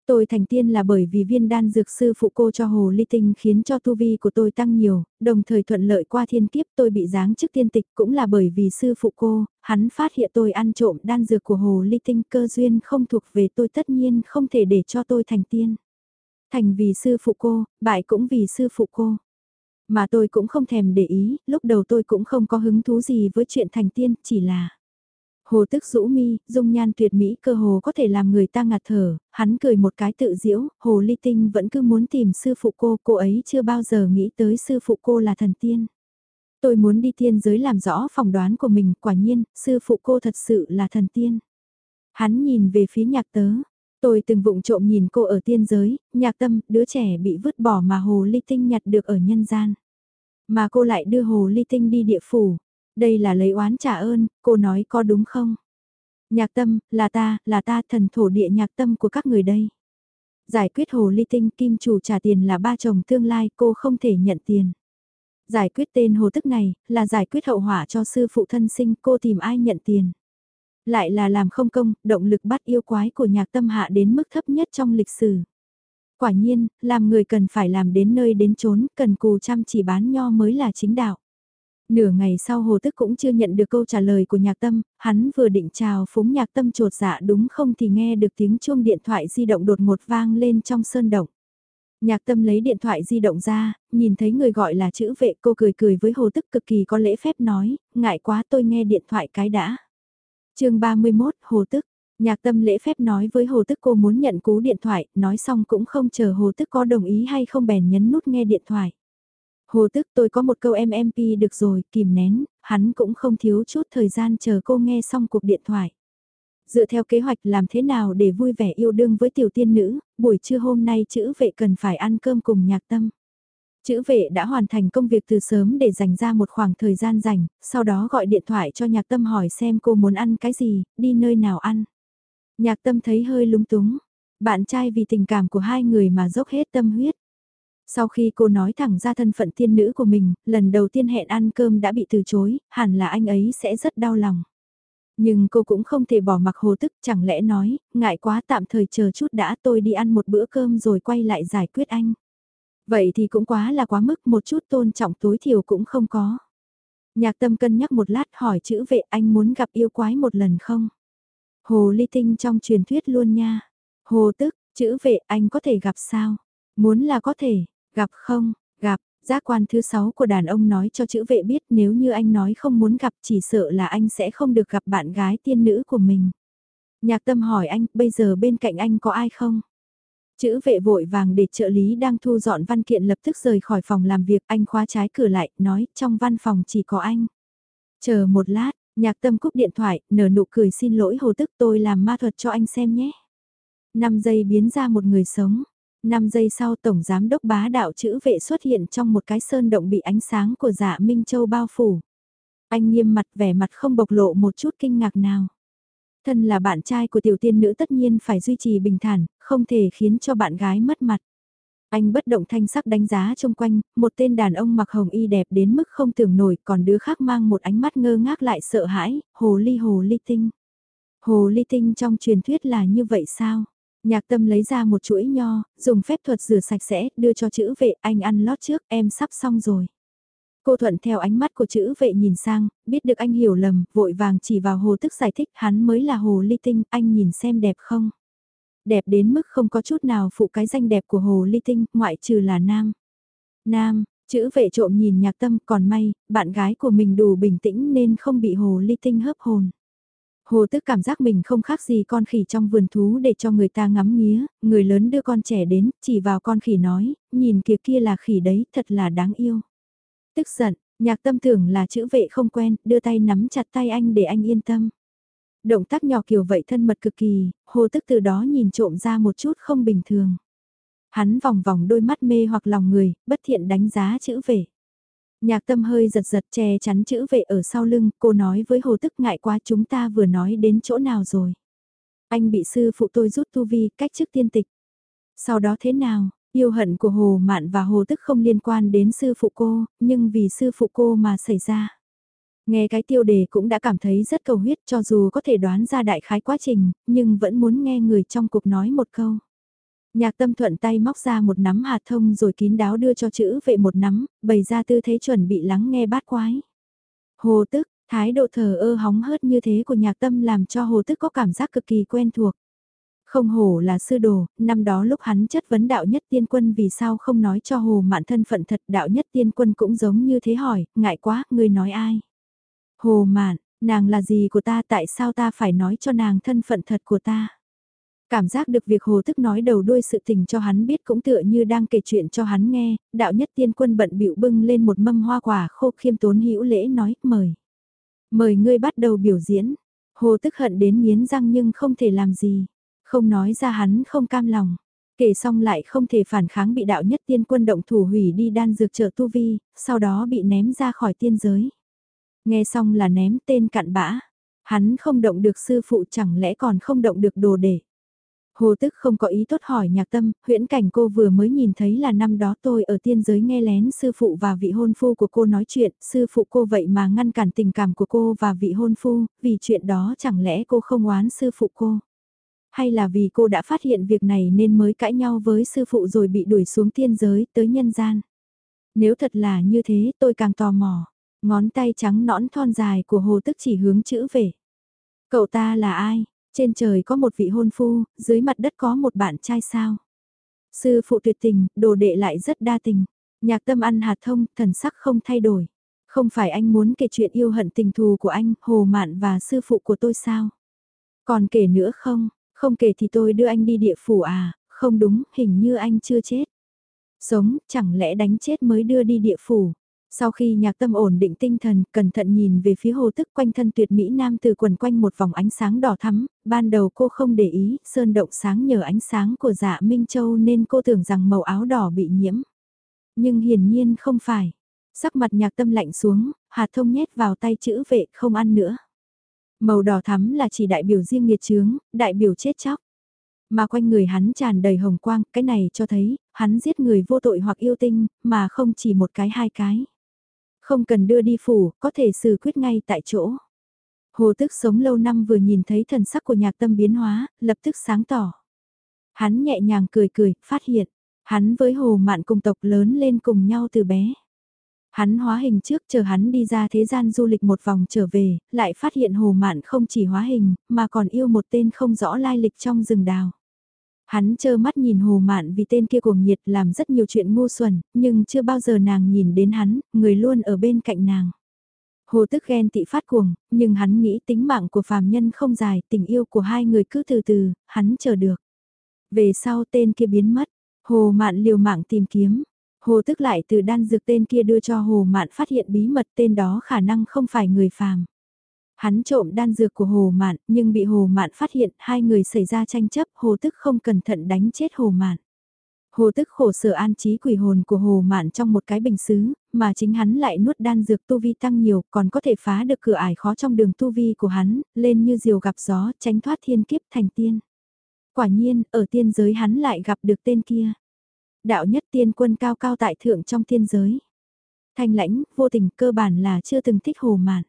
Tôi thành tiên là bởi vì viên đan dược sư phụ cô cho hồ ly tinh khiến cho tu vi của tôi tăng nhiều, đồng thời thuận lợi qua thiên kiếp tôi bị giáng chức tiên tịch cũng là bởi vì sư phụ cô, hắn phát hiện tôi ăn trộm đan dược của hồ ly tinh cơ duyên không thuộc về tôi tất nhiên không thể để cho tôi thành tiên. Thành vì sư phụ cô, bại cũng vì sư phụ cô. Mà tôi cũng không thèm để ý, lúc đầu tôi cũng không có hứng thú gì với chuyện thành tiên, chỉ là... Hồ tức rũ mi, dung nhan tuyệt mỹ cơ hồ có thể làm người ta ngạt thở, hắn cười một cái tự diễu, hồ ly tinh vẫn cứ muốn tìm sư phụ cô, cô ấy chưa bao giờ nghĩ tới sư phụ cô là thần tiên. Tôi muốn đi tiên giới làm rõ phỏng đoán của mình, quả nhiên, sư phụ cô thật sự là thần tiên. Hắn nhìn về phía nhạc tớ, tôi từng vụng trộm nhìn cô ở tiên giới, nhạc tâm, đứa trẻ bị vứt bỏ mà hồ ly tinh nhặt được ở nhân gian. Mà cô lại đưa hồ ly tinh đi địa phủ, đây là lấy oán trả ơn, cô nói có đúng không? Nhạc tâm, là ta, là ta thần thổ địa nhạc tâm của các người đây. Giải quyết hồ ly tinh kim chủ trả tiền là ba chồng tương lai cô không thể nhận tiền. Giải quyết tên hồ tức này là giải quyết hậu hỏa cho sư phụ thân sinh cô tìm ai nhận tiền. Lại là làm không công, động lực bắt yêu quái của nhạc tâm hạ đến mức thấp nhất trong lịch sử. Quả nhiên, làm người cần phải làm đến nơi đến chốn, cần cù chăm chỉ bán nho mới là chính đạo. Nửa ngày sau Hồ Tức cũng chưa nhận được câu trả lời của nhạc tâm, hắn vừa định chào phúng nhạc tâm trột dạ đúng không thì nghe được tiếng chuông điện thoại di động đột ngột vang lên trong sơn động. Nhạc tâm lấy điện thoại di động ra, nhìn thấy người gọi là chữ vệ cô cười cười với Hồ Tức cực kỳ có lễ phép nói, ngại quá tôi nghe điện thoại cái đã chương 31 Hồ Tức, nhạc tâm lễ phép nói với Hồ Tức cô muốn nhận cú điện thoại, nói xong cũng không chờ Hồ Tức có đồng ý hay không bèn nhấn nút nghe điện thoại. Hồ tức tôi có một câu mmp được rồi, kìm nén, hắn cũng không thiếu chút thời gian chờ cô nghe xong cuộc điện thoại. Dựa theo kế hoạch làm thế nào để vui vẻ yêu đương với tiểu tiên nữ, buổi trưa hôm nay chữ vệ cần phải ăn cơm cùng nhạc tâm. Chữ vệ đã hoàn thành công việc từ sớm để dành ra một khoảng thời gian rảnh, sau đó gọi điện thoại cho nhạc tâm hỏi xem cô muốn ăn cái gì, đi nơi nào ăn. Nhạc tâm thấy hơi lúng túng, bạn trai vì tình cảm của hai người mà dốc hết tâm huyết. Sau khi cô nói thẳng ra thân phận thiên nữ của mình, lần đầu tiên hẹn ăn cơm đã bị từ chối, hẳn là anh ấy sẽ rất đau lòng. Nhưng cô cũng không thể bỏ mặc hồ tức, chẳng lẽ nói, ngại quá tạm thời chờ chút đã tôi đi ăn một bữa cơm rồi quay lại giải quyết anh. Vậy thì cũng quá là quá mức một chút tôn trọng tối thiểu cũng không có. Nhạc tâm cân nhắc một lát hỏi chữ vệ anh muốn gặp yêu quái một lần không? Hồ ly tinh trong truyền thuyết luôn nha. Hồ tức, chữ vệ anh có thể gặp sao? Muốn là có thể, Gặp không, gặp, giác quan thứ sáu của đàn ông nói cho chữ vệ biết nếu như anh nói không muốn gặp chỉ sợ là anh sẽ không được gặp bạn gái tiên nữ của mình. Nhạc tâm hỏi anh, bây giờ bên cạnh anh có ai không? Chữ vệ vội vàng để trợ lý đang thu dọn văn kiện lập tức rời khỏi phòng làm việc, anh khóa trái cửa lại, nói trong văn phòng chỉ có anh. Chờ một lát, nhạc tâm cúp điện thoại, nở nụ cười xin lỗi hồ tức tôi làm ma thuật cho anh xem nhé. 5 giây biến ra một người sống, 5 giây sau Tổng Giám Đốc bá đạo chữ vệ xuất hiện trong một cái sơn động bị ánh sáng của dạ Minh Châu bao phủ. Anh nghiêm mặt vẻ mặt không bộc lộ một chút kinh ngạc nào. Thân là bạn trai của tiểu tiên nữ tất nhiên phải duy trì bình thản, không thể khiến cho bạn gái mất mặt. Anh bất động thanh sắc đánh giá xung quanh, một tên đàn ông mặc hồng y đẹp đến mức không tưởng nổi, còn đứa khác mang một ánh mắt ngơ ngác lại sợ hãi, hồ ly hồ ly tinh. Hồ ly tinh trong truyền thuyết là như vậy sao? Nhạc tâm lấy ra một chuỗi nho, dùng phép thuật rửa sạch sẽ, đưa cho chữ vệ, anh ăn lót trước, em sắp xong rồi. Cô thuận theo ánh mắt của chữ vệ nhìn sang, biết được anh hiểu lầm, vội vàng chỉ vào hồ tức giải thích hắn mới là hồ ly tinh, anh nhìn xem đẹp không? Đẹp đến mức không có chút nào phụ cái danh đẹp của hồ ly tinh, ngoại trừ là nam. Nam, chữ vệ trộm nhìn nhạc tâm còn may, bạn gái của mình đủ bình tĩnh nên không bị hồ ly tinh hớp hồn. Hồ tức cảm giác mình không khác gì con khỉ trong vườn thú để cho người ta ngắm nghía, người lớn đưa con trẻ đến, chỉ vào con khỉ nói, nhìn kìa kia là khỉ đấy, thật là đáng yêu. Tức giận, nhạc tâm tưởng là chữ vệ không quen, đưa tay nắm chặt tay anh để anh yên tâm. Động tác nhỏ kiểu vậy thân mật cực kỳ, hồ tức từ đó nhìn trộm ra một chút không bình thường. Hắn vòng vòng đôi mắt mê hoặc lòng người, bất thiện đánh giá chữ vệ. Nhạc tâm hơi giật giật che chắn chữ vệ ở sau lưng, cô nói với hồ tức ngại quá chúng ta vừa nói đến chỗ nào rồi. Anh bị sư phụ tôi rút tu vi cách trước tiên tịch. Sau đó thế nào, yêu hận của hồ mạn và hồ tức không liên quan đến sư phụ cô, nhưng vì sư phụ cô mà xảy ra. Nghe cái tiêu đề cũng đã cảm thấy rất cầu huyết cho dù có thể đoán ra đại khái quá trình, nhưng vẫn muốn nghe người trong cuộc nói một câu. Nhạc tâm thuận tay móc ra một nắm hạt thông rồi kín đáo đưa cho chữ vệ một nắm, bày ra tư thế chuẩn bị lắng nghe bát quái. Hồ tức, thái độ thờ ơ hóng hớt như thế của nhạc tâm làm cho hồ tức có cảm giác cực kỳ quen thuộc. Không hồ là sư đồ, năm đó lúc hắn chất vấn đạo nhất tiên quân vì sao không nói cho hồ mạn thân phận thật đạo nhất tiên quân cũng giống như thế hỏi, ngại quá, người nói ai? Hồ mạn, nàng là gì của ta tại sao ta phải nói cho nàng thân phận thật của ta? Cảm giác được việc hồ tức nói đầu đuôi sự tình cho hắn biết cũng tựa như đang kể chuyện cho hắn nghe, đạo nhất tiên quân bận bịu bưng lên một mâm hoa quả khô khiêm tốn hữu lễ nói, mời. Mời ngươi bắt đầu biểu diễn. Hồ tức hận đến miến răng nhưng không thể làm gì. Không nói ra hắn không cam lòng. Kể xong lại không thể phản kháng bị đạo nhất tiên quân động thủ hủy đi đan dược trợ tu vi, sau đó bị ném ra khỏi tiên giới. Nghe xong là ném tên cặn bã. Hắn không động được sư phụ chẳng lẽ còn không động được đồ để. Hồ tức không có ý tốt hỏi nhạc tâm, huyễn cảnh cô vừa mới nhìn thấy là năm đó tôi ở tiên giới nghe lén sư phụ và vị hôn phu của cô nói chuyện, sư phụ cô vậy mà ngăn cản tình cảm của cô và vị hôn phu, vì chuyện đó chẳng lẽ cô không oán sư phụ cô? Hay là vì cô đã phát hiện việc này nên mới cãi nhau với sư phụ rồi bị đuổi xuống tiên giới tới nhân gian? Nếu thật là như thế tôi càng tò mò, ngón tay trắng nõn thon dài của hồ tức chỉ hướng chữ về. Cậu ta là ai? Trên trời có một vị hôn phu, dưới mặt đất có một bạn trai sao. Sư phụ tuyệt tình, đồ đệ lại rất đa tình. Nhạc tâm ăn hạt thông, thần sắc không thay đổi. Không phải anh muốn kể chuyện yêu hận tình thù của anh, Hồ Mạn và sư phụ của tôi sao? Còn kể nữa không? Không kể thì tôi đưa anh đi địa phủ à? Không đúng, hình như anh chưa chết. Sống, chẳng lẽ đánh chết mới đưa đi địa phủ? Sau khi nhạc tâm ổn định tinh thần, cẩn thận nhìn về phía hồ tức quanh thân tuyệt mỹ nam từ quần quanh một vòng ánh sáng đỏ thắm, ban đầu cô không để ý, sơn động sáng nhờ ánh sáng của dạ Minh Châu nên cô tưởng rằng màu áo đỏ bị nhiễm. Nhưng hiển nhiên không phải. Sắc mặt nhạc tâm lạnh xuống, hạt thông nhét vào tay chữ vệ không ăn nữa. Màu đỏ thắm là chỉ đại biểu riêng nghiệt chướng, đại biểu chết chóc. Mà quanh người hắn tràn đầy hồng quang, cái này cho thấy, hắn giết người vô tội hoặc yêu tinh, mà không chỉ một cái hai cái. Không cần đưa đi phủ, có thể xử quyết ngay tại chỗ. Hồ tức sống lâu năm vừa nhìn thấy thần sắc của nhạc tâm biến hóa, lập tức sáng tỏ. Hắn nhẹ nhàng cười cười, phát hiện, hắn với hồ mạn cùng tộc lớn lên cùng nhau từ bé. Hắn hóa hình trước chờ hắn đi ra thế gian du lịch một vòng trở về, lại phát hiện hồ mạn không chỉ hóa hình, mà còn yêu một tên không rõ lai lịch trong rừng đào. Hắn chơ mắt nhìn hồ mạn vì tên kia cuồng nhiệt làm rất nhiều chuyện ngu xuẩn, nhưng chưa bao giờ nàng nhìn đến hắn, người luôn ở bên cạnh nàng. Hồ tức ghen tị phát cuồng, nhưng hắn nghĩ tính mạng của phàm nhân không dài, tình yêu của hai người cứ từ từ, hắn chờ được. Về sau tên kia biến mất, hồ mạn liều mạng tìm kiếm. Hồ tức lại từ đan dược tên kia đưa cho hồ mạn phát hiện bí mật tên đó khả năng không phải người phàm. Hắn trộm đan dược của Hồ Mạn, nhưng bị Hồ Mạn phát hiện hai người xảy ra tranh chấp, Hồ Tức không cẩn thận đánh chết Hồ Mạn. Hồ Tức khổ sở an trí quỷ hồn của Hồ Mạn trong một cái bình xứ, mà chính hắn lại nuốt đan dược tu vi tăng nhiều, còn có thể phá được cửa ải khó trong đường tu vi của hắn, lên như diều gặp gió, tránh thoát thiên kiếp thành tiên. Quả nhiên, ở tiên giới hắn lại gặp được tên kia. Đạo nhất tiên quân cao cao tại thượng trong thiên giới. Thanh lãnh, vô tình, cơ bản là chưa từng thích Hồ Mạn.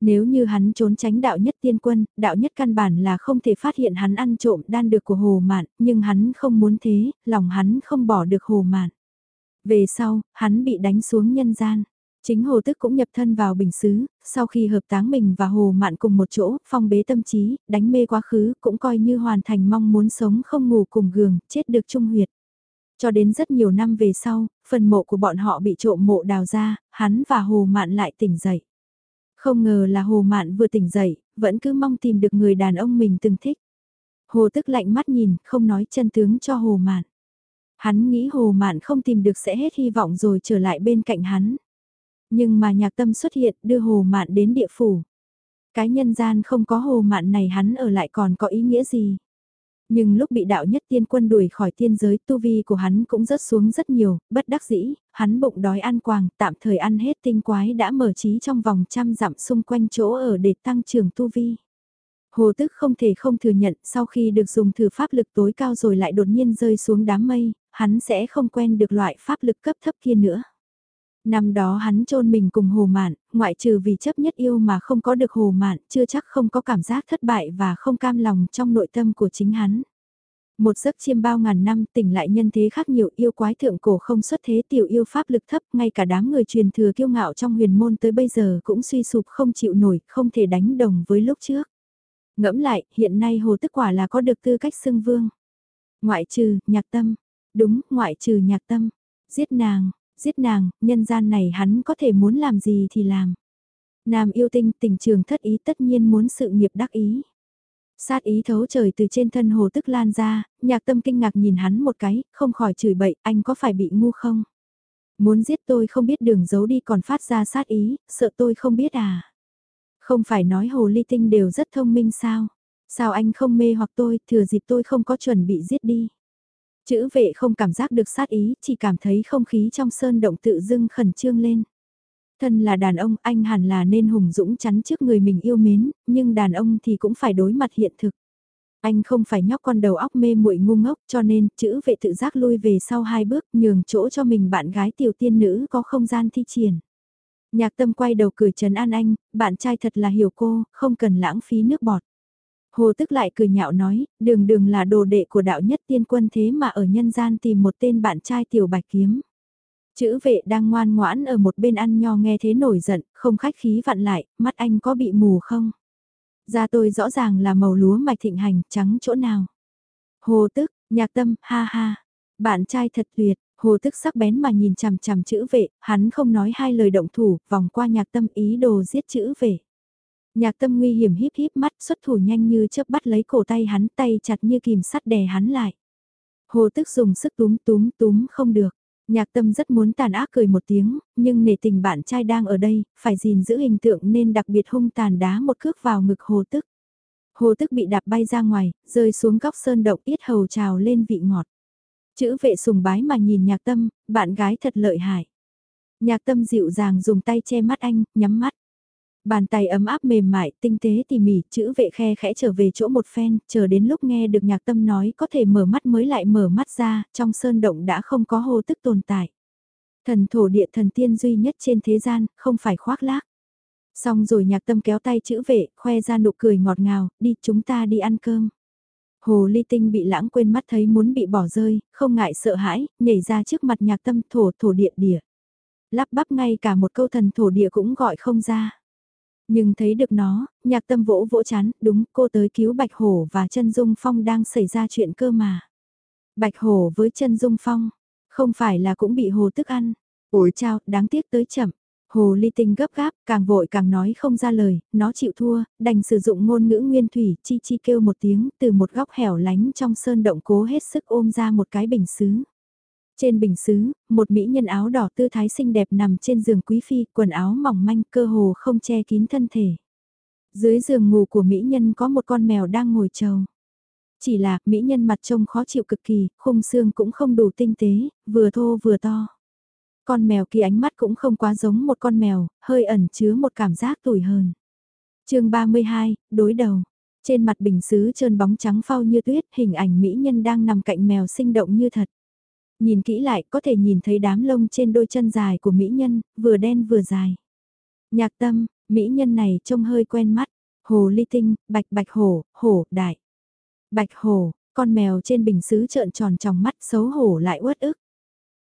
Nếu như hắn trốn tránh đạo nhất tiên quân, đạo nhất căn bản là không thể phát hiện hắn ăn trộm đan được của hồ mạn, nhưng hắn không muốn thế, lòng hắn không bỏ được hồ mạn. Về sau, hắn bị đánh xuống nhân gian. Chính hồ tức cũng nhập thân vào bình xứ, sau khi hợp táng mình và hồ mạn cùng một chỗ, phong bế tâm trí, đánh mê quá khứ, cũng coi như hoàn thành mong muốn sống không ngủ cùng gường, chết được trung huyệt. Cho đến rất nhiều năm về sau, phần mộ của bọn họ bị trộm mộ đào ra, hắn và hồ mạn lại tỉnh dậy. Không ngờ là hồ mạn vừa tỉnh dậy, vẫn cứ mong tìm được người đàn ông mình từng thích. Hồ tức lạnh mắt nhìn, không nói chân tướng cho hồ mạn. Hắn nghĩ hồ mạn không tìm được sẽ hết hy vọng rồi trở lại bên cạnh hắn. Nhưng mà nhạc tâm xuất hiện đưa hồ mạn đến địa phủ. Cái nhân gian không có hồ mạn này hắn ở lại còn có ý nghĩa gì? Nhưng lúc bị đạo nhất tiên quân đuổi khỏi tiên giới tu vi của hắn cũng rớt xuống rất nhiều, bất đắc dĩ, hắn bụng đói ăn quàng, tạm thời ăn hết tinh quái đã mở trí trong vòng trăm dặm xung quanh chỗ ở để tăng trưởng tu vi. Hồ tức không thể không thừa nhận sau khi được dùng thử pháp lực tối cao rồi lại đột nhiên rơi xuống đám mây, hắn sẽ không quen được loại pháp lực cấp thấp kia nữa. Năm đó hắn chôn mình cùng hồ mạn, ngoại trừ vì chấp nhất yêu mà không có được hồ mạn, chưa chắc không có cảm giác thất bại và không cam lòng trong nội tâm của chính hắn. Một giấc chiêm bao ngàn năm tỉnh lại nhân thế khác nhiều yêu quái thượng cổ không xuất thế tiểu yêu pháp lực thấp, ngay cả đám người truyền thừa kiêu ngạo trong huyền môn tới bây giờ cũng suy sụp không chịu nổi, không thể đánh đồng với lúc trước. Ngẫm lại, hiện nay hồ tức quả là có được tư cách xưng vương. Ngoại trừ, nhạc tâm. Đúng, ngoại trừ nhạc tâm. Giết nàng, giết nàng, nhân gian này hắn có thể muốn làm gì thì làm. Nam yêu tinh tình trường thất ý tất nhiên muốn sự nghiệp đắc ý. Sát ý thấu trời từ trên thân hồ tức lan ra, nhạc tâm kinh ngạc nhìn hắn một cái, không khỏi chửi bậy, anh có phải bị ngu không? Muốn giết tôi không biết đường giấu đi còn phát ra sát ý, sợ tôi không biết à? Không phải nói hồ ly tinh đều rất thông minh sao? Sao anh không mê hoặc tôi, thừa dịp tôi không có chuẩn bị giết đi? Chữ vệ không cảm giác được sát ý, chỉ cảm thấy không khí trong sơn động tự dưng khẩn trương lên. Thân là đàn ông, anh hẳn là nên hùng dũng chắn trước người mình yêu mến, nhưng đàn ông thì cũng phải đối mặt hiện thực. Anh không phải nhóc con đầu óc mê muội ngu ngốc cho nên chữ vệ tự giác lui về sau hai bước nhường chỗ cho mình bạn gái tiểu tiên nữ có không gian thi triển. Nhạc tâm quay đầu cười trấn an anh, bạn trai thật là hiểu cô, không cần lãng phí nước bọt. Hồ tức lại cười nhạo nói, đường đường là đồ đệ của đạo nhất tiên quân thế mà ở nhân gian tìm một tên bạn trai tiểu bạch kiếm. Chữ vệ đang ngoan ngoãn ở một bên ăn nho nghe thế nổi giận, không khách khí vặn lại, mắt anh có bị mù không? Da tôi rõ ràng là màu lúa mạch thịnh hành, trắng chỗ nào? Hồ tức, nhạc tâm, ha ha. Bạn trai thật tuyệt, hồ tức sắc bén mà nhìn chằm chằm chữ vệ, hắn không nói hai lời động thủ, vòng qua nhạc tâm ý đồ giết chữ vệ. Nhạc tâm nguy hiểm híp híp mắt xuất thủ nhanh như chớp bắt lấy cổ tay hắn tay chặt như kìm sắt đè hắn lại. Hồ tức dùng sức túm túm túm không được. Nhạc tâm rất muốn tàn ác cười một tiếng, nhưng nể tình bạn trai đang ở đây, phải gìn giữ hình tượng nên đặc biệt hung tàn đá một cước vào ngực hồ tức. Hồ tức bị đạp bay ra ngoài, rơi xuống góc sơn động ít hầu trào lên vị ngọt. Chữ vệ sùng bái mà nhìn nhạc tâm, bạn gái thật lợi hại. Nhạc tâm dịu dàng dùng tay che mắt anh, nhắm mắt. Bàn tay ấm áp mềm mại, tinh tế tỉ mỉ, chữ vệ khe khẽ trở về chỗ một phen, chờ đến lúc nghe được nhạc tâm nói có thể mở mắt mới lại mở mắt ra, trong sơn động đã không có hô tức tồn tại. Thần thổ địa thần tiên duy nhất trên thế gian, không phải khoác lác. Xong rồi nhạc tâm kéo tay chữ vệ, khoe ra nụ cười ngọt ngào, đi chúng ta đi ăn cơm. Hồ ly tinh bị lãng quên mắt thấy muốn bị bỏ rơi, không ngại sợ hãi, nhảy ra trước mặt nhạc tâm thổ thổ địa địa. Lắp bắp ngay cả một câu thần thổ địa cũng gọi không ra. Nhưng thấy được nó, nhạc tâm vỗ vỗ chán, đúng cô tới cứu Bạch Hổ và chân Dung Phong đang xảy ra chuyện cơ mà. Bạch Hổ với chân Dung Phong, không phải là cũng bị Hồ tức ăn. ủi chao, đáng tiếc tới chậm. Hồ ly tinh gấp gáp, càng vội càng nói không ra lời, nó chịu thua, đành sử dụng ngôn ngữ nguyên thủy, chi chi kêu một tiếng, từ một góc hẻo lánh trong sơn động cố hết sức ôm ra một cái bình xứ. Trên bình xứ, một mỹ nhân áo đỏ tư thái xinh đẹp nằm trên giường quý phi, quần áo mỏng manh cơ hồ không che kín thân thể. Dưới giường ngủ của mỹ nhân có một con mèo đang ngồi trầu. Chỉ là, mỹ nhân mặt trông khó chịu cực kỳ, khung xương cũng không đủ tinh tế, vừa thô vừa to. Con mèo kia ánh mắt cũng không quá giống một con mèo, hơi ẩn chứa một cảm giác tủi hờn. chương 32, đối đầu. Trên mặt bình xứ trơn bóng trắng phao như tuyết, hình ảnh mỹ nhân đang nằm cạnh mèo sinh động như thật. Nhìn kỹ lại có thể nhìn thấy đám lông trên đôi chân dài của mỹ nhân, vừa đen vừa dài. Nhạc tâm, mỹ nhân này trông hơi quen mắt. Hồ ly tinh, bạch bạch hổ, hổ, đại. Bạch hổ, con mèo trên bình xứ trợn tròn trong mắt xấu hổ lại uất ức.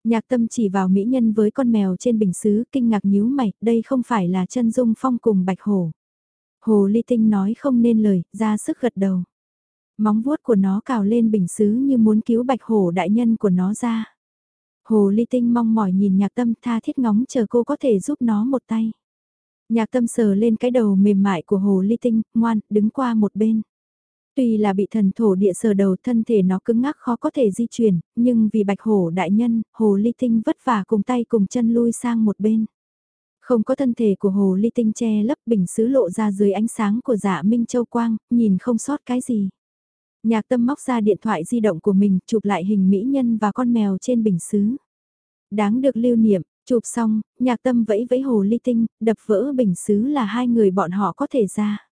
Nhạc tâm chỉ vào mỹ nhân với con mèo trên bình xứ kinh ngạc nhíu mày, đây không phải là chân dung phong cùng bạch hổ. Hồ ly tinh nói không nên lời, ra sức gật đầu. Móng vuốt của nó cào lên bình xứ như muốn cứu bạch hổ đại nhân của nó ra. Hồ ly tinh mong mỏi nhìn nhạc tâm tha thiết ngóng chờ cô có thể giúp nó một tay. Nhạc tâm sờ lên cái đầu mềm mại của hồ ly tinh, ngoan, đứng qua một bên. Tuy là bị thần thổ địa sờ đầu thân thể nó cứng ngắc khó có thể di chuyển, nhưng vì bạch hổ đại nhân, hồ ly tinh vất vả cùng tay cùng chân lui sang một bên. Không có thân thể của hồ ly tinh che lấp bình xứ lộ ra dưới ánh sáng của dạ Minh Châu Quang, nhìn không sót cái gì. Nhạc tâm móc ra điện thoại di động của mình chụp lại hình mỹ nhân và con mèo trên bình xứ. Đáng được lưu niệm, chụp xong, nhạc tâm vẫy vẫy hồ ly tinh, đập vỡ bình xứ là hai người bọn họ có thể ra.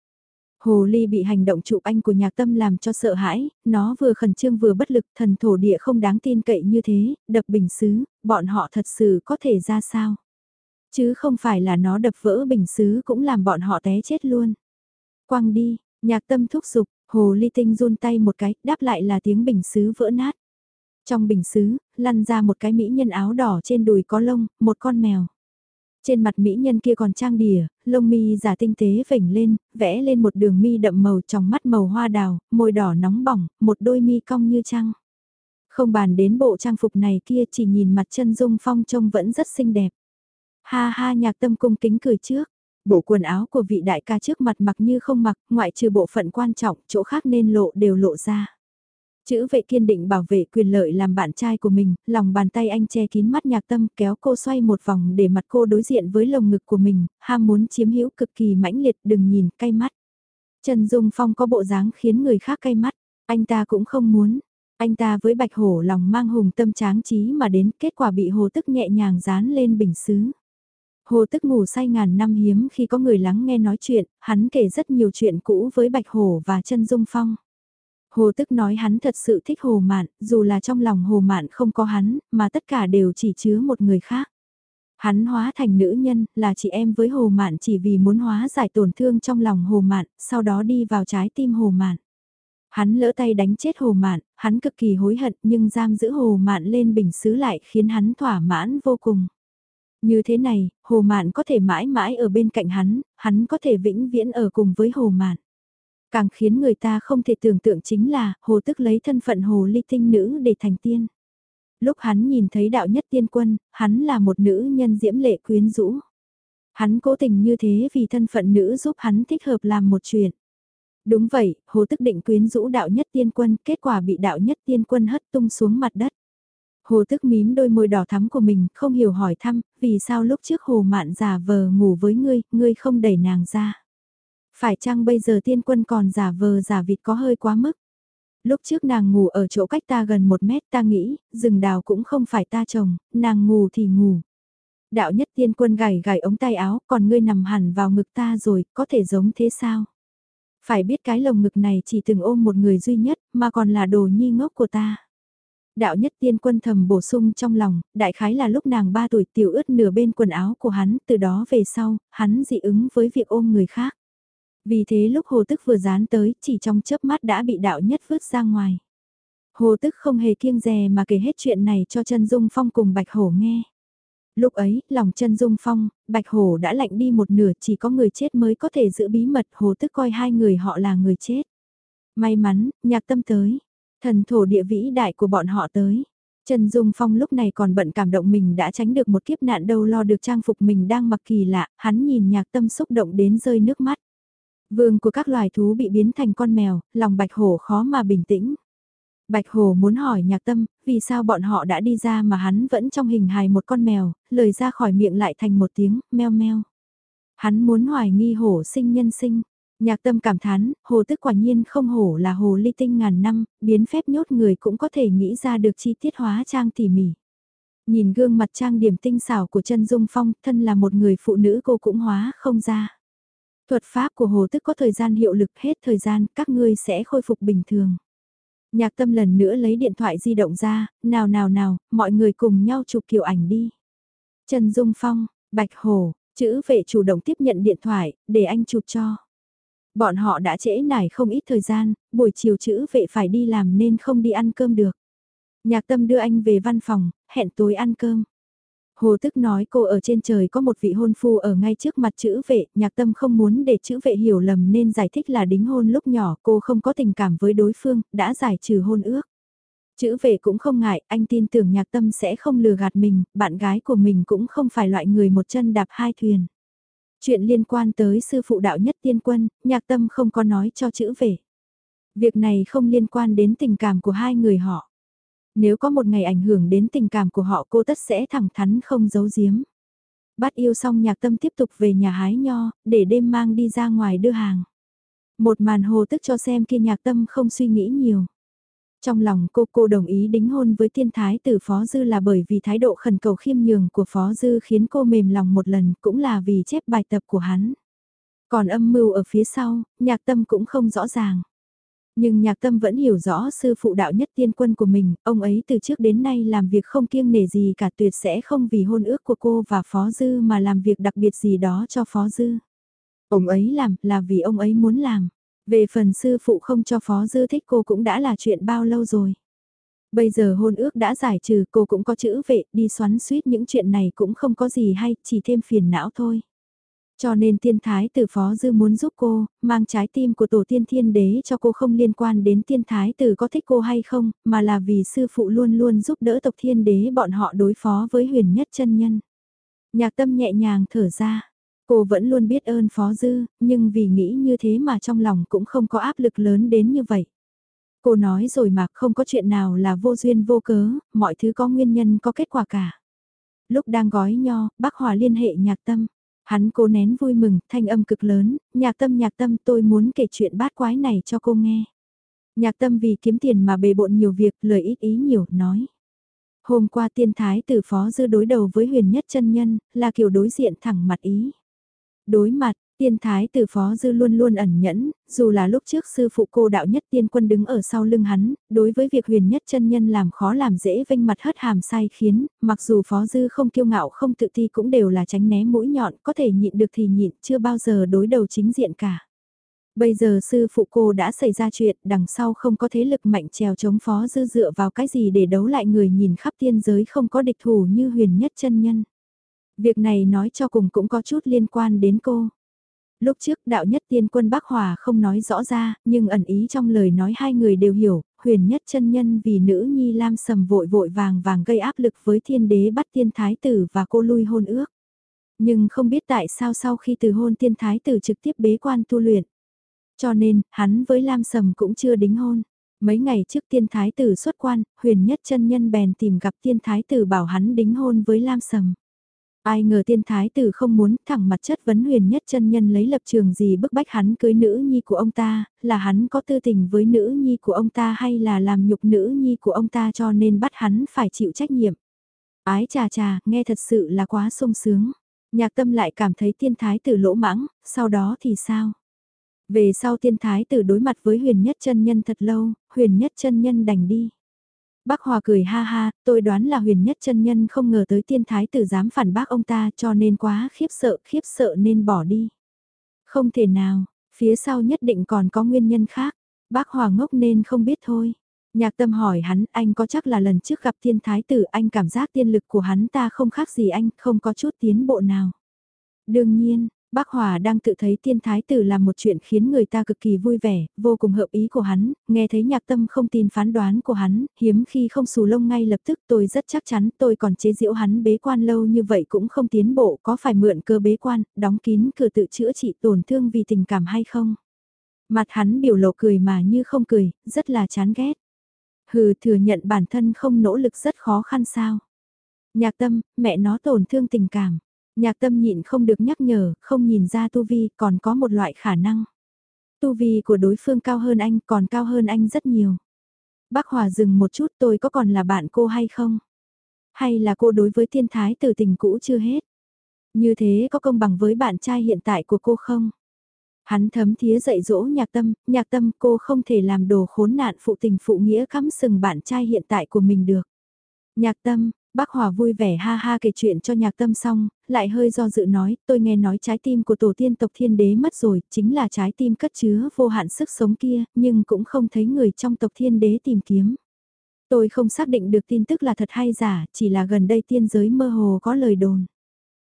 Hồ ly bị hành động chụp anh của nhạc tâm làm cho sợ hãi, nó vừa khẩn trương vừa bất lực thần thổ địa không đáng tin cậy như thế, đập bình xứ, bọn họ thật sự có thể ra sao. Chứ không phải là nó đập vỡ bình xứ cũng làm bọn họ té chết luôn. Quăng đi, nhạc tâm thúc giục, hồ ly tinh run tay một cái, đáp lại là tiếng bình xứ vỡ nát. Trong bình xứ, lăn ra một cái mỹ nhân áo đỏ trên đùi có lông, một con mèo. Trên mặt mỹ nhân kia còn trang đỉa, lông mi giả tinh tế vểnh lên, vẽ lên một đường mi đậm màu trong mắt màu hoa đào, môi đỏ nóng bỏng, một đôi mi cong như trăng. Không bàn đến bộ trang phục này kia chỉ nhìn mặt chân dung phong trông vẫn rất xinh đẹp. Ha ha nhạc tâm cung kính cười trước. Bộ quần áo của vị đại ca trước mặt mặc như không mặc, ngoại trừ bộ phận quan trọng, chỗ khác nên lộ đều lộ ra. Chữ vệ kiên định bảo vệ quyền lợi làm bạn trai của mình, lòng bàn tay anh che kín mắt nhạc tâm kéo cô xoay một vòng để mặt cô đối diện với lồng ngực của mình, ham muốn chiếm hữu cực kỳ mãnh liệt đừng nhìn cay mắt. Trần Dung Phong có bộ dáng khiến người khác cay mắt, anh ta cũng không muốn. Anh ta với bạch hổ lòng mang hùng tâm tráng trí mà đến kết quả bị hồ tức nhẹ nhàng dán lên bình xứ. Hồ tức ngủ say ngàn năm hiếm khi có người lắng nghe nói chuyện, hắn kể rất nhiều chuyện cũ với bạch hổ và chân dung phong. Hồ tức nói hắn thật sự thích hồ mạn, dù là trong lòng hồ mạn không có hắn, mà tất cả đều chỉ chứa một người khác. Hắn hóa thành nữ nhân, là chị em với hồ mạn chỉ vì muốn hóa giải tổn thương trong lòng hồ mạn, sau đó đi vào trái tim hồ mạn. Hắn lỡ tay đánh chết hồ mạn, hắn cực kỳ hối hận nhưng giam giữ hồ mạn lên bình xứ lại khiến hắn thỏa mãn vô cùng. Như thế này, hồ mạn có thể mãi mãi ở bên cạnh hắn, hắn có thể vĩnh viễn ở cùng với hồ mạn. Càng khiến người ta không thể tưởng tượng chính là, hồ tức lấy thân phận hồ ly tinh nữ để thành tiên. Lúc hắn nhìn thấy đạo nhất tiên quân, hắn là một nữ nhân diễm lệ quyến rũ. Hắn cố tình như thế vì thân phận nữ giúp hắn thích hợp làm một chuyện. Đúng vậy, hồ tức định quyến rũ đạo nhất tiên quân, kết quả bị đạo nhất tiên quân hất tung xuống mặt đất. Hồ tức mím đôi môi đỏ thắm của mình, không hiểu hỏi thăm, vì sao lúc trước hồ mạn giả vờ ngủ với ngươi, ngươi không đẩy nàng ra. Phải chăng bây giờ tiên quân còn giả vờ giả vịt có hơi quá mức? Lúc trước nàng ngủ ở chỗ cách ta gần một mét ta nghĩ, rừng đào cũng không phải ta trồng, nàng ngủ thì ngủ. Đạo nhất tiên quân gảy gảy ống tay áo, còn ngươi nằm hẳn vào ngực ta rồi, có thể giống thế sao? Phải biết cái lồng ngực này chỉ từng ôm một người duy nhất, mà còn là đồ nhi ngốc của ta. Đạo nhất tiên quân thầm bổ sung trong lòng, đại khái là lúc nàng 3 tuổi tiểu ướt nửa bên quần áo của hắn, từ đó về sau, hắn dị ứng với việc ôm người khác. Vì thế lúc hồ tức vừa dán tới, chỉ trong chớp mắt đã bị đạo nhất vứt ra ngoài. Hồ tức không hề kiêng dè mà kể hết chuyện này cho chân Dung Phong cùng Bạch Hổ nghe. Lúc ấy, lòng chân Dung Phong, Bạch Hổ đã lạnh đi một nửa chỉ có người chết mới có thể giữ bí mật Hồ tức coi hai người họ là người chết. May mắn, nhạc tâm tới. Thần thổ địa vĩ đại của bọn họ tới. Trần Dung Phong lúc này còn bận cảm động mình đã tránh được một kiếp nạn đâu lo được trang phục mình đang mặc kỳ lạ, hắn nhìn nhạc tâm xúc động đến rơi nước mắt. Vương của các loài thú bị biến thành con mèo, lòng bạch hổ khó mà bình tĩnh. Bạch hổ muốn hỏi nhạc tâm, vì sao bọn họ đã đi ra mà hắn vẫn trong hình hài một con mèo, lời ra khỏi miệng lại thành một tiếng, meo meo. Hắn muốn hoài nghi hổ sinh nhân sinh. Nhạc tâm cảm thán, hồ tức quả nhiên không hổ là hồ ly tinh ngàn năm, biến phép nhốt người cũng có thể nghĩ ra được chi tiết hóa trang tỉ mỉ. Nhìn gương mặt trang điểm tinh xảo của chân Dung Phong, thân là một người phụ nữ cô cũng hóa không ra. Thuật pháp của hồ tức có thời gian hiệu lực hết thời gian, các ngươi sẽ khôi phục bình thường. Nhạc tâm lần nữa lấy điện thoại di động ra, nào nào nào, mọi người cùng nhau chụp kiểu ảnh đi. Trần Dung Phong, Bạch Hồ, Chữ vệ chủ động tiếp nhận điện thoại, để anh chụp cho. Bọn họ đã trễ nải không ít thời gian, buổi chiều chữ vệ phải đi làm nên không đi ăn cơm được. Nhạc tâm đưa anh về văn phòng, hẹn tối ăn cơm. Hồ tức nói cô ở trên trời có một vị hôn phu ở ngay trước mặt chữ vệ, nhạc tâm không muốn để chữ vệ hiểu lầm nên giải thích là đính hôn lúc nhỏ cô không có tình cảm với đối phương, đã giải trừ hôn ước. Chữ vệ cũng không ngại, anh tin tưởng nhạc tâm sẽ không lừa gạt mình, bạn gái của mình cũng không phải loại người một chân đạp hai thuyền. Chuyện liên quan tới sư phụ đạo nhất tiên quân, nhạc tâm không có nói cho chữ về Việc này không liên quan đến tình cảm của hai người họ. Nếu có một ngày ảnh hưởng đến tình cảm của họ cô tất sẽ thẳng thắn không giấu giếm. Bắt yêu xong nhạc tâm tiếp tục về nhà hái nho, để đêm mang đi ra ngoài đưa hàng. Một màn hồ tức cho xem kia nhạc tâm không suy nghĩ nhiều. Trong lòng cô cô đồng ý đính hôn với tiên thái tử Phó Dư là bởi vì thái độ khẩn cầu khiêm nhường của Phó Dư khiến cô mềm lòng một lần cũng là vì chép bài tập của hắn. Còn âm mưu ở phía sau, nhạc tâm cũng không rõ ràng. Nhưng nhạc tâm vẫn hiểu rõ sư phụ đạo nhất tiên quân của mình, ông ấy từ trước đến nay làm việc không kiêng nể gì cả tuyệt sẽ không vì hôn ước của cô và Phó Dư mà làm việc đặc biệt gì đó cho Phó Dư. Ông ấy làm là vì ông ấy muốn làm. Về phần sư phụ không cho Phó Dư thích cô cũng đã là chuyện bao lâu rồi. Bây giờ hôn ước đã giải trừ cô cũng có chữ vệ, đi xoắn suýt những chuyện này cũng không có gì hay, chỉ thêm phiền não thôi. Cho nên tiên thái tử phó dư muốn giúp cô, mang trái tim của tổ tiên thiên đế cho cô không liên quan đến tiên thái tử có thích cô hay không, mà là vì sư phụ luôn luôn giúp đỡ tộc thiên đế bọn họ đối phó với huyền nhất chân nhân. Nhạc tâm nhẹ nhàng thở ra, cô vẫn luôn biết ơn phó dư, nhưng vì nghĩ như thế mà trong lòng cũng không có áp lực lớn đến như vậy. Cô nói rồi mà không có chuyện nào là vô duyên vô cớ, mọi thứ có nguyên nhân có kết quả cả. Lúc đang gói nho, bác Hòa liên hệ nhạc tâm. Hắn cố nén vui mừng, thanh âm cực lớn, nhạc tâm nhạc tâm tôi muốn kể chuyện bát quái này cho cô nghe. Nhạc tâm vì kiếm tiền mà bề bộn nhiều việc, lời ít ý nhiều, nói. Hôm qua tiên thái tử phó dư đối đầu với huyền nhất chân nhân, là kiểu đối diện thẳng mặt ý. Đối mặt, Tiên thái tử phó dư luôn luôn ẩn nhẫn, dù là lúc trước sư phụ cô đạo nhất tiên quân đứng ở sau lưng hắn, đối với việc huyền nhất chân nhân làm khó làm dễ vinh mặt hất hàm sai khiến, mặc dù phó dư không kiêu ngạo không tự ti cũng đều là tránh né mũi nhọn, có thể nhịn được thì nhịn, chưa bao giờ đối đầu chính diện cả. Bây giờ sư phụ cô đã xảy ra chuyện, đằng sau không có thế lực mạnh trèo chống phó dư dựa vào cái gì để đấu lại người nhìn khắp tiên giới không có địch thủ như huyền nhất chân nhân. Việc này nói cho cùng cũng có chút liên quan đến cô. Lúc trước đạo nhất tiên quân Bắc Hòa không nói rõ ra, nhưng ẩn ý trong lời nói hai người đều hiểu, huyền nhất chân nhân vì nữ nhi lam sầm vội vội vàng vàng gây áp lực với thiên đế bắt tiên thái tử và cô lui hôn ước. Nhưng không biết tại sao sau khi từ hôn tiên thái tử trực tiếp bế quan tu luyện. Cho nên, hắn với lam sầm cũng chưa đính hôn. Mấy ngày trước tiên thái tử xuất quan, huyền nhất chân nhân bèn tìm gặp tiên thái tử bảo hắn đính hôn với lam sầm. Ai ngờ tiên thái tử không muốn thẳng mặt chất vấn huyền nhất chân nhân lấy lập trường gì bức bách hắn cưới nữ nhi của ông ta, là hắn có tư tình với nữ nhi của ông ta hay là làm nhục nữ nhi của ông ta cho nên bắt hắn phải chịu trách nhiệm. Ái trà trà, nghe thật sự là quá sung sướng. Nhạc tâm lại cảm thấy tiên thái tử lỗ mãng, sau đó thì sao? Về sau tiên thái tử đối mặt với huyền nhất chân nhân thật lâu, huyền nhất chân nhân đành đi. Bác Hòa cười ha ha, tôi đoán là huyền nhất chân nhân không ngờ tới tiên thái tử dám phản bác ông ta cho nên quá khiếp sợ, khiếp sợ nên bỏ đi. Không thể nào, phía sau nhất định còn có nguyên nhân khác, bác Hòa ngốc nên không biết thôi. Nhạc tâm hỏi hắn, anh có chắc là lần trước gặp tiên thái tử anh cảm giác tiên lực của hắn ta không khác gì anh, không có chút tiến bộ nào. Đương nhiên, Bác Hòa đang tự thấy tiên thái tử làm một chuyện khiến người ta cực kỳ vui vẻ, vô cùng hợp ý của hắn, nghe thấy nhạc tâm không tin phán đoán của hắn, hiếm khi không xù lông ngay lập tức tôi rất chắc chắn tôi còn chế diễu hắn bế quan lâu như vậy cũng không tiến bộ có phải mượn cơ bế quan, đóng kín cửa tự chữa trị tổn thương vì tình cảm hay không. Mặt hắn biểu lộ cười mà như không cười, rất là chán ghét. Hừ thừa nhận bản thân không nỗ lực rất khó khăn sao. Nhạc tâm, mẹ nó tổn thương tình cảm. Nhạc tâm nhịn không được nhắc nhở, không nhìn ra tu vi còn có một loại khả năng. Tu vi của đối phương cao hơn anh còn cao hơn anh rất nhiều. Bác Hòa dừng một chút tôi có còn là bạn cô hay không? Hay là cô đối với thiên thái từ tình cũ chưa hết? Như thế có công bằng với bạn trai hiện tại của cô không? Hắn thấm thía dạy dỗ nhạc tâm, nhạc tâm cô không thể làm đồ khốn nạn phụ tình phụ nghĩa cắm sừng bạn trai hiện tại của mình được. Nhạc tâm, Bác Hòa vui vẻ ha ha kể chuyện cho nhạc tâm xong, lại hơi do dự nói, tôi nghe nói trái tim của tổ tiên tộc thiên đế mất rồi, chính là trái tim cất chứa vô hạn sức sống kia, nhưng cũng không thấy người trong tộc thiên đế tìm kiếm. Tôi không xác định được tin tức là thật hay giả, chỉ là gần đây tiên giới mơ hồ có lời đồn.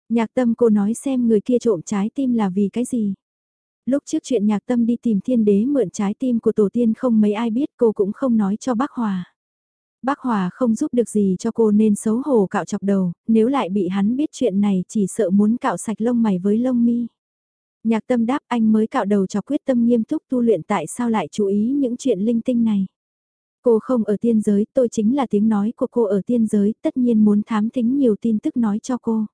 Nhạc tâm cô nói xem người kia trộm trái tim là vì cái gì. Lúc trước chuyện nhạc tâm đi tìm thiên đế mượn trái tim của tổ tiên không mấy ai biết cô cũng không nói cho bác Hòa. Bác Hòa không giúp được gì cho cô nên xấu hổ cạo chọc đầu, nếu lại bị hắn biết chuyện này chỉ sợ muốn cạo sạch lông mày với lông mi. Nhạc tâm đáp anh mới cạo đầu cho quyết tâm nghiêm túc tu luyện tại sao lại chú ý những chuyện linh tinh này. Cô không ở tiên giới, tôi chính là tiếng nói của cô ở tiên giới, tất nhiên muốn thám thính nhiều tin tức nói cho cô.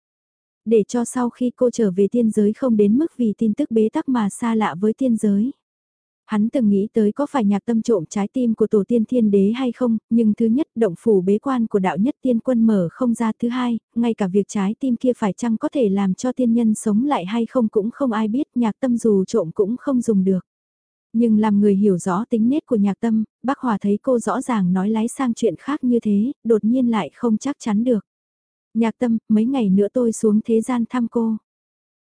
Để cho sau khi cô trở về tiên giới không đến mức vì tin tức bế tắc mà xa lạ với tiên giới. Hắn từng nghĩ tới có phải nhạc tâm trộm trái tim của tổ tiên thiên đế hay không, nhưng thứ nhất động phủ bế quan của đạo nhất tiên quân mở không ra thứ hai, ngay cả việc trái tim kia phải chăng có thể làm cho tiên nhân sống lại hay không cũng không ai biết nhạc tâm dù trộm cũng không dùng được. Nhưng làm người hiểu rõ tính nết của nhạc tâm, bác Hòa thấy cô rõ ràng nói lái sang chuyện khác như thế, đột nhiên lại không chắc chắn được. Nhạc tâm, mấy ngày nữa tôi xuống thế gian thăm cô.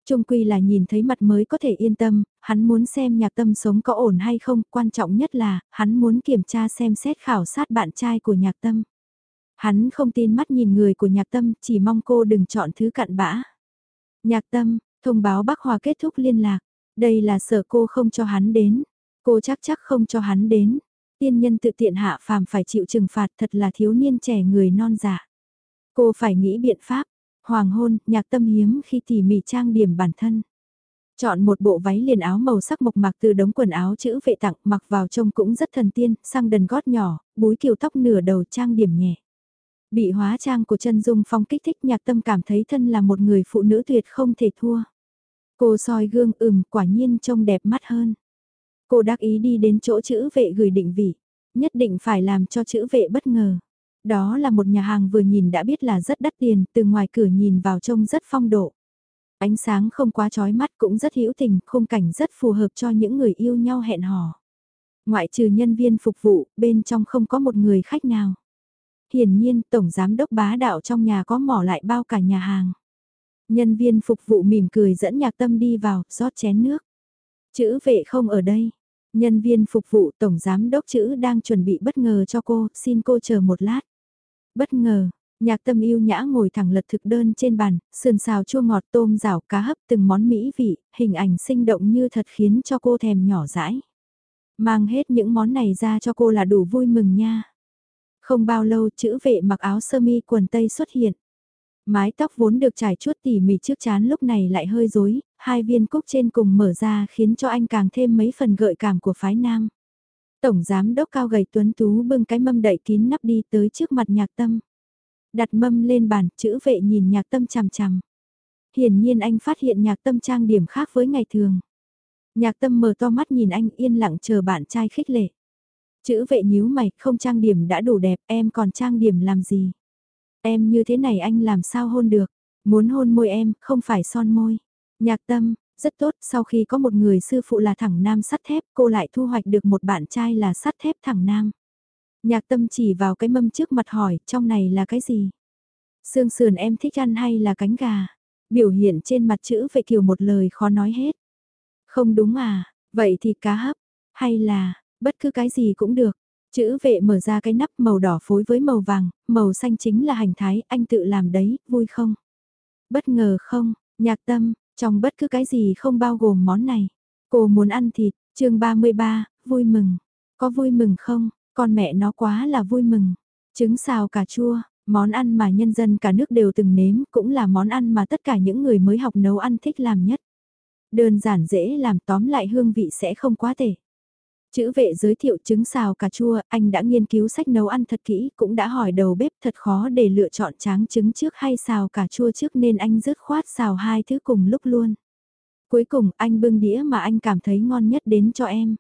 Trung quy là nhìn thấy mặt mới có thể yên tâm, hắn muốn xem nhạc tâm sống có ổn hay không, quan trọng nhất là, hắn muốn kiểm tra xem xét khảo sát bạn trai của nhạc tâm. Hắn không tin mắt nhìn người của nhạc tâm, chỉ mong cô đừng chọn thứ cặn bã. Nhạc tâm, thông báo bác Hòa kết thúc liên lạc, đây là sợ cô không cho hắn đến. Cô chắc chắc không cho hắn đến. Tiên nhân tự tiện hạ phàm phải chịu trừng phạt thật là thiếu niên trẻ người non giả Cô phải nghĩ biện pháp. Hoàng hôn, nhạc tâm hiếm khi tỉ mỉ trang điểm bản thân. Chọn một bộ váy liền áo màu sắc mộc mạc từ đống quần áo chữ vệ tặng mặc vào trông cũng rất thần tiên, sang đần gót nhỏ, búi kiều tóc nửa đầu trang điểm nhẹ. Bị hóa trang của chân dung phong kích thích nhạc tâm cảm thấy thân là một người phụ nữ tuyệt không thể thua. Cô soi gương ừm quả nhiên trông đẹp mắt hơn. Cô đắc ý đi đến chỗ chữ vệ gửi định vị, nhất định phải làm cho chữ vệ bất ngờ. Đó là một nhà hàng vừa nhìn đã biết là rất đắt tiền, từ ngoài cửa nhìn vào trông rất phong độ. Ánh sáng không quá chói mắt cũng rất hữu tình, khung cảnh rất phù hợp cho những người yêu nhau hẹn hò. Ngoại trừ nhân viên phục vụ, bên trong không có một người khách nào. Hiển nhiên, Tổng Giám đốc bá đạo trong nhà có mỏ lại bao cả nhà hàng. Nhân viên phục vụ mỉm cười dẫn nhạc tâm đi vào, rót chén nước. Chữ vệ không ở đây. Nhân viên phục vụ tổng giám đốc chữ đang chuẩn bị bất ngờ cho cô, xin cô chờ một lát. Bất ngờ, nhạc tâm yêu nhã ngồi thẳng lật thực đơn trên bàn, sườn xào chua ngọt tôm rào cá hấp từng món mỹ vị, hình ảnh sinh động như thật khiến cho cô thèm nhỏ dãi. Mang hết những món này ra cho cô là đủ vui mừng nha. Không bao lâu chữ vệ mặc áo sơ mi quần tây xuất hiện. Mái tóc vốn được trải chuốt tỉ mỉ trước chán lúc này lại hơi rối, hai viên cúc trên cùng mở ra khiến cho anh càng thêm mấy phần gợi cảm của phái nam. Tổng giám đốc cao gầy tuấn tú bưng cái mâm đậy kín nắp đi tới trước mặt nhạc tâm. Đặt mâm lên bàn, chữ vệ nhìn nhạc tâm chằm chằm. Hiển nhiên anh phát hiện nhạc tâm trang điểm khác với ngày thường. Nhạc tâm mở to mắt nhìn anh yên lặng chờ bạn trai khích lệ. Chữ vệ nhíu mày, không trang điểm đã đủ đẹp, em còn trang điểm làm gì? Em như thế này anh làm sao hôn được? Muốn hôn môi em, không phải son môi. Nhạc tâm, rất tốt, sau khi có một người sư phụ là thẳng nam sắt thép, cô lại thu hoạch được một bạn trai là sắt thép thẳng nam. Nhạc tâm chỉ vào cái mâm trước mặt hỏi, trong này là cái gì? Sương sườn em thích ăn hay là cánh gà? Biểu hiện trên mặt chữ vệ kiều một lời khó nói hết. Không đúng à, vậy thì cá hấp, hay là, bất cứ cái gì cũng được. Chữ vệ mở ra cái nắp màu đỏ phối với màu vàng, màu xanh chính là hành thái, anh tự làm đấy, vui không? Bất ngờ không, nhạc tâm, trong bất cứ cái gì không bao gồm món này. Cô muốn ăn thịt, chương 33, vui mừng. Có vui mừng không? Con mẹ nó quá là vui mừng. Trứng xào cà chua, món ăn mà nhân dân cả nước đều từng nếm, cũng là món ăn mà tất cả những người mới học nấu ăn thích làm nhất. Đơn giản dễ làm tóm lại hương vị sẽ không quá tệ. Chữ vệ giới thiệu trứng xào cà chua, anh đã nghiên cứu sách nấu ăn thật kỹ, cũng đã hỏi đầu bếp thật khó để lựa chọn tráng trứng trước hay xào cà chua trước nên anh dứt khoát xào hai thứ cùng lúc luôn. Cuối cùng anh bưng đĩa mà anh cảm thấy ngon nhất đến cho em.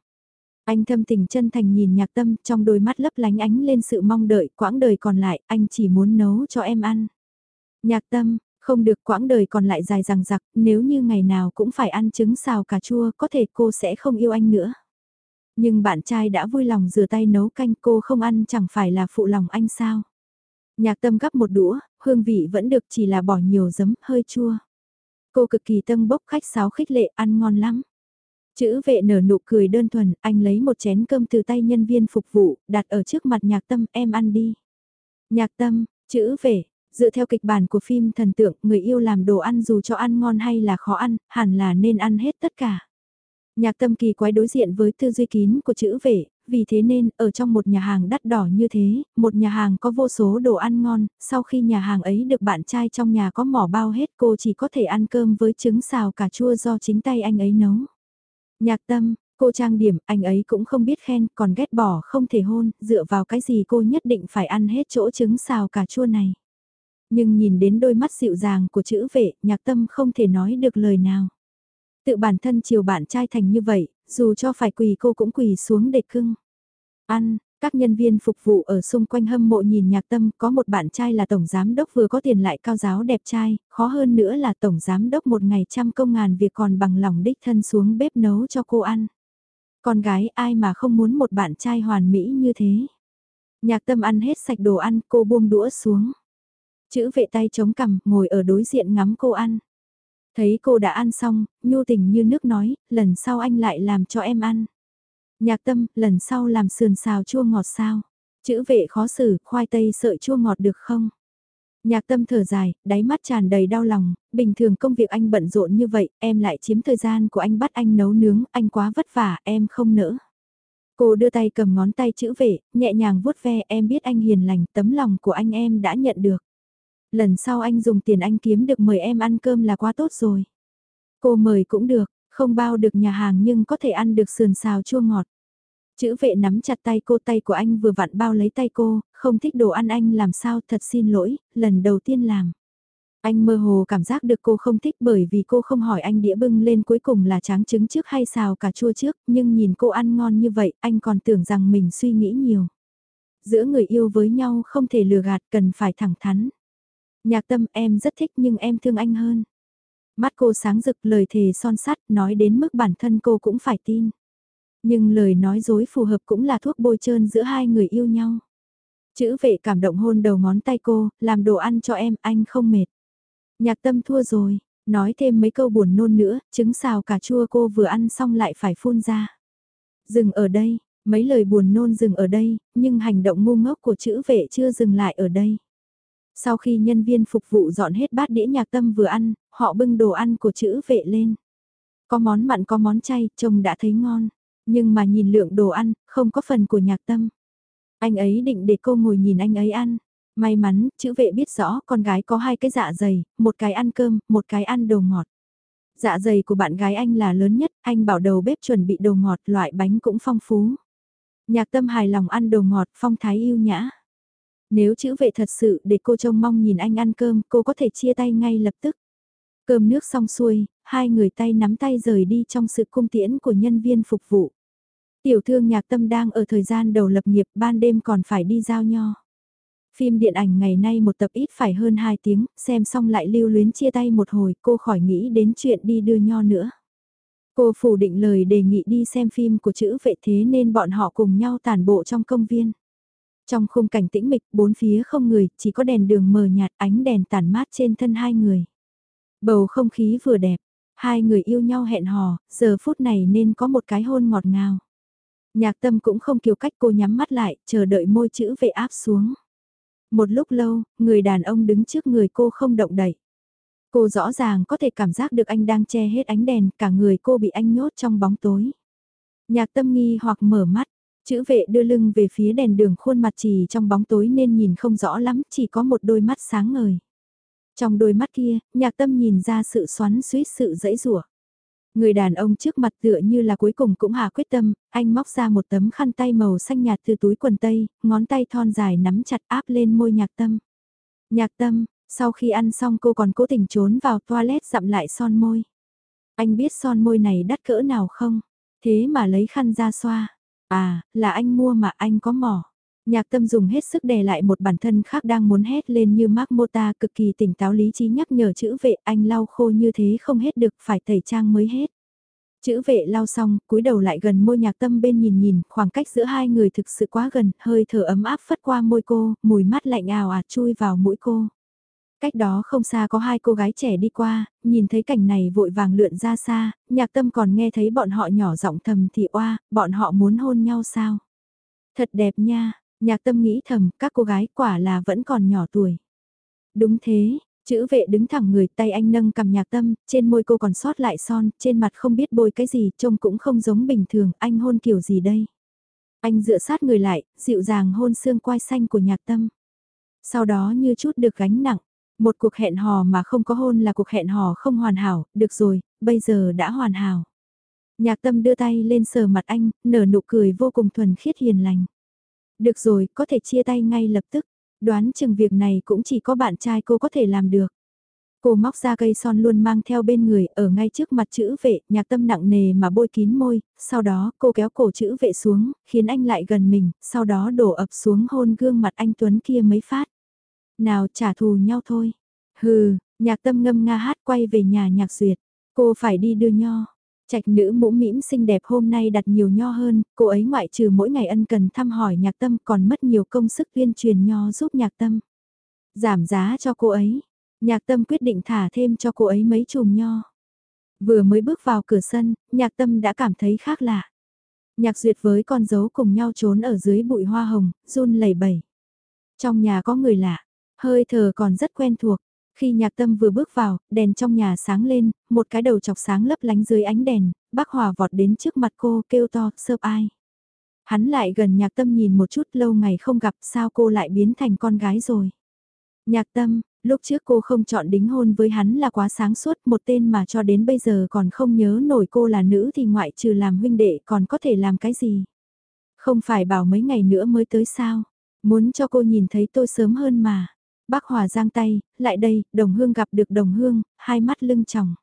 Anh thâm tình chân thành nhìn nhạc tâm trong đôi mắt lấp lánh ánh lên sự mong đợi quãng đời còn lại anh chỉ muốn nấu cho em ăn. Nhạc tâm, không được quãng đời còn lại dài rằng giặc nếu như ngày nào cũng phải ăn trứng xào cà chua có thể cô sẽ không yêu anh nữa. Nhưng bạn trai đã vui lòng rửa tay nấu canh cô không ăn chẳng phải là phụ lòng anh sao. Nhạc tâm gắp một đũa, hương vị vẫn được chỉ là bỏ nhiều giấm, hơi chua. Cô cực kỳ tâm bốc khách sáo khích lệ ăn ngon lắm. Chữ vệ nở nụ cười đơn thuần, anh lấy một chén cơm từ tay nhân viên phục vụ, đặt ở trước mặt nhạc tâm, em ăn đi. Nhạc tâm, chữ vệ, dựa theo kịch bản của phim thần tượng, người yêu làm đồ ăn dù cho ăn ngon hay là khó ăn, hẳn là nên ăn hết tất cả. Nhạc tâm kỳ quái đối diện với tư duy kín của chữ vệ, vì thế nên ở trong một nhà hàng đắt đỏ như thế, một nhà hàng có vô số đồ ăn ngon, sau khi nhà hàng ấy được bạn trai trong nhà có mỏ bao hết cô chỉ có thể ăn cơm với trứng xào cà chua do chính tay anh ấy nấu. Nhạc tâm, cô trang điểm, anh ấy cũng không biết khen, còn ghét bỏ không thể hôn, dựa vào cái gì cô nhất định phải ăn hết chỗ trứng xào cà chua này. Nhưng nhìn đến đôi mắt dịu dàng của chữ vệ, nhạc tâm không thể nói được lời nào. Tự bản thân chiều bạn trai thành như vậy, dù cho phải quỳ cô cũng quỳ xuống để cưng. Ăn, các nhân viên phục vụ ở xung quanh hâm mộ nhìn nhạc tâm có một bạn trai là tổng giám đốc vừa có tiền lại cao giáo đẹp trai, khó hơn nữa là tổng giám đốc một ngày trăm công ngàn việc còn bằng lòng đích thân xuống bếp nấu cho cô ăn. Con gái ai mà không muốn một bạn trai hoàn mỹ như thế. Nhạc tâm ăn hết sạch đồ ăn cô buông đũa xuống. Chữ vệ tay chống cằm ngồi ở đối diện ngắm cô ăn. Thấy cô đã ăn xong, nhu tình như nước nói, lần sau anh lại làm cho em ăn. Nhạc tâm, lần sau làm sườn xào chua ngọt sao? Chữ vệ khó xử, khoai tây sợi chua ngọt được không? Nhạc tâm thở dài, đáy mắt tràn đầy đau lòng, bình thường công việc anh bận rộn như vậy, em lại chiếm thời gian của anh bắt anh nấu nướng, anh quá vất vả, em không nỡ. Cô đưa tay cầm ngón tay chữ vệ, nhẹ nhàng vuốt ve em biết anh hiền lành, tấm lòng của anh em đã nhận được. Lần sau anh dùng tiền anh kiếm được mời em ăn cơm là quá tốt rồi. Cô mời cũng được, không bao được nhà hàng nhưng có thể ăn được sườn xào chua ngọt. Chữ vệ nắm chặt tay cô tay của anh vừa vặn bao lấy tay cô, không thích đồ ăn anh làm sao thật xin lỗi, lần đầu tiên làm. Anh mơ hồ cảm giác được cô không thích bởi vì cô không hỏi anh đĩa bưng lên cuối cùng là tráng trứng trước hay xào cà chua trước, nhưng nhìn cô ăn ngon như vậy, anh còn tưởng rằng mình suy nghĩ nhiều. Giữa người yêu với nhau không thể lừa gạt cần phải thẳng thắn. Nhạc tâm em rất thích nhưng em thương anh hơn. Mắt cô sáng rực lời thề son sắt nói đến mức bản thân cô cũng phải tin. Nhưng lời nói dối phù hợp cũng là thuốc bôi trơn giữa hai người yêu nhau. Chữ vệ cảm động hôn đầu ngón tay cô, làm đồ ăn cho em, anh không mệt. Nhạc tâm thua rồi, nói thêm mấy câu buồn nôn nữa, trứng xào cà chua cô vừa ăn xong lại phải phun ra. Dừng ở đây, mấy lời buồn nôn dừng ở đây, nhưng hành động ngu ngốc của chữ vệ chưa dừng lại ở đây. Sau khi nhân viên phục vụ dọn hết bát đĩa nhạc tâm vừa ăn, họ bưng đồ ăn của chữ vệ lên. Có món mặn có món chay, chồng đã thấy ngon. Nhưng mà nhìn lượng đồ ăn, không có phần của nhạc tâm. Anh ấy định để cô ngồi nhìn anh ấy ăn. May mắn, chữ vệ biết rõ con gái có hai cái dạ dày, một cái ăn cơm, một cái ăn đồ ngọt. Dạ dày của bạn gái anh là lớn nhất, anh bảo đầu bếp chuẩn bị đồ ngọt, loại bánh cũng phong phú. Nhạc tâm hài lòng ăn đồ ngọt, phong thái yêu nhã. Nếu chữ vệ thật sự để cô trông mong nhìn anh ăn cơm, cô có thể chia tay ngay lập tức. Cơm nước xong xuôi, hai người tay nắm tay rời đi trong sự cung tiễn của nhân viên phục vụ. Tiểu thương nhạc tâm đang ở thời gian đầu lập nghiệp ban đêm còn phải đi giao nho. Phim điện ảnh ngày nay một tập ít phải hơn 2 tiếng, xem xong lại lưu luyến chia tay một hồi cô khỏi nghĩ đến chuyện đi đưa nho nữa. Cô phủ định lời đề nghị đi xem phim của chữ vệ thế nên bọn họ cùng nhau tản bộ trong công viên. Trong khung cảnh tĩnh mịch, bốn phía không người, chỉ có đèn đường mờ nhạt ánh đèn tản mát trên thân hai người. Bầu không khí vừa đẹp, hai người yêu nhau hẹn hò, giờ phút này nên có một cái hôn ngọt ngào. Nhạc tâm cũng không kiều cách cô nhắm mắt lại, chờ đợi môi chữ vệ áp xuống. Một lúc lâu, người đàn ông đứng trước người cô không động đậy. Cô rõ ràng có thể cảm giác được anh đang che hết ánh đèn, cả người cô bị anh nhốt trong bóng tối. Nhạc tâm nghi hoặc mở mắt, Chữ vệ đưa lưng về phía đèn đường khuôn mặt chỉ trong bóng tối nên nhìn không rõ lắm, chỉ có một đôi mắt sáng ngời. Trong đôi mắt kia, nhạc tâm nhìn ra sự xoắn suýt sự dãy rủa. Người đàn ông trước mặt tựa như là cuối cùng cũng hà quyết tâm, anh móc ra một tấm khăn tay màu xanh nhạt từ túi quần tây, ngón tay thon dài nắm chặt áp lên môi nhạc tâm. Nhạc tâm, sau khi ăn xong cô còn cố tình trốn vào toilet dặm lại son môi. Anh biết son môi này đắt cỡ nào không? Thế mà lấy khăn ra xoa. À, là anh mua mà anh có mỏ. Nhạc tâm dùng hết sức đè lại một bản thân khác đang muốn hét lên như Mark Mota cực kỳ tỉnh táo lý trí nhắc nhở chữ vệ anh lau khô như thế không hết được phải tẩy trang mới hết. Chữ vệ lau xong, cúi đầu lại gần môi nhạc tâm bên nhìn nhìn, khoảng cách giữa hai người thực sự quá gần, hơi thở ấm áp phất qua môi cô, mùi mắt lạnh ào ạt chui vào mũi cô. Cách đó không xa có hai cô gái trẻ đi qua, nhìn thấy cảnh này vội vàng lượn ra xa, nhạc tâm còn nghe thấy bọn họ nhỏ giọng thầm thì oa, bọn họ muốn hôn nhau sao? Thật đẹp nha, nhạc tâm nghĩ thầm, các cô gái quả là vẫn còn nhỏ tuổi. Đúng thế, chữ vệ đứng thẳng người tay anh nâng cầm nhạc tâm, trên môi cô còn sót lại son, trên mặt không biết bôi cái gì, trông cũng không giống bình thường, anh hôn kiểu gì đây? Anh dựa sát người lại, dịu dàng hôn xương quai xanh của nhạc tâm. Sau đó như chút được gánh nặng, một cuộc hẹn hò mà không có hôn là cuộc hẹn hò không hoàn hảo, được rồi, bây giờ đã hoàn hảo. Nhạc tâm đưa tay lên sờ mặt anh, nở nụ cười vô cùng thuần khiết hiền lành. Được rồi, có thể chia tay ngay lập tức. Đoán chừng việc này cũng chỉ có bạn trai cô có thể làm được. Cô móc ra cây son luôn mang theo bên người ở ngay trước mặt chữ vệ, nhạc tâm nặng nề mà bôi kín môi, sau đó cô kéo cổ chữ vệ xuống, khiến anh lại gần mình, sau đó đổ ập xuống hôn gương mặt anh Tuấn kia mấy phát. Nào trả thù nhau thôi. Hừ, nhạc tâm ngâm nga hát quay về nhà nhạc duyệt. Cô phải đi đưa nho. Trạch nữ mũ mĩm xinh đẹp hôm nay đặt nhiều nho hơn, cô ấy ngoại trừ mỗi ngày ân cần thăm hỏi nhạc tâm còn mất nhiều công sức tuyên truyền nho giúp nhạc tâm. Giảm giá cho cô ấy, nhạc tâm quyết định thả thêm cho cô ấy mấy chùm nho. Vừa mới bước vào cửa sân, nhạc tâm đã cảm thấy khác lạ. Nhạc duyệt với con dấu cùng nhau trốn ở dưới bụi hoa hồng, run lẩy bẩy. Trong nhà có người lạ, hơi thở còn rất quen thuộc, khi nhạc tâm vừa bước vào, đèn trong nhà sáng lên, một cái đầu chọc sáng lấp lánh dưới ánh đèn, bác Hòa vọt đến trước mặt cô kêu to, sớp ai. Hắn lại gần nhạc tâm nhìn một chút lâu ngày không gặp sao cô lại biến thành con gái rồi. Nhạc tâm, lúc trước cô không chọn đính hôn với hắn là quá sáng suốt một tên mà cho đến bây giờ còn không nhớ nổi cô là nữ thì ngoại trừ làm huynh đệ còn có thể làm cái gì. Không phải bảo mấy ngày nữa mới tới sao, muốn cho cô nhìn thấy tôi sớm hơn mà. Bác Hòa giang tay, lại đây, đồng hương gặp được đồng hương, hai mắt lưng tròng.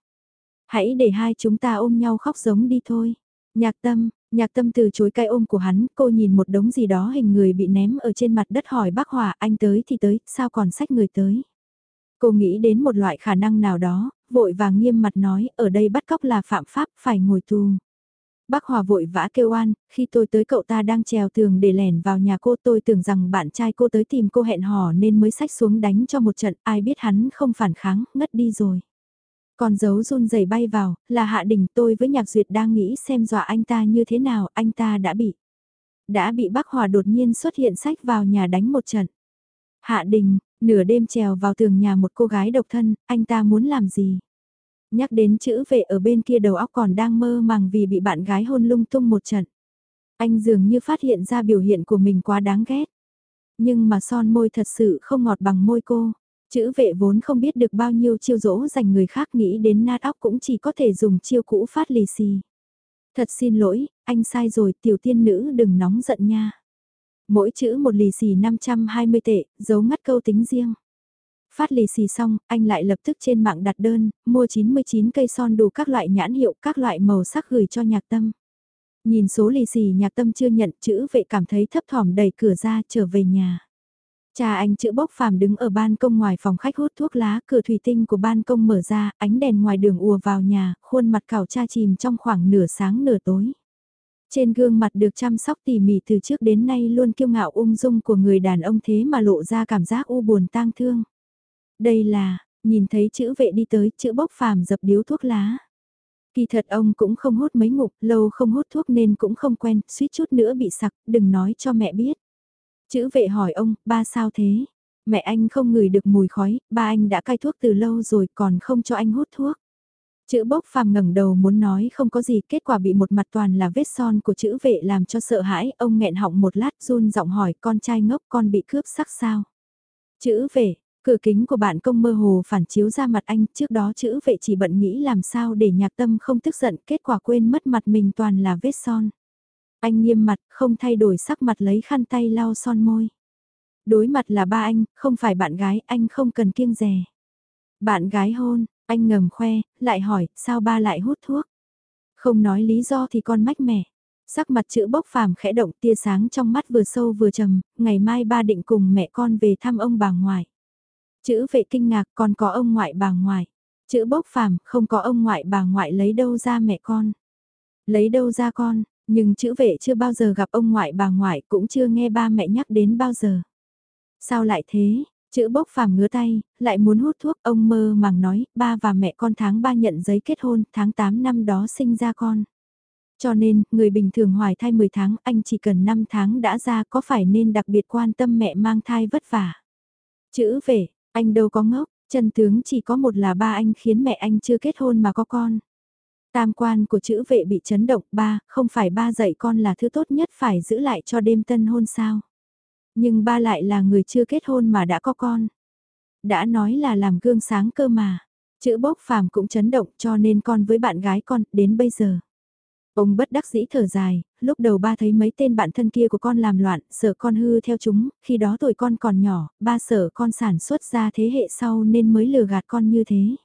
Hãy để hai chúng ta ôm nhau khóc giống đi thôi. Nhạc tâm, nhạc tâm từ chối cái ôm của hắn, cô nhìn một đống gì đó hình người bị ném ở trên mặt đất hỏi bác Hòa anh tới thì tới, sao còn sách người tới. Cô nghĩ đến một loại khả năng nào đó, vội vàng nghiêm mặt nói, ở đây bắt cóc là phạm pháp, phải ngồi tù. Bác Hòa vội vã kêu oan, khi tôi tới cậu ta đang trèo tường để lẻn vào nhà cô tôi tưởng rằng bạn trai cô tới tìm cô hẹn hò nên mới sách xuống đánh cho một trận, ai biết hắn không phản kháng, ngất đi rồi. Còn dấu run rẩy bay vào, là Hạ Đình tôi với Nhạc Duyệt đang nghĩ xem dọa anh ta như thế nào, anh ta đã bị. Đã bị bác Hòa đột nhiên xuất hiện sách vào nhà đánh một trận. Hạ Đình, nửa đêm trèo vào tường nhà một cô gái độc thân, anh ta muốn làm gì? Nhắc đến chữ vệ ở bên kia đầu óc còn đang mơ màng vì bị bạn gái hôn lung tung một trận. Anh dường như phát hiện ra biểu hiện của mình quá đáng ghét. Nhưng mà son môi thật sự không ngọt bằng môi cô. Chữ vệ vốn không biết được bao nhiêu chiêu dỗ dành người khác nghĩ đến nát óc cũng chỉ có thể dùng chiêu cũ phát lì xì. Thật xin lỗi, anh sai rồi tiểu tiên nữ đừng nóng giận nha. Mỗi chữ một lì xì 520 tệ, giấu ngắt câu tính riêng. Phát lì xì xong, anh lại lập tức trên mạng đặt đơn, mua 99 cây son đủ các loại nhãn hiệu, các loại màu sắc gửi cho nhạc tâm. Nhìn số lì xì nhạc tâm chưa nhận chữ vệ cảm thấy thấp thỏm đẩy cửa ra trở về nhà. Cha anh chữ bốc phàm đứng ở ban công ngoài phòng khách hút thuốc lá, cửa thủy tinh của ban công mở ra, ánh đèn ngoài đường ùa vào nhà, khuôn mặt cào cha chìm trong khoảng nửa sáng nửa tối. Trên gương mặt được chăm sóc tỉ mỉ từ trước đến nay luôn kiêu ngạo ung dung của người đàn ông thế mà lộ ra cảm giác u buồn tang thương. Đây là, nhìn thấy chữ vệ đi tới, chữ bốc phàm dập điếu thuốc lá. Kỳ thật ông cũng không hút mấy ngục, lâu không hút thuốc nên cũng không quen, suýt chút nữa bị sặc, đừng nói cho mẹ biết. Chữ vệ hỏi ông, ba sao thế? Mẹ anh không ngửi được mùi khói, ba anh đã cai thuốc từ lâu rồi còn không cho anh hút thuốc. Chữ bốc phàm ngẩng đầu muốn nói không có gì, kết quả bị một mặt toàn là vết son của chữ vệ làm cho sợ hãi, ông nghẹn họng một lát run giọng hỏi con trai ngốc con bị cướp sắc sao. Chữ vệ, Cửa kính của bạn công mơ hồ phản chiếu ra mặt anh, trước đó chữ vệ chỉ bận nghĩ làm sao để nhạc tâm không tức giận, kết quả quên mất mặt mình toàn là vết son. Anh nghiêm mặt, không thay đổi sắc mặt lấy khăn tay lau son môi. Đối mặt là ba anh, không phải bạn gái, anh không cần kiêng rè. Bạn gái hôn, anh ngầm khoe, lại hỏi, sao ba lại hút thuốc? Không nói lý do thì con mách mẻ. Sắc mặt chữ bốc phàm khẽ động tia sáng trong mắt vừa sâu vừa trầm, ngày mai ba định cùng mẹ con về thăm ông bà ngoại. Chữ vệ kinh ngạc còn có ông ngoại bà ngoại. Chữ bốc phàm không có ông ngoại bà ngoại lấy đâu ra mẹ con. Lấy đâu ra con, nhưng chữ vệ chưa bao giờ gặp ông ngoại bà ngoại cũng chưa nghe ba mẹ nhắc đến bao giờ. Sao lại thế? Chữ bốc phàm ngứa tay, lại muốn hút thuốc, ông mơ màng nói, ba và mẹ con tháng 3 nhận giấy kết hôn, tháng 8 năm đó sinh ra con. Cho nên, người bình thường hoài thai 10 tháng, anh chỉ cần 5 tháng đã ra có phải nên đặc biệt quan tâm mẹ mang thai vất vả. Chữ về, anh đâu có ngốc, chân tướng chỉ có một là ba anh khiến mẹ anh chưa kết hôn mà có con. Tam quan của chữ vệ bị chấn động ba, không phải ba dạy con là thứ tốt nhất phải giữ lại cho đêm tân hôn sao. Nhưng ba lại là người chưa kết hôn mà đã có con. Đã nói là làm gương sáng cơ mà. Chữ bốc phàm cũng chấn động cho nên con với bạn gái con đến bây giờ. Ông bất đắc dĩ thở dài, lúc đầu ba thấy mấy tên bạn thân kia của con làm loạn, sợ con hư theo chúng, khi đó tuổi con còn nhỏ, ba sợ con sản xuất ra thế hệ sau nên mới lừa gạt con như thế.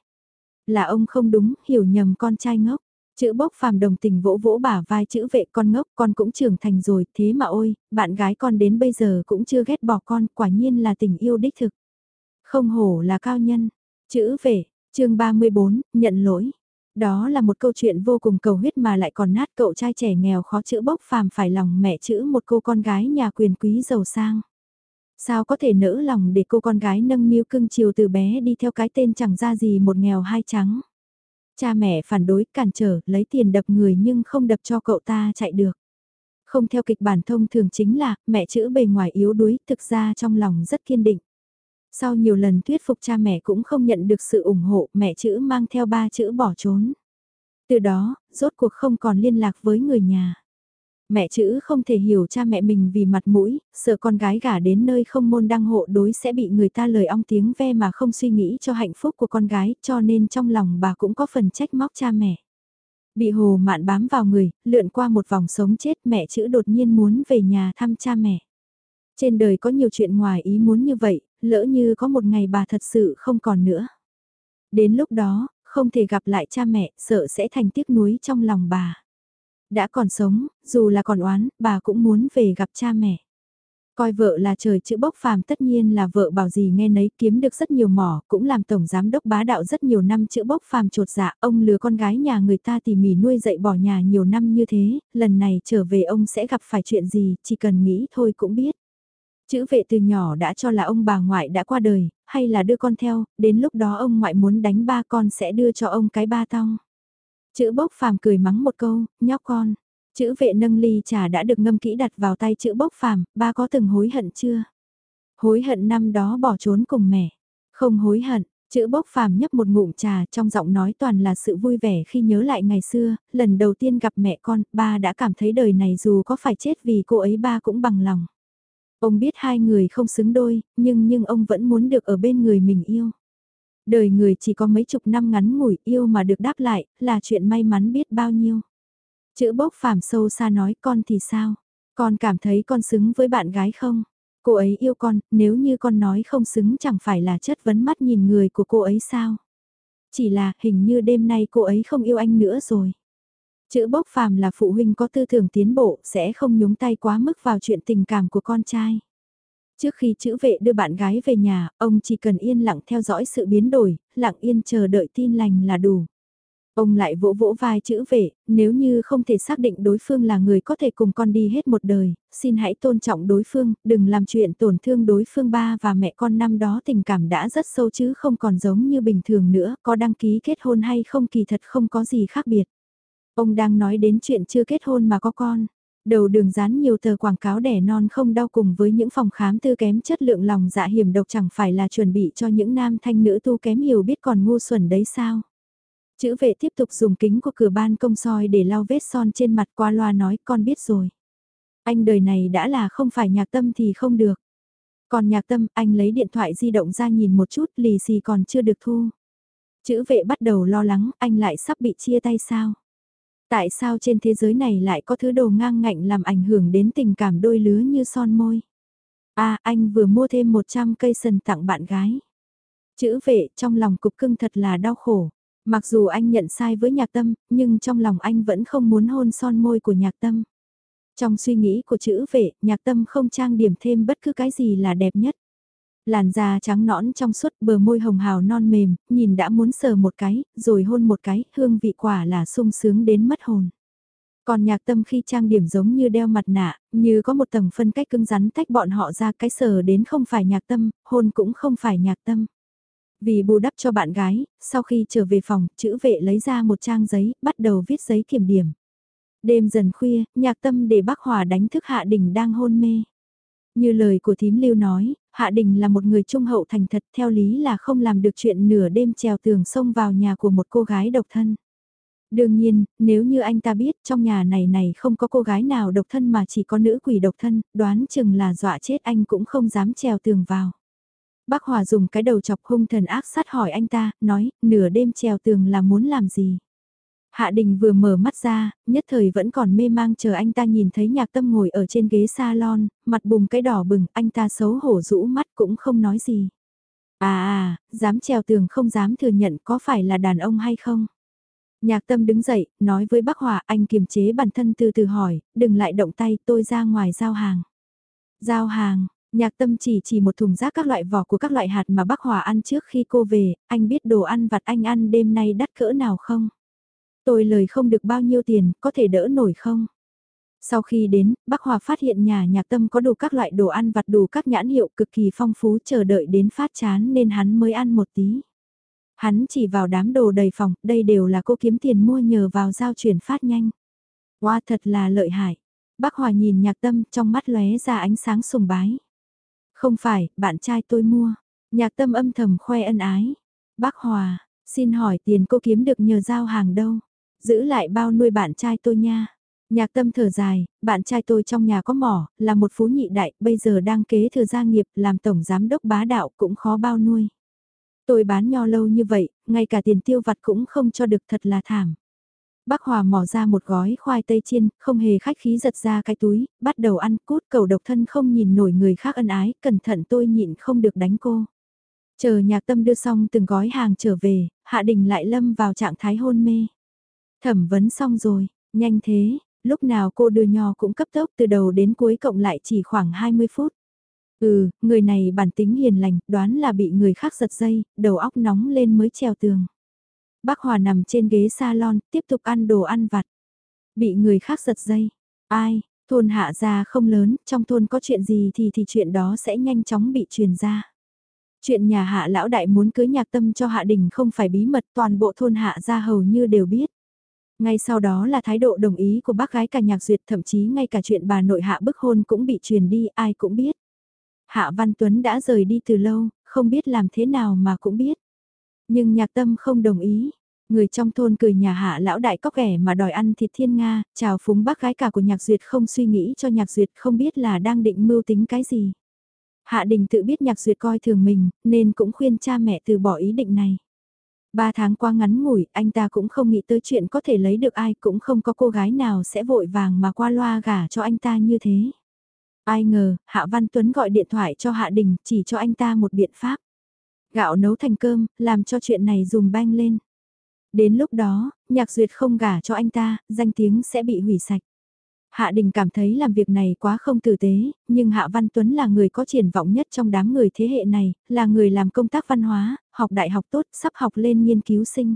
Là ông không đúng, hiểu nhầm con trai ngốc. Chữ bốc phàm đồng tình vỗ vỗ bả vai chữ vệ con ngốc con cũng trưởng thành rồi, thế mà ôi, bạn gái con đến bây giờ cũng chưa ghét bỏ con, quả nhiên là tình yêu đích thực. Không hổ là cao nhân. Chữ vệ, chương 34, nhận lỗi. Đó là một câu chuyện vô cùng cầu huyết mà lại còn nát cậu trai trẻ nghèo khó chữ bốc phàm phải lòng mẹ chữ một cô con gái nhà quyền quý giàu sang. Sao có thể nỡ lòng để cô con gái nâng niu cưng chiều từ bé đi theo cái tên chẳng ra gì một nghèo hai trắng. Cha mẹ phản đối, cản trở, lấy tiền đập người nhưng không đập cho cậu ta chạy được. Không theo kịch bản thông thường chính là mẹ chữ bề ngoài yếu đuối, thực ra trong lòng rất kiên định. Sau nhiều lần thuyết phục cha mẹ cũng không nhận được sự ủng hộ mẹ chữ mang theo ba chữ bỏ trốn. Từ đó, rốt cuộc không còn liên lạc với người nhà. Mẹ chữ không thể hiểu cha mẹ mình vì mặt mũi, sợ con gái gả đến nơi không môn đăng hộ đối sẽ bị người ta lời ong tiếng ve mà không suy nghĩ cho hạnh phúc của con gái cho nên trong lòng bà cũng có phần trách móc cha mẹ. Bị hồ mạn bám vào người, lượn qua một vòng sống chết mẹ chữ đột nhiên muốn về nhà thăm cha mẹ. Trên đời có nhiều chuyện ngoài ý muốn như vậy, lỡ như có một ngày bà thật sự không còn nữa. Đến lúc đó, không thể gặp lại cha mẹ, sợ sẽ thành tiếc nuối trong lòng bà. Đã còn sống, dù là còn oán, bà cũng muốn về gặp cha mẹ. Coi vợ là trời chữ bốc phàm tất nhiên là vợ bảo gì nghe nấy kiếm được rất nhiều mỏ, cũng làm tổng giám đốc bá đạo rất nhiều năm chữ bốc phàm trột dạ, ông lừa con gái nhà người ta tỉ mỉ nuôi dạy bỏ nhà nhiều năm như thế, lần này trở về ông sẽ gặp phải chuyện gì, chỉ cần nghĩ thôi cũng biết. Chữ vệ từ nhỏ đã cho là ông bà ngoại đã qua đời, hay là đưa con theo, đến lúc đó ông ngoại muốn đánh ba con sẽ đưa cho ông cái ba tong. Chữ bốc phàm cười mắng một câu, nhóc con. Chữ vệ nâng ly trà đã được ngâm kỹ đặt vào tay chữ bốc phàm, ba có từng hối hận chưa? Hối hận năm đó bỏ trốn cùng mẹ. Không hối hận, chữ bốc phàm nhấp một ngụm trà trong giọng nói toàn là sự vui vẻ khi nhớ lại ngày xưa, lần đầu tiên gặp mẹ con, ba đã cảm thấy đời này dù có phải chết vì cô ấy ba cũng bằng lòng. Ông biết hai người không xứng đôi, nhưng nhưng ông vẫn muốn được ở bên người mình yêu. Đời người chỉ có mấy chục năm ngắn ngủi yêu mà được đáp lại, là chuyện may mắn biết bao nhiêu. Chữ bốc phàm sâu xa nói con thì sao? Con cảm thấy con xứng với bạn gái không? Cô ấy yêu con, nếu như con nói không xứng chẳng phải là chất vấn mắt nhìn người của cô ấy sao? Chỉ là hình như đêm nay cô ấy không yêu anh nữa rồi. Chữ bốc phàm là phụ huynh có tư tưởng tiến bộ sẽ không nhúng tay quá mức vào chuyện tình cảm của con trai. Trước khi chữ vệ đưa bạn gái về nhà, ông chỉ cần yên lặng theo dõi sự biến đổi, lặng yên chờ đợi tin lành là đủ. Ông lại vỗ vỗ vai chữ vệ, nếu như không thể xác định đối phương là người có thể cùng con đi hết một đời, xin hãy tôn trọng đối phương, đừng làm chuyện tổn thương đối phương ba và mẹ con năm đó tình cảm đã rất sâu chứ không còn giống như bình thường nữa, có đăng ký kết hôn hay không kỳ thật không có gì khác biệt. Ông đang nói đến chuyện chưa kết hôn mà có con. Đầu đường dán nhiều tờ quảng cáo đẻ non không đau cùng với những phòng khám tư kém chất lượng lòng dạ hiểm độc chẳng phải là chuẩn bị cho những nam thanh nữ tu kém hiểu biết còn ngu xuẩn đấy sao. Chữ vệ tiếp tục dùng kính của cửa ban công soi để lau vết son trên mặt qua loa nói, con biết rồi. Anh đời này đã là không phải nhạc tâm thì không được. Còn nhạc tâm, anh lấy điện thoại di động ra nhìn một chút, lì xì còn chưa được thu. Chữ vệ bắt đầu lo lắng, anh lại sắp bị chia tay sao. Tại sao trên thế giới này lại có thứ đồ ngang ngạnh làm ảnh hưởng đến tình cảm đôi lứa như son môi? À, anh vừa mua thêm 100 cây sần tặng bạn gái. Chữ vệ trong lòng cục cưng thật là đau khổ. Mặc dù anh nhận sai với nhạc tâm, nhưng trong lòng anh vẫn không muốn hôn son môi của nhạc tâm. Trong suy nghĩ của chữ vệ, nhạc tâm không trang điểm thêm bất cứ cái gì là đẹp nhất làn da trắng nõn trong suốt bờ môi hồng hào non mềm, nhìn đã muốn sờ một cái, rồi hôn một cái, hương vị quả là sung sướng đến mất hồn. Còn nhạc tâm khi trang điểm giống như đeo mặt nạ, như có một tầng phân cách cứng rắn tách bọn họ ra cái sờ đến không phải nhạc tâm, hôn cũng không phải nhạc tâm. Vì bù đắp cho bạn gái, sau khi trở về phòng, chữ vệ lấy ra một trang giấy, bắt đầu viết giấy kiểm điểm. Đêm dần khuya, nhạc tâm để bác Hòa đánh thức Hạ Đình đang hôn mê. Như lời của thím lưu nói, Hạ Đình là một người trung hậu thành thật theo lý là không làm được chuyện nửa đêm trèo tường xông vào nhà của một cô gái độc thân. Đương nhiên, nếu như anh ta biết trong nhà này này không có cô gái nào độc thân mà chỉ có nữ quỷ độc thân, đoán chừng là dọa chết anh cũng không dám trèo tường vào. Bác Hòa dùng cái đầu chọc hung thần ác sát hỏi anh ta, nói, nửa đêm trèo tường là muốn làm gì? Hạ Đình vừa mở mắt ra, nhất thời vẫn còn mê mang chờ anh ta nhìn thấy nhạc tâm ngồi ở trên ghế salon, mặt bùng cái đỏ bừng, anh ta xấu hổ rũ mắt cũng không nói gì. À à, dám trèo tường không dám thừa nhận có phải là đàn ông hay không? Nhạc tâm đứng dậy, nói với bác Hòa anh kiềm chế bản thân từ từ hỏi, đừng lại động tay tôi ra ngoài giao hàng. Giao hàng, nhạc tâm chỉ chỉ một thùng rác các loại vỏ của các loại hạt mà bác Hòa ăn trước khi cô về, anh biết đồ ăn vặt anh ăn đêm nay đắt cỡ nào không? Tôi lời không được bao nhiêu tiền, có thể đỡ nổi không? Sau khi đến, bác Hòa phát hiện nhà nhạc tâm có đủ các loại đồ ăn vặt đủ các nhãn hiệu cực kỳ phong phú chờ đợi đến phát chán nên hắn mới ăn một tí. Hắn chỉ vào đám đồ đầy phòng, đây đều là cô kiếm tiền mua nhờ vào giao chuyển phát nhanh. Wow thật là lợi hại. Bác Hòa nhìn nhạc tâm trong mắt lóe ra ánh sáng sùng bái. Không phải, bạn trai tôi mua. Nhạc tâm âm thầm khoe ân ái. Bác Hòa, xin hỏi tiền cô kiếm được nhờ giao hàng đâu? Giữ lại bao nuôi bạn trai tôi nha. Nhạc tâm thở dài, bạn trai tôi trong nhà có mỏ, là một phú nhị đại, bây giờ đang kế thừa gia nghiệp, làm tổng giám đốc bá đạo cũng khó bao nuôi. Tôi bán nho lâu như vậy, ngay cả tiền tiêu vặt cũng không cho được thật là thảm. Bác Hòa mỏ ra một gói khoai tây chiên, không hề khách khí giật ra cái túi, bắt đầu ăn cút cầu độc thân không nhìn nổi người khác ân ái, cẩn thận tôi nhịn không được đánh cô. Chờ nhạc tâm đưa xong từng gói hàng trở về, Hạ Đình lại lâm vào trạng thái hôn mê. Thẩm vấn xong rồi, nhanh thế, lúc nào cô đưa nho cũng cấp tốc từ đầu đến cuối cộng lại chỉ khoảng 20 phút. Ừ, người này bản tính hiền lành, đoán là bị người khác giật dây, đầu óc nóng lên mới treo tường. Bác Hòa nằm trên ghế salon, tiếp tục ăn đồ ăn vặt. Bị người khác giật dây. Ai, thôn hạ gia không lớn, trong thôn có chuyện gì thì thì chuyện đó sẽ nhanh chóng bị truyền ra. Chuyện nhà hạ lão đại muốn cưới nhạc tâm cho hạ đình không phải bí mật toàn bộ thôn hạ gia hầu như đều biết. Ngay sau đó là thái độ đồng ý của bác gái cả nhạc duyệt thậm chí ngay cả chuyện bà nội hạ bức hôn cũng bị truyền đi ai cũng biết. Hạ Văn Tuấn đã rời đi từ lâu, không biết làm thế nào mà cũng biết. Nhưng nhạc tâm không đồng ý. Người trong thôn cười nhà hạ lão đại cóc ghẻ mà đòi ăn thịt thiên Nga, chào phúng bác gái cả của nhạc duyệt không suy nghĩ cho nhạc duyệt không biết là đang định mưu tính cái gì. Hạ đình tự biết nhạc duyệt coi thường mình, nên cũng khuyên cha mẹ từ bỏ ý định này. Ba tháng qua ngắn ngủi, anh ta cũng không nghĩ tới chuyện có thể lấy được ai, cũng không có cô gái nào sẽ vội vàng mà qua loa gả cho anh ta như thế. Ai ngờ, Hạ Văn Tuấn gọi điện thoại cho Hạ Đình, chỉ cho anh ta một biện pháp. Gạo nấu thành cơm, làm cho chuyện này dùm banh lên. Đến lúc đó, nhạc duyệt không gả cho anh ta, danh tiếng sẽ bị hủy sạch. Hạ Đình cảm thấy làm việc này quá không tử tế, nhưng Hạ Văn Tuấn là người có triển vọng nhất trong đám người thế hệ này, là người làm công tác văn hóa, học đại học tốt, sắp học lên nghiên cứu sinh.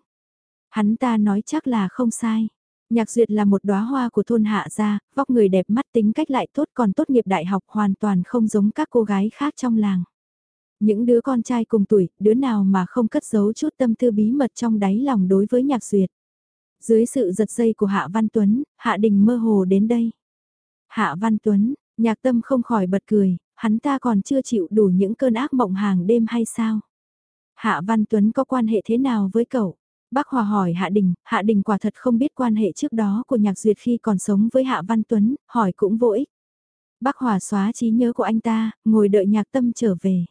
Hắn ta nói chắc là không sai. Nhạc Duyệt là một đóa hoa của thôn Hạ gia, vóc người đẹp mắt tính cách lại tốt còn tốt nghiệp đại học hoàn toàn không giống các cô gái khác trong làng. Những đứa con trai cùng tuổi, đứa nào mà không cất giấu chút tâm tư bí mật trong đáy lòng đối với Nhạc Duyệt. Dưới sự giật dây của Hạ Văn Tuấn, Hạ Đình mơ hồ đến đây. Hạ Văn Tuấn, nhạc tâm không khỏi bật cười, hắn ta còn chưa chịu đủ những cơn ác mộng hàng đêm hay sao? Hạ Văn Tuấn có quan hệ thế nào với cậu? Bác Hòa hỏi Hạ Đình, Hạ Đình quả thật không biết quan hệ trước đó của Nhạc Duyệt khi còn sống với Hạ Văn Tuấn, hỏi cũng vô ích. Bác Hòa xóa trí nhớ của anh ta, ngồi đợi nhạc tâm trở về.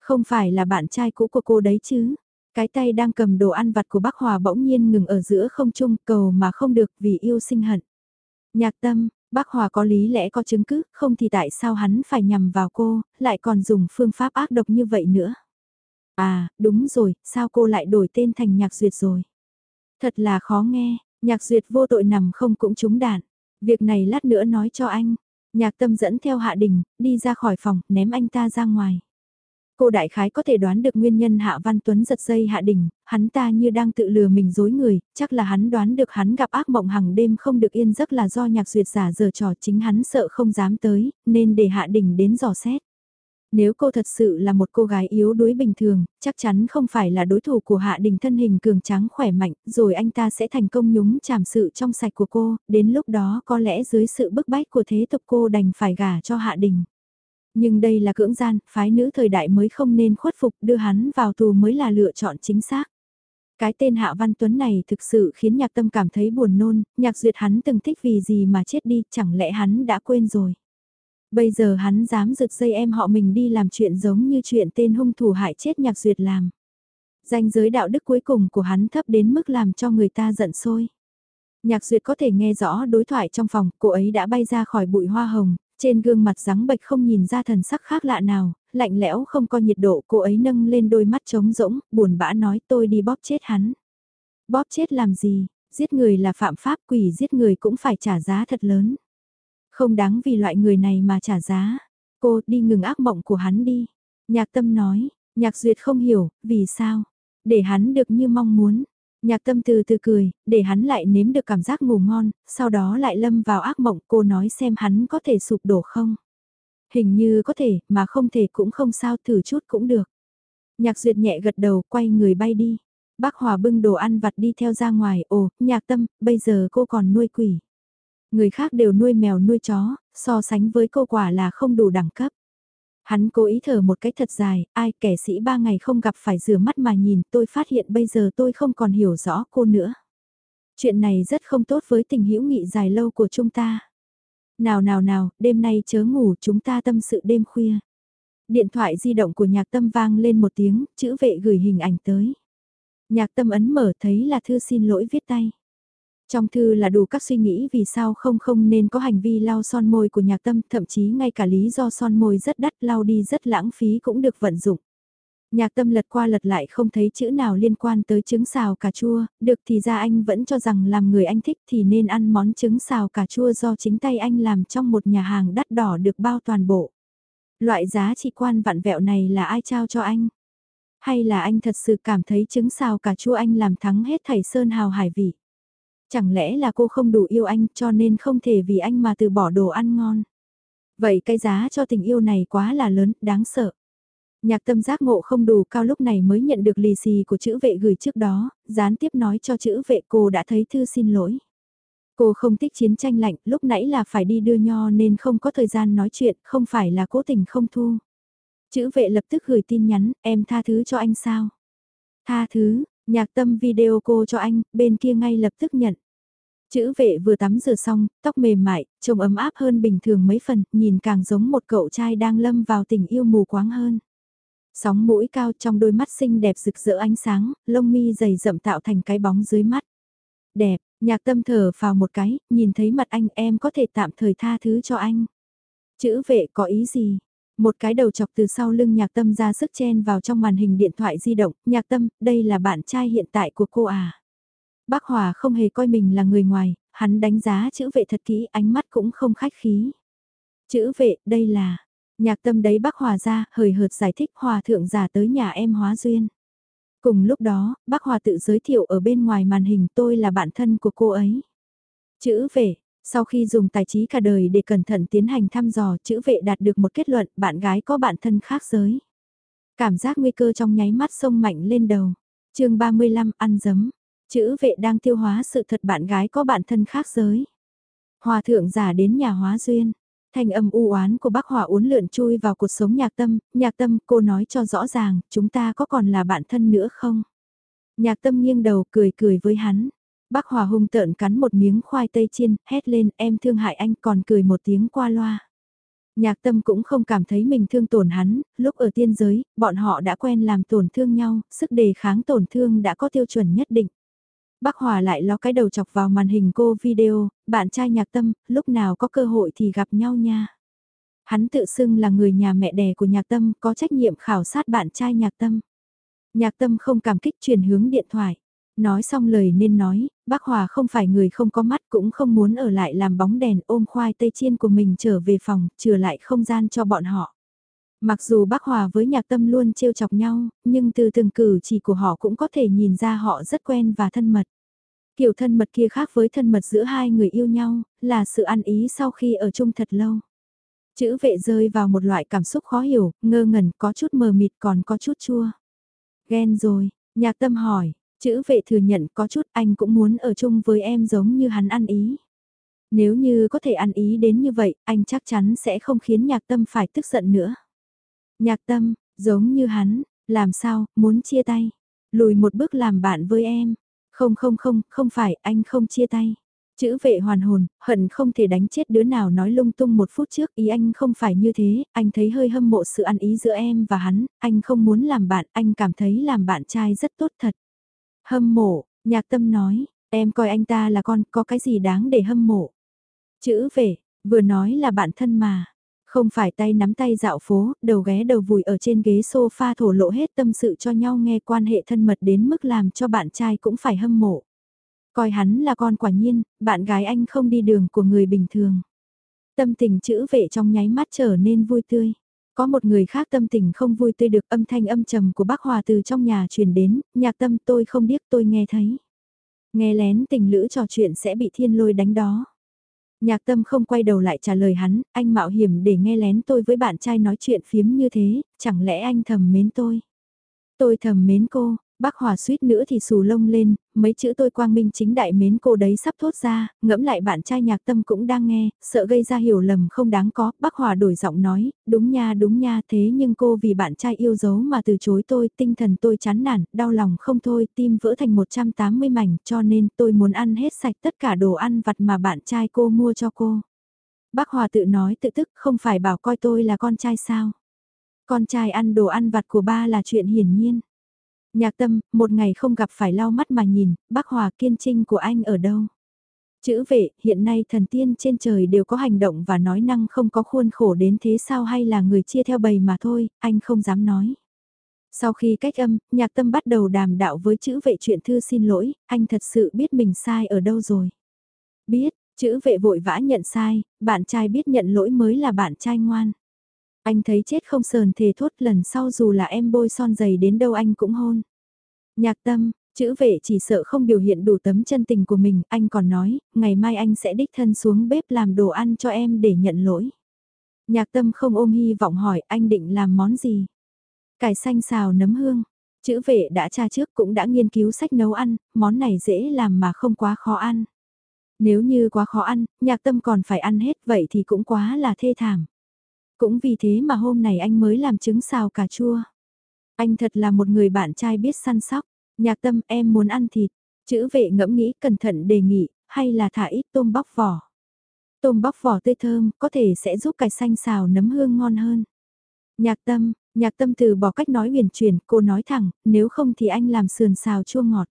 Không phải là bạn trai cũ của cô đấy chứ? Cái tay đang cầm đồ ăn vặt của bác Hòa bỗng nhiên ngừng ở giữa không trung cầu mà không được vì yêu sinh hận. Nhạc tâm, bác Hòa có lý lẽ có chứng cứ, không thì tại sao hắn phải nhằm vào cô, lại còn dùng phương pháp ác độc như vậy nữa. À, đúng rồi, sao cô lại đổi tên thành Nhạc Duyệt rồi? Thật là khó nghe, Nhạc Duyệt vô tội nằm không cũng trúng đạn. Việc này lát nữa nói cho anh. Nhạc tâm dẫn theo Hạ Đình, đi ra khỏi phòng, ném anh ta ra ngoài. Cô đại khái có thể đoán được nguyên nhân Hạ Văn Tuấn giật dây Hạ Đình, hắn ta như đang tự lừa mình dối người, chắc là hắn đoán được hắn gặp ác mộng hàng đêm không được yên giấc là do nhạc duyệt giả giờ trò chính hắn sợ không dám tới, nên để Hạ Đình đến dò xét. Nếu cô thật sự là một cô gái yếu đuối bình thường, chắc chắn không phải là đối thủ của Hạ Đình thân hình cường tráng khỏe mạnh, rồi anh ta sẽ thành công nhúng chàm sự trong sạch của cô, đến lúc đó có lẽ dưới sự bức bách của thế tộc cô đành phải gả cho Hạ Đình. Nhưng đây là cưỡng gian, phái nữ thời đại mới không nên khuất phục đưa hắn vào tù mới là lựa chọn chính xác. Cái tên Hạ Văn Tuấn này thực sự khiến nhạc tâm cảm thấy buồn nôn, nhạc duyệt hắn từng thích vì gì mà chết đi, chẳng lẽ hắn đã quên rồi. Bây giờ hắn dám rực dây em họ mình đi làm chuyện giống như chuyện tên hung thủ hại chết nhạc duyệt làm. Danh giới đạo đức cuối cùng của hắn thấp đến mức làm cho người ta giận sôi. Nhạc duyệt có thể nghe rõ đối thoại trong phòng, cô ấy đã bay ra khỏi bụi hoa hồng, trên gương mặt rắn bệch không nhìn ra thần sắc khác lạ nào, lạnh lẽo không có nhiệt độ cô ấy nâng lên đôi mắt trống rỗng, buồn bã nói tôi đi bóp chết hắn. Bóp chết làm gì, giết người là phạm pháp quỷ giết người cũng phải trả giá thật lớn. Không đáng vì loại người này mà trả giá. Cô đi ngừng ác mộng của hắn đi. Nhạc tâm nói, nhạc duyệt không hiểu, vì sao? Để hắn được như mong muốn. Nhạc tâm từ từ cười, để hắn lại nếm được cảm giác ngủ ngon, sau đó lại lâm vào ác mộng cô nói xem hắn có thể sụp đổ không. Hình như có thể, mà không thể cũng không sao thử chút cũng được. Nhạc duyệt nhẹ gật đầu quay người bay đi. Bác Hòa bưng đồ ăn vặt đi theo ra ngoài, ồ, nhạc tâm, bây giờ cô còn nuôi quỷ. Người khác đều nuôi mèo nuôi chó, so sánh với cô quả là không đủ đẳng cấp. Hắn cố ý thở một cái thật dài, ai kẻ sĩ ba ngày không gặp phải rửa mắt mà nhìn tôi phát hiện bây giờ tôi không còn hiểu rõ cô nữa. Chuyện này rất không tốt với tình hữu nghị dài lâu của chúng ta. Nào nào nào, đêm nay chớ ngủ chúng ta tâm sự đêm khuya. Điện thoại di động của nhạc tâm vang lên một tiếng, chữ vệ gửi hình ảnh tới. Nhạc tâm ấn mở thấy là thư xin lỗi viết tay. Trong thư là đủ các suy nghĩ vì sao không không nên có hành vi lau son môi của nhạc tâm, thậm chí ngay cả lý do son môi rất đắt lau đi rất lãng phí cũng được vận dụng. Nhạc tâm lật qua lật lại không thấy chữ nào liên quan tới trứng xào cà chua, được thì ra anh vẫn cho rằng làm người anh thích thì nên ăn món trứng xào cà chua do chính tay anh làm trong một nhà hàng đắt đỏ được bao toàn bộ. Loại giá trị quan vạn vẹo này là ai trao cho anh? Hay là anh thật sự cảm thấy trứng xào cà chua anh làm thắng hết thảy sơn hào hải vị? Chẳng lẽ là cô không đủ yêu anh cho nên không thể vì anh mà từ bỏ đồ ăn ngon. Vậy cái giá cho tình yêu này quá là lớn, đáng sợ. Nhạc tâm giác ngộ không đủ cao lúc này mới nhận được lì xì của chữ vệ gửi trước đó, gián tiếp nói cho chữ vệ cô đã thấy thư xin lỗi. Cô không thích chiến tranh lạnh, lúc nãy là phải đi đưa nho nên không có thời gian nói chuyện, không phải là cố tình không thu. Chữ vệ lập tức gửi tin nhắn, em tha thứ cho anh sao? Tha thứ, Nhạc tâm video cô cho anh, bên kia ngay lập tức nhận. Chữ vệ vừa tắm rửa xong, tóc mềm mại, trông ấm áp hơn bình thường mấy phần, nhìn càng giống một cậu trai đang lâm vào tình yêu mù quáng hơn. Sóng mũi cao trong đôi mắt xinh đẹp rực rỡ ánh sáng, lông mi dày rậm tạo thành cái bóng dưới mắt. Đẹp, nhạc tâm thở vào một cái, nhìn thấy mặt anh em có thể tạm thời tha thứ cho anh. Chữ vệ có ý gì? Một cái đầu chọc từ sau lưng nhạc tâm ra sức chen vào trong màn hình điện thoại di động, nhạc tâm, đây là bạn trai hiện tại của cô à. Bác Hòa không hề coi mình là người ngoài, hắn đánh giá chữ vệ thật kỹ, ánh mắt cũng không khách khí. Chữ vệ, đây là, nhạc tâm đấy bác Hòa ra, hời hợt giải thích Hòa thượng giả tới nhà em hóa duyên. Cùng lúc đó, bác Hòa tự giới thiệu ở bên ngoài màn hình tôi là bạn thân của cô ấy. Chữ vệ, sau khi dùng tài trí cả đời để cẩn thận tiến hành thăm dò, chữ vệ đạt được một kết luận bạn gái có bạn thân khác giới. Cảm giác nguy cơ trong nháy mắt sông mạnh lên đầu. chương 35 ăn dấm. Chữ vệ đang tiêu hóa sự thật bạn gái có bạn thân khác giới. Hòa thượng giả đến nhà hóa duyên. Thanh âm u oán của bác Hòa uốn lượn chui vào cuộc sống nhạc tâm. Nhạc tâm cô nói cho rõ ràng, chúng ta có còn là bạn thân nữa không? Nhạc tâm nghiêng đầu cười cười với hắn. Bác Hòa hung tợn cắn một miếng khoai tây chiên, hét lên em thương hại anh còn cười một tiếng qua loa. Nhạc tâm cũng không cảm thấy mình thương tổn hắn, lúc ở tiên giới, bọn họ đã quen làm tổn thương nhau, sức đề kháng tổn thương đã có tiêu chuẩn nhất định. Bác Hòa lại ló cái đầu chọc vào màn hình cô video, bạn trai nhạc tâm, lúc nào có cơ hội thì gặp nhau nha. Hắn tự xưng là người nhà mẹ đẻ của nhạc tâm, có trách nhiệm khảo sát bạn trai nhạc tâm. Nhạc tâm không cảm kích truyền hướng điện thoại. Nói xong lời nên nói, bác Hòa không phải người không có mắt cũng không muốn ở lại làm bóng đèn ôm khoai tây chiên của mình trở về phòng, trừ lại không gian cho bọn họ. Mặc dù bác Hòa với nhạc tâm luôn trêu chọc nhau, nhưng từ từng cử chỉ của họ cũng có thể nhìn ra họ rất quen và thân mật. Kiểu thân mật kia khác với thân mật giữa hai người yêu nhau, là sự ăn ý sau khi ở chung thật lâu. Chữ vệ rơi vào một loại cảm xúc khó hiểu, ngơ ngẩn, có chút mờ mịt còn có chút chua. Ghen rồi, nhạc tâm hỏi, chữ vệ thừa nhận có chút anh cũng muốn ở chung với em giống như hắn ăn ý. Nếu như có thể ăn ý đến như vậy, anh chắc chắn sẽ không khiến nhạc tâm phải tức giận nữa. Nhạc tâm, giống như hắn, làm sao, muốn chia tay. Lùi một bước làm bạn với em. Không không không, không phải, anh không chia tay. Chữ vệ hoàn hồn, hận không thể đánh chết đứa nào nói lung tung một phút trước ý anh không phải như thế, anh thấy hơi hâm mộ sự ăn ý giữa em và hắn, anh không muốn làm bạn, anh cảm thấy làm bạn trai rất tốt thật. Hâm mộ, nhạc tâm nói, em coi anh ta là con, có cái gì đáng để hâm mộ. Chữ vệ, vừa nói là bạn thân mà. Không phải tay nắm tay dạo phố, đầu ghé đầu vùi ở trên ghế sofa thổ lộ hết tâm sự cho nhau nghe quan hệ thân mật đến mức làm cho bạn trai cũng phải hâm mộ. Coi hắn là con quả nhiên, bạn gái anh không đi đường của người bình thường. Tâm tình chữ vệ trong nháy mắt trở nên vui tươi. Có một người khác tâm tình không vui tươi được âm thanh âm trầm của bác Hòa từ trong nhà truyền đến, nhạc tâm tôi không biết tôi nghe thấy. Nghe lén tình lữ trò chuyện sẽ bị thiên lôi đánh đó. Nhạc tâm không quay đầu lại trả lời hắn, anh mạo hiểm để nghe lén tôi với bạn trai nói chuyện phiếm như thế, chẳng lẽ anh thầm mến tôi? Tôi thầm mến cô, Bác Hòa suýt nữa thì xù lông lên, mấy chữ tôi quang minh chính đại mến cô đấy sắp thốt ra, ngẫm lại bạn trai nhạc tâm cũng đang nghe, sợ gây ra hiểu lầm không đáng có, bác Hòa đổi giọng nói, đúng nha đúng nha thế nhưng cô vì bạn trai yêu dấu mà từ chối tôi, tinh thần tôi chán nản, đau lòng không thôi, tim vỡ thành 180 mảnh cho nên tôi muốn ăn hết sạch tất cả đồ ăn vặt mà bạn trai cô mua cho cô. Bác Hòa tự nói tự tức không phải bảo coi tôi là con trai sao. Con trai ăn đồ ăn vặt của ba là chuyện hiển nhiên. Nhạc tâm, một ngày không gặp phải lau mắt mà nhìn, bác Hòa kiên trinh của anh ở đâu? Chữ vệ, hiện nay thần tiên trên trời đều có hành động và nói năng không có khuôn khổ đến thế sao hay là người chia theo bầy mà thôi, anh không dám nói. Sau khi cách âm, nhạc tâm bắt đầu đàm đạo với chữ vệ chuyện thư xin lỗi, anh thật sự biết mình sai ở đâu rồi. Biết, chữ vệ vội vã nhận sai, bạn trai biết nhận lỗi mới là bạn trai ngoan. Anh thấy chết không sờn thề thốt lần sau dù là em bôi son dày đến đâu anh cũng hôn. Nhạc tâm, chữ vệ chỉ sợ không biểu hiện đủ tấm chân tình của mình, anh còn nói, ngày mai anh sẽ đích thân xuống bếp làm đồ ăn cho em để nhận lỗi. Nhạc tâm không ôm hy vọng hỏi anh định làm món gì. Cải xanh xào nấm hương. Chữ vệ đã tra trước cũng đã nghiên cứu sách nấu ăn, món này dễ làm mà không quá khó ăn. Nếu như quá khó ăn, nhạc tâm còn phải ăn hết vậy thì cũng quá là thê thảm. Cũng vì thế mà hôm này anh mới làm trứng xào cà chua. Anh thật là một người bạn trai biết săn sóc. Nhạc tâm em muốn ăn thịt. Chữ vệ ngẫm nghĩ cẩn thận đề nghị, hay là thả ít tôm bóc vỏ. Tôm bóc vỏ tươi thơm có thể sẽ giúp cải xanh xào nấm hương ngon hơn. Nhạc tâm, nhạc tâm từ bỏ cách nói huyền chuyển, cô nói thẳng, nếu không thì anh làm sườn xào chua ngọt.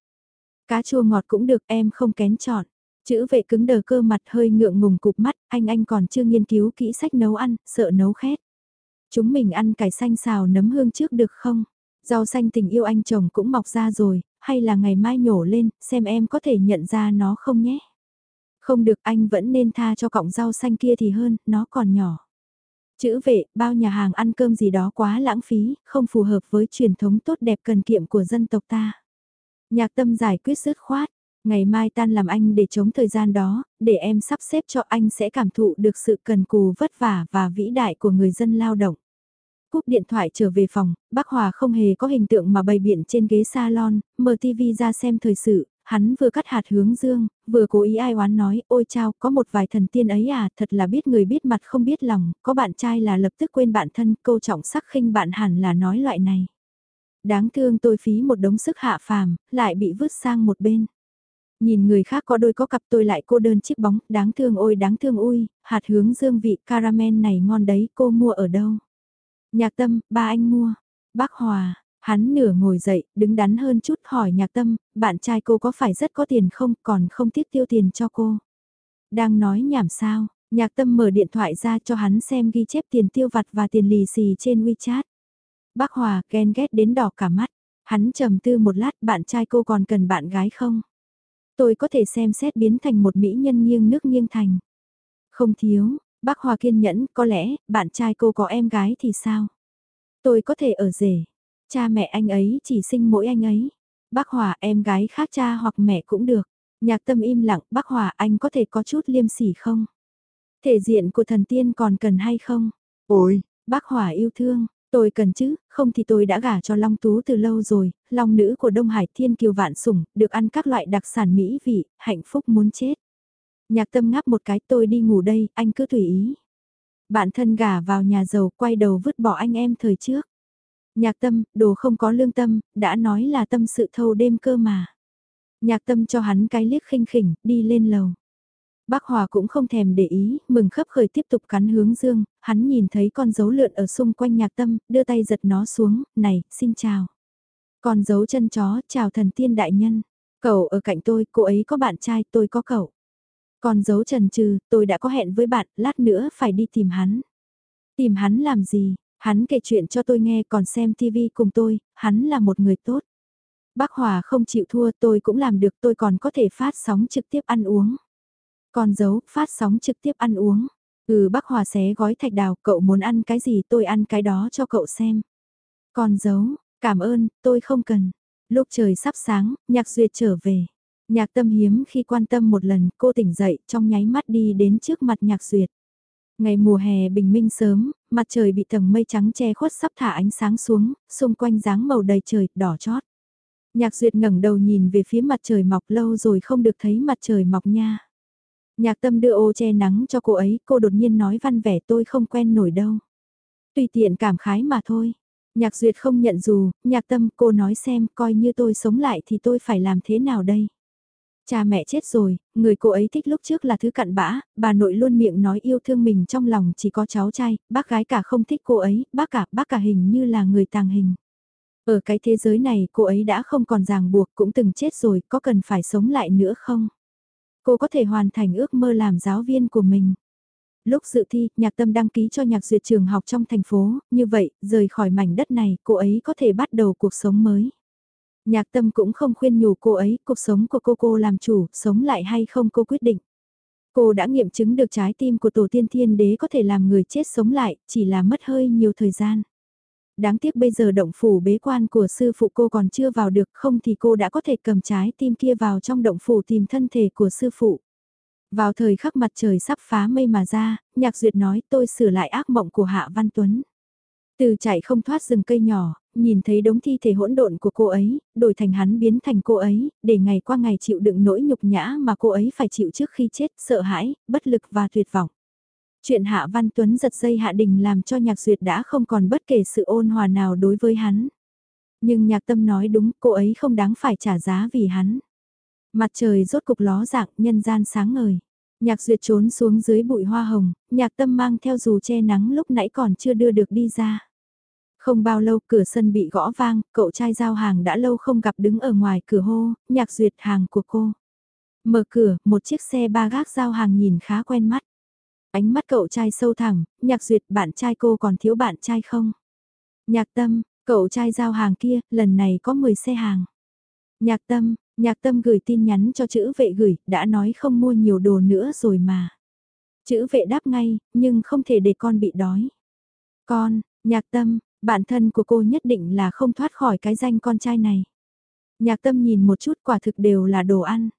Cá chua ngọt cũng được em không kén chọn. Chữ vệ cứng đờ cơ mặt hơi ngượng ngùng cục mắt, anh anh còn chưa nghiên cứu kỹ sách nấu ăn, sợ nấu khét. Chúng mình ăn cải xanh xào nấm hương trước được không? Rau xanh tình yêu anh chồng cũng mọc ra rồi, hay là ngày mai nhổ lên, xem em có thể nhận ra nó không nhé? Không được anh vẫn nên tha cho cọng rau xanh kia thì hơn, nó còn nhỏ. Chữ vệ, bao nhà hàng ăn cơm gì đó quá lãng phí, không phù hợp với truyền thống tốt đẹp cần kiệm của dân tộc ta. Nhạc tâm giải quyết dứt khoát, Ngày mai tan làm anh để chống thời gian đó, để em sắp xếp cho anh sẽ cảm thụ được sự cần cù vất vả và vĩ đại của người dân lao động. Cúp điện thoại trở về phòng, bác Hòa không hề có hình tượng mà bày biện trên ghế salon, mở TV ra xem thời sự, hắn vừa cắt hạt hướng dương, vừa cố ý ai oán nói, ôi chao, có một vài thần tiên ấy à, thật là biết người biết mặt không biết lòng, có bạn trai là lập tức quên bạn thân, câu trọng sắc khinh bạn hẳn là nói loại này. Đáng thương tôi phí một đống sức hạ phàm, lại bị vứt sang một bên. Nhìn người khác có đôi có cặp tôi lại cô đơn chiếc bóng, đáng thương ôi đáng thương ui, hạt hướng dương vị caramel này ngon đấy, cô mua ở đâu? Nhạc tâm, ba anh mua. Bác Hòa, hắn nửa ngồi dậy, đứng đắn hơn chút hỏi nhạc tâm, bạn trai cô có phải rất có tiền không, còn không tiếc tiêu tiền cho cô? Đang nói nhảm sao, nhạc tâm mở điện thoại ra cho hắn xem ghi chép tiền tiêu vặt và tiền lì xì trên WeChat. Bác Hòa ghen ghét đến đỏ cả mắt, hắn trầm tư một lát bạn trai cô còn cần bạn gái không? Tôi có thể xem xét biến thành một mỹ nhân nghiêng nước nghiêng thành. Không thiếu, bác Hòa kiên nhẫn, có lẽ, bạn trai cô có em gái thì sao? Tôi có thể ở rể. Cha mẹ anh ấy chỉ sinh mỗi anh ấy. Bác Hòa em gái khác cha hoặc mẹ cũng được. Nhạc tâm im lặng, bác Hòa anh có thể có chút liêm sỉ không? Thể diện của thần tiên còn cần hay không? Ôi, bác Hòa yêu thương, tôi cần chứ, không thì tôi đã gả cho Long Tú từ lâu rồi, Long nữ của Đông Hải Thiên Kiều Vạn Sủng, được ăn các loại đặc sản mỹ vị, hạnh phúc muốn chết. Nhạc tâm ngáp một cái tôi đi ngủ đây, anh cứ tùy ý. Bạn thân gả vào nhà giàu quay đầu vứt bỏ anh em thời trước. Nhạc tâm, đồ không có lương tâm, đã nói là tâm sự thâu đêm cơ mà. Nhạc tâm cho hắn cái liếc khinh khỉnh, đi lên lầu. Bác Hòa cũng không thèm để ý, mừng khấp khởi tiếp tục cắn hướng dương, hắn nhìn thấy con dấu lượn ở xung quanh nhạc tâm, đưa tay giật nó xuống, này, xin chào. Con dấu chân chó, chào thần tiên đại nhân. Cậu ở cạnh tôi, cô ấy có bạn trai, tôi có cậu. Con dấu trần trừ, tôi đã có hẹn với bạn, lát nữa phải đi tìm hắn. Tìm hắn làm gì? Hắn kể chuyện cho tôi nghe còn xem TV cùng tôi, hắn là một người tốt. Bác Hòa không chịu thua tôi cũng làm được tôi còn có thể phát sóng trực tiếp ăn uống. Còn dấu, phát sóng trực tiếp ăn uống. Ừ bác Hòa xé gói thạch đào, cậu muốn ăn cái gì tôi ăn cái đó cho cậu xem. Còn dấu, cảm ơn, tôi không cần. Lúc trời sắp sáng, nhạc duyệt trở về. Nhạc tâm hiếm khi quan tâm một lần, cô tỉnh dậy, trong nháy mắt đi đến trước mặt nhạc duyệt. Ngày mùa hè bình minh sớm, mặt trời bị tầng mây trắng che khuất sắp thả ánh sáng xuống, xung quanh dáng màu đầy trời, đỏ chót. Nhạc duyệt ngẩng đầu nhìn về phía mặt trời mọc lâu rồi không được thấy mặt trời mọc nha. Nhạc tâm đưa ô che nắng cho cô ấy, cô đột nhiên nói văn vẻ tôi không quen nổi đâu. Tùy tiện cảm khái mà thôi. Nhạc duyệt không nhận dù, nhạc tâm cô nói xem coi như tôi sống lại thì tôi phải làm thế nào đây. Cha mẹ chết rồi, người cô ấy thích lúc trước là thứ cặn bã, bà nội luôn miệng nói yêu thương mình trong lòng chỉ có cháu trai, bác gái cả không thích cô ấy, bác cả, bác cả hình như là người tàng hình. Ở cái thế giới này cô ấy đã không còn ràng buộc cũng từng chết rồi, có cần phải sống lại nữa không? Cô có thể hoàn thành ước mơ làm giáo viên của mình. Lúc dự thi, nhạc tâm đăng ký cho nhạc duyệt trường học trong thành phố, như vậy, rời khỏi mảnh đất này, cô ấy có thể bắt đầu cuộc sống mới. Nhạc tâm cũng không khuyên nhủ cô ấy, cuộc sống của cô cô làm chủ, sống lại hay không cô quyết định. Cô đã nghiệm chứng được trái tim của tổ tiên thiên đế có thể làm người chết sống lại, chỉ là mất hơi nhiều thời gian. Đáng tiếc bây giờ động phủ bế quan của sư phụ cô còn chưa vào được không thì cô đã có thể cầm trái tim kia vào trong động phủ tìm thân thể của sư phụ. Vào thời khắc mặt trời sắp phá mây mà ra, nhạc duyệt nói tôi sửa lại ác mộng của Hạ Văn Tuấn. Từ chạy không thoát rừng cây nhỏ, nhìn thấy đống thi thể hỗn độn của cô ấy, đổi thành hắn biến thành cô ấy, để ngày qua ngày chịu đựng nỗi nhục nhã mà cô ấy phải chịu trước khi chết, sợ hãi, bất lực và tuyệt vọng. Chuyện Hạ Văn Tuấn giật dây Hạ Đình làm cho nhạc duyệt đã không còn bất kể sự ôn hòa nào đối với hắn. Nhưng nhạc tâm nói đúng, cô ấy không đáng phải trả giá vì hắn. Mặt trời rốt cục ló dạng, nhân gian sáng ngời. Nhạc duyệt trốn xuống dưới bụi hoa hồng, nhạc tâm mang theo dù che nắng lúc nãy còn chưa đưa được đi ra. Không bao lâu cửa sân bị gõ vang, cậu trai giao hàng đã lâu không gặp đứng ở ngoài cửa hô, nhạc duyệt hàng của cô. Mở cửa, một chiếc xe ba gác giao hàng nhìn khá quen mắt. Ánh mắt cậu trai sâu thẳng, nhạc duyệt bạn trai cô còn thiếu bạn trai không? Nhạc tâm, cậu trai giao hàng kia, lần này có 10 xe hàng. Nhạc tâm, nhạc tâm gửi tin nhắn cho chữ vệ gửi, đã nói không mua nhiều đồ nữa rồi mà. Chữ vệ đáp ngay, nhưng không thể để con bị đói. Con, nhạc tâm, bạn thân của cô nhất định là không thoát khỏi cái danh con trai này. Nhạc tâm nhìn một chút quả thực đều là đồ ăn.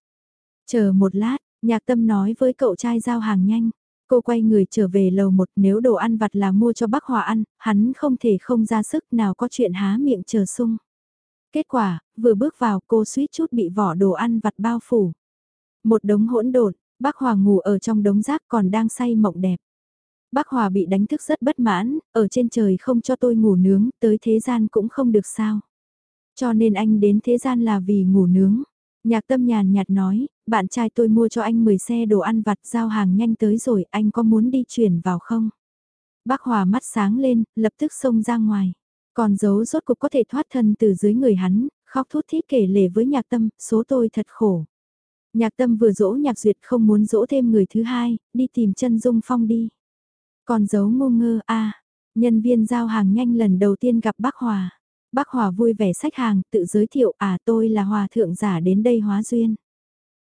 Chờ một lát, nhạc tâm nói với cậu trai giao hàng nhanh. Cô quay người trở về lầu một nếu đồ ăn vặt là mua cho bác Hòa ăn, hắn không thể không ra sức nào có chuyện há miệng chờ sung. Kết quả, vừa bước vào cô suýt chút bị vỏ đồ ăn vặt bao phủ. Một đống hỗn độn, bác Hòa ngủ ở trong đống rác còn đang say mộng đẹp. Bác Hòa bị đánh thức rất bất mãn, ở trên trời không cho tôi ngủ nướng, tới thế gian cũng không được sao. Cho nên anh đến thế gian là vì ngủ nướng. Nhạc tâm nhàn nhạt nói, bạn trai tôi mua cho anh 10 xe đồ ăn vặt giao hàng nhanh tới rồi, anh có muốn đi chuyển vào không? Bác Hòa mắt sáng lên, lập tức xông ra ngoài. Còn dấu rốt cục có thể thoát thân từ dưới người hắn, khóc thút thít kể lể với nhạc tâm, số tôi thật khổ. Nhạc tâm vừa dỗ nhạc duyệt không muốn dỗ thêm người thứ hai, đi tìm chân dung phong đi. Còn dấu ngô ngơ a nhân viên giao hàng nhanh lần đầu tiên gặp bác Hòa. Bác Hòa vui vẻ sách hàng, tự giới thiệu à tôi là Hòa thượng giả đến đây hóa duyên.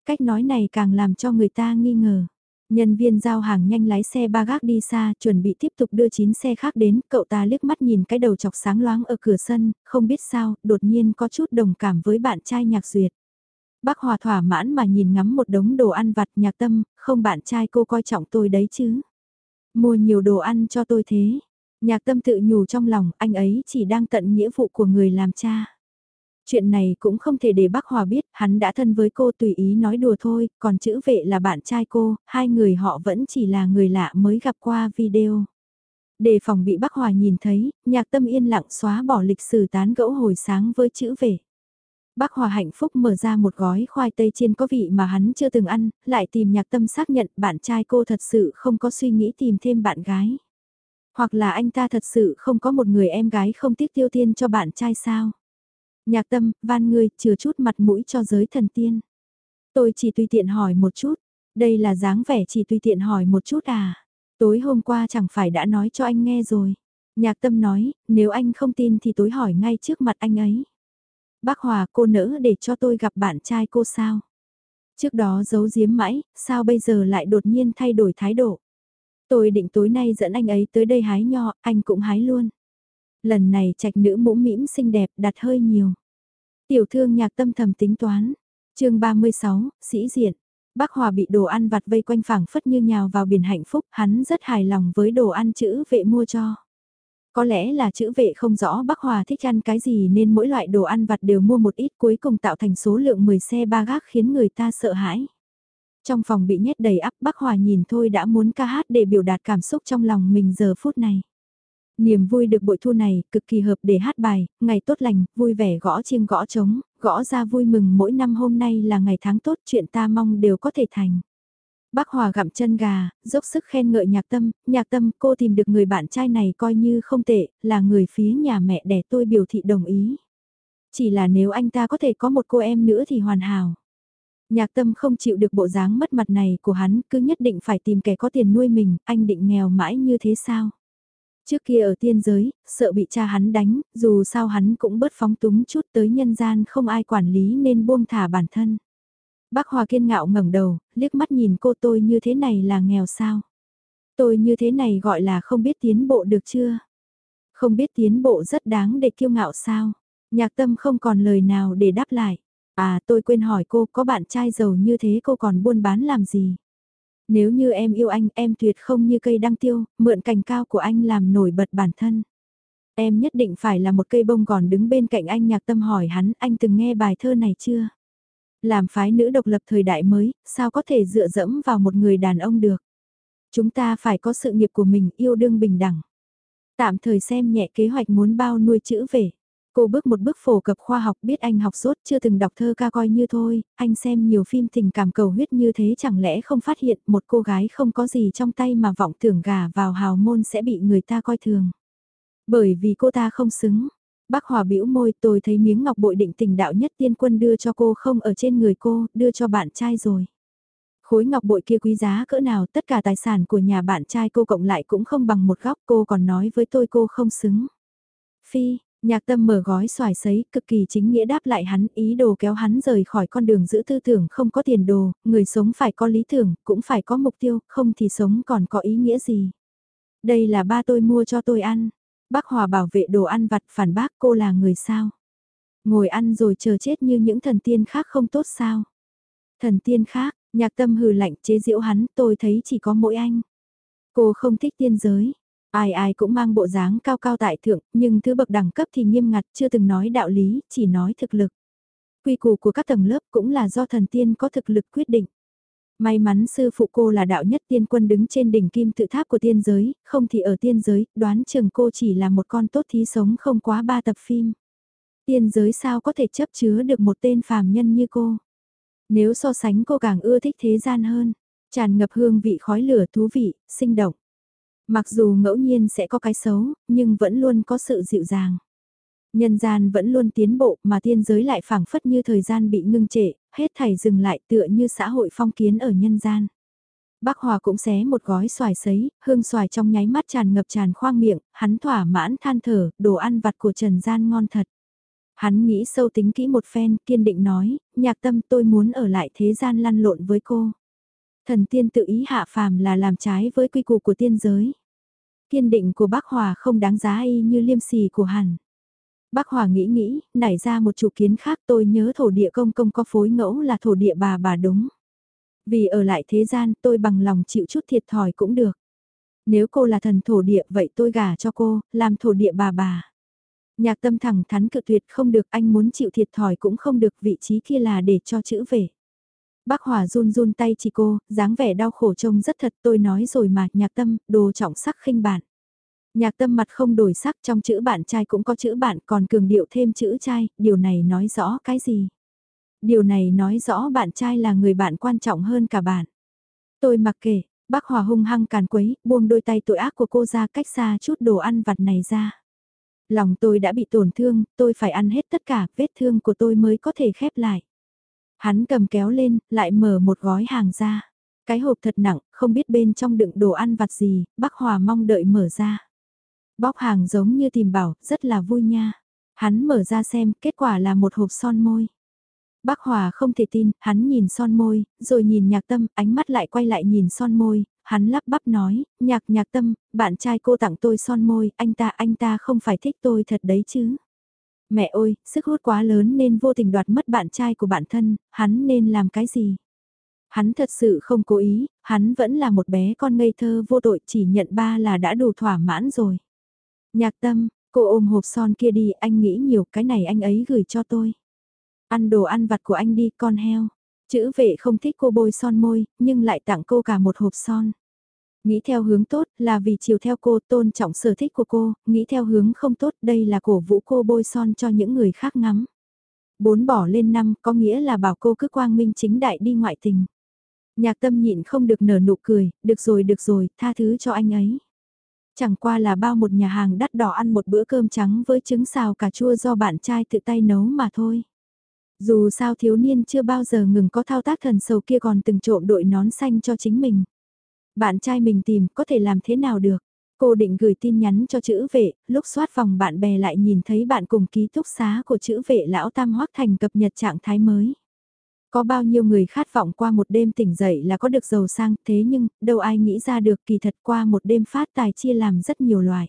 Cách nói này càng làm cho người ta nghi ngờ. Nhân viên giao hàng nhanh lái xe ba gác đi xa, chuẩn bị tiếp tục đưa chín xe khác đến, cậu ta liếc mắt nhìn cái đầu chọc sáng loáng ở cửa sân, không biết sao, đột nhiên có chút đồng cảm với bạn trai nhạc duyệt. Bác Hòa thỏa mãn mà nhìn ngắm một đống đồ ăn vặt nhạc tâm, không bạn trai cô coi trọng tôi đấy chứ. Mua nhiều đồ ăn cho tôi thế. Nhạc tâm tự nhủ trong lòng, anh ấy chỉ đang tận nghĩa vụ của người làm cha. Chuyện này cũng không thể để bác Hòa biết, hắn đã thân với cô tùy ý nói đùa thôi, còn chữ vệ là bạn trai cô, hai người họ vẫn chỉ là người lạ mới gặp qua video. Đề phòng bị bác Hòa nhìn thấy, nhạc tâm yên lặng xóa bỏ lịch sử tán gẫu hồi sáng với chữ vệ. Bác Hòa hạnh phúc mở ra một gói khoai tây chiên có vị mà hắn chưa từng ăn, lại tìm nhạc tâm xác nhận bạn trai cô thật sự không có suy nghĩ tìm thêm bạn gái. Hoặc là anh ta thật sự không có một người em gái không tiếc tiêu tiên cho bạn trai sao. Nhạc tâm, van ngươi, chừa chút mặt mũi cho giới thần tiên. Tôi chỉ tùy tiện hỏi một chút, đây là dáng vẻ chỉ tùy tiện hỏi một chút à. Tối hôm qua chẳng phải đã nói cho anh nghe rồi. Nhạc tâm nói, nếu anh không tin thì tối hỏi ngay trước mặt anh ấy. Bác Hòa cô nỡ để cho tôi gặp bạn trai cô sao? Trước đó giấu giếm mãi, sao bây giờ lại đột nhiên thay đổi thái độ? Tôi định tối nay dẫn anh ấy tới đây hái nho, anh cũng hái luôn. Lần này trạch nữ mũm mĩm xinh đẹp đặt hơi nhiều. Tiểu thương nhạc tâm thầm tính toán. chương 36, sĩ diện. Bác Hòa bị đồ ăn vặt vây quanh phẳng phất như nhào vào biển hạnh phúc, hắn rất hài lòng với đồ ăn chữ vệ mua cho. Có lẽ là chữ vệ không rõ Bắc Hòa thích ăn cái gì nên mỗi loại đồ ăn vặt đều mua một ít cuối cùng tạo thành số lượng 10 xe ba gác khiến người ta sợ hãi. Trong phòng bị nhét đầy ắp Bắc Hòa nhìn thôi đã muốn ca hát để biểu đạt cảm xúc trong lòng mình giờ phút này. Niềm vui được bội thu này, cực kỳ hợp để hát bài, ngày tốt lành, vui vẻ gõ chiêng gõ trống, gõ ra vui mừng mỗi năm hôm nay là ngày tháng tốt chuyện ta mong đều có thể thành. Bác Hòa gặm chân gà, dốc sức khen ngợi nhạc tâm, nhạc tâm cô tìm được người bạn trai này coi như không tệ, là người phía nhà mẹ đẻ tôi biểu thị đồng ý. Chỉ là nếu anh ta có thể có một cô em nữa thì hoàn hảo. Nhạc tâm không chịu được bộ dáng mất mặt này của hắn, cứ nhất định phải tìm kẻ có tiền nuôi mình, anh định nghèo mãi như thế sao? Trước kia ở tiên giới, sợ bị cha hắn đánh, dù sao hắn cũng bớt phóng túng chút tới nhân gian không ai quản lý nên buông thả bản thân. Bác Hòa kiên ngạo ngẩng đầu, liếc mắt nhìn cô tôi như thế này là nghèo sao? Tôi như thế này gọi là không biết tiến bộ được chưa? Không biết tiến bộ rất đáng để kiêu ngạo sao? Nhạc tâm không còn lời nào để đáp lại. À tôi quên hỏi cô có bạn trai giàu như thế cô còn buôn bán làm gì? Nếu như em yêu anh em tuyệt không như cây đăng tiêu, mượn cành cao của anh làm nổi bật bản thân. Em nhất định phải là một cây bông gòn đứng bên cạnh anh nhạc tâm hỏi hắn anh từng nghe bài thơ này chưa? Làm phái nữ độc lập thời đại mới, sao có thể dựa dẫm vào một người đàn ông được? Chúng ta phải có sự nghiệp của mình yêu đương bình đẳng. Tạm thời xem nhẹ kế hoạch muốn bao nuôi chữ về. Cô bước một bước phổ cập khoa học biết anh học sốt chưa từng đọc thơ ca coi như thôi, anh xem nhiều phim tình cảm cầu huyết như thế chẳng lẽ không phát hiện một cô gái không có gì trong tay mà vọng tưởng gà vào hào môn sẽ bị người ta coi thường. Bởi vì cô ta không xứng, Bác Hòa bĩu môi tôi thấy miếng ngọc bội định tình đạo nhất tiên quân đưa cho cô không ở trên người cô, đưa cho bạn trai rồi. Khối ngọc bội kia quý giá cỡ nào tất cả tài sản của nhà bạn trai cô cộng lại cũng không bằng một góc cô còn nói với tôi cô không xứng. Phi, nhạc tâm mở gói xoài sấy cực kỳ chính nghĩa đáp lại hắn ý đồ kéo hắn rời khỏi con đường giữ tư tưởng không có tiền đồ, người sống phải có lý tưởng, cũng phải có mục tiêu, không thì sống còn có ý nghĩa gì. Đây là ba tôi mua cho tôi ăn. Bác Hòa bảo vệ đồ ăn vặt phản bác cô là người sao. Ngồi ăn rồi chờ chết như những thần tiên khác không tốt sao. Thần tiên khác, nhạc tâm hừ lạnh chế giễu hắn tôi thấy chỉ có mỗi anh. Cô không thích tiên giới. Ai ai cũng mang bộ dáng cao cao tại thượng, nhưng thứ bậc đẳng cấp thì nghiêm ngặt, chưa từng nói đạo lý, chỉ nói thực lực. Quy củ của các tầng lớp cũng là do thần tiên có thực lực quyết định. May mắn sư phụ cô là đạo nhất tiên quân đứng trên đỉnh kim tự tháp của tiên giới, không thì ở tiên giới, đoán chừng cô chỉ là một con tốt thí sống không quá ba tập phim. Tiên giới sao có thể chấp chứa được một tên phàm nhân như cô? Nếu so sánh cô càng ưa thích thế gian hơn, tràn ngập hương vị khói lửa thú vị, sinh động. Mặc dù ngẫu nhiên sẽ có cái xấu, nhưng vẫn luôn có sự dịu dàng. Nhân gian vẫn luôn tiến bộ mà tiên giới lại phảng phất như thời gian bị ngưng trệ, hết thảy dừng lại tựa như xã hội phong kiến ở nhân gian. Bác Hòa cũng xé một gói xoài sấy, hương xoài trong nháy mắt tràn ngập tràn khoang miệng, hắn thỏa mãn than thở, đồ ăn vặt của Trần Gian ngon thật. Hắn nghĩ sâu tính kỹ một phen, kiên định nói, nhạc tâm tôi muốn ở lại thế gian lăn lộn với cô. Thần tiên tự ý hạ phàm là làm trái với quy củ của tiên giới. Kiên định của bác Hòa không đáng giá y như liêm sỉ của hẳn. Bác Hòa nghĩ nghĩ, nảy ra một chủ kiến khác tôi nhớ thổ địa công công có phối ngẫu là thổ địa bà bà đúng. Vì ở lại thế gian tôi bằng lòng chịu chút thiệt thòi cũng được. Nếu cô là thần thổ địa vậy tôi gả cho cô, làm thổ địa bà bà. Nhạc tâm thẳng thắn cự tuyệt không được anh muốn chịu thiệt thòi cũng không được vị trí kia là để cho chữ về. Bác Hòa run run tay chị cô, dáng vẻ đau khổ trông rất thật tôi nói rồi mà nhạc tâm, đồ trọng sắc khinh bạn. Nhạc tâm mặt không đổi sắc trong chữ bạn trai cũng có chữ bạn còn cường điệu thêm chữ trai, điều này nói rõ cái gì? Điều này nói rõ bạn trai là người bạn quan trọng hơn cả bạn. Tôi mặc kệ, bác Hòa hung hăng càn quấy, buông đôi tay tội ác của cô ra cách xa chút đồ ăn vặt này ra. Lòng tôi đã bị tổn thương, tôi phải ăn hết tất cả, vết thương của tôi mới có thể khép lại. Hắn cầm kéo lên, lại mở một gói hàng ra. Cái hộp thật nặng, không biết bên trong đựng đồ ăn vặt gì, bác Hòa mong đợi mở ra. Bóc hàng giống như tìm bảo, rất là vui nha. Hắn mở ra xem, kết quả là một hộp son môi. Bác Hòa không thể tin, hắn nhìn son môi, rồi nhìn nhạc tâm, ánh mắt lại quay lại nhìn son môi, hắn lắp bắp nói, nhạc nhạc tâm, bạn trai cô tặng tôi son môi, anh ta, anh ta không phải thích tôi thật đấy chứ. Mẹ ơi, sức hút quá lớn nên vô tình đoạt mất bạn trai của bản thân, hắn nên làm cái gì? Hắn thật sự không cố ý, hắn vẫn là một bé con ngây thơ vô tội chỉ nhận ba là đã đủ thỏa mãn rồi. Nhạc tâm, cô ôm hộp son kia đi, anh nghĩ nhiều cái này anh ấy gửi cho tôi. Ăn đồ ăn vặt của anh đi, con heo. Chữ vệ không thích cô bôi son môi, nhưng lại tặng cô cả một hộp son. Nghĩ theo hướng tốt là vì chiều theo cô tôn trọng sở thích của cô, nghĩ theo hướng không tốt đây là cổ vũ cô bôi son cho những người khác ngắm. Bốn bỏ lên năm có nghĩa là bảo cô cứ quang minh chính đại đi ngoại tình. Nhạc tâm nhịn không được nở nụ cười, được rồi được rồi, tha thứ cho anh ấy. Chẳng qua là bao một nhà hàng đắt đỏ ăn một bữa cơm trắng với trứng xào cà chua do bạn trai tự tay nấu mà thôi. Dù sao thiếu niên chưa bao giờ ngừng có thao tác thần sầu kia còn từng trộm đội nón xanh cho chính mình. Bạn trai mình tìm có thể làm thế nào được. Cô định gửi tin nhắn cho chữ vệ, lúc soát vòng bạn bè lại nhìn thấy bạn cùng ký túc xá của chữ vệ lão Tam Hoác Thành cập nhật trạng thái mới. Có bao nhiêu người khát vọng qua một đêm tỉnh dậy là có được giàu sang thế nhưng đâu ai nghĩ ra được kỳ thật qua một đêm phát tài chia làm rất nhiều loại.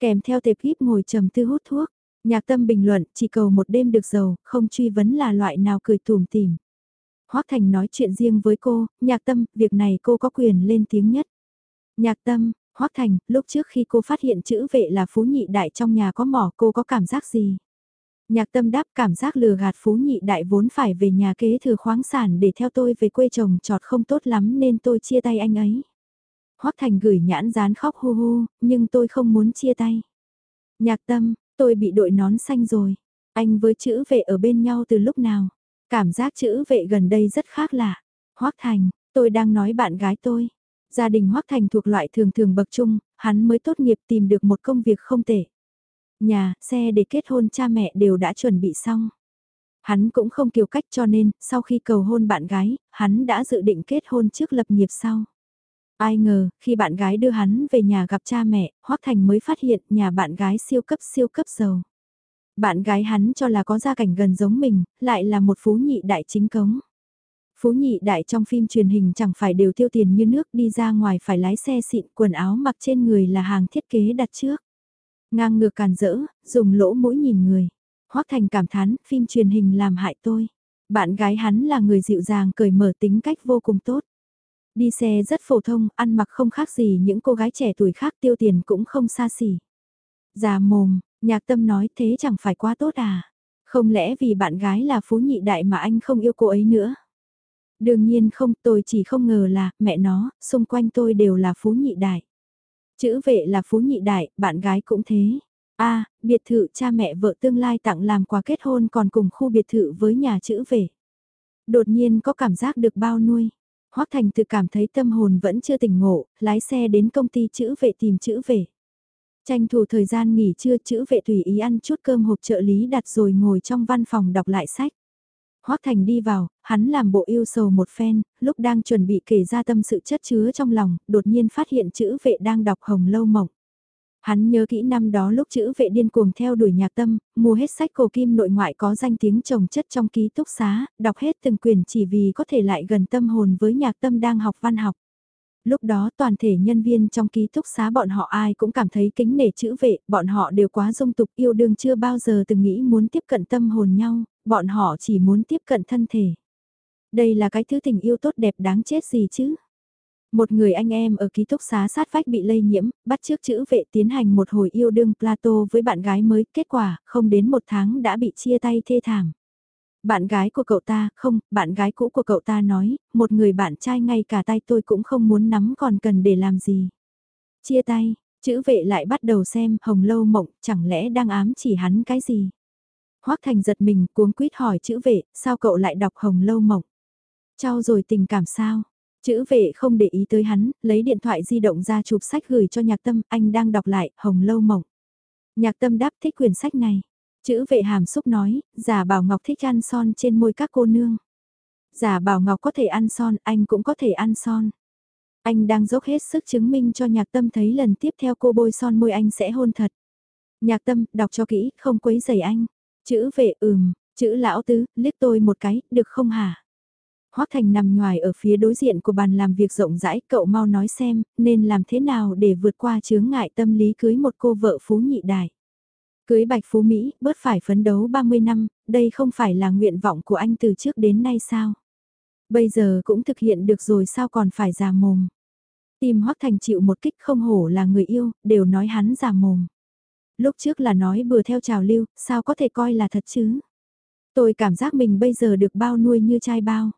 Kèm theo tệp kíp ngồi trầm tư hút thuốc, nhạc tâm bình luận chỉ cầu một đêm được giàu, không truy vấn là loại nào cười tùm tìm. Hoác Thành nói chuyện riêng với cô, nhạc tâm, việc này cô có quyền lên tiếng nhất. Nhạc tâm, Hoác Thành, lúc trước khi cô phát hiện chữ vệ là phú nhị đại trong nhà có mỏ cô có cảm giác gì? Nhạc tâm đáp cảm giác lừa gạt phú nhị đại vốn phải về nhà kế thừa khoáng sản để theo tôi về quê chồng trọt không tốt lắm nên tôi chia tay anh ấy. Hoác Thành gửi nhãn dán khóc hu hu, nhưng tôi không muốn chia tay. Nhạc tâm, tôi bị đội nón xanh rồi. Anh với chữ vệ ở bên nhau từ lúc nào? Cảm giác chữ vệ gần đây rất khác lạ. Hoác Thành, tôi đang nói bạn gái tôi. Gia đình Hoác Thành thuộc loại thường thường bậc trung, hắn mới tốt nghiệp tìm được một công việc không tệ. Nhà, xe để kết hôn cha mẹ đều đã chuẩn bị xong. Hắn cũng không kiều cách cho nên, sau khi cầu hôn bạn gái, hắn đã dự định kết hôn trước lập nghiệp sau. Ai ngờ, khi bạn gái đưa hắn về nhà gặp cha mẹ, Hoác Thành mới phát hiện nhà bạn gái siêu cấp siêu cấp giàu. Bạn gái hắn cho là có gia cảnh gần giống mình, lại là một phú nhị đại chính cống. Phú nhị đại trong phim truyền hình chẳng phải đều tiêu tiền như nước đi ra ngoài phải lái xe xịn quần áo mặc trên người là hàng thiết kế đặt trước. Ngang ngược càn rỡ, dùng lỗ mũi nhìn người. Hoác Thành cảm thán, phim truyền hình làm hại tôi. Bạn gái hắn là người dịu dàng cởi mở tính cách vô cùng tốt. Đi xe rất phổ thông, ăn mặc không khác gì những cô gái trẻ tuổi khác tiêu tiền cũng không xa xỉ. Già mồm, nhạc tâm nói thế chẳng phải quá tốt à. Không lẽ vì bạn gái là phú nhị đại mà anh không yêu cô ấy nữa? Đương nhiên không, tôi chỉ không ngờ là, mẹ nó, xung quanh tôi đều là phú nhị đại. Chữ vệ là phú nhị đại, bạn gái cũng thế. a biệt thự cha mẹ vợ tương lai tặng làm quà kết hôn còn cùng khu biệt thự với nhà chữ vệ. Đột nhiên có cảm giác được bao nuôi. Hoác Thành tự cảm thấy tâm hồn vẫn chưa tỉnh ngộ, lái xe đến công ty chữ vệ tìm chữ vệ. Tranh thủ thời gian nghỉ trưa chữ vệ tùy ý ăn chút cơm hộp trợ lý đặt rồi ngồi trong văn phòng đọc lại sách. Hoác Thành đi vào, hắn làm bộ yêu sầu một phen, lúc đang chuẩn bị kể ra tâm sự chất chứa trong lòng, đột nhiên phát hiện chữ vệ đang đọc hồng lâu mộng. Hắn nhớ kỹ năm đó lúc chữ vệ điên cuồng theo đuổi nhạc tâm, mua hết sách cổ kim nội ngoại có danh tiếng trồng chất trong ký túc xá, đọc hết từng quyền chỉ vì có thể lại gần tâm hồn với nhạc tâm đang học văn học. Lúc đó toàn thể nhân viên trong ký túc xá bọn họ ai cũng cảm thấy kính nể chữ vệ, bọn họ đều quá dung tục yêu đương chưa bao giờ từng nghĩ muốn tiếp cận tâm hồn nhau, bọn họ chỉ muốn tiếp cận thân thể. Đây là cái thứ tình yêu tốt đẹp đáng chết gì chứ? Một người anh em ở ký túc xá sát vách bị lây nhiễm, bắt trước chữ vệ tiến hành một hồi yêu đương Plato với bạn gái mới, kết quả, không đến một tháng đã bị chia tay thê thảm. Bạn gái của cậu ta, không, bạn gái cũ của cậu ta nói, một người bạn trai ngay cả tay tôi cũng không muốn nắm còn cần để làm gì. Chia tay, chữ vệ lại bắt đầu xem hồng lâu mộng, chẳng lẽ đang ám chỉ hắn cái gì. Hoác Thành giật mình cuống quýt hỏi chữ vệ, sao cậu lại đọc hồng lâu mộng? Trao rồi tình cảm sao? Chữ vệ không để ý tới hắn, lấy điện thoại di động ra chụp sách gửi cho nhạc tâm, anh đang đọc lại, hồng lâu mộng. Nhạc tâm đáp thích quyển sách này. Chữ vệ hàm xúc nói, giả bảo ngọc thích ăn son trên môi các cô nương. Giả bảo ngọc có thể ăn son, anh cũng có thể ăn son. Anh đang dốc hết sức chứng minh cho nhạc tâm thấy lần tiếp theo cô bôi son môi anh sẽ hôn thật. Nhạc tâm, đọc cho kỹ, không quấy giày anh. Chữ vệ ừm, chữ lão tứ, liếc tôi một cái, được không hả? Hoác Thành nằm ngoài ở phía đối diện của bàn làm việc rộng rãi, cậu mau nói xem, nên làm thế nào để vượt qua chướng ngại tâm lý cưới một cô vợ phú nhị đại. Cưới bạch phú Mỹ, bớt phải phấn đấu 30 năm, đây không phải là nguyện vọng của anh từ trước đến nay sao? Bây giờ cũng thực hiện được rồi sao còn phải già mồm? Tim Hoắc Thành chịu một kích không hổ là người yêu, đều nói hắn già mồm. Lúc trước là nói bừa theo trào lưu, sao có thể coi là thật chứ? Tôi cảm giác mình bây giờ được bao nuôi như trai bao.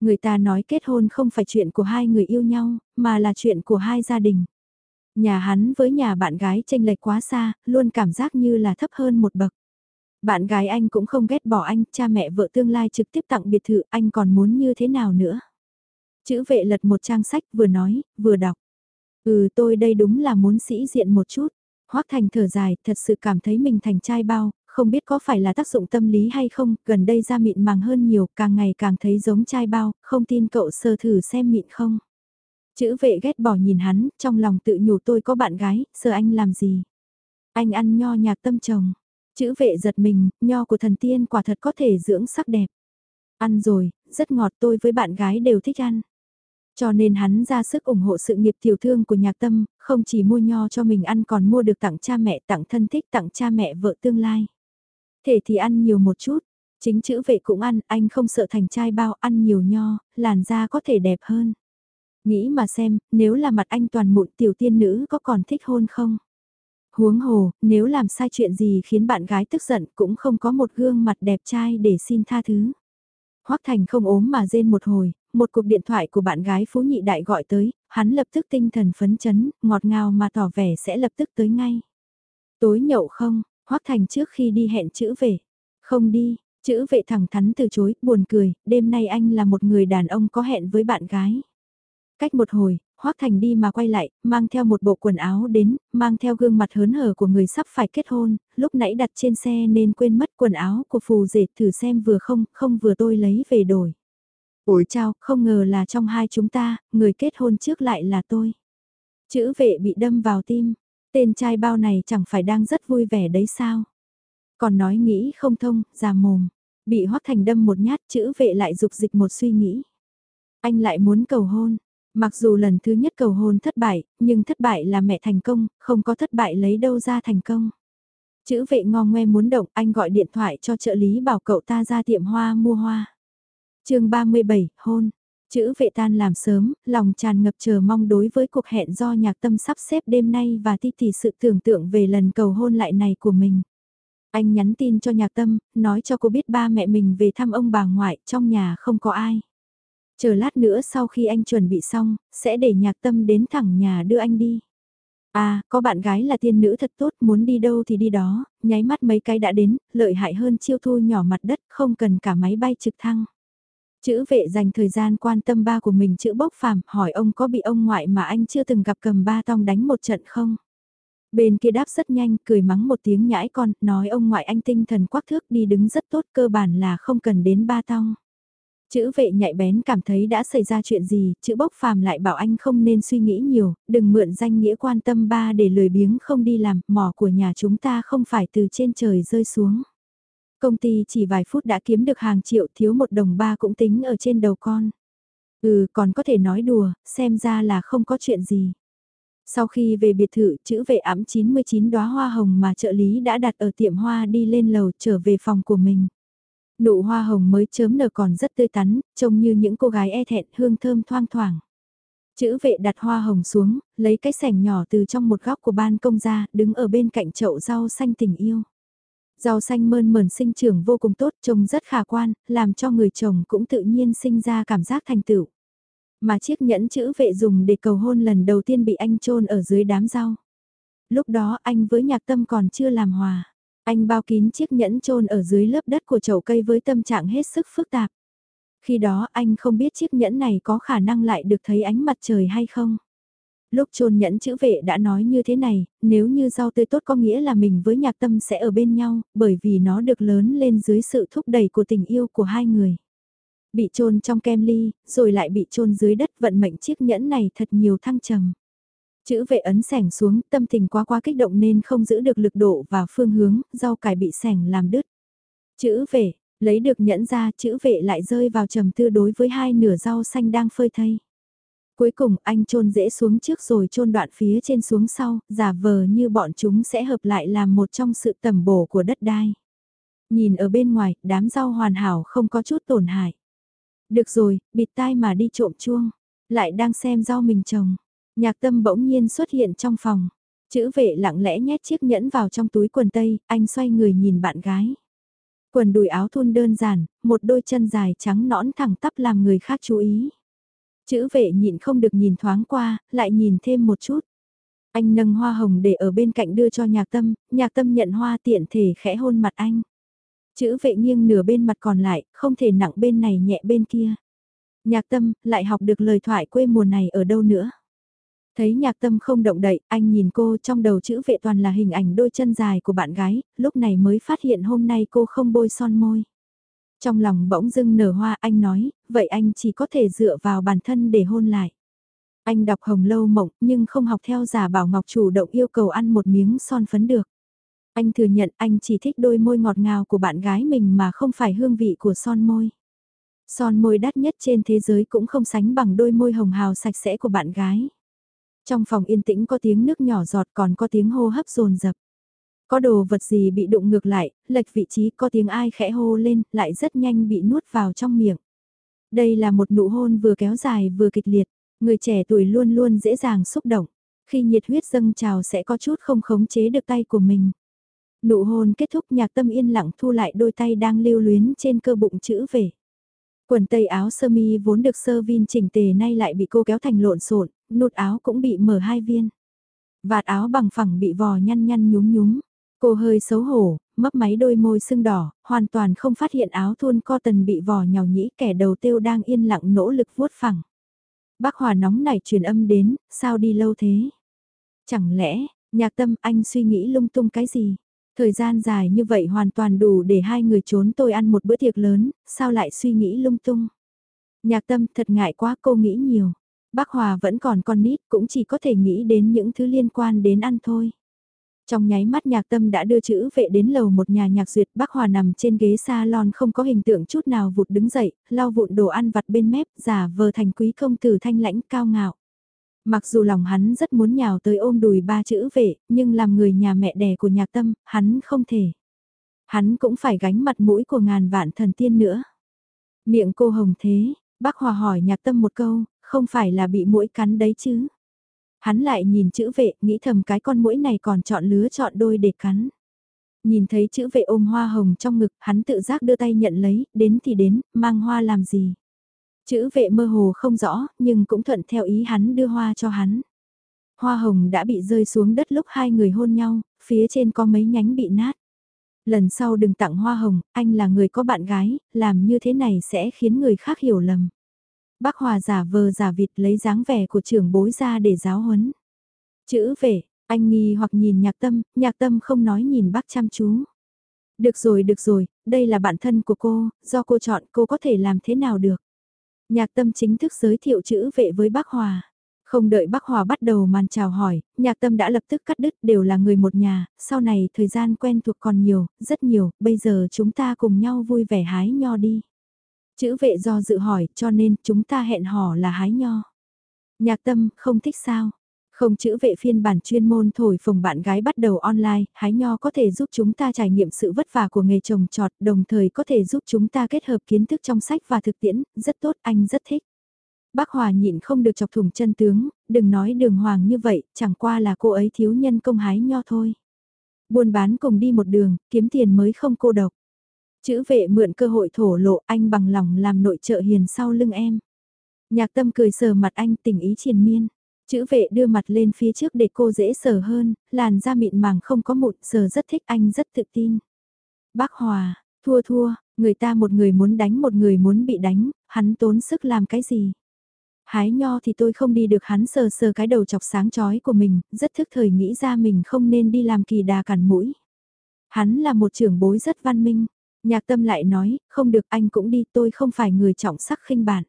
Người ta nói kết hôn không phải chuyện của hai người yêu nhau, mà là chuyện của hai gia đình. Nhà hắn với nhà bạn gái tranh lệch quá xa, luôn cảm giác như là thấp hơn một bậc. Bạn gái anh cũng không ghét bỏ anh, cha mẹ vợ tương lai trực tiếp tặng biệt thự, anh còn muốn như thế nào nữa. Chữ vệ lật một trang sách vừa nói, vừa đọc. Ừ tôi đây đúng là muốn sĩ diện một chút. Hoác Thành thở dài, thật sự cảm thấy mình thành trai bao, không biết có phải là tác dụng tâm lý hay không, gần đây da mịn màng hơn nhiều, càng ngày càng thấy giống trai bao, không tin cậu sơ thử xem mịn không. Chữ vệ ghét bỏ nhìn hắn, trong lòng tự nhủ tôi có bạn gái, sợ anh làm gì. Anh ăn nho nhạc tâm chồng. Chữ vệ giật mình, nho của thần tiên quả thật có thể dưỡng sắc đẹp. Ăn rồi, rất ngọt tôi với bạn gái đều thích ăn. Cho nên hắn ra sức ủng hộ sự nghiệp tiểu thương của nhạc tâm, không chỉ mua nho cho mình ăn còn mua được tặng cha mẹ tặng thân thích tặng cha mẹ vợ tương lai. Thể thì ăn nhiều một chút, chính chữ vệ cũng ăn, anh không sợ thành trai bao ăn nhiều nho, làn da có thể đẹp hơn. Nghĩ mà xem, nếu là mặt anh toàn mụn tiểu tiên nữ có còn thích hôn không? Huống hồ, nếu làm sai chuyện gì khiến bạn gái tức giận cũng không có một gương mặt đẹp trai để xin tha thứ. Hoắc Thành không ốm mà rên một hồi, một cuộc điện thoại của bạn gái Phú Nhị Đại gọi tới, hắn lập tức tinh thần phấn chấn, ngọt ngào mà tỏ vẻ sẽ lập tức tới ngay. Tối nhậu không, Hoắc Thành trước khi đi hẹn chữ về. Không đi, chữ vệ thẳng thắn từ chối, buồn cười, đêm nay anh là một người đàn ông có hẹn với bạn gái. Cách một hồi, Hoác Thành đi mà quay lại, mang theo một bộ quần áo đến, mang theo gương mặt hớn hở của người sắp phải kết hôn, lúc nãy đặt trên xe nên quên mất quần áo của phù dệt thử xem vừa không, không vừa tôi lấy về đổi. Ủi chào, không ngờ là trong hai chúng ta, người kết hôn trước lại là tôi. Chữ vệ bị đâm vào tim, tên trai bao này chẳng phải đang rất vui vẻ đấy sao? Còn nói nghĩ không thông, già mồm, bị Hoác Thành đâm một nhát chữ vệ lại dục dịch một suy nghĩ. Anh lại muốn cầu hôn, Mặc dù lần thứ nhất cầu hôn thất bại, nhưng thất bại là mẹ thành công, không có thất bại lấy đâu ra thành công. Chữ vệ ngo ngoe muốn động, anh gọi điện thoại cho trợ lý bảo cậu ta ra tiệm hoa mua hoa. chương 37, hôn. Chữ vệ tan làm sớm, lòng tràn ngập chờ mong đối với cuộc hẹn do nhạc tâm sắp xếp đêm nay và ti tỉ sự tưởng tượng về lần cầu hôn lại này của mình. Anh nhắn tin cho nhạc tâm, nói cho cô biết ba mẹ mình về thăm ông bà ngoại, trong nhà không có ai. Chờ lát nữa sau khi anh chuẩn bị xong, sẽ để nhạc tâm đến thẳng nhà đưa anh đi. À, có bạn gái là tiên nữ thật tốt, muốn đi đâu thì đi đó, nháy mắt mấy cái đã đến, lợi hại hơn chiêu thu nhỏ mặt đất, không cần cả máy bay trực thăng. Chữ vệ dành thời gian quan tâm ba của mình chữ bốc phàm, hỏi ông có bị ông ngoại mà anh chưa từng gặp cầm ba tong đánh một trận không? Bên kia đáp rất nhanh, cười mắng một tiếng nhãi con, nói ông ngoại anh tinh thần quắc thước đi đứng rất tốt cơ bản là không cần đến ba tong. Chữ vệ nhạy bén cảm thấy đã xảy ra chuyện gì, chữ bốc phàm lại bảo anh không nên suy nghĩ nhiều, đừng mượn danh nghĩa quan tâm ba để lười biếng không đi làm, mỏ của nhà chúng ta không phải từ trên trời rơi xuống. Công ty chỉ vài phút đã kiếm được hàng triệu thiếu một đồng ba cũng tính ở trên đầu con. Ừ còn có thể nói đùa, xem ra là không có chuyện gì. Sau khi về biệt thự, chữ vệ ẵm 99 đóa hoa hồng mà trợ lý đã đặt ở tiệm hoa đi lên lầu trở về phòng của mình. Nụ hoa hồng mới chớm nở còn rất tươi tắn, trông như những cô gái e thẹn hương thơm thoang thoảng. Chữ vệ đặt hoa hồng xuống, lấy cái sẻng nhỏ từ trong một góc của ban công ra, đứng ở bên cạnh chậu rau xanh tình yêu. Rau xanh mơn mờn sinh trưởng vô cùng tốt, trông rất khả quan, làm cho người chồng cũng tự nhiên sinh ra cảm giác thành tựu. Mà chiếc nhẫn chữ vệ dùng để cầu hôn lần đầu tiên bị anh trôn ở dưới đám rau. Lúc đó anh với nhạc tâm còn chưa làm hòa. Anh bao kín chiếc nhẫn trôn ở dưới lớp đất của chậu cây với tâm trạng hết sức phức tạp. Khi đó anh không biết chiếc nhẫn này có khả năng lại được thấy ánh mặt trời hay không. Lúc trôn nhẫn chữ vệ đã nói như thế này, nếu như rau tươi tốt có nghĩa là mình với nhạc tâm sẽ ở bên nhau, bởi vì nó được lớn lên dưới sự thúc đẩy của tình yêu của hai người. Bị trôn trong kem ly, rồi lại bị trôn dưới đất vận mệnh chiếc nhẫn này thật nhiều thăng trầm. Chữ vệ ấn sẻng xuống, tâm tình quá quá kích động nên không giữ được lực độ và phương hướng, rau cải bị sẻng làm đứt. Chữ vệ, lấy được nhẫn ra, chữ vệ lại rơi vào trầm tư đối với hai nửa rau xanh đang phơi thây. Cuối cùng anh trôn dễ xuống trước rồi trôn đoạn phía trên xuống sau, giả vờ như bọn chúng sẽ hợp lại làm một trong sự tầm bổ của đất đai. Nhìn ở bên ngoài, đám rau hoàn hảo không có chút tổn hại. Được rồi, bịt tai mà đi trộm chuông. Lại đang xem rau mình trồng. Nhạc tâm bỗng nhiên xuất hiện trong phòng. Chữ vệ lặng lẽ nhét chiếc nhẫn vào trong túi quần tây, anh xoay người nhìn bạn gái. Quần đùi áo thun đơn giản, một đôi chân dài trắng nõn thẳng tắp làm người khác chú ý. Chữ vệ nhịn không được nhìn thoáng qua, lại nhìn thêm một chút. Anh nâng hoa hồng để ở bên cạnh đưa cho nhạc tâm, nhạc tâm nhận hoa tiện thể khẽ hôn mặt anh. Chữ vệ nghiêng nửa bên mặt còn lại, không thể nặng bên này nhẹ bên kia. Nhạc tâm, lại học được lời thoại quê mùa này ở đâu nữa. Thấy nhạc tâm không động đậy, anh nhìn cô trong đầu chữ vệ toàn là hình ảnh đôi chân dài của bạn gái, lúc này mới phát hiện hôm nay cô không bôi son môi. Trong lòng bỗng dưng nở hoa anh nói, vậy anh chỉ có thể dựa vào bản thân để hôn lại. Anh đọc hồng lâu mộng nhưng không học theo giả bảo ngọc chủ động yêu cầu ăn một miếng son phấn được. Anh thừa nhận anh chỉ thích đôi môi ngọt ngào của bạn gái mình mà không phải hương vị của son môi. Son môi đắt nhất trên thế giới cũng không sánh bằng đôi môi hồng hào sạch sẽ của bạn gái. Trong phòng yên tĩnh có tiếng nước nhỏ giọt còn có tiếng hô hấp rồn rập. Có đồ vật gì bị đụng ngược lại, lệch vị trí có tiếng ai khẽ hô lên, lại rất nhanh bị nuốt vào trong miệng. Đây là một nụ hôn vừa kéo dài vừa kịch liệt, người trẻ tuổi luôn luôn dễ dàng xúc động. Khi nhiệt huyết dâng trào sẽ có chút không khống chế được tay của mình. Nụ hôn kết thúc nhạc tâm yên lặng thu lại đôi tay đang lưu luyến trên cơ bụng chữ về. Quần tây áo sơ mi vốn được sơ vin chỉnh tề nay lại bị cô kéo thành lộn xộn, nút áo cũng bị mở hai viên. Vạt áo bằng phẳng bị vò nhăn nhăn nhúm nhúm. Cô hơi xấu hổ, mấp máy đôi môi sưng đỏ, hoàn toàn không phát hiện áo thun cotton bị vò nhào nhĩ kẻ đầu tiêu đang yên lặng nỗ lực vuốt phẳng. Bác Hòa nóng nảy truyền âm đến, sao đi lâu thế? Chẳng lẽ, nhạc tâm anh suy nghĩ lung tung cái gì? Thời gian dài như vậy hoàn toàn đủ để hai người trốn tôi ăn một bữa tiệc lớn, sao lại suy nghĩ lung tung? Nhạc tâm thật ngại quá cô nghĩ nhiều. Bác Hòa vẫn còn con nít cũng chỉ có thể nghĩ đến những thứ liên quan đến ăn thôi. Trong nháy mắt nhạc tâm đã đưa chữ vệ đến lầu một nhà nhạc duyệt bác Hòa nằm trên ghế salon không có hình tượng chút nào vụt đứng dậy, lau vụn đồ ăn vặt bên mép, giả vờ thành quý công tử thanh lãnh cao ngạo. Mặc dù lòng hắn rất muốn nhào tới ôm đùi ba chữ vệ, nhưng làm người nhà mẹ đẻ của nhạc tâm, hắn không thể. Hắn cũng phải gánh mặt mũi của ngàn vạn thần tiên nữa. Miệng cô hồng thế, bác Hòa hỏi nhạc tâm một câu, không phải là bị mũi cắn đấy chứ. Hắn lại nhìn chữ vệ, nghĩ thầm cái con mũi này còn chọn lứa chọn đôi để cắn. Nhìn thấy chữ vệ ôm hoa hồng trong ngực, hắn tự giác đưa tay nhận lấy, đến thì đến, mang hoa làm gì. Chữ vệ mơ hồ không rõ, nhưng cũng thuận theo ý hắn đưa hoa cho hắn. Hoa hồng đã bị rơi xuống đất lúc hai người hôn nhau, phía trên có mấy nhánh bị nát. Lần sau đừng tặng hoa hồng, anh là người có bạn gái, làm như thế này sẽ khiến người khác hiểu lầm. Bác Hòa giả vờ giả vịt lấy dáng vẻ của trưởng bối ra để giáo huấn. Chữ vệ, anh nghi hoặc nhìn nhạc tâm, nhạc tâm không nói nhìn bác chăm chú. Được rồi được rồi, đây là bạn thân của cô, do cô chọn cô có thể làm thế nào được. Nhạc tâm chính thức giới thiệu chữ vệ với bác Hòa. Không đợi bác Hòa bắt đầu màn chào hỏi, nhạc tâm đã lập tức cắt đứt đều là người một nhà, sau này thời gian quen thuộc còn nhiều, rất nhiều, bây giờ chúng ta cùng nhau vui vẻ hái nho đi. Chữ vệ do dự hỏi cho nên chúng ta hẹn hò là hái nho. Nhạc tâm không thích sao, không chữ vệ phiên bản chuyên môn thổi phồng bạn gái bắt đầu online, hái nho có thể giúp chúng ta trải nghiệm sự vất vả của nghề trồng trọt, đồng thời có thể giúp chúng ta kết hợp kiến thức trong sách và thực tiễn, rất tốt, anh rất thích. Bác Hòa nhịn không được chọc thủng chân tướng, đừng nói đường hoàng như vậy, chẳng qua là cô ấy thiếu nhân công hái nho thôi. Buôn bán cùng đi một đường, kiếm tiền mới không cô độc. Chữ vệ mượn cơ hội thổ lộ anh bằng lòng làm nội trợ hiền sau lưng em. Nhạc tâm cười sờ mặt anh tình ý triền miên. Chữ vệ đưa mặt lên phía trước để cô dễ sờ hơn, làn da mịn màng không có mụn, sờ rất thích anh rất tự tin. Bác Hòa, thua thua, người ta một người muốn đánh một người muốn bị đánh, hắn tốn sức làm cái gì? Hái nho thì tôi không đi được hắn sờ sờ cái đầu chọc sáng chói của mình, rất thức thời nghĩ ra mình không nên đi làm kỳ đà cản mũi. Hắn là một trưởng bối rất văn minh. Nhạc tâm lại nói, không được anh cũng đi tôi không phải người trọng sắc khinh bản.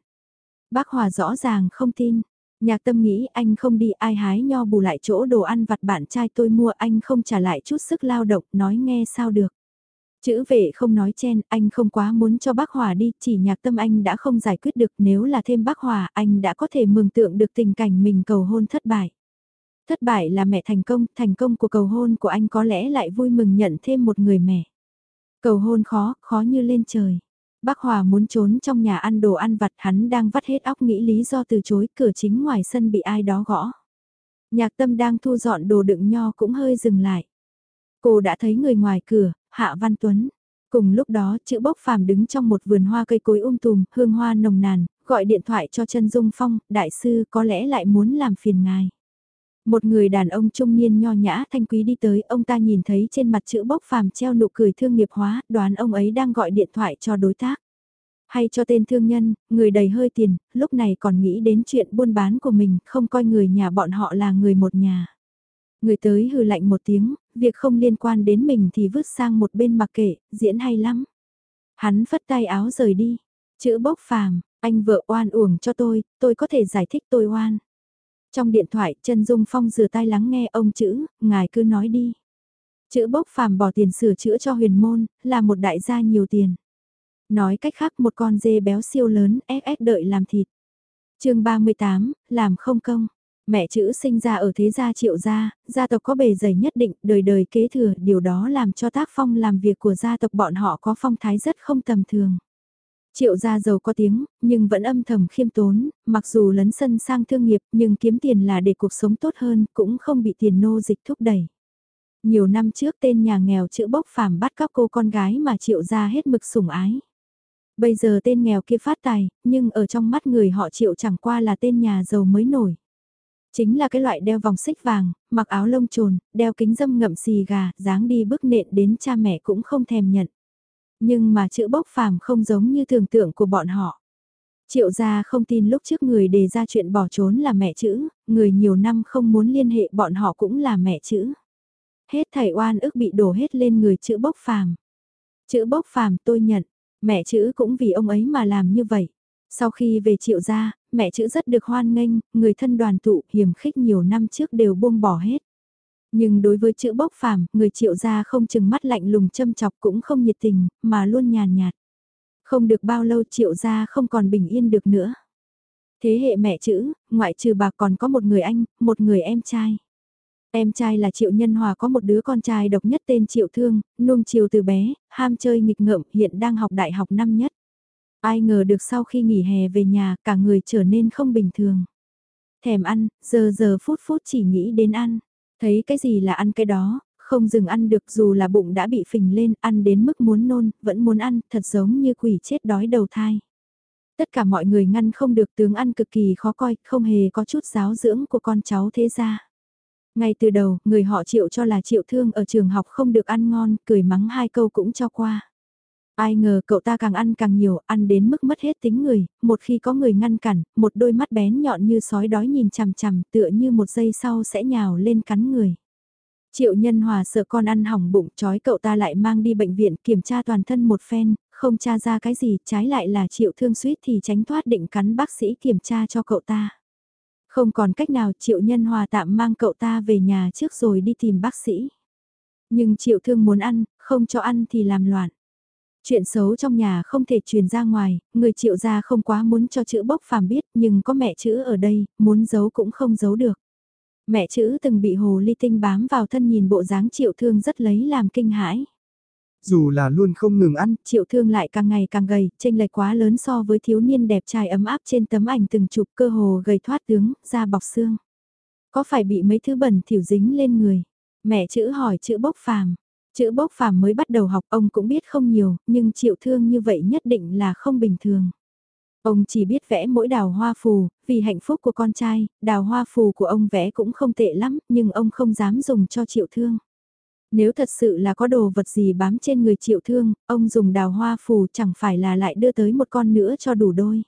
Bác Hòa rõ ràng không tin, Nhạc tâm nghĩ anh không đi ai hái nho bù lại chỗ đồ ăn vặt bạn trai tôi mua anh không trả lại chút sức lao động nói nghe sao được. Chữ vệ không nói chen, anh không quá muốn cho bác Hòa đi, chỉ nhạc tâm anh đã không giải quyết được nếu là thêm bác Hòa anh đã có thể mường tượng được tình cảnh mình cầu hôn thất bại. Thất bại là mẹ thành công, thành công của cầu hôn của anh có lẽ lại vui mừng nhận thêm một người mẹ. Cầu hôn khó, khó như lên trời. Bác Hòa muốn trốn trong nhà ăn đồ ăn vặt hắn đang vắt hết óc nghĩ lý do từ chối cửa chính ngoài sân bị ai đó gõ. Nhạc tâm đang thu dọn đồ đựng nho cũng hơi dừng lại. Cô đã thấy người ngoài cửa, Hạ Văn Tuấn. Cùng lúc đó, chữ bốc phàm đứng trong một vườn hoa cây cối um tùm, hương hoa nồng nàn, gọi điện thoại cho chân Dung Phong, đại sư có lẽ lại muốn làm phiền ngài. Một người đàn ông trung niên nho nhã thanh quý đi tới, ông ta nhìn thấy trên mặt chữ bốc phàm treo nụ cười thương nghiệp hóa, đoán ông ấy đang gọi điện thoại cho đối tác. Hay cho tên thương nhân, người đầy hơi tiền, lúc này còn nghĩ đến chuyện buôn bán của mình, không coi người nhà bọn họ là người một nhà. Người tới hừ lạnh một tiếng, việc không liên quan đến mình thì vứt sang một bên mặc kệ, diễn hay lắm. Hắn phất tay áo rời đi. Chữ bốc phàm, anh vợ oan uổng cho tôi, tôi có thể giải thích tôi oan. Trong điện thoại, Trần Dung Phong rửa tai lắng nghe ông chữ, ngài cứ nói đi. Chữ bốc phàm bỏ tiền sửa chữa cho huyền môn, là một đại gia nhiều tiền. Nói cách khác một con dê béo siêu lớn, ép ép đợi làm thịt. chương 38, làm không công. Mẹ chữ sinh ra ở thế gia triệu gia, gia tộc có bề dày nhất định, đời đời kế thừa, điều đó làm cho tác phong làm việc của gia tộc bọn họ có phong thái rất không tầm thường. Triệu gia giàu có tiếng, nhưng vẫn âm thầm khiêm tốn, mặc dù lấn sân sang thương nghiệp nhưng kiếm tiền là để cuộc sống tốt hơn, cũng không bị tiền nô dịch thúc đẩy. Nhiều năm trước tên nhà nghèo chữ bốc phàm bắt các cô con gái mà triệu gia hết mực sủng ái. Bây giờ tên nghèo kia phát tài, nhưng ở trong mắt người họ triệu chẳng qua là tên nhà giàu mới nổi. Chính là cái loại đeo vòng xích vàng, mặc áo lông trồn, đeo kính dâm ngậm xì gà, dáng đi bước nện đến cha mẹ cũng không thèm nhận. Nhưng mà chữ bốc phàm không giống như tưởng tượng của bọn họ. Triệu gia không tin lúc trước người đề ra chuyện bỏ trốn là mẹ chữ, người nhiều năm không muốn liên hệ bọn họ cũng là mẹ chữ. Hết thảy oan ức bị đổ hết lên người chữ bốc phàm. Chữ bốc phàm tôi nhận, mẹ chữ cũng vì ông ấy mà làm như vậy. Sau khi về triệu gia, mẹ chữ rất được hoan nghênh, người thân đoàn tụ hiểm khích nhiều năm trước đều buông bỏ hết. Nhưng đối với chữ bốc phàm, người triệu gia không chừng mắt lạnh lùng châm chọc cũng không nhiệt tình, mà luôn nhàn nhạt. Không được bao lâu triệu gia không còn bình yên được nữa. Thế hệ mẹ chữ, ngoại trừ bà còn có một người anh, một người em trai. Em trai là Triệu Nhân Hòa có một đứa con trai độc nhất tên Triệu Thương, nuông chiều từ bé, ham chơi nghịch ngợm, hiện đang học đại học năm nhất. Ai ngờ được sau khi nghỉ hè về nhà, cả người trở nên không bình thường. Thèm ăn, giờ giờ phút phút chỉ nghĩ đến ăn. Thấy cái gì là ăn cái đó, không dừng ăn được dù là bụng đã bị phình lên, ăn đến mức muốn nôn, vẫn muốn ăn, thật giống như quỷ chết đói đầu thai. Tất cả mọi người ngăn không được tướng ăn cực kỳ khó coi, không hề có chút giáo dưỡng của con cháu thế ra. Ngay từ đầu, người họ chịu cho là chịu thương ở trường học không được ăn ngon, cười mắng hai câu cũng cho qua. Ai ngờ cậu ta càng ăn càng nhiều, ăn đến mức mất hết tính người, một khi có người ngăn cản, một đôi mắt bén nhọn như sói đói nhìn chằm chằm tựa như một giây sau sẽ nhào lên cắn người. Triệu Nhân Hòa sợ con ăn hỏng bụng trói cậu ta lại mang đi bệnh viện kiểm tra toàn thân một phen, không tra ra cái gì, trái lại là triệu thương suýt thì tránh thoát định cắn bác sĩ kiểm tra cho cậu ta. Không còn cách nào triệu nhân hòa tạm mang cậu ta về nhà trước rồi đi tìm bác sĩ. Nhưng triệu thương muốn ăn, không cho ăn thì làm loạn. Chuyện xấu trong nhà không thể truyền ra ngoài, người triệu gia không quá muốn cho chữ bốc phàm biết nhưng có mẹ chữ ở đây, muốn giấu cũng không giấu được. Mẹ chữ từng bị hồ ly tinh bám vào thân nhìn bộ dáng triệu thương rất lấy làm kinh hãi. Dù là luôn không ngừng ăn, triệu thương lại càng ngày càng gầy, chênh lệch quá lớn so với thiếu niên đẹp trai ấm áp trên tấm ảnh từng chụp cơ hồ gầy thoát tướng, da bọc xương. Có phải bị mấy thứ bẩn thỉu dính lên người? Mẹ chữ hỏi chữ bốc phàm. Chữ bốc phàm mới bắt đầu học ông cũng biết không nhiều, nhưng triệu thương như vậy nhất định là không bình thường. Ông chỉ biết vẽ mỗi đào hoa phù, vì hạnh phúc của con trai, đào hoa phù của ông vẽ cũng không tệ lắm, nhưng ông không dám dùng cho triệu thương. Nếu thật sự là có đồ vật gì bám trên người triệu thương, ông dùng đào hoa phù chẳng phải là lại đưa tới một con nữa cho đủ đôi.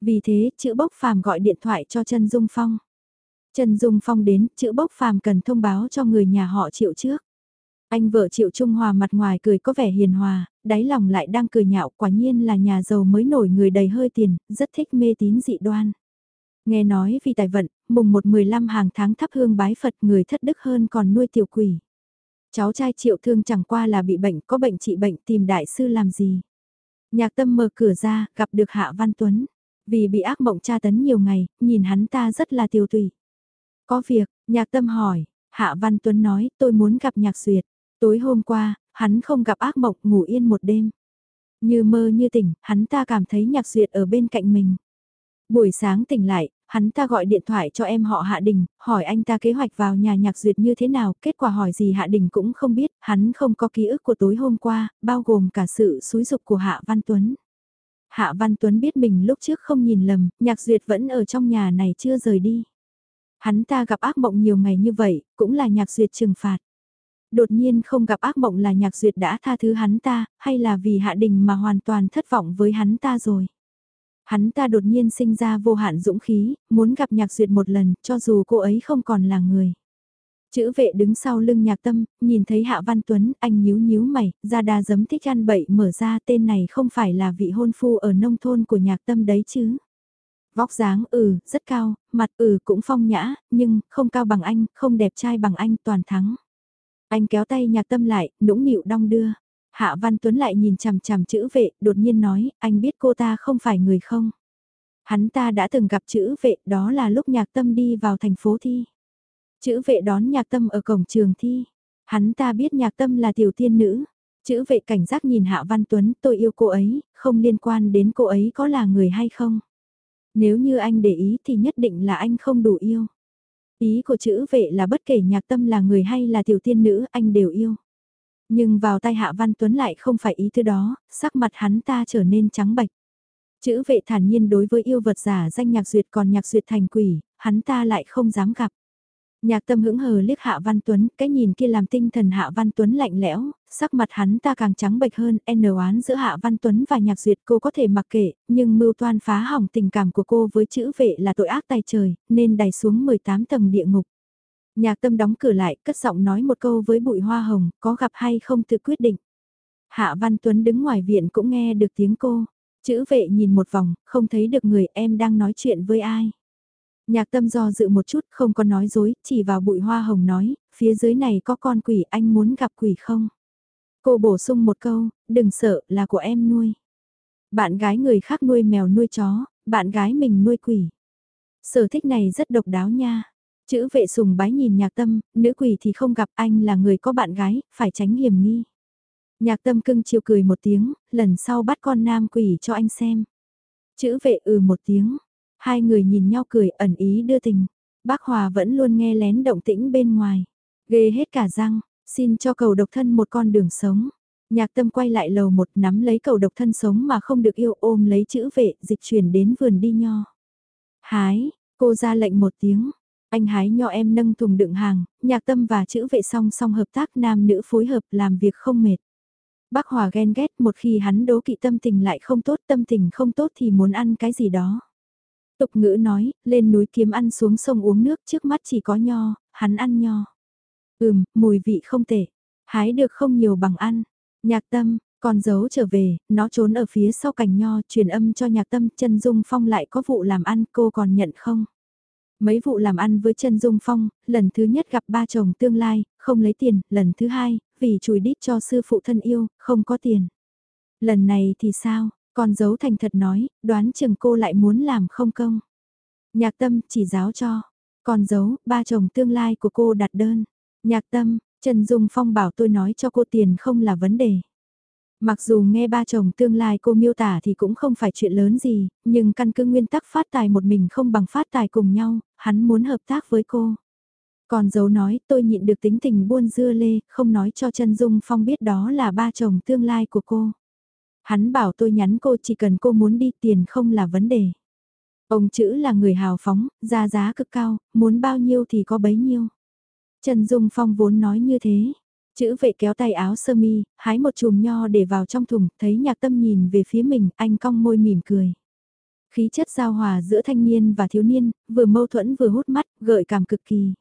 Vì thế, chữ bốc phàm gọi điện thoại cho Trần Dung Phong. Trần Dung Phong đến, chữ bốc phàm cần thông báo cho người nhà họ triệu trước. Anh vợ Triệu Trung Hòa mặt ngoài cười có vẻ hiền hòa, đáy lòng lại đang cười nhạo quả nhiên là nhà giàu mới nổi người đầy hơi tiền, rất thích mê tín dị đoan. Nghe nói vì tài vận, mùng 1-15 hàng tháng thắp hương bái Phật người thất đức hơn còn nuôi tiểu quỷ. Cháu trai Triệu Thương chẳng qua là bị bệnh, có bệnh trị bệnh tìm đại sư làm gì. Nhạc tâm mở cửa ra, gặp được Hạ Văn Tuấn. Vì bị ác mộng tra tấn nhiều ngày, nhìn hắn ta rất là tiêu tùy. Có việc, nhạc tâm hỏi, Hạ Văn Tuấn nói tôi muốn gặp nhạc duyệt. Tối hôm qua, hắn không gặp ác mộng ngủ yên một đêm. Như mơ như tỉnh, hắn ta cảm thấy nhạc duyệt ở bên cạnh mình. Buổi sáng tỉnh lại, hắn ta gọi điện thoại cho em họ Hạ Đình, hỏi anh ta kế hoạch vào nhà nhạc duyệt như thế nào, kết quả hỏi gì Hạ Đình cũng không biết, hắn không có ký ức của tối hôm qua, bao gồm cả sự xúi dục của Hạ Văn Tuấn. Hạ Văn Tuấn biết mình lúc trước không nhìn lầm, nhạc duyệt vẫn ở trong nhà này chưa rời đi. Hắn ta gặp ác mộng nhiều ngày như vậy, cũng là nhạc duyệt trừng phạt. Đột nhiên không gặp ác mộng là nhạc duyệt đã tha thứ hắn ta, hay là vì hạ đình mà hoàn toàn thất vọng với hắn ta rồi. Hắn ta đột nhiên sinh ra vô hạn dũng khí, muốn gặp nhạc duyệt một lần, cho dù cô ấy không còn là người. Chữ vệ đứng sau lưng nhạc tâm, nhìn thấy Hạ Văn Tuấn, anh nhíu nhíu mày, ra đa giấm thích ăn bậy mở ra tên này không phải là vị hôn phu ở nông thôn của nhạc tâm đấy chứ. Vóc dáng ừ, rất cao, mặt ừ cũng phong nhã, nhưng không cao bằng anh, không đẹp trai bằng anh toàn thắng. Anh kéo tay nhạc tâm lại, nũng nịu đong đưa. Hạ Văn Tuấn lại nhìn chằm chằm chữ vệ, đột nhiên nói, anh biết cô ta không phải người không. Hắn ta đã từng gặp chữ vệ, đó là lúc nhạc tâm đi vào thành phố thi. Chữ vệ đón nhạc tâm ở cổng trường thi. Hắn ta biết nhạc tâm là tiểu tiên nữ. Chữ vệ cảnh giác nhìn Hạ Văn Tuấn, tôi yêu cô ấy, không liên quan đến cô ấy có là người hay không. Nếu như anh để ý thì nhất định là anh không đủ yêu. Ý của chữ vệ là bất kể nhạc tâm là người hay là tiểu tiên nữ anh đều yêu. Nhưng vào tay Hạ Văn Tuấn lại không phải ý thứ đó, sắc mặt hắn ta trở nên trắng bạch. Chữ vệ thản nhiên đối với yêu vật giả danh nhạc duyệt còn nhạc duyệt thành quỷ, hắn ta lại không dám gặp. Nhạc tâm hững hờ liếc Hạ Văn Tuấn, cái nhìn kia làm tinh thần Hạ Văn Tuấn lạnh lẽo, sắc mặt hắn ta càng trắng bệch hơn, n oán giữa Hạ Văn Tuấn và Nhạc Duyệt cô có thể mặc kệ, nhưng mưu toan phá hỏng tình cảm của cô với chữ vệ là tội ác tay trời, nên đày xuống 18 tầng địa ngục. Nhạc tâm đóng cửa lại, cất giọng nói một câu với bụi hoa hồng, có gặp hay không tự quyết định. Hạ Văn Tuấn đứng ngoài viện cũng nghe được tiếng cô. Chữ vệ nhìn một vòng, không thấy được người em đang nói chuyện với ai. Nhạc tâm do dự một chút không có nói dối, chỉ vào bụi hoa hồng nói, phía dưới này có con quỷ anh muốn gặp quỷ không? Cô bổ sung một câu, đừng sợ là của em nuôi. Bạn gái người khác nuôi mèo nuôi chó, bạn gái mình nuôi quỷ. Sở thích này rất độc đáo nha. Chữ vệ sùng bái nhìn nhạc tâm, nữ quỷ thì không gặp anh là người có bạn gái, phải tránh hiểm nghi. Nhạc tâm cưng chiều cười một tiếng, lần sau bắt con nam quỷ cho anh xem. Chữ vệ ừ một tiếng, Hai người nhìn nhau cười ẩn ý đưa tình. Bác Hòa vẫn luôn nghe lén động tĩnh bên ngoài. Ghê hết cả răng, xin cho cầu độc thân một con đường sống. Nhạc tâm quay lại lầu một nắm lấy cầu độc thân sống mà không được yêu ôm lấy chữ vệ dịch chuyển đến vườn đi nho. Hái, cô ra lệnh một tiếng. Anh hái nho em nâng thùng đựng hàng, nhạc tâm và chữ vệ song song hợp tác nam nữ phối hợp làm việc không mệt. Bác Hòa ghen ghét một khi hắn đố kỵ tâm tình lại không tốt tâm tình không tốt thì muốn ăn cái gì đó. Tục ngữ nói, lên núi kiếm ăn xuống sông uống nước trước mắt chỉ có nho, hắn ăn nho. Ừm, mùi vị không tệ. Hái được không nhiều bằng ăn. Nhạc tâm, Con giấu trở về, nó trốn ở phía sau cành nho, truyền âm cho nhạc tâm, chân dung phong lại có vụ làm ăn, cô còn nhận không? Mấy vụ làm ăn với chân dung phong, lần thứ nhất gặp ba chồng tương lai, không lấy tiền, lần thứ hai, vì chùi đít cho sư phụ thân yêu, không có tiền. Lần này thì sao, con giấu thành thật nói, đoán chừng cô lại muốn làm không công. Nhạc tâm chỉ giáo cho, con giấu ba chồng tương lai của cô đặt đơn. Nhạc tâm, Trần Dung Phong bảo tôi nói cho cô tiền không là vấn đề. Mặc dù nghe ba chồng tương lai cô miêu tả thì cũng không phải chuyện lớn gì, nhưng căn cứ nguyên tắc phát tài một mình không bằng phát tài cùng nhau, hắn muốn hợp tác với cô. Còn dấu nói tôi nhịn được tính tình buôn dưa lê, không nói cho chân Dung Phong biết đó là ba chồng tương lai của cô. Hắn bảo tôi nhắn cô chỉ cần cô muốn đi tiền không là vấn đề. Ông chữ là người hào phóng, ra giá cực cao, muốn bao nhiêu thì có bấy nhiêu. Trần Dung Phong vốn nói như thế. Chữ vệ kéo tay áo sơ mi, hái một chùm nho để vào trong thùng, thấy nhạc tâm nhìn về phía mình, anh cong môi mỉm cười. Khí chất giao hòa giữa thanh niên và thiếu niên, vừa mâu thuẫn vừa hút mắt, gợi cảm cực kỳ.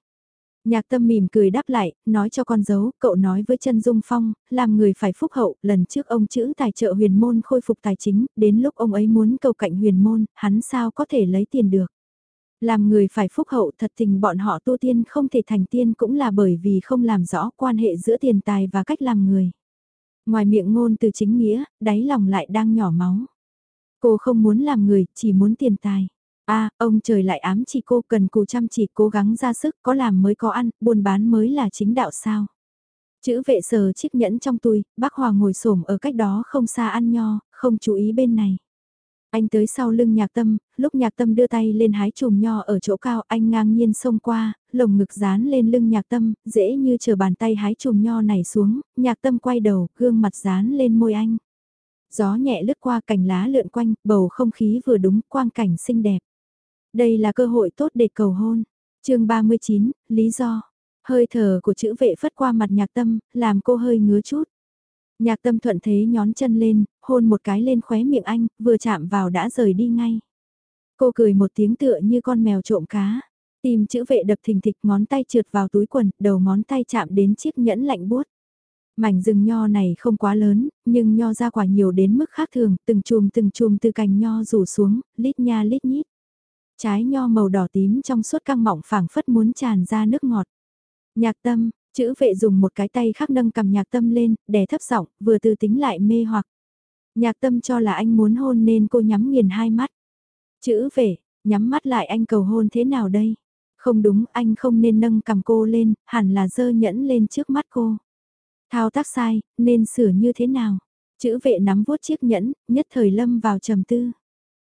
Nhạc tâm mỉm cười đáp lại, nói cho con dấu, cậu nói với chân Dung Phong, làm người phải phúc hậu, lần trước ông chữ tài trợ huyền môn khôi phục tài chính, đến lúc ông ấy muốn cầu cạnh huyền môn, hắn sao có thể lấy tiền được. Làm người phải phúc hậu thật tình bọn họ tu tiên không thể thành tiên cũng là bởi vì không làm rõ quan hệ giữa tiền tài và cách làm người. Ngoài miệng ngôn từ chính nghĩa, đáy lòng lại đang nhỏ máu. Cô không muốn làm người, chỉ muốn tiền tài a à, ông trời lại ám chỉ cô cần cù chăm chỉ cố gắng ra sức có làm mới có ăn, buôn bán mới là chính đạo sao. Chữ vệ sờ chiếc nhẫn trong túi, bác Hòa ngồi xổm ở cách đó không xa ăn nho, không chú ý bên này. Anh tới sau lưng nhạc tâm, lúc nhạc tâm đưa tay lên hái chùm nho ở chỗ cao anh ngang nhiên xông qua, lồng ngực dán lên lưng nhạc tâm, dễ như chờ bàn tay hái chùm nho này xuống, nhạc tâm quay đầu, gương mặt dán lên môi anh. Gió nhẹ lướt qua cành lá lượn quanh, bầu không khí vừa đúng, quang cảnh xinh đẹp. Đây là cơ hội tốt để cầu hôn. chương 39, lý do. Hơi thở của chữ vệ phất qua mặt nhạc tâm, làm cô hơi ngứa chút. Nhạc tâm thuận thế nhón chân lên, hôn một cái lên khóe miệng anh, vừa chạm vào đã rời đi ngay. Cô cười một tiếng tựa như con mèo trộm cá. Tìm chữ vệ đập thình thịch ngón tay trượt vào túi quần, đầu ngón tay chạm đến chiếc nhẫn lạnh buốt. Mảnh rừng nho này không quá lớn, nhưng nho ra quả nhiều đến mức khác thường, từng chùm từng chùm từ cành nho rủ xuống, lít nha lít nhít. Trái nho màu đỏ tím trong suốt căng mọng phảng phất muốn tràn ra nước ngọt. Nhạc tâm, chữ vệ dùng một cái tay khác nâng cầm nhạc tâm lên, đè thấp giọng, vừa từ tính lại mê hoặc. Nhạc tâm cho là anh muốn hôn nên cô nhắm nghiền hai mắt. Chữ vệ, nhắm mắt lại anh cầu hôn thế nào đây? Không đúng, anh không nên nâng cầm cô lên, hẳn là dơ nhẫn lên trước mắt cô. Thao tác sai, nên sửa như thế nào? Chữ vệ nắm vuốt chiếc nhẫn, nhất thời lâm vào trầm tư.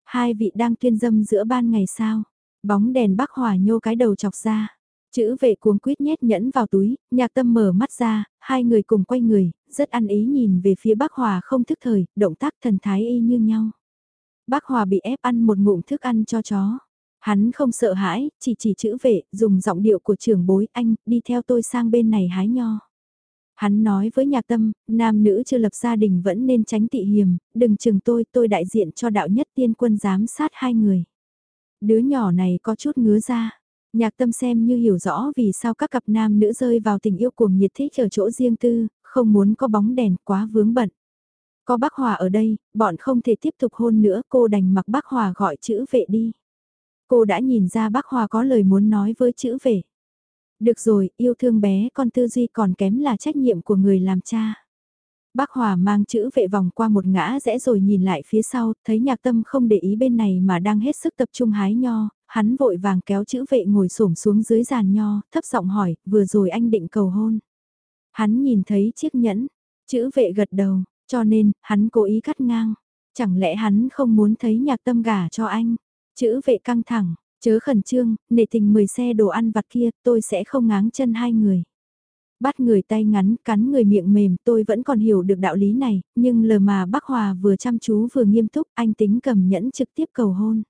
Hai vị đang tuyên dâm giữa ban ngày sao? Bóng đèn bắc hỏa nhô cái đầu chọc ra. Chữ vệ cuống quýt nhét nhẫn vào túi, nhạc tâm mở mắt ra, hai người cùng quay người, rất ăn ý nhìn về phía bác Hòa không thức thời, động tác thần thái y như nhau. Bác Hòa bị ép ăn một ngụm thức ăn cho chó. Hắn không sợ hãi, chỉ chỉ chữ vệ, dùng giọng điệu của trưởng bối anh, đi theo tôi sang bên này hái nho. Hắn nói với nhạc tâm, nam nữ chưa lập gia đình vẫn nên tránh tị hiềm, đừng chừng tôi, tôi đại diện cho đạo nhất tiên quân giám sát hai người. Đứa nhỏ này có chút ngứa ra. Nhạc tâm xem như hiểu rõ vì sao các cặp nam nữ rơi vào tình yêu cuồng nhiệt thích ở chỗ riêng tư, không muốn có bóng đèn quá vướng bận. Có bác Hòa ở đây, bọn không thể tiếp tục hôn nữa, cô đành mặc bác Hòa gọi chữ vệ đi. Cô đã nhìn ra bác Hòa có lời muốn nói với chữ vệ. Được rồi, yêu thương bé con tư duy còn kém là trách nhiệm của người làm cha. Bác Hòa mang chữ vệ vòng qua một ngã rẽ rồi nhìn lại phía sau, thấy nhạc tâm không để ý bên này mà đang hết sức tập trung hái nho, hắn vội vàng kéo chữ vệ ngồi xổm xuống dưới giàn nho, thấp giọng hỏi, vừa rồi anh định cầu hôn. Hắn nhìn thấy chiếc nhẫn, chữ vệ gật đầu, cho nên, hắn cố ý cắt ngang. Chẳng lẽ hắn không muốn thấy nhạc tâm gả cho anh? Chữ vệ căng thẳng, chớ khẩn trương, nể tình 10 xe đồ ăn vặt kia, tôi sẽ không ngáng chân hai người. Bắt người tay ngắn, cắn người miệng mềm, tôi vẫn còn hiểu được đạo lý này, nhưng lờ mà bác Hòa vừa chăm chú vừa nghiêm túc, anh tính cầm nhẫn trực tiếp cầu hôn.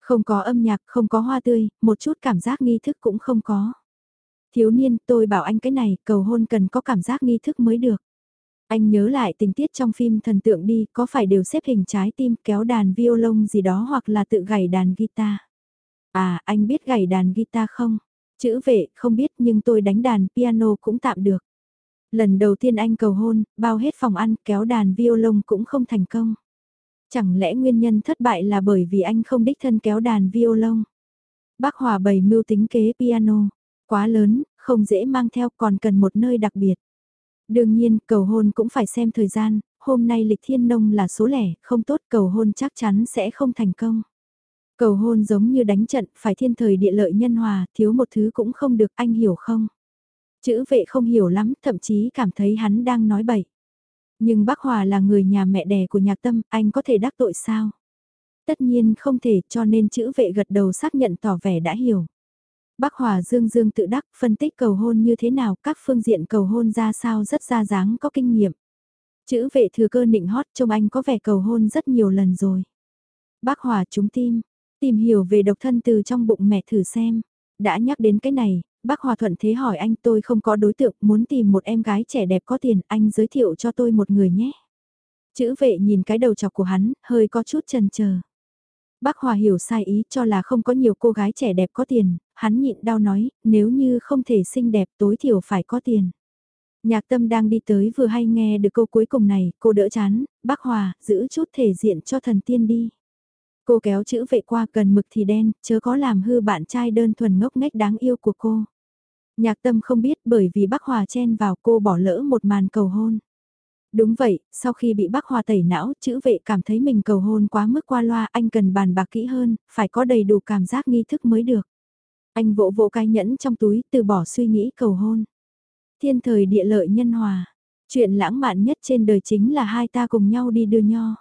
Không có âm nhạc, không có hoa tươi, một chút cảm giác nghi thức cũng không có. Thiếu niên, tôi bảo anh cái này, cầu hôn cần có cảm giác nghi thức mới được. Anh nhớ lại tình tiết trong phim thần tượng đi, có phải đều xếp hình trái tim kéo đàn violon gì đó hoặc là tự gảy đàn guitar. À, anh biết gảy đàn guitar không? Chữ vệ, không biết nhưng tôi đánh đàn piano cũng tạm được. Lần đầu tiên anh cầu hôn, bao hết phòng ăn, kéo đàn violon cũng không thành công. Chẳng lẽ nguyên nhân thất bại là bởi vì anh không đích thân kéo đàn violon? Bác Hòa bày mưu tính kế piano, quá lớn, không dễ mang theo còn cần một nơi đặc biệt. Đương nhiên, cầu hôn cũng phải xem thời gian, hôm nay lịch thiên nông là số lẻ, không tốt cầu hôn chắc chắn sẽ không thành công. Cầu hôn giống như đánh trận, phải thiên thời địa lợi nhân hòa, thiếu một thứ cũng không được, anh hiểu không? Chữ vệ không hiểu lắm, thậm chí cảm thấy hắn đang nói bậy. Nhưng bác Hòa là người nhà mẹ đẻ của nhạc tâm, anh có thể đắc tội sao? Tất nhiên không thể cho nên chữ vệ gật đầu xác nhận tỏ vẻ đã hiểu. Bác Hòa dương dương tự đắc phân tích cầu hôn như thế nào, các phương diện cầu hôn ra sao rất ra dáng có kinh nghiệm. Chữ vệ thừa cơ nịnh hót trông anh có vẻ cầu hôn rất nhiều lần rồi. Bác Hòa chúng tim, tìm hiểu về độc thân từ trong bụng mẹ thử xem. Đã nhắc đến cái này, bác Hòa thuận thế hỏi anh tôi không có đối tượng muốn tìm một em gái trẻ đẹp có tiền anh giới thiệu cho tôi một người nhé. Chữ vệ nhìn cái đầu chọc của hắn, hơi có chút chần chờ. Bác Hòa hiểu sai ý cho là không có nhiều cô gái trẻ đẹp có tiền, hắn nhịn đau nói, nếu như không thể xinh đẹp tối thiểu phải có tiền. Nhạc tâm đang đi tới vừa hay nghe được câu cuối cùng này, cô đỡ chán, bác Hòa, giữ chút thể diện cho thần tiên đi. Cô kéo chữ vệ qua cần mực thì đen, chớ có làm hư bạn trai đơn thuần ngốc nghếch đáng yêu của cô. Nhạc tâm không biết bởi vì bác Hòa chen vào cô bỏ lỡ một màn cầu hôn. Đúng vậy, sau khi bị bác Hòa tẩy não, chữ vệ cảm thấy mình cầu hôn quá mức qua loa, anh cần bàn bạc kỹ hơn, phải có đầy đủ cảm giác nghi thức mới được. Anh vỗ vỗ cái nhẫn trong túi, từ bỏ suy nghĩ cầu hôn. Thiên thời địa lợi nhân hòa, chuyện lãng mạn nhất trên đời chính là hai ta cùng nhau đi đưa nho.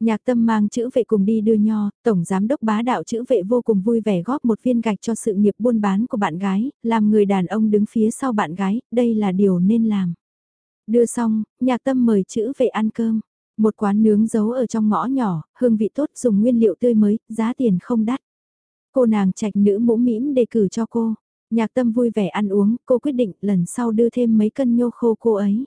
Nhạc tâm mang chữ vệ cùng đi đưa nho, tổng giám đốc bá đạo chữ vệ vô cùng vui vẻ góp một viên gạch cho sự nghiệp buôn bán của bạn gái, làm người đàn ông đứng phía sau bạn gái, đây là điều nên làm. Đưa xong, nhạc tâm mời chữ vệ ăn cơm. Một quán nướng giấu ở trong ngõ nhỏ, hương vị tốt dùng nguyên liệu tươi mới, giá tiền không đắt. Cô nàng trạch nữ mũ mĩm đề cử cho cô. Nhạc tâm vui vẻ ăn uống, cô quyết định lần sau đưa thêm mấy cân nhô khô cô ấy.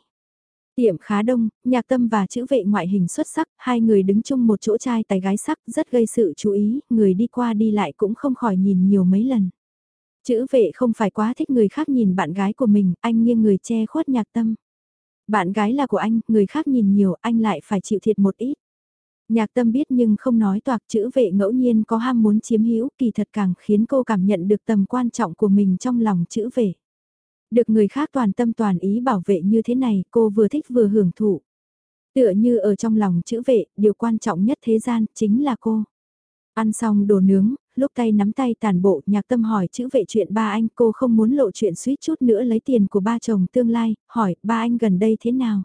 Tiệm khá đông, nhạc tâm và chữ vệ ngoại hình xuất sắc, hai người đứng chung một chỗ trai tài gái sắc rất gây sự chú ý, người đi qua đi lại cũng không khỏi nhìn nhiều mấy lần. Chữ vệ không phải quá thích người khác nhìn bạn gái của mình, anh nghiêng người che khuất nhạc tâm. Bạn gái là của anh, người khác nhìn nhiều, anh lại phải chịu thiệt một ít. Nhạc tâm biết nhưng không nói toạc chữ vệ ngẫu nhiên có ham muốn chiếm hữu kỳ thật càng khiến cô cảm nhận được tầm quan trọng của mình trong lòng chữ vệ. Được người khác toàn tâm toàn ý bảo vệ như thế này cô vừa thích vừa hưởng thụ. Tựa như ở trong lòng chữ vệ, điều quan trọng nhất thế gian chính là cô. Ăn xong đồ nướng, lúc tay nắm tay tàn bộ nhạc tâm hỏi chữ vệ chuyện ba anh cô không muốn lộ chuyện suýt chút nữa lấy tiền của ba chồng tương lai, hỏi ba anh gần đây thế nào.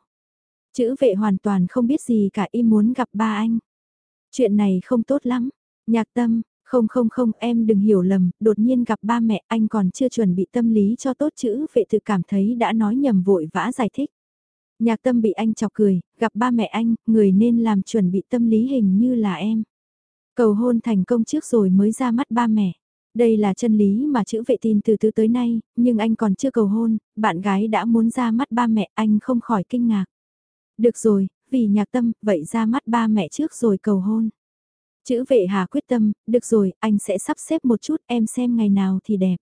Chữ vệ hoàn toàn không biết gì cả im muốn gặp ba anh. Chuyện này không tốt lắm. Nhạc tâm, không không không em đừng hiểu lầm, đột nhiên gặp ba mẹ anh còn chưa chuẩn bị tâm lý cho tốt chữ vệ tự cảm thấy đã nói nhầm vội vã giải thích. Nhạc tâm bị anh chọc cười, gặp ba mẹ anh, người nên làm chuẩn bị tâm lý hình như là em. Cầu hôn thành công trước rồi mới ra mắt ba mẹ. Đây là chân lý mà chữ vệ tin từ từ tới nay, nhưng anh còn chưa cầu hôn, bạn gái đã muốn ra mắt ba mẹ anh không khỏi kinh ngạc. Được rồi, vì nhạc tâm, vậy ra mắt ba mẹ trước rồi cầu hôn. Chữ vệ hà quyết tâm, được rồi, anh sẽ sắp xếp một chút em xem ngày nào thì đẹp.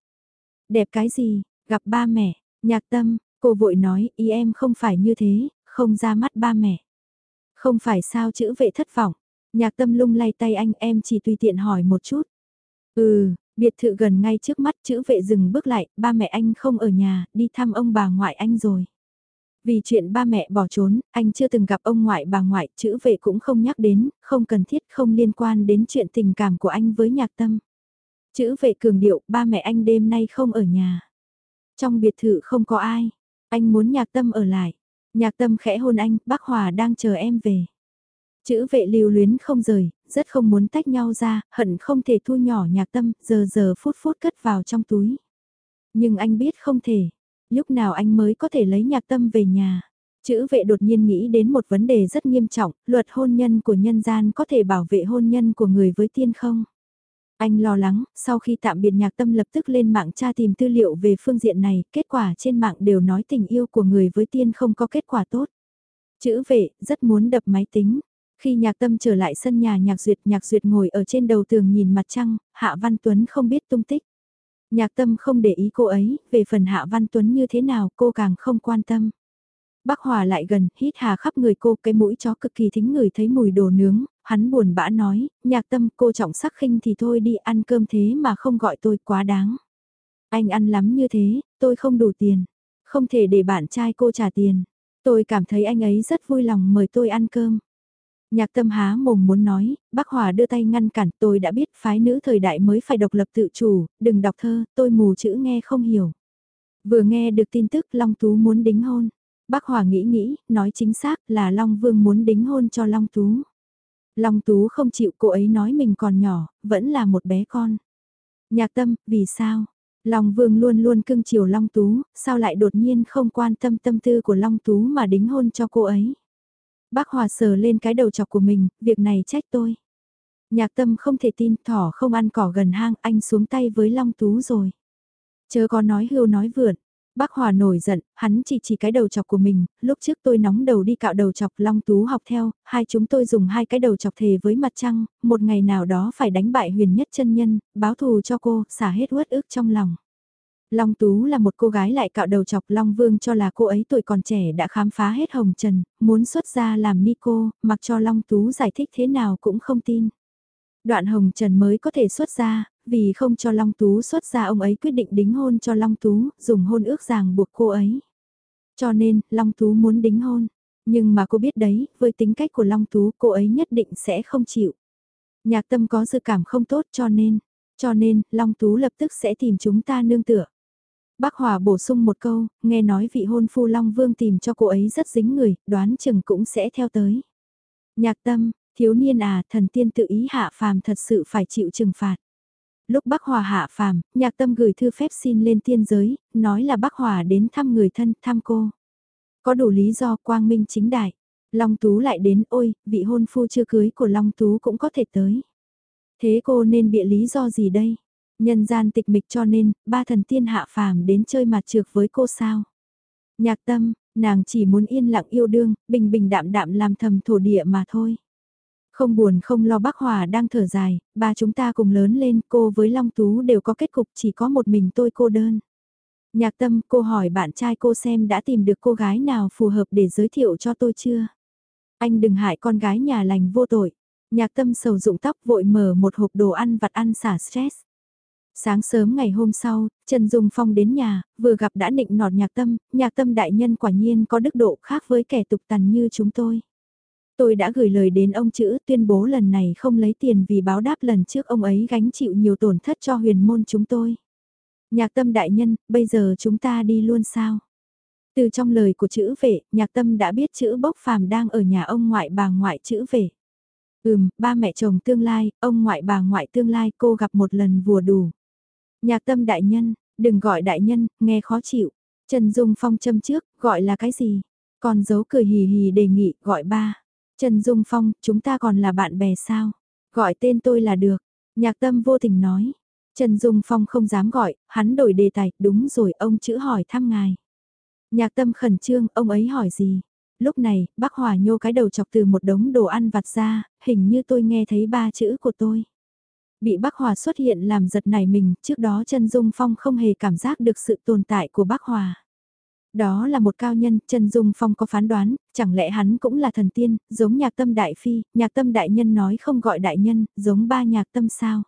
Đẹp cái gì, gặp ba mẹ, nhạc tâm, cô vội nói, ý em không phải như thế, không ra mắt ba mẹ. Không phải sao chữ vệ thất vọng, nhạc tâm lung lay tay anh em chỉ tùy tiện hỏi một chút. Ừ, biệt thự gần ngay trước mắt chữ vệ dừng bước lại, ba mẹ anh không ở nhà, đi thăm ông bà ngoại anh rồi. Vì chuyện ba mẹ bỏ trốn, anh chưa từng gặp ông ngoại bà ngoại, chữ vệ cũng không nhắc đến, không cần thiết không liên quan đến chuyện tình cảm của anh với nhạc tâm. Chữ vệ cường điệu, ba mẹ anh đêm nay không ở nhà. Trong biệt thự không có ai, anh muốn nhạc tâm ở lại. Nhạc tâm khẽ hôn anh, bác Hòa đang chờ em về. Chữ vệ lưu luyến không rời, rất không muốn tách nhau ra, hận không thể thu nhỏ nhạc tâm, giờ giờ phút phút cất vào trong túi. Nhưng anh biết không thể, Lúc nào anh mới có thể lấy nhạc tâm về nhà? Chữ vệ đột nhiên nghĩ đến một vấn đề rất nghiêm trọng, luật hôn nhân của nhân gian có thể bảo vệ hôn nhân của người với tiên không? Anh lo lắng, sau khi tạm biệt nhạc tâm lập tức lên mạng tra tìm tư liệu về phương diện này, kết quả trên mạng đều nói tình yêu của người với tiên không có kết quả tốt. Chữ vệ, rất muốn đập máy tính. Khi nhạc tâm trở lại sân nhà nhạc duyệt, nhạc duyệt ngồi ở trên đầu tường nhìn mặt trăng, Hạ Văn Tuấn không biết tung tích. Nhạc tâm không để ý cô ấy, về phần Hạ Văn Tuấn như thế nào cô càng không quan tâm. Bác Hòa lại gần, hít hà khắp người cô, cái mũi chó cực kỳ thính người thấy mùi đồ nướng, hắn buồn bã nói, nhạc tâm cô trọng sắc khinh thì thôi đi ăn cơm thế mà không gọi tôi quá đáng. Anh ăn lắm như thế, tôi không đủ tiền, không thể để bạn trai cô trả tiền. Tôi cảm thấy anh ấy rất vui lòng mời tôi ăn cơm. Nhạc tâm há mồm muốn nói, bác Hòa đưa tay ngăn cản tôi đã biết phái nữ thời đại mới phải độc lập tự chủ, đừng đọc thơ, tôi mù chữ nghe không hiểu. Vừa nghe được tin tức Long Tú muốn đính hôn. Bác Hòa nghĩ nghĩ, nói chính xác là Long Vương muốn đính hôn cho Long Tú. Long Tú không chịu cô ấy nói mình còn nhỏ, vẫn là một bé con. Nhạc tâm, vì sao? Long Vương luôn luôn cưng chiều Long Tú, sao lại đột nhiên không quan tâm tâm tư của Long Tú mà đính hôn cho cô ấy? Bác Hòa sờ lên cái đầu chọc của mình, việc này trách tôi. Nhạc tâm không thể tin, thỏ không ăn cỏ gần hang, anh xuống tay với Long Tú rồi. Chớ có nói hưu nói vượn. Bác Hòa nổi giận, hắn chỉ chỉ cái đầu chọc của mình, lúc trước tôi nóng đầu đi cạo đầu chọc Long Tú học theo, hai chúng tôi dùng hai cái đầu chọc thề với mặt trăng, một ngày nào đó phải đánh bại huyền nhất chân nhân, báo thù cho cô, xả hết uất ức trong lòng. Long Tú là một cô gái lại cạo đầu chọc Long Vương cho là cô ấy tuổi còn trẻ đã khám phá hết hồng trần, muốn xuất ra làm ni cô, mặc cho Long Tú giải thích thế nào cũng không tin. Đoạn hồng trần mới có thể xuất ra, vì không cho Long Tú xuất ra ông ấy quyết định đính hôn cho Long Tú, dùng hôn ước ràng buộc cô ấy. Cho nên, Long Tú muốn đính hôn. Nhưng mà cô biết đấy, với tính cách của Long Tú cô ấy nhất định sẽ không chịu. Nhạc tâm có dự cảm không tốt cho nên, cho nên, Long Tú lập tức sẽ tìm chúng ta nương tựa. Bác Hòa bổ sung một câu, nghe nói vị hôn phu Long Vương tìm cho cô ấy rất dính người, đoán chừng cũng sẽ theo tới. Nhạc tâm, thiếu niên à, thần tiên tự ý hạ phàm thật sự phải chịu trừng phạt. Lúc Bác Hòa hạ phàm, nhạc tâm gửi thư phép xin lên tiên giới, nói là Bác Hòa đến thăm người thân, thăm cô. Có đủ lý do quang minh chính đại. Long Tú lại đến, ôi, vị hôn phu chưa cưới của Long Tú cũng có thể tới. Thế cô nên bịa lý do gì đây? Nhân gian tịch mịch cho nên, ba thần tiên hạ phàm đến chơi mặt trược với cô sao? Nhạc tâm, nàng chỉ muốn yên lặng yêu đương, bình bình đạm đạm làm thầm thổ địa mà thôi. Không buồn không lo bác Hòa đang thở dài, ba chúng ta cùng lớn lên, cô với Long Tú đều có kết cục chỉ có một mình tôi cô đơn. Nhạc tâm, cô hỏi bạn trai cô xem đã tìm được cô gái nào phù hợp để giới thiệu cho tôi chưa? Anh đừng hại con gái nhà lành vô tội. Nhạc tâm sầu dụng tóc vội mở một hộp đồ ăn vặt ăn xả stress. Sáng sớm ngày hôm sau, Trần Dung Phong đến nhà, vừa gặp đã nịnh nọt nhạc tâm, nhạc tâm đại nhân quả nhiên có đức độ khác với kẻ tục tằn như chúng tôi. Tôi đã gửi lời đến ông chữ tuyên bố lần này không lấy tiền vì báo đáp lần trước ông ấy gánh chịu nhiều tổn thất cho huyền môn chúng tôi. Nhạc tâm đại nhân, bây giờ chúng ta đi luôn sao? Từ trong lời của chữ vệ, nhạc tâm đã biết chữ bốc phàm đang ở nhà ông ngoại bà ngoại chữ vệ. Ừm, ba mẹ chồng tương lai, ông ngoại bà ngoại tương lai cô gặp một lần vừa đủ. Nhạc tâm đại nhân, đừng gọi đại nhân, nghe khó chịu. Trần Dung Phong châm trước, gọi là cái gì? Còn giấu cười hì hì đề nghị, gọi ba. Trần Dung Phong, chúng ta còn là bạn bè sao? Gọi tên tôi là được. Nhạc tâm vô tình nói. Trần Dung Phong không dám gọi, hắn đổi đề tài, đúng rồi, ông chữ hỏi thăm ngài. Nhạc tâm khẩn trương, ông ấy hỏi gì? Lúc này, bác Hòa nhô cái đầu chọc từ một đống đồ ăn vặt ra, hình như tôi nghe thấy ba chữ của tôi. Bị bác Hòa xuất hiện làm giật nảy mình, trước đó Trần Dung Phong không hề cảm giác được sự tồn tại của bác Hòa. Đó là một cao nhân, Trần Dung Phong có phán đoán, chẳng lẽ hắn cũng là thần tiên, giống nhạc tâm đại phi, nhạc tâm đại nhân nói không gọi đại nhân, giống ba nhạc tâm sao?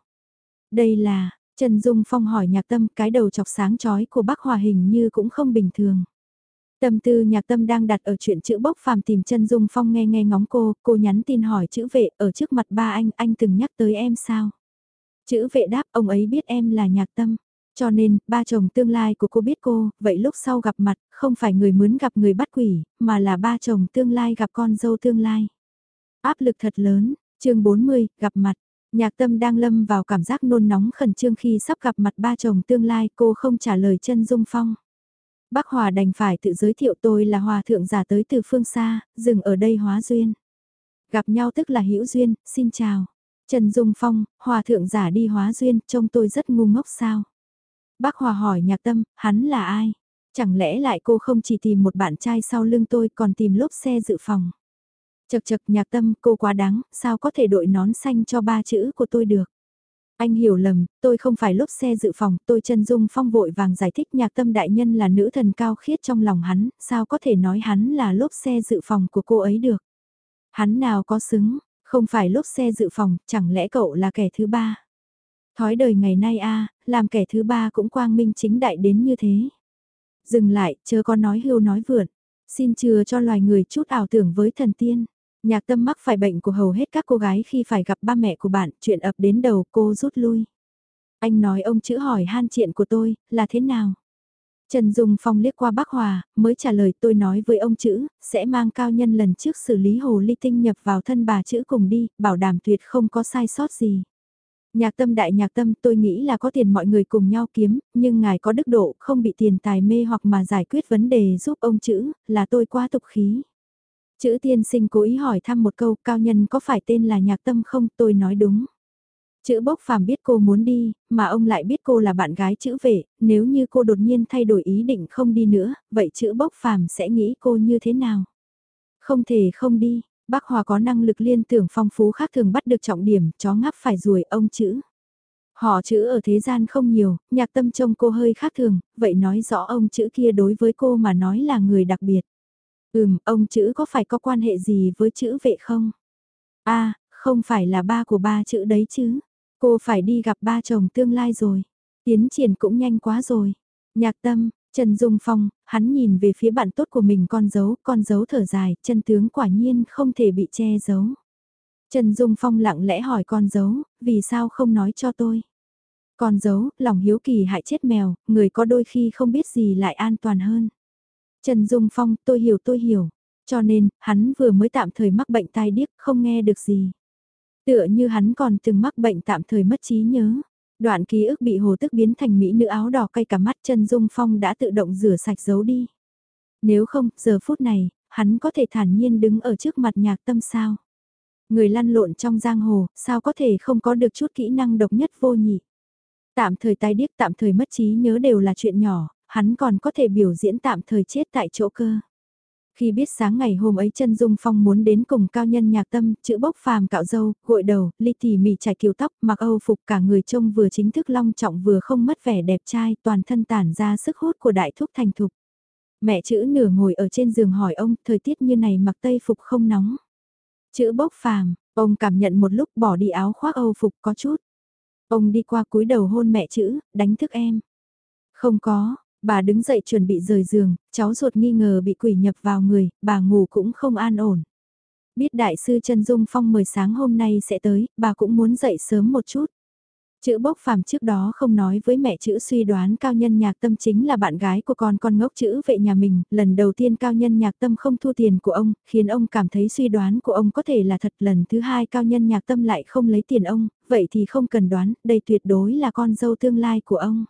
Đây là, Trần Dung Phong hỏi nhạc tâm cái đầu chọc sáng chói của bác Hòa hình như cũng không bình thường. Tâm tư nhạc tâm đang đặt ở chuyện chữ bốc phàm tìm chân Dung Phong nghe nghe ngóng cô, cô nhắn tin hỏi chữ vệ ở trước mặt ba anh, anh từng nhắc tới em sao? Chữ vệ đáp ông ấy biết em là nhạc tâm. Cho nên, ba chồng tương lai của cô biết cô, vậy lúc sau gặp mặt, không phải người mướn gặp người bắt quỷ, mà là ba chồng tương lai gặp con dâu tương lai. Áp lực thật lớn, chương 40, gặp mặt. Nhạc tâm đang lâm vào cảm giác nôn nóng khẩn trương khi sắp gặp mặt ba chồng tương lai cô không trả lời chân dung phong. Bác Hòa đành phải tự giới thiệu tôi là Hòa thượng giả tới từ phương xa, dừng ở đây hóa duyên. Gặp nhau tức là hữu duyên, xin chào. Trần Dung Phong, Hòa thượng giả đi hóa duyên, trông tôi rất ngu ngốc sao. Bác Hòa hỏi nhạc tâm, hắn là ai? Chẳng lẽ lại cô không chỉ tìm một bạn trai sau lưng tôi còn tìm lốp xe dự phòng? Chật chật nhạc tâm cô quá đáng, sao có thể đội nón xanh cho ba chữ của tôi được? Anh hiểu lầm, tôi không phải lốp xe dự phòng, tôi Trần dung phong vội vàng giải thích nhạc tâm đại nhân là nữ thần cao khiết trong lòng hắn, sao có thể nói hắn là lốp xe dự phòng của cô ấy được. Hắn nào có xứng, không phải lốp xe dự phòng, chẳng lẽ cậu là kẻ thứ ba. Thói đời ngày nay a làm kẻ thứ ba cũng quang minh chính đại đến như thế. Dừng lại, chớ có nói hưu nói vượn. Xin chừa cho loài người chút ảo tưởng với thần tiên. Nhạc tâm mắc phải bệnh của hầu hết các cô gái khi phải gặp ba mẹ của bạn, chuyện ập đến đầu cô rút lui. Anh nói ông chữ hỏi han chuyện của tôi, là thế nào? Trần Dung Phong liếc qua bác Hòa, mới trả lời tôi nói với ông chữ, sẽ mang cao nhân lần trước xử lý hồ ly tinh nhập vào thân bà chữ cùng đi, bảo đảm tuyệt không có sai sót gì. Nhạc tâm đại nhạc tâm tôi nghĩ là có tiền mọi người cùng nhau kiếm, nhưng ngài có đức độ không bị tiền tài mê hoặc mà giải quyết vấn đề giúp ông chữ, là tôi quá tục khí. Chữ tiên sinh cố ý hỏi thăm một câu cao nhân có phải tên là nhạc tâm không tôi nói đúng. Chữ bốc phàm biết cô muốn đi, mà ông lại biết cô là bạn gái chữ vệ, nếu như cô đột nhiên thay đổi ý định không đi nữa, vậy chữ bốc phàm sẽ nghĩ cô như thế nào? Không thể không đi, bác Hòa có năng lực liên tưởng phong phú khác thường bắt được trọng điểm, chó ngáp phải ruồi ông chữ. Họ chữ ở thế gian không nhiều, nhạc tâm trông cô hơi khác thường, vậy nói rõ ông chữ kia đối với cô mà nói là người đặc biệt. Ừm, ông chữ có phải có quan hệ gì với chữ vệ không? a à, không phải là ba của ba chữ đấy chứ. Cô phải đi gặp ba chồng tương lai rồi. Tiến triển cũng nhanh quá rồi. Nhạc tâm, Trần Dung Phong, hắn nhìn về phía bạn tốt của mình con dấu, con dấu thở dài, chân tướng quả nhiên không thể bị che giấu. Trần Dung Phong lặng lẽ hỏi con dấu, vì sao không nói cho tôi? Con dấu, lòng hiếu kỳ hại chết mèo, người có đôi khi không biết gì lại an toàn hơn. Trần Dung Phong, tôi hiểu tôi hiểu. Cho nên, hắn vừa mới tạm thời mắc bệnh tai điếc, không nghe được gì. Tựa như hắn còn từng mắc bệnh tạm thời mất trí nhớ. Đoạn ký ức bị hồ tức biến thành mỹ nữ áo đỏ cay cả mắt chân Dung Phong đã tự động rửa sạch giấu đi. Nếu không, giờ phút này, hắn có thể thản nhiên đứng ở trước mặt nhạc tâm sao. Người lăn lộn trong giang hồ, sao có thể không có được chút kỹ năng độc nhất vô nhị. Tạm thời tai điếc tạm thời mất trí nhớ đều là chuyện nhỏ, hắn còn có thể biểu diễn tạm thời chết tại chỗ cơ. Khi biết sáng ngày hôm ấy chân Dung Phong muốn đến cùng cao nhân nhạc tâm, chữ bốc phàm cạo dâu, gội đầu, ly tỉ mỉ trải kiều tóc, mặc âu phục cả người trông vừa chính thức long trọng vừa không mất vẻ đẹp trai, toàn thân tản ra sức hút của đại thúc thành thục. Mẹ chữ nửa ngồi ở trên giường hỏi ông, thời tiết như này mặc tây phục không nóng. Chữ bốc phàm, ông cảm nhận một lúc bỏ đi áo khoác âu phục có chút. Ông đi qua cúi đầu hôn mẹ chữ, đánh thức em. Không có, Bà đứng dậy chuẩn bị rời giường, cháu ruột nghi ngờ bị quỷ nhập vào người, bà ngủ cũng không an ổn. Biết đại sư chân Dung Phong mời sáng hôm nay sẽ tới, bà cũng muốn dậy sớm một chút. Chữ bốc phàm trước đó không nói với mẹ chữ suy đoán cao nhân nhạc tâm chính là bạn gái của con con ngốc chữ vệ nhà mình, lần đầu tiên cao nhân nhạc tâm không thu tiền của ông, khiến ông cảm thấy suy đoán của ông có thể là thật, lần thứ hai cao nhân nhạc tâm lại không lấy tiền ông, vậy thì không cần đoán, đây tuyệt đối là con dâu tương lai của ông.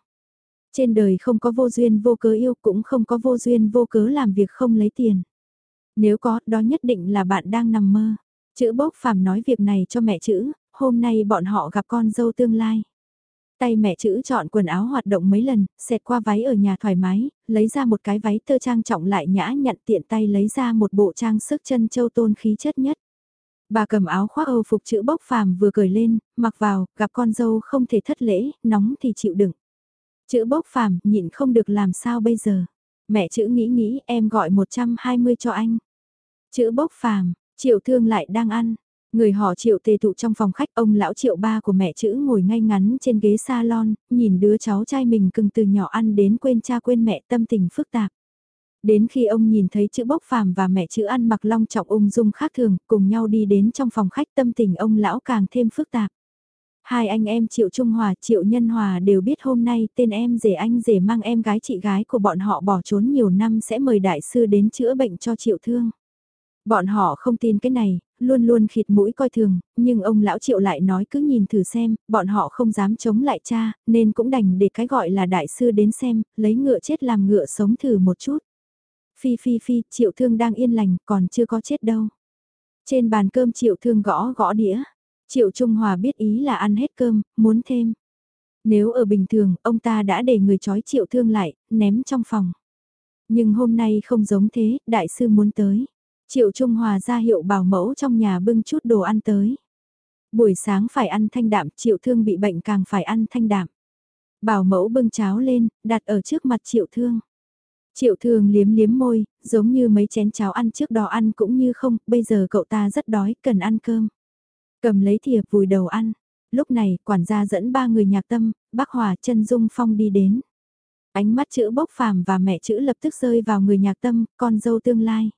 Trên đời không có vô duyên vô cớ yêu cũng không có vô duyên vô cớ làm việc không lấy tiền. Nếu có, đó nhất định là bạn đang nằm mơ. Chữ bốc phàm nói việc này cho mẹ chữ, hôm nay bọn họ gặp con dâu tương lai. Tay mẹ chữ chọn quần áo hoạt động mấy lần, xẹt qua váy ở nhà thoải mái, lấy ra một cái váy tơ trang trọng lại nhã nhặn tiện tay lấy ra một bộ trang sức chân châu tôn khí chất nhất. Bà cầm áo khoác âu phục chữ bốc phàm vừa cởi lên, mặc vào, gặp con dâu không thể thất lễ, nóng thì chịu đựng. Chữ bốc phàm, nhịn không được làm sao bây giờ. Mẹ chữ nghĩ nghĩ em gọi 120 cho anh. Chữ bốc phàm, triệu thương lại đang ăn. Người họ triệu tề tụ trong phòng khách ông lão triệu ba của mẹ chữ ngồi ngay ngắn trên ghế salon, nhìn đứa cháu trai mình cưng từ nhỏ ăn đến quên cha quên mẹ tâm tình phức tạp. Đến khi ông nhìn thấy chữ bốc phàm và mẹ chữ ăn mặc long trọng ung dung khác thường, cùng nhau đi đến trong phòng khách tâm tình ông lão càng thêm phức tạp. Hai anh em Triệu Trung Hòa, Triệu Nhân Hòa đều biết hôm nay tên em rể anh rể mang em gái chị gái của bọn họ bỏ trốn nhiều năm sẽ mời đại sư đến chữa bệnh cho Triệu Thương. Bọn họ không tin cái này, luôn luôn khịt mũi coi thường, nhưng ông lão Triệu lại nói cứ nhìn thử xem, bọn họ không dám chống lại cha, nên cũng đành để cái gọi là đại sư đến xem, lấy ngựa chết làm ngựa sống thử một chút. Phi phi phi, Triệu Thương đang yên lành, còn chưa có chết đâu. Trên bàn cơm Triệu Thương gõ gõ đĩa. Triệu Trung Hòa biết ý là ăn hết cơm, muốn thêm. Nếu ở bình thường, ông ta đã để người chói Triệu Thương lại, ném trong phòng. Nhưng hôm nay không giống thế, đại sư muốn tới. Triệu Trung Hòa ra hiệu bảo mẫu trong nhà bưng chút đồ ăn tới. Buổi sáng phải ăn thanh đạm, triệu thương bị bệnh càng phải ăn thanh đạm. Bảo mẫu bưng cháo lên, đặt ở trước mặt triệu thương. Triệu thương liếm liếm môi, giống như mấy chén cháo ăn trước đó ăn cũng như không, bây giờ cậu ta rất đói, cần ăn cơm. Cầm lấy thìa vùi đầu ăn. Lúc này, quản gia dẫn ba người nhạc tâm, bác Hòa chân Dung Phong đi đến. Ánh mắt chữ bốc phàm và mẹ chữ lập tức rơi vào người nhạc tâm, con dâu tương lai.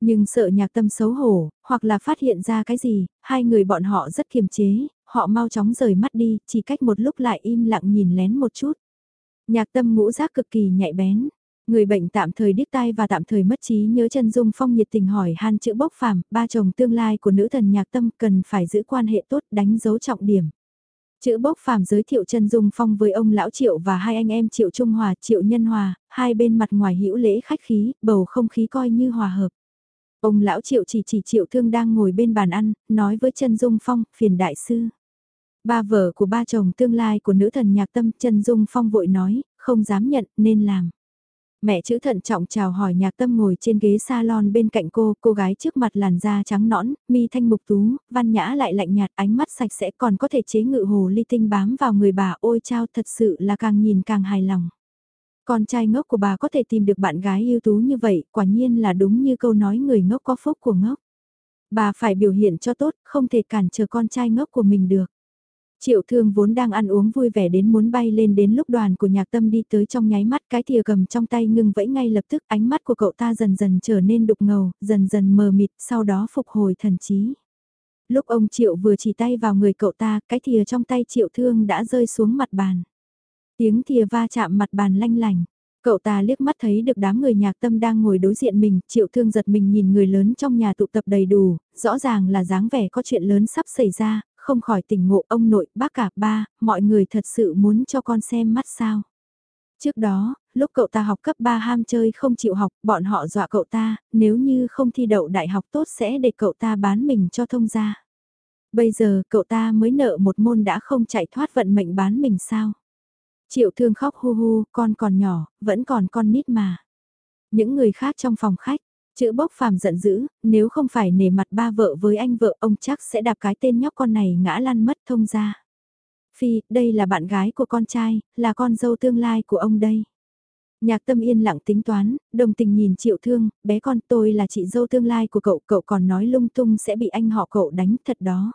Nhưng sợ nhạc tâm xấu hổ, hoặc là phát hiện ra cái gì, hai người bọn họ rất kiềm chế, họ mau chóng rời mắt đi, chỉ cách một lúc lại im lặng nhìn lén một chút. Nhạc tâm ngũ giác cực kỳ nhạy bén. Người bệnh tạm thời điếc tai và tạm thời mất trí nhớ chân dung phong nhiệt tình hỏi han chữ bốc phàm, ba chồng tương lai của nữ thần nhạc tâm cần phải giữ quan hệ tốt đánh dấu trọng điểm. Chữ bốc phàm giới thiệu chân dung phong với ông lão Triệu và hai anh em Triệu Trung Hòa, Triệu Nhân Hòa, hai bên mặt ngoài hữu lễ khách khí, bầu không khí coi như hòa hợp. Ông lão Triệu chỉ chỉ Triệu Thương đang ngồi bên bàn ăn, nói với chân dung phong, phiền đại sư. Ba vợ của ba chồng tương lai của nữ thần nhạc tâm chân dung phong vội nói, không dám nhận nên làm. Mẹ chữ thận trọng chào hỏi nhạc tâm ngồi trên ghế salon bên cạnh cô, cô gái trước mặt làn da trắng nõn, mi thanh mục tú, văn nhã lại lạnh nhạt ánh mắt sạch sẽ còn có thể chế ngự hồ ly tinh bám vào người bà ôi trao thật sự là càng nhìn càng hài lòng. Con trai ngốc của bà có thể tìm được bạn gái ưu tú như vậy, quả nhiên là đúng như câu nói người ngốc có phúc của ngốc. Bà phải biểu hiện cho tốt, không thể cản trở con trai ngốc của mình được. Triệu thương vốn đang ăn uống vui vẻ đến muốn bay lên đến lúc đoàn của nhạc tâm đi tới trong nháy mắt cái thìa cầm trong tay ngưng vẫy ngay lập tức ánh mắt của cậu ta dần dần trở nên đục ngầu, dần dần mờ mịt, sau đó phục hồi thần trí. Lúc ông Triệu vừa chỉ tay vào người cậu ta, cái thìa trong tay Triệu thương đã rơi xuống mặt bàn. Tiếng thìa va chạm mặt bàn lanh lành. Cậu ta liếc mắt thấy được đám người nhạc tâm đang ngồi đối diện mình, triệu thương giật mình nhìn người lớn trong nhà tụ tập đầy đủ, rõ ràng là dáng vẻ có chuyện lớn sắp xảy ra, không khỏi tỉnh ngộ ông nội, bác cả ba, mọi người thật sự muốn cho con xem mắt sao. Trước đó, lúc cậu ta học cấp 3 ham chơi không chịu học, bọn họ dọa cậu ta, nếu như không thi đậu đại học tốt sẽ để cậu ta bán mình cho thông gia. Bây giờ cậu ta mới nợ một môn đã không chạy thoát vận mệnh bán mình sao. Triệu thương khóc hu hu, con còn nhỏ, vẫn còn con nít mà. Những người khác trong phòng khách, chữ bốc phàm giận dữ, nếu không phải nể mặt ba vợ với anh vợ ông chắc sẽ đạp cái tên nhóc con này ngã lăn mất thông ra. Phi, đây là bạn gái của con trai, là con dâu tương lai của ông đây. Nhạc tâm yên lặng tính toán, đồng tình nhìn triệu thương, bé con tôi là chị dâu tương lai của cậu, cậu còn nói lung tung sẽ bị anh họ cậu đánh thật đó.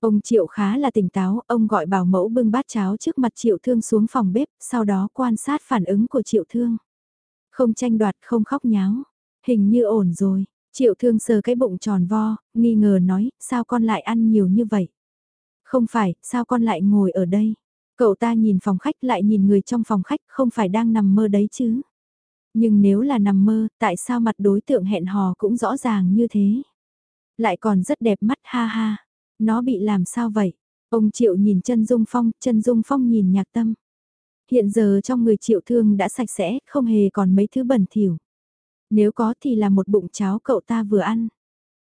Ông Triệu khá là tỉnh táo, ông gọi bảo mẫu bưng bát cháo trước mặt Triệu Thương xuống phòng bếp, sau đó quan sát phản ứng của Triệu Thương. Không tranh đoạt, không khóc nháo. Hình như ổn rồi, Triệu Thương sờ cái bụng tròn vo, nghi ngờ nói, sao con lại ăn nhiều như vậy? Không phải, sao con lại ngồi ở đây? Cậu ta nhìn phòng khách lại nhìn người trong phòng khách, không phải đang nằm mơ đấy chứ? Nhưng nếu là nằm mơ, tại sao mặt đối tượng hẹn hò cũng rõ ràng như thế? Lại còn rất đẹp mắt ha ha. Nó bị làm sao vậy? Ông Triệu nhìn chân Dung Phong, chân Dung Phong nhìn nhạc tâm. Hiện giờ trong người Triệu Thương đã sạch sẽ, không hề còn mấy thứ bẩn thỉu. Nếu có thì là một bụng cháo cậu ta vừa ăn.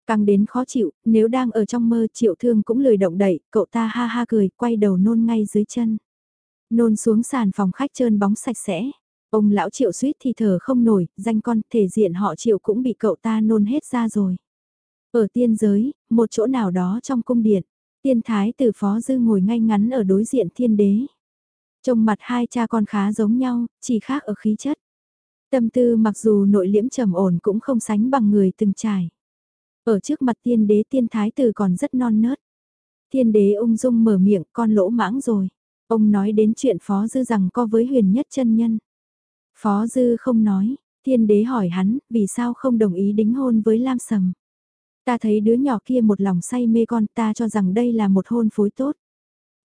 Càng đến khó chịu, nếu đang ở trong mơ Triệu Thương cũng lười động đẩy cậu ta ha ha cười, quay đầu nôn ngay dưới chân. Nôn xuống sàn phòng khách trơn bóng sạch sẽ. Ông lão Triệu suýt thì thở không nổi, danh con thể diện họ Triệu cũng bị cậu ta nôn hết ra rồi. Ở tiên giới, một chỗ nào đó trong cung điện, tiên thái tử phó dư ngồi ngay ngắn ở đối diện thiên đế. Trông mặt hai cha con khá giống nhau, chỉ khác ở khí chất. Tâm tư mặc dù nội liễm trầm ổn cũng không sánh bằng người từng trải. Ở trước mặt tiên đế tiên thái tử còn rất non nớt. Tiên đế ung dung mở miệng con lỗ mãng rồi. Ông nói đến chuyện phó dư rằng co với huyền nhất chân nhân. Phó dư không nói, tiên đế hỏi hắn vì sao không đồng ý đính hôn với Lam Sầm. Ta thấy đứa nhỏ kia một lòng say mê con ta cho rằng đây là một hôn phối tốt.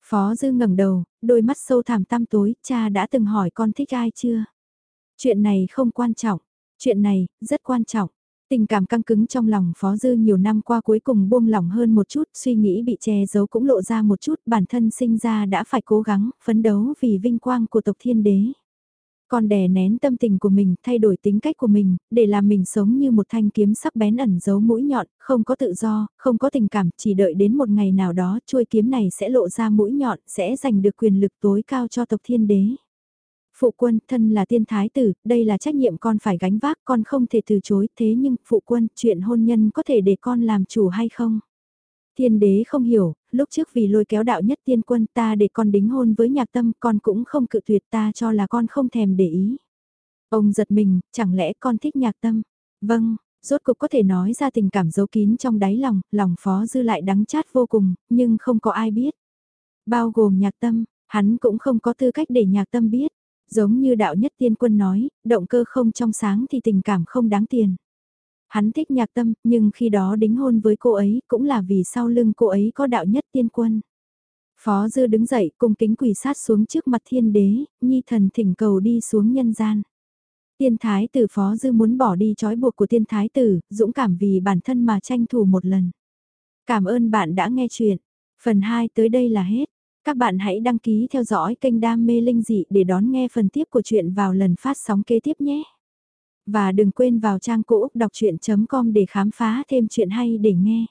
Phó Dư ngẩng đầu, đôi mắt sâu thẳm tăm tối, cha đã từng hỏi con thích ai chưa? Chuyện này không quan trọng, chuyện này rất quan trọng. Tình cảm căng cứng trong lòng Phó Dư nhiều năm qua cuối cùng buông lỏng hơn một chút, suy nghĩ bị che giấu cũng lộ ra một chút, bản thân sinh ra đã phải cố gắng, phấn đấu vì vinh quang của tộc thiên đế còn đè nén tâm tình của mình, thay đổi tính cách của mình, để làm mình sống như một thanh kiếm sắc bén ẩn giấu mũi nhọn, không có tự do, không có tình cảm, chỉ đợi đến một ngày nào đó chuôi kiếm này sẽ lộ ra mũi nhọn, sẽ giành được quyền lực tối cao cho tộc thiên đế. Phụ quân, thân là tiên thái tử, đây là trách nhiệm con phải gánh vác, con không thể từ chối, thế nhưng, phụ quân, chuyện hôn nhân có thể để con làm chủ hay không? Thiên đế không hiểu, lúc trước vì lôi kéo đạo nhất tiên quân ta để con đính hôn với nhạc tâm con cũng không cự tuyệt ta cho là con không thèm để ý. Ông giật mình, chẳng lẽ con thích nhạc tâm? Vâng, rốt cục có thể nói ra tình cảm giấu kín trong đáy lòng, lòng phó dư lại đắng chát vô cùng, nhưng không có ai biết. Bao gồm nhạc tâm, hắn cũng không có tư cách để nhạc tâm biết. Giống như đạo nhất tiên quân nói, động cơ không trong sáng thì tình cảm không đáng tiền. Hắn thích nhạc tâm, nhưng khi đó đính hôn với cô ấy cũng là vì sau lưng cô ấy có đạo nhất tiên quân. Phó Dư đứng dậy cùng kính quỳ sát xuống trước mặt thiên đế, nhi thần thỉnh cầu đi xuống nhân gian. Tiên thái tử Phó Dư muốn bỏ đi trói buộc của tiên thái tử, dũng cảm vì bản thân mà tranh thủ một lần. Cảm ơn bạn đã nghe chuyện. Phần 2 tới đây là hết. Các bạn hãy đăng ký theo dõi kênh Đam Mê Linh Dị để đón nghe phần tiếp của chuyện vào lần phát sóng kế tiếp nhé. Và đừng quên vào trang cũ đọc chuyện.com để khám phá thêm chuyện hay để nghe.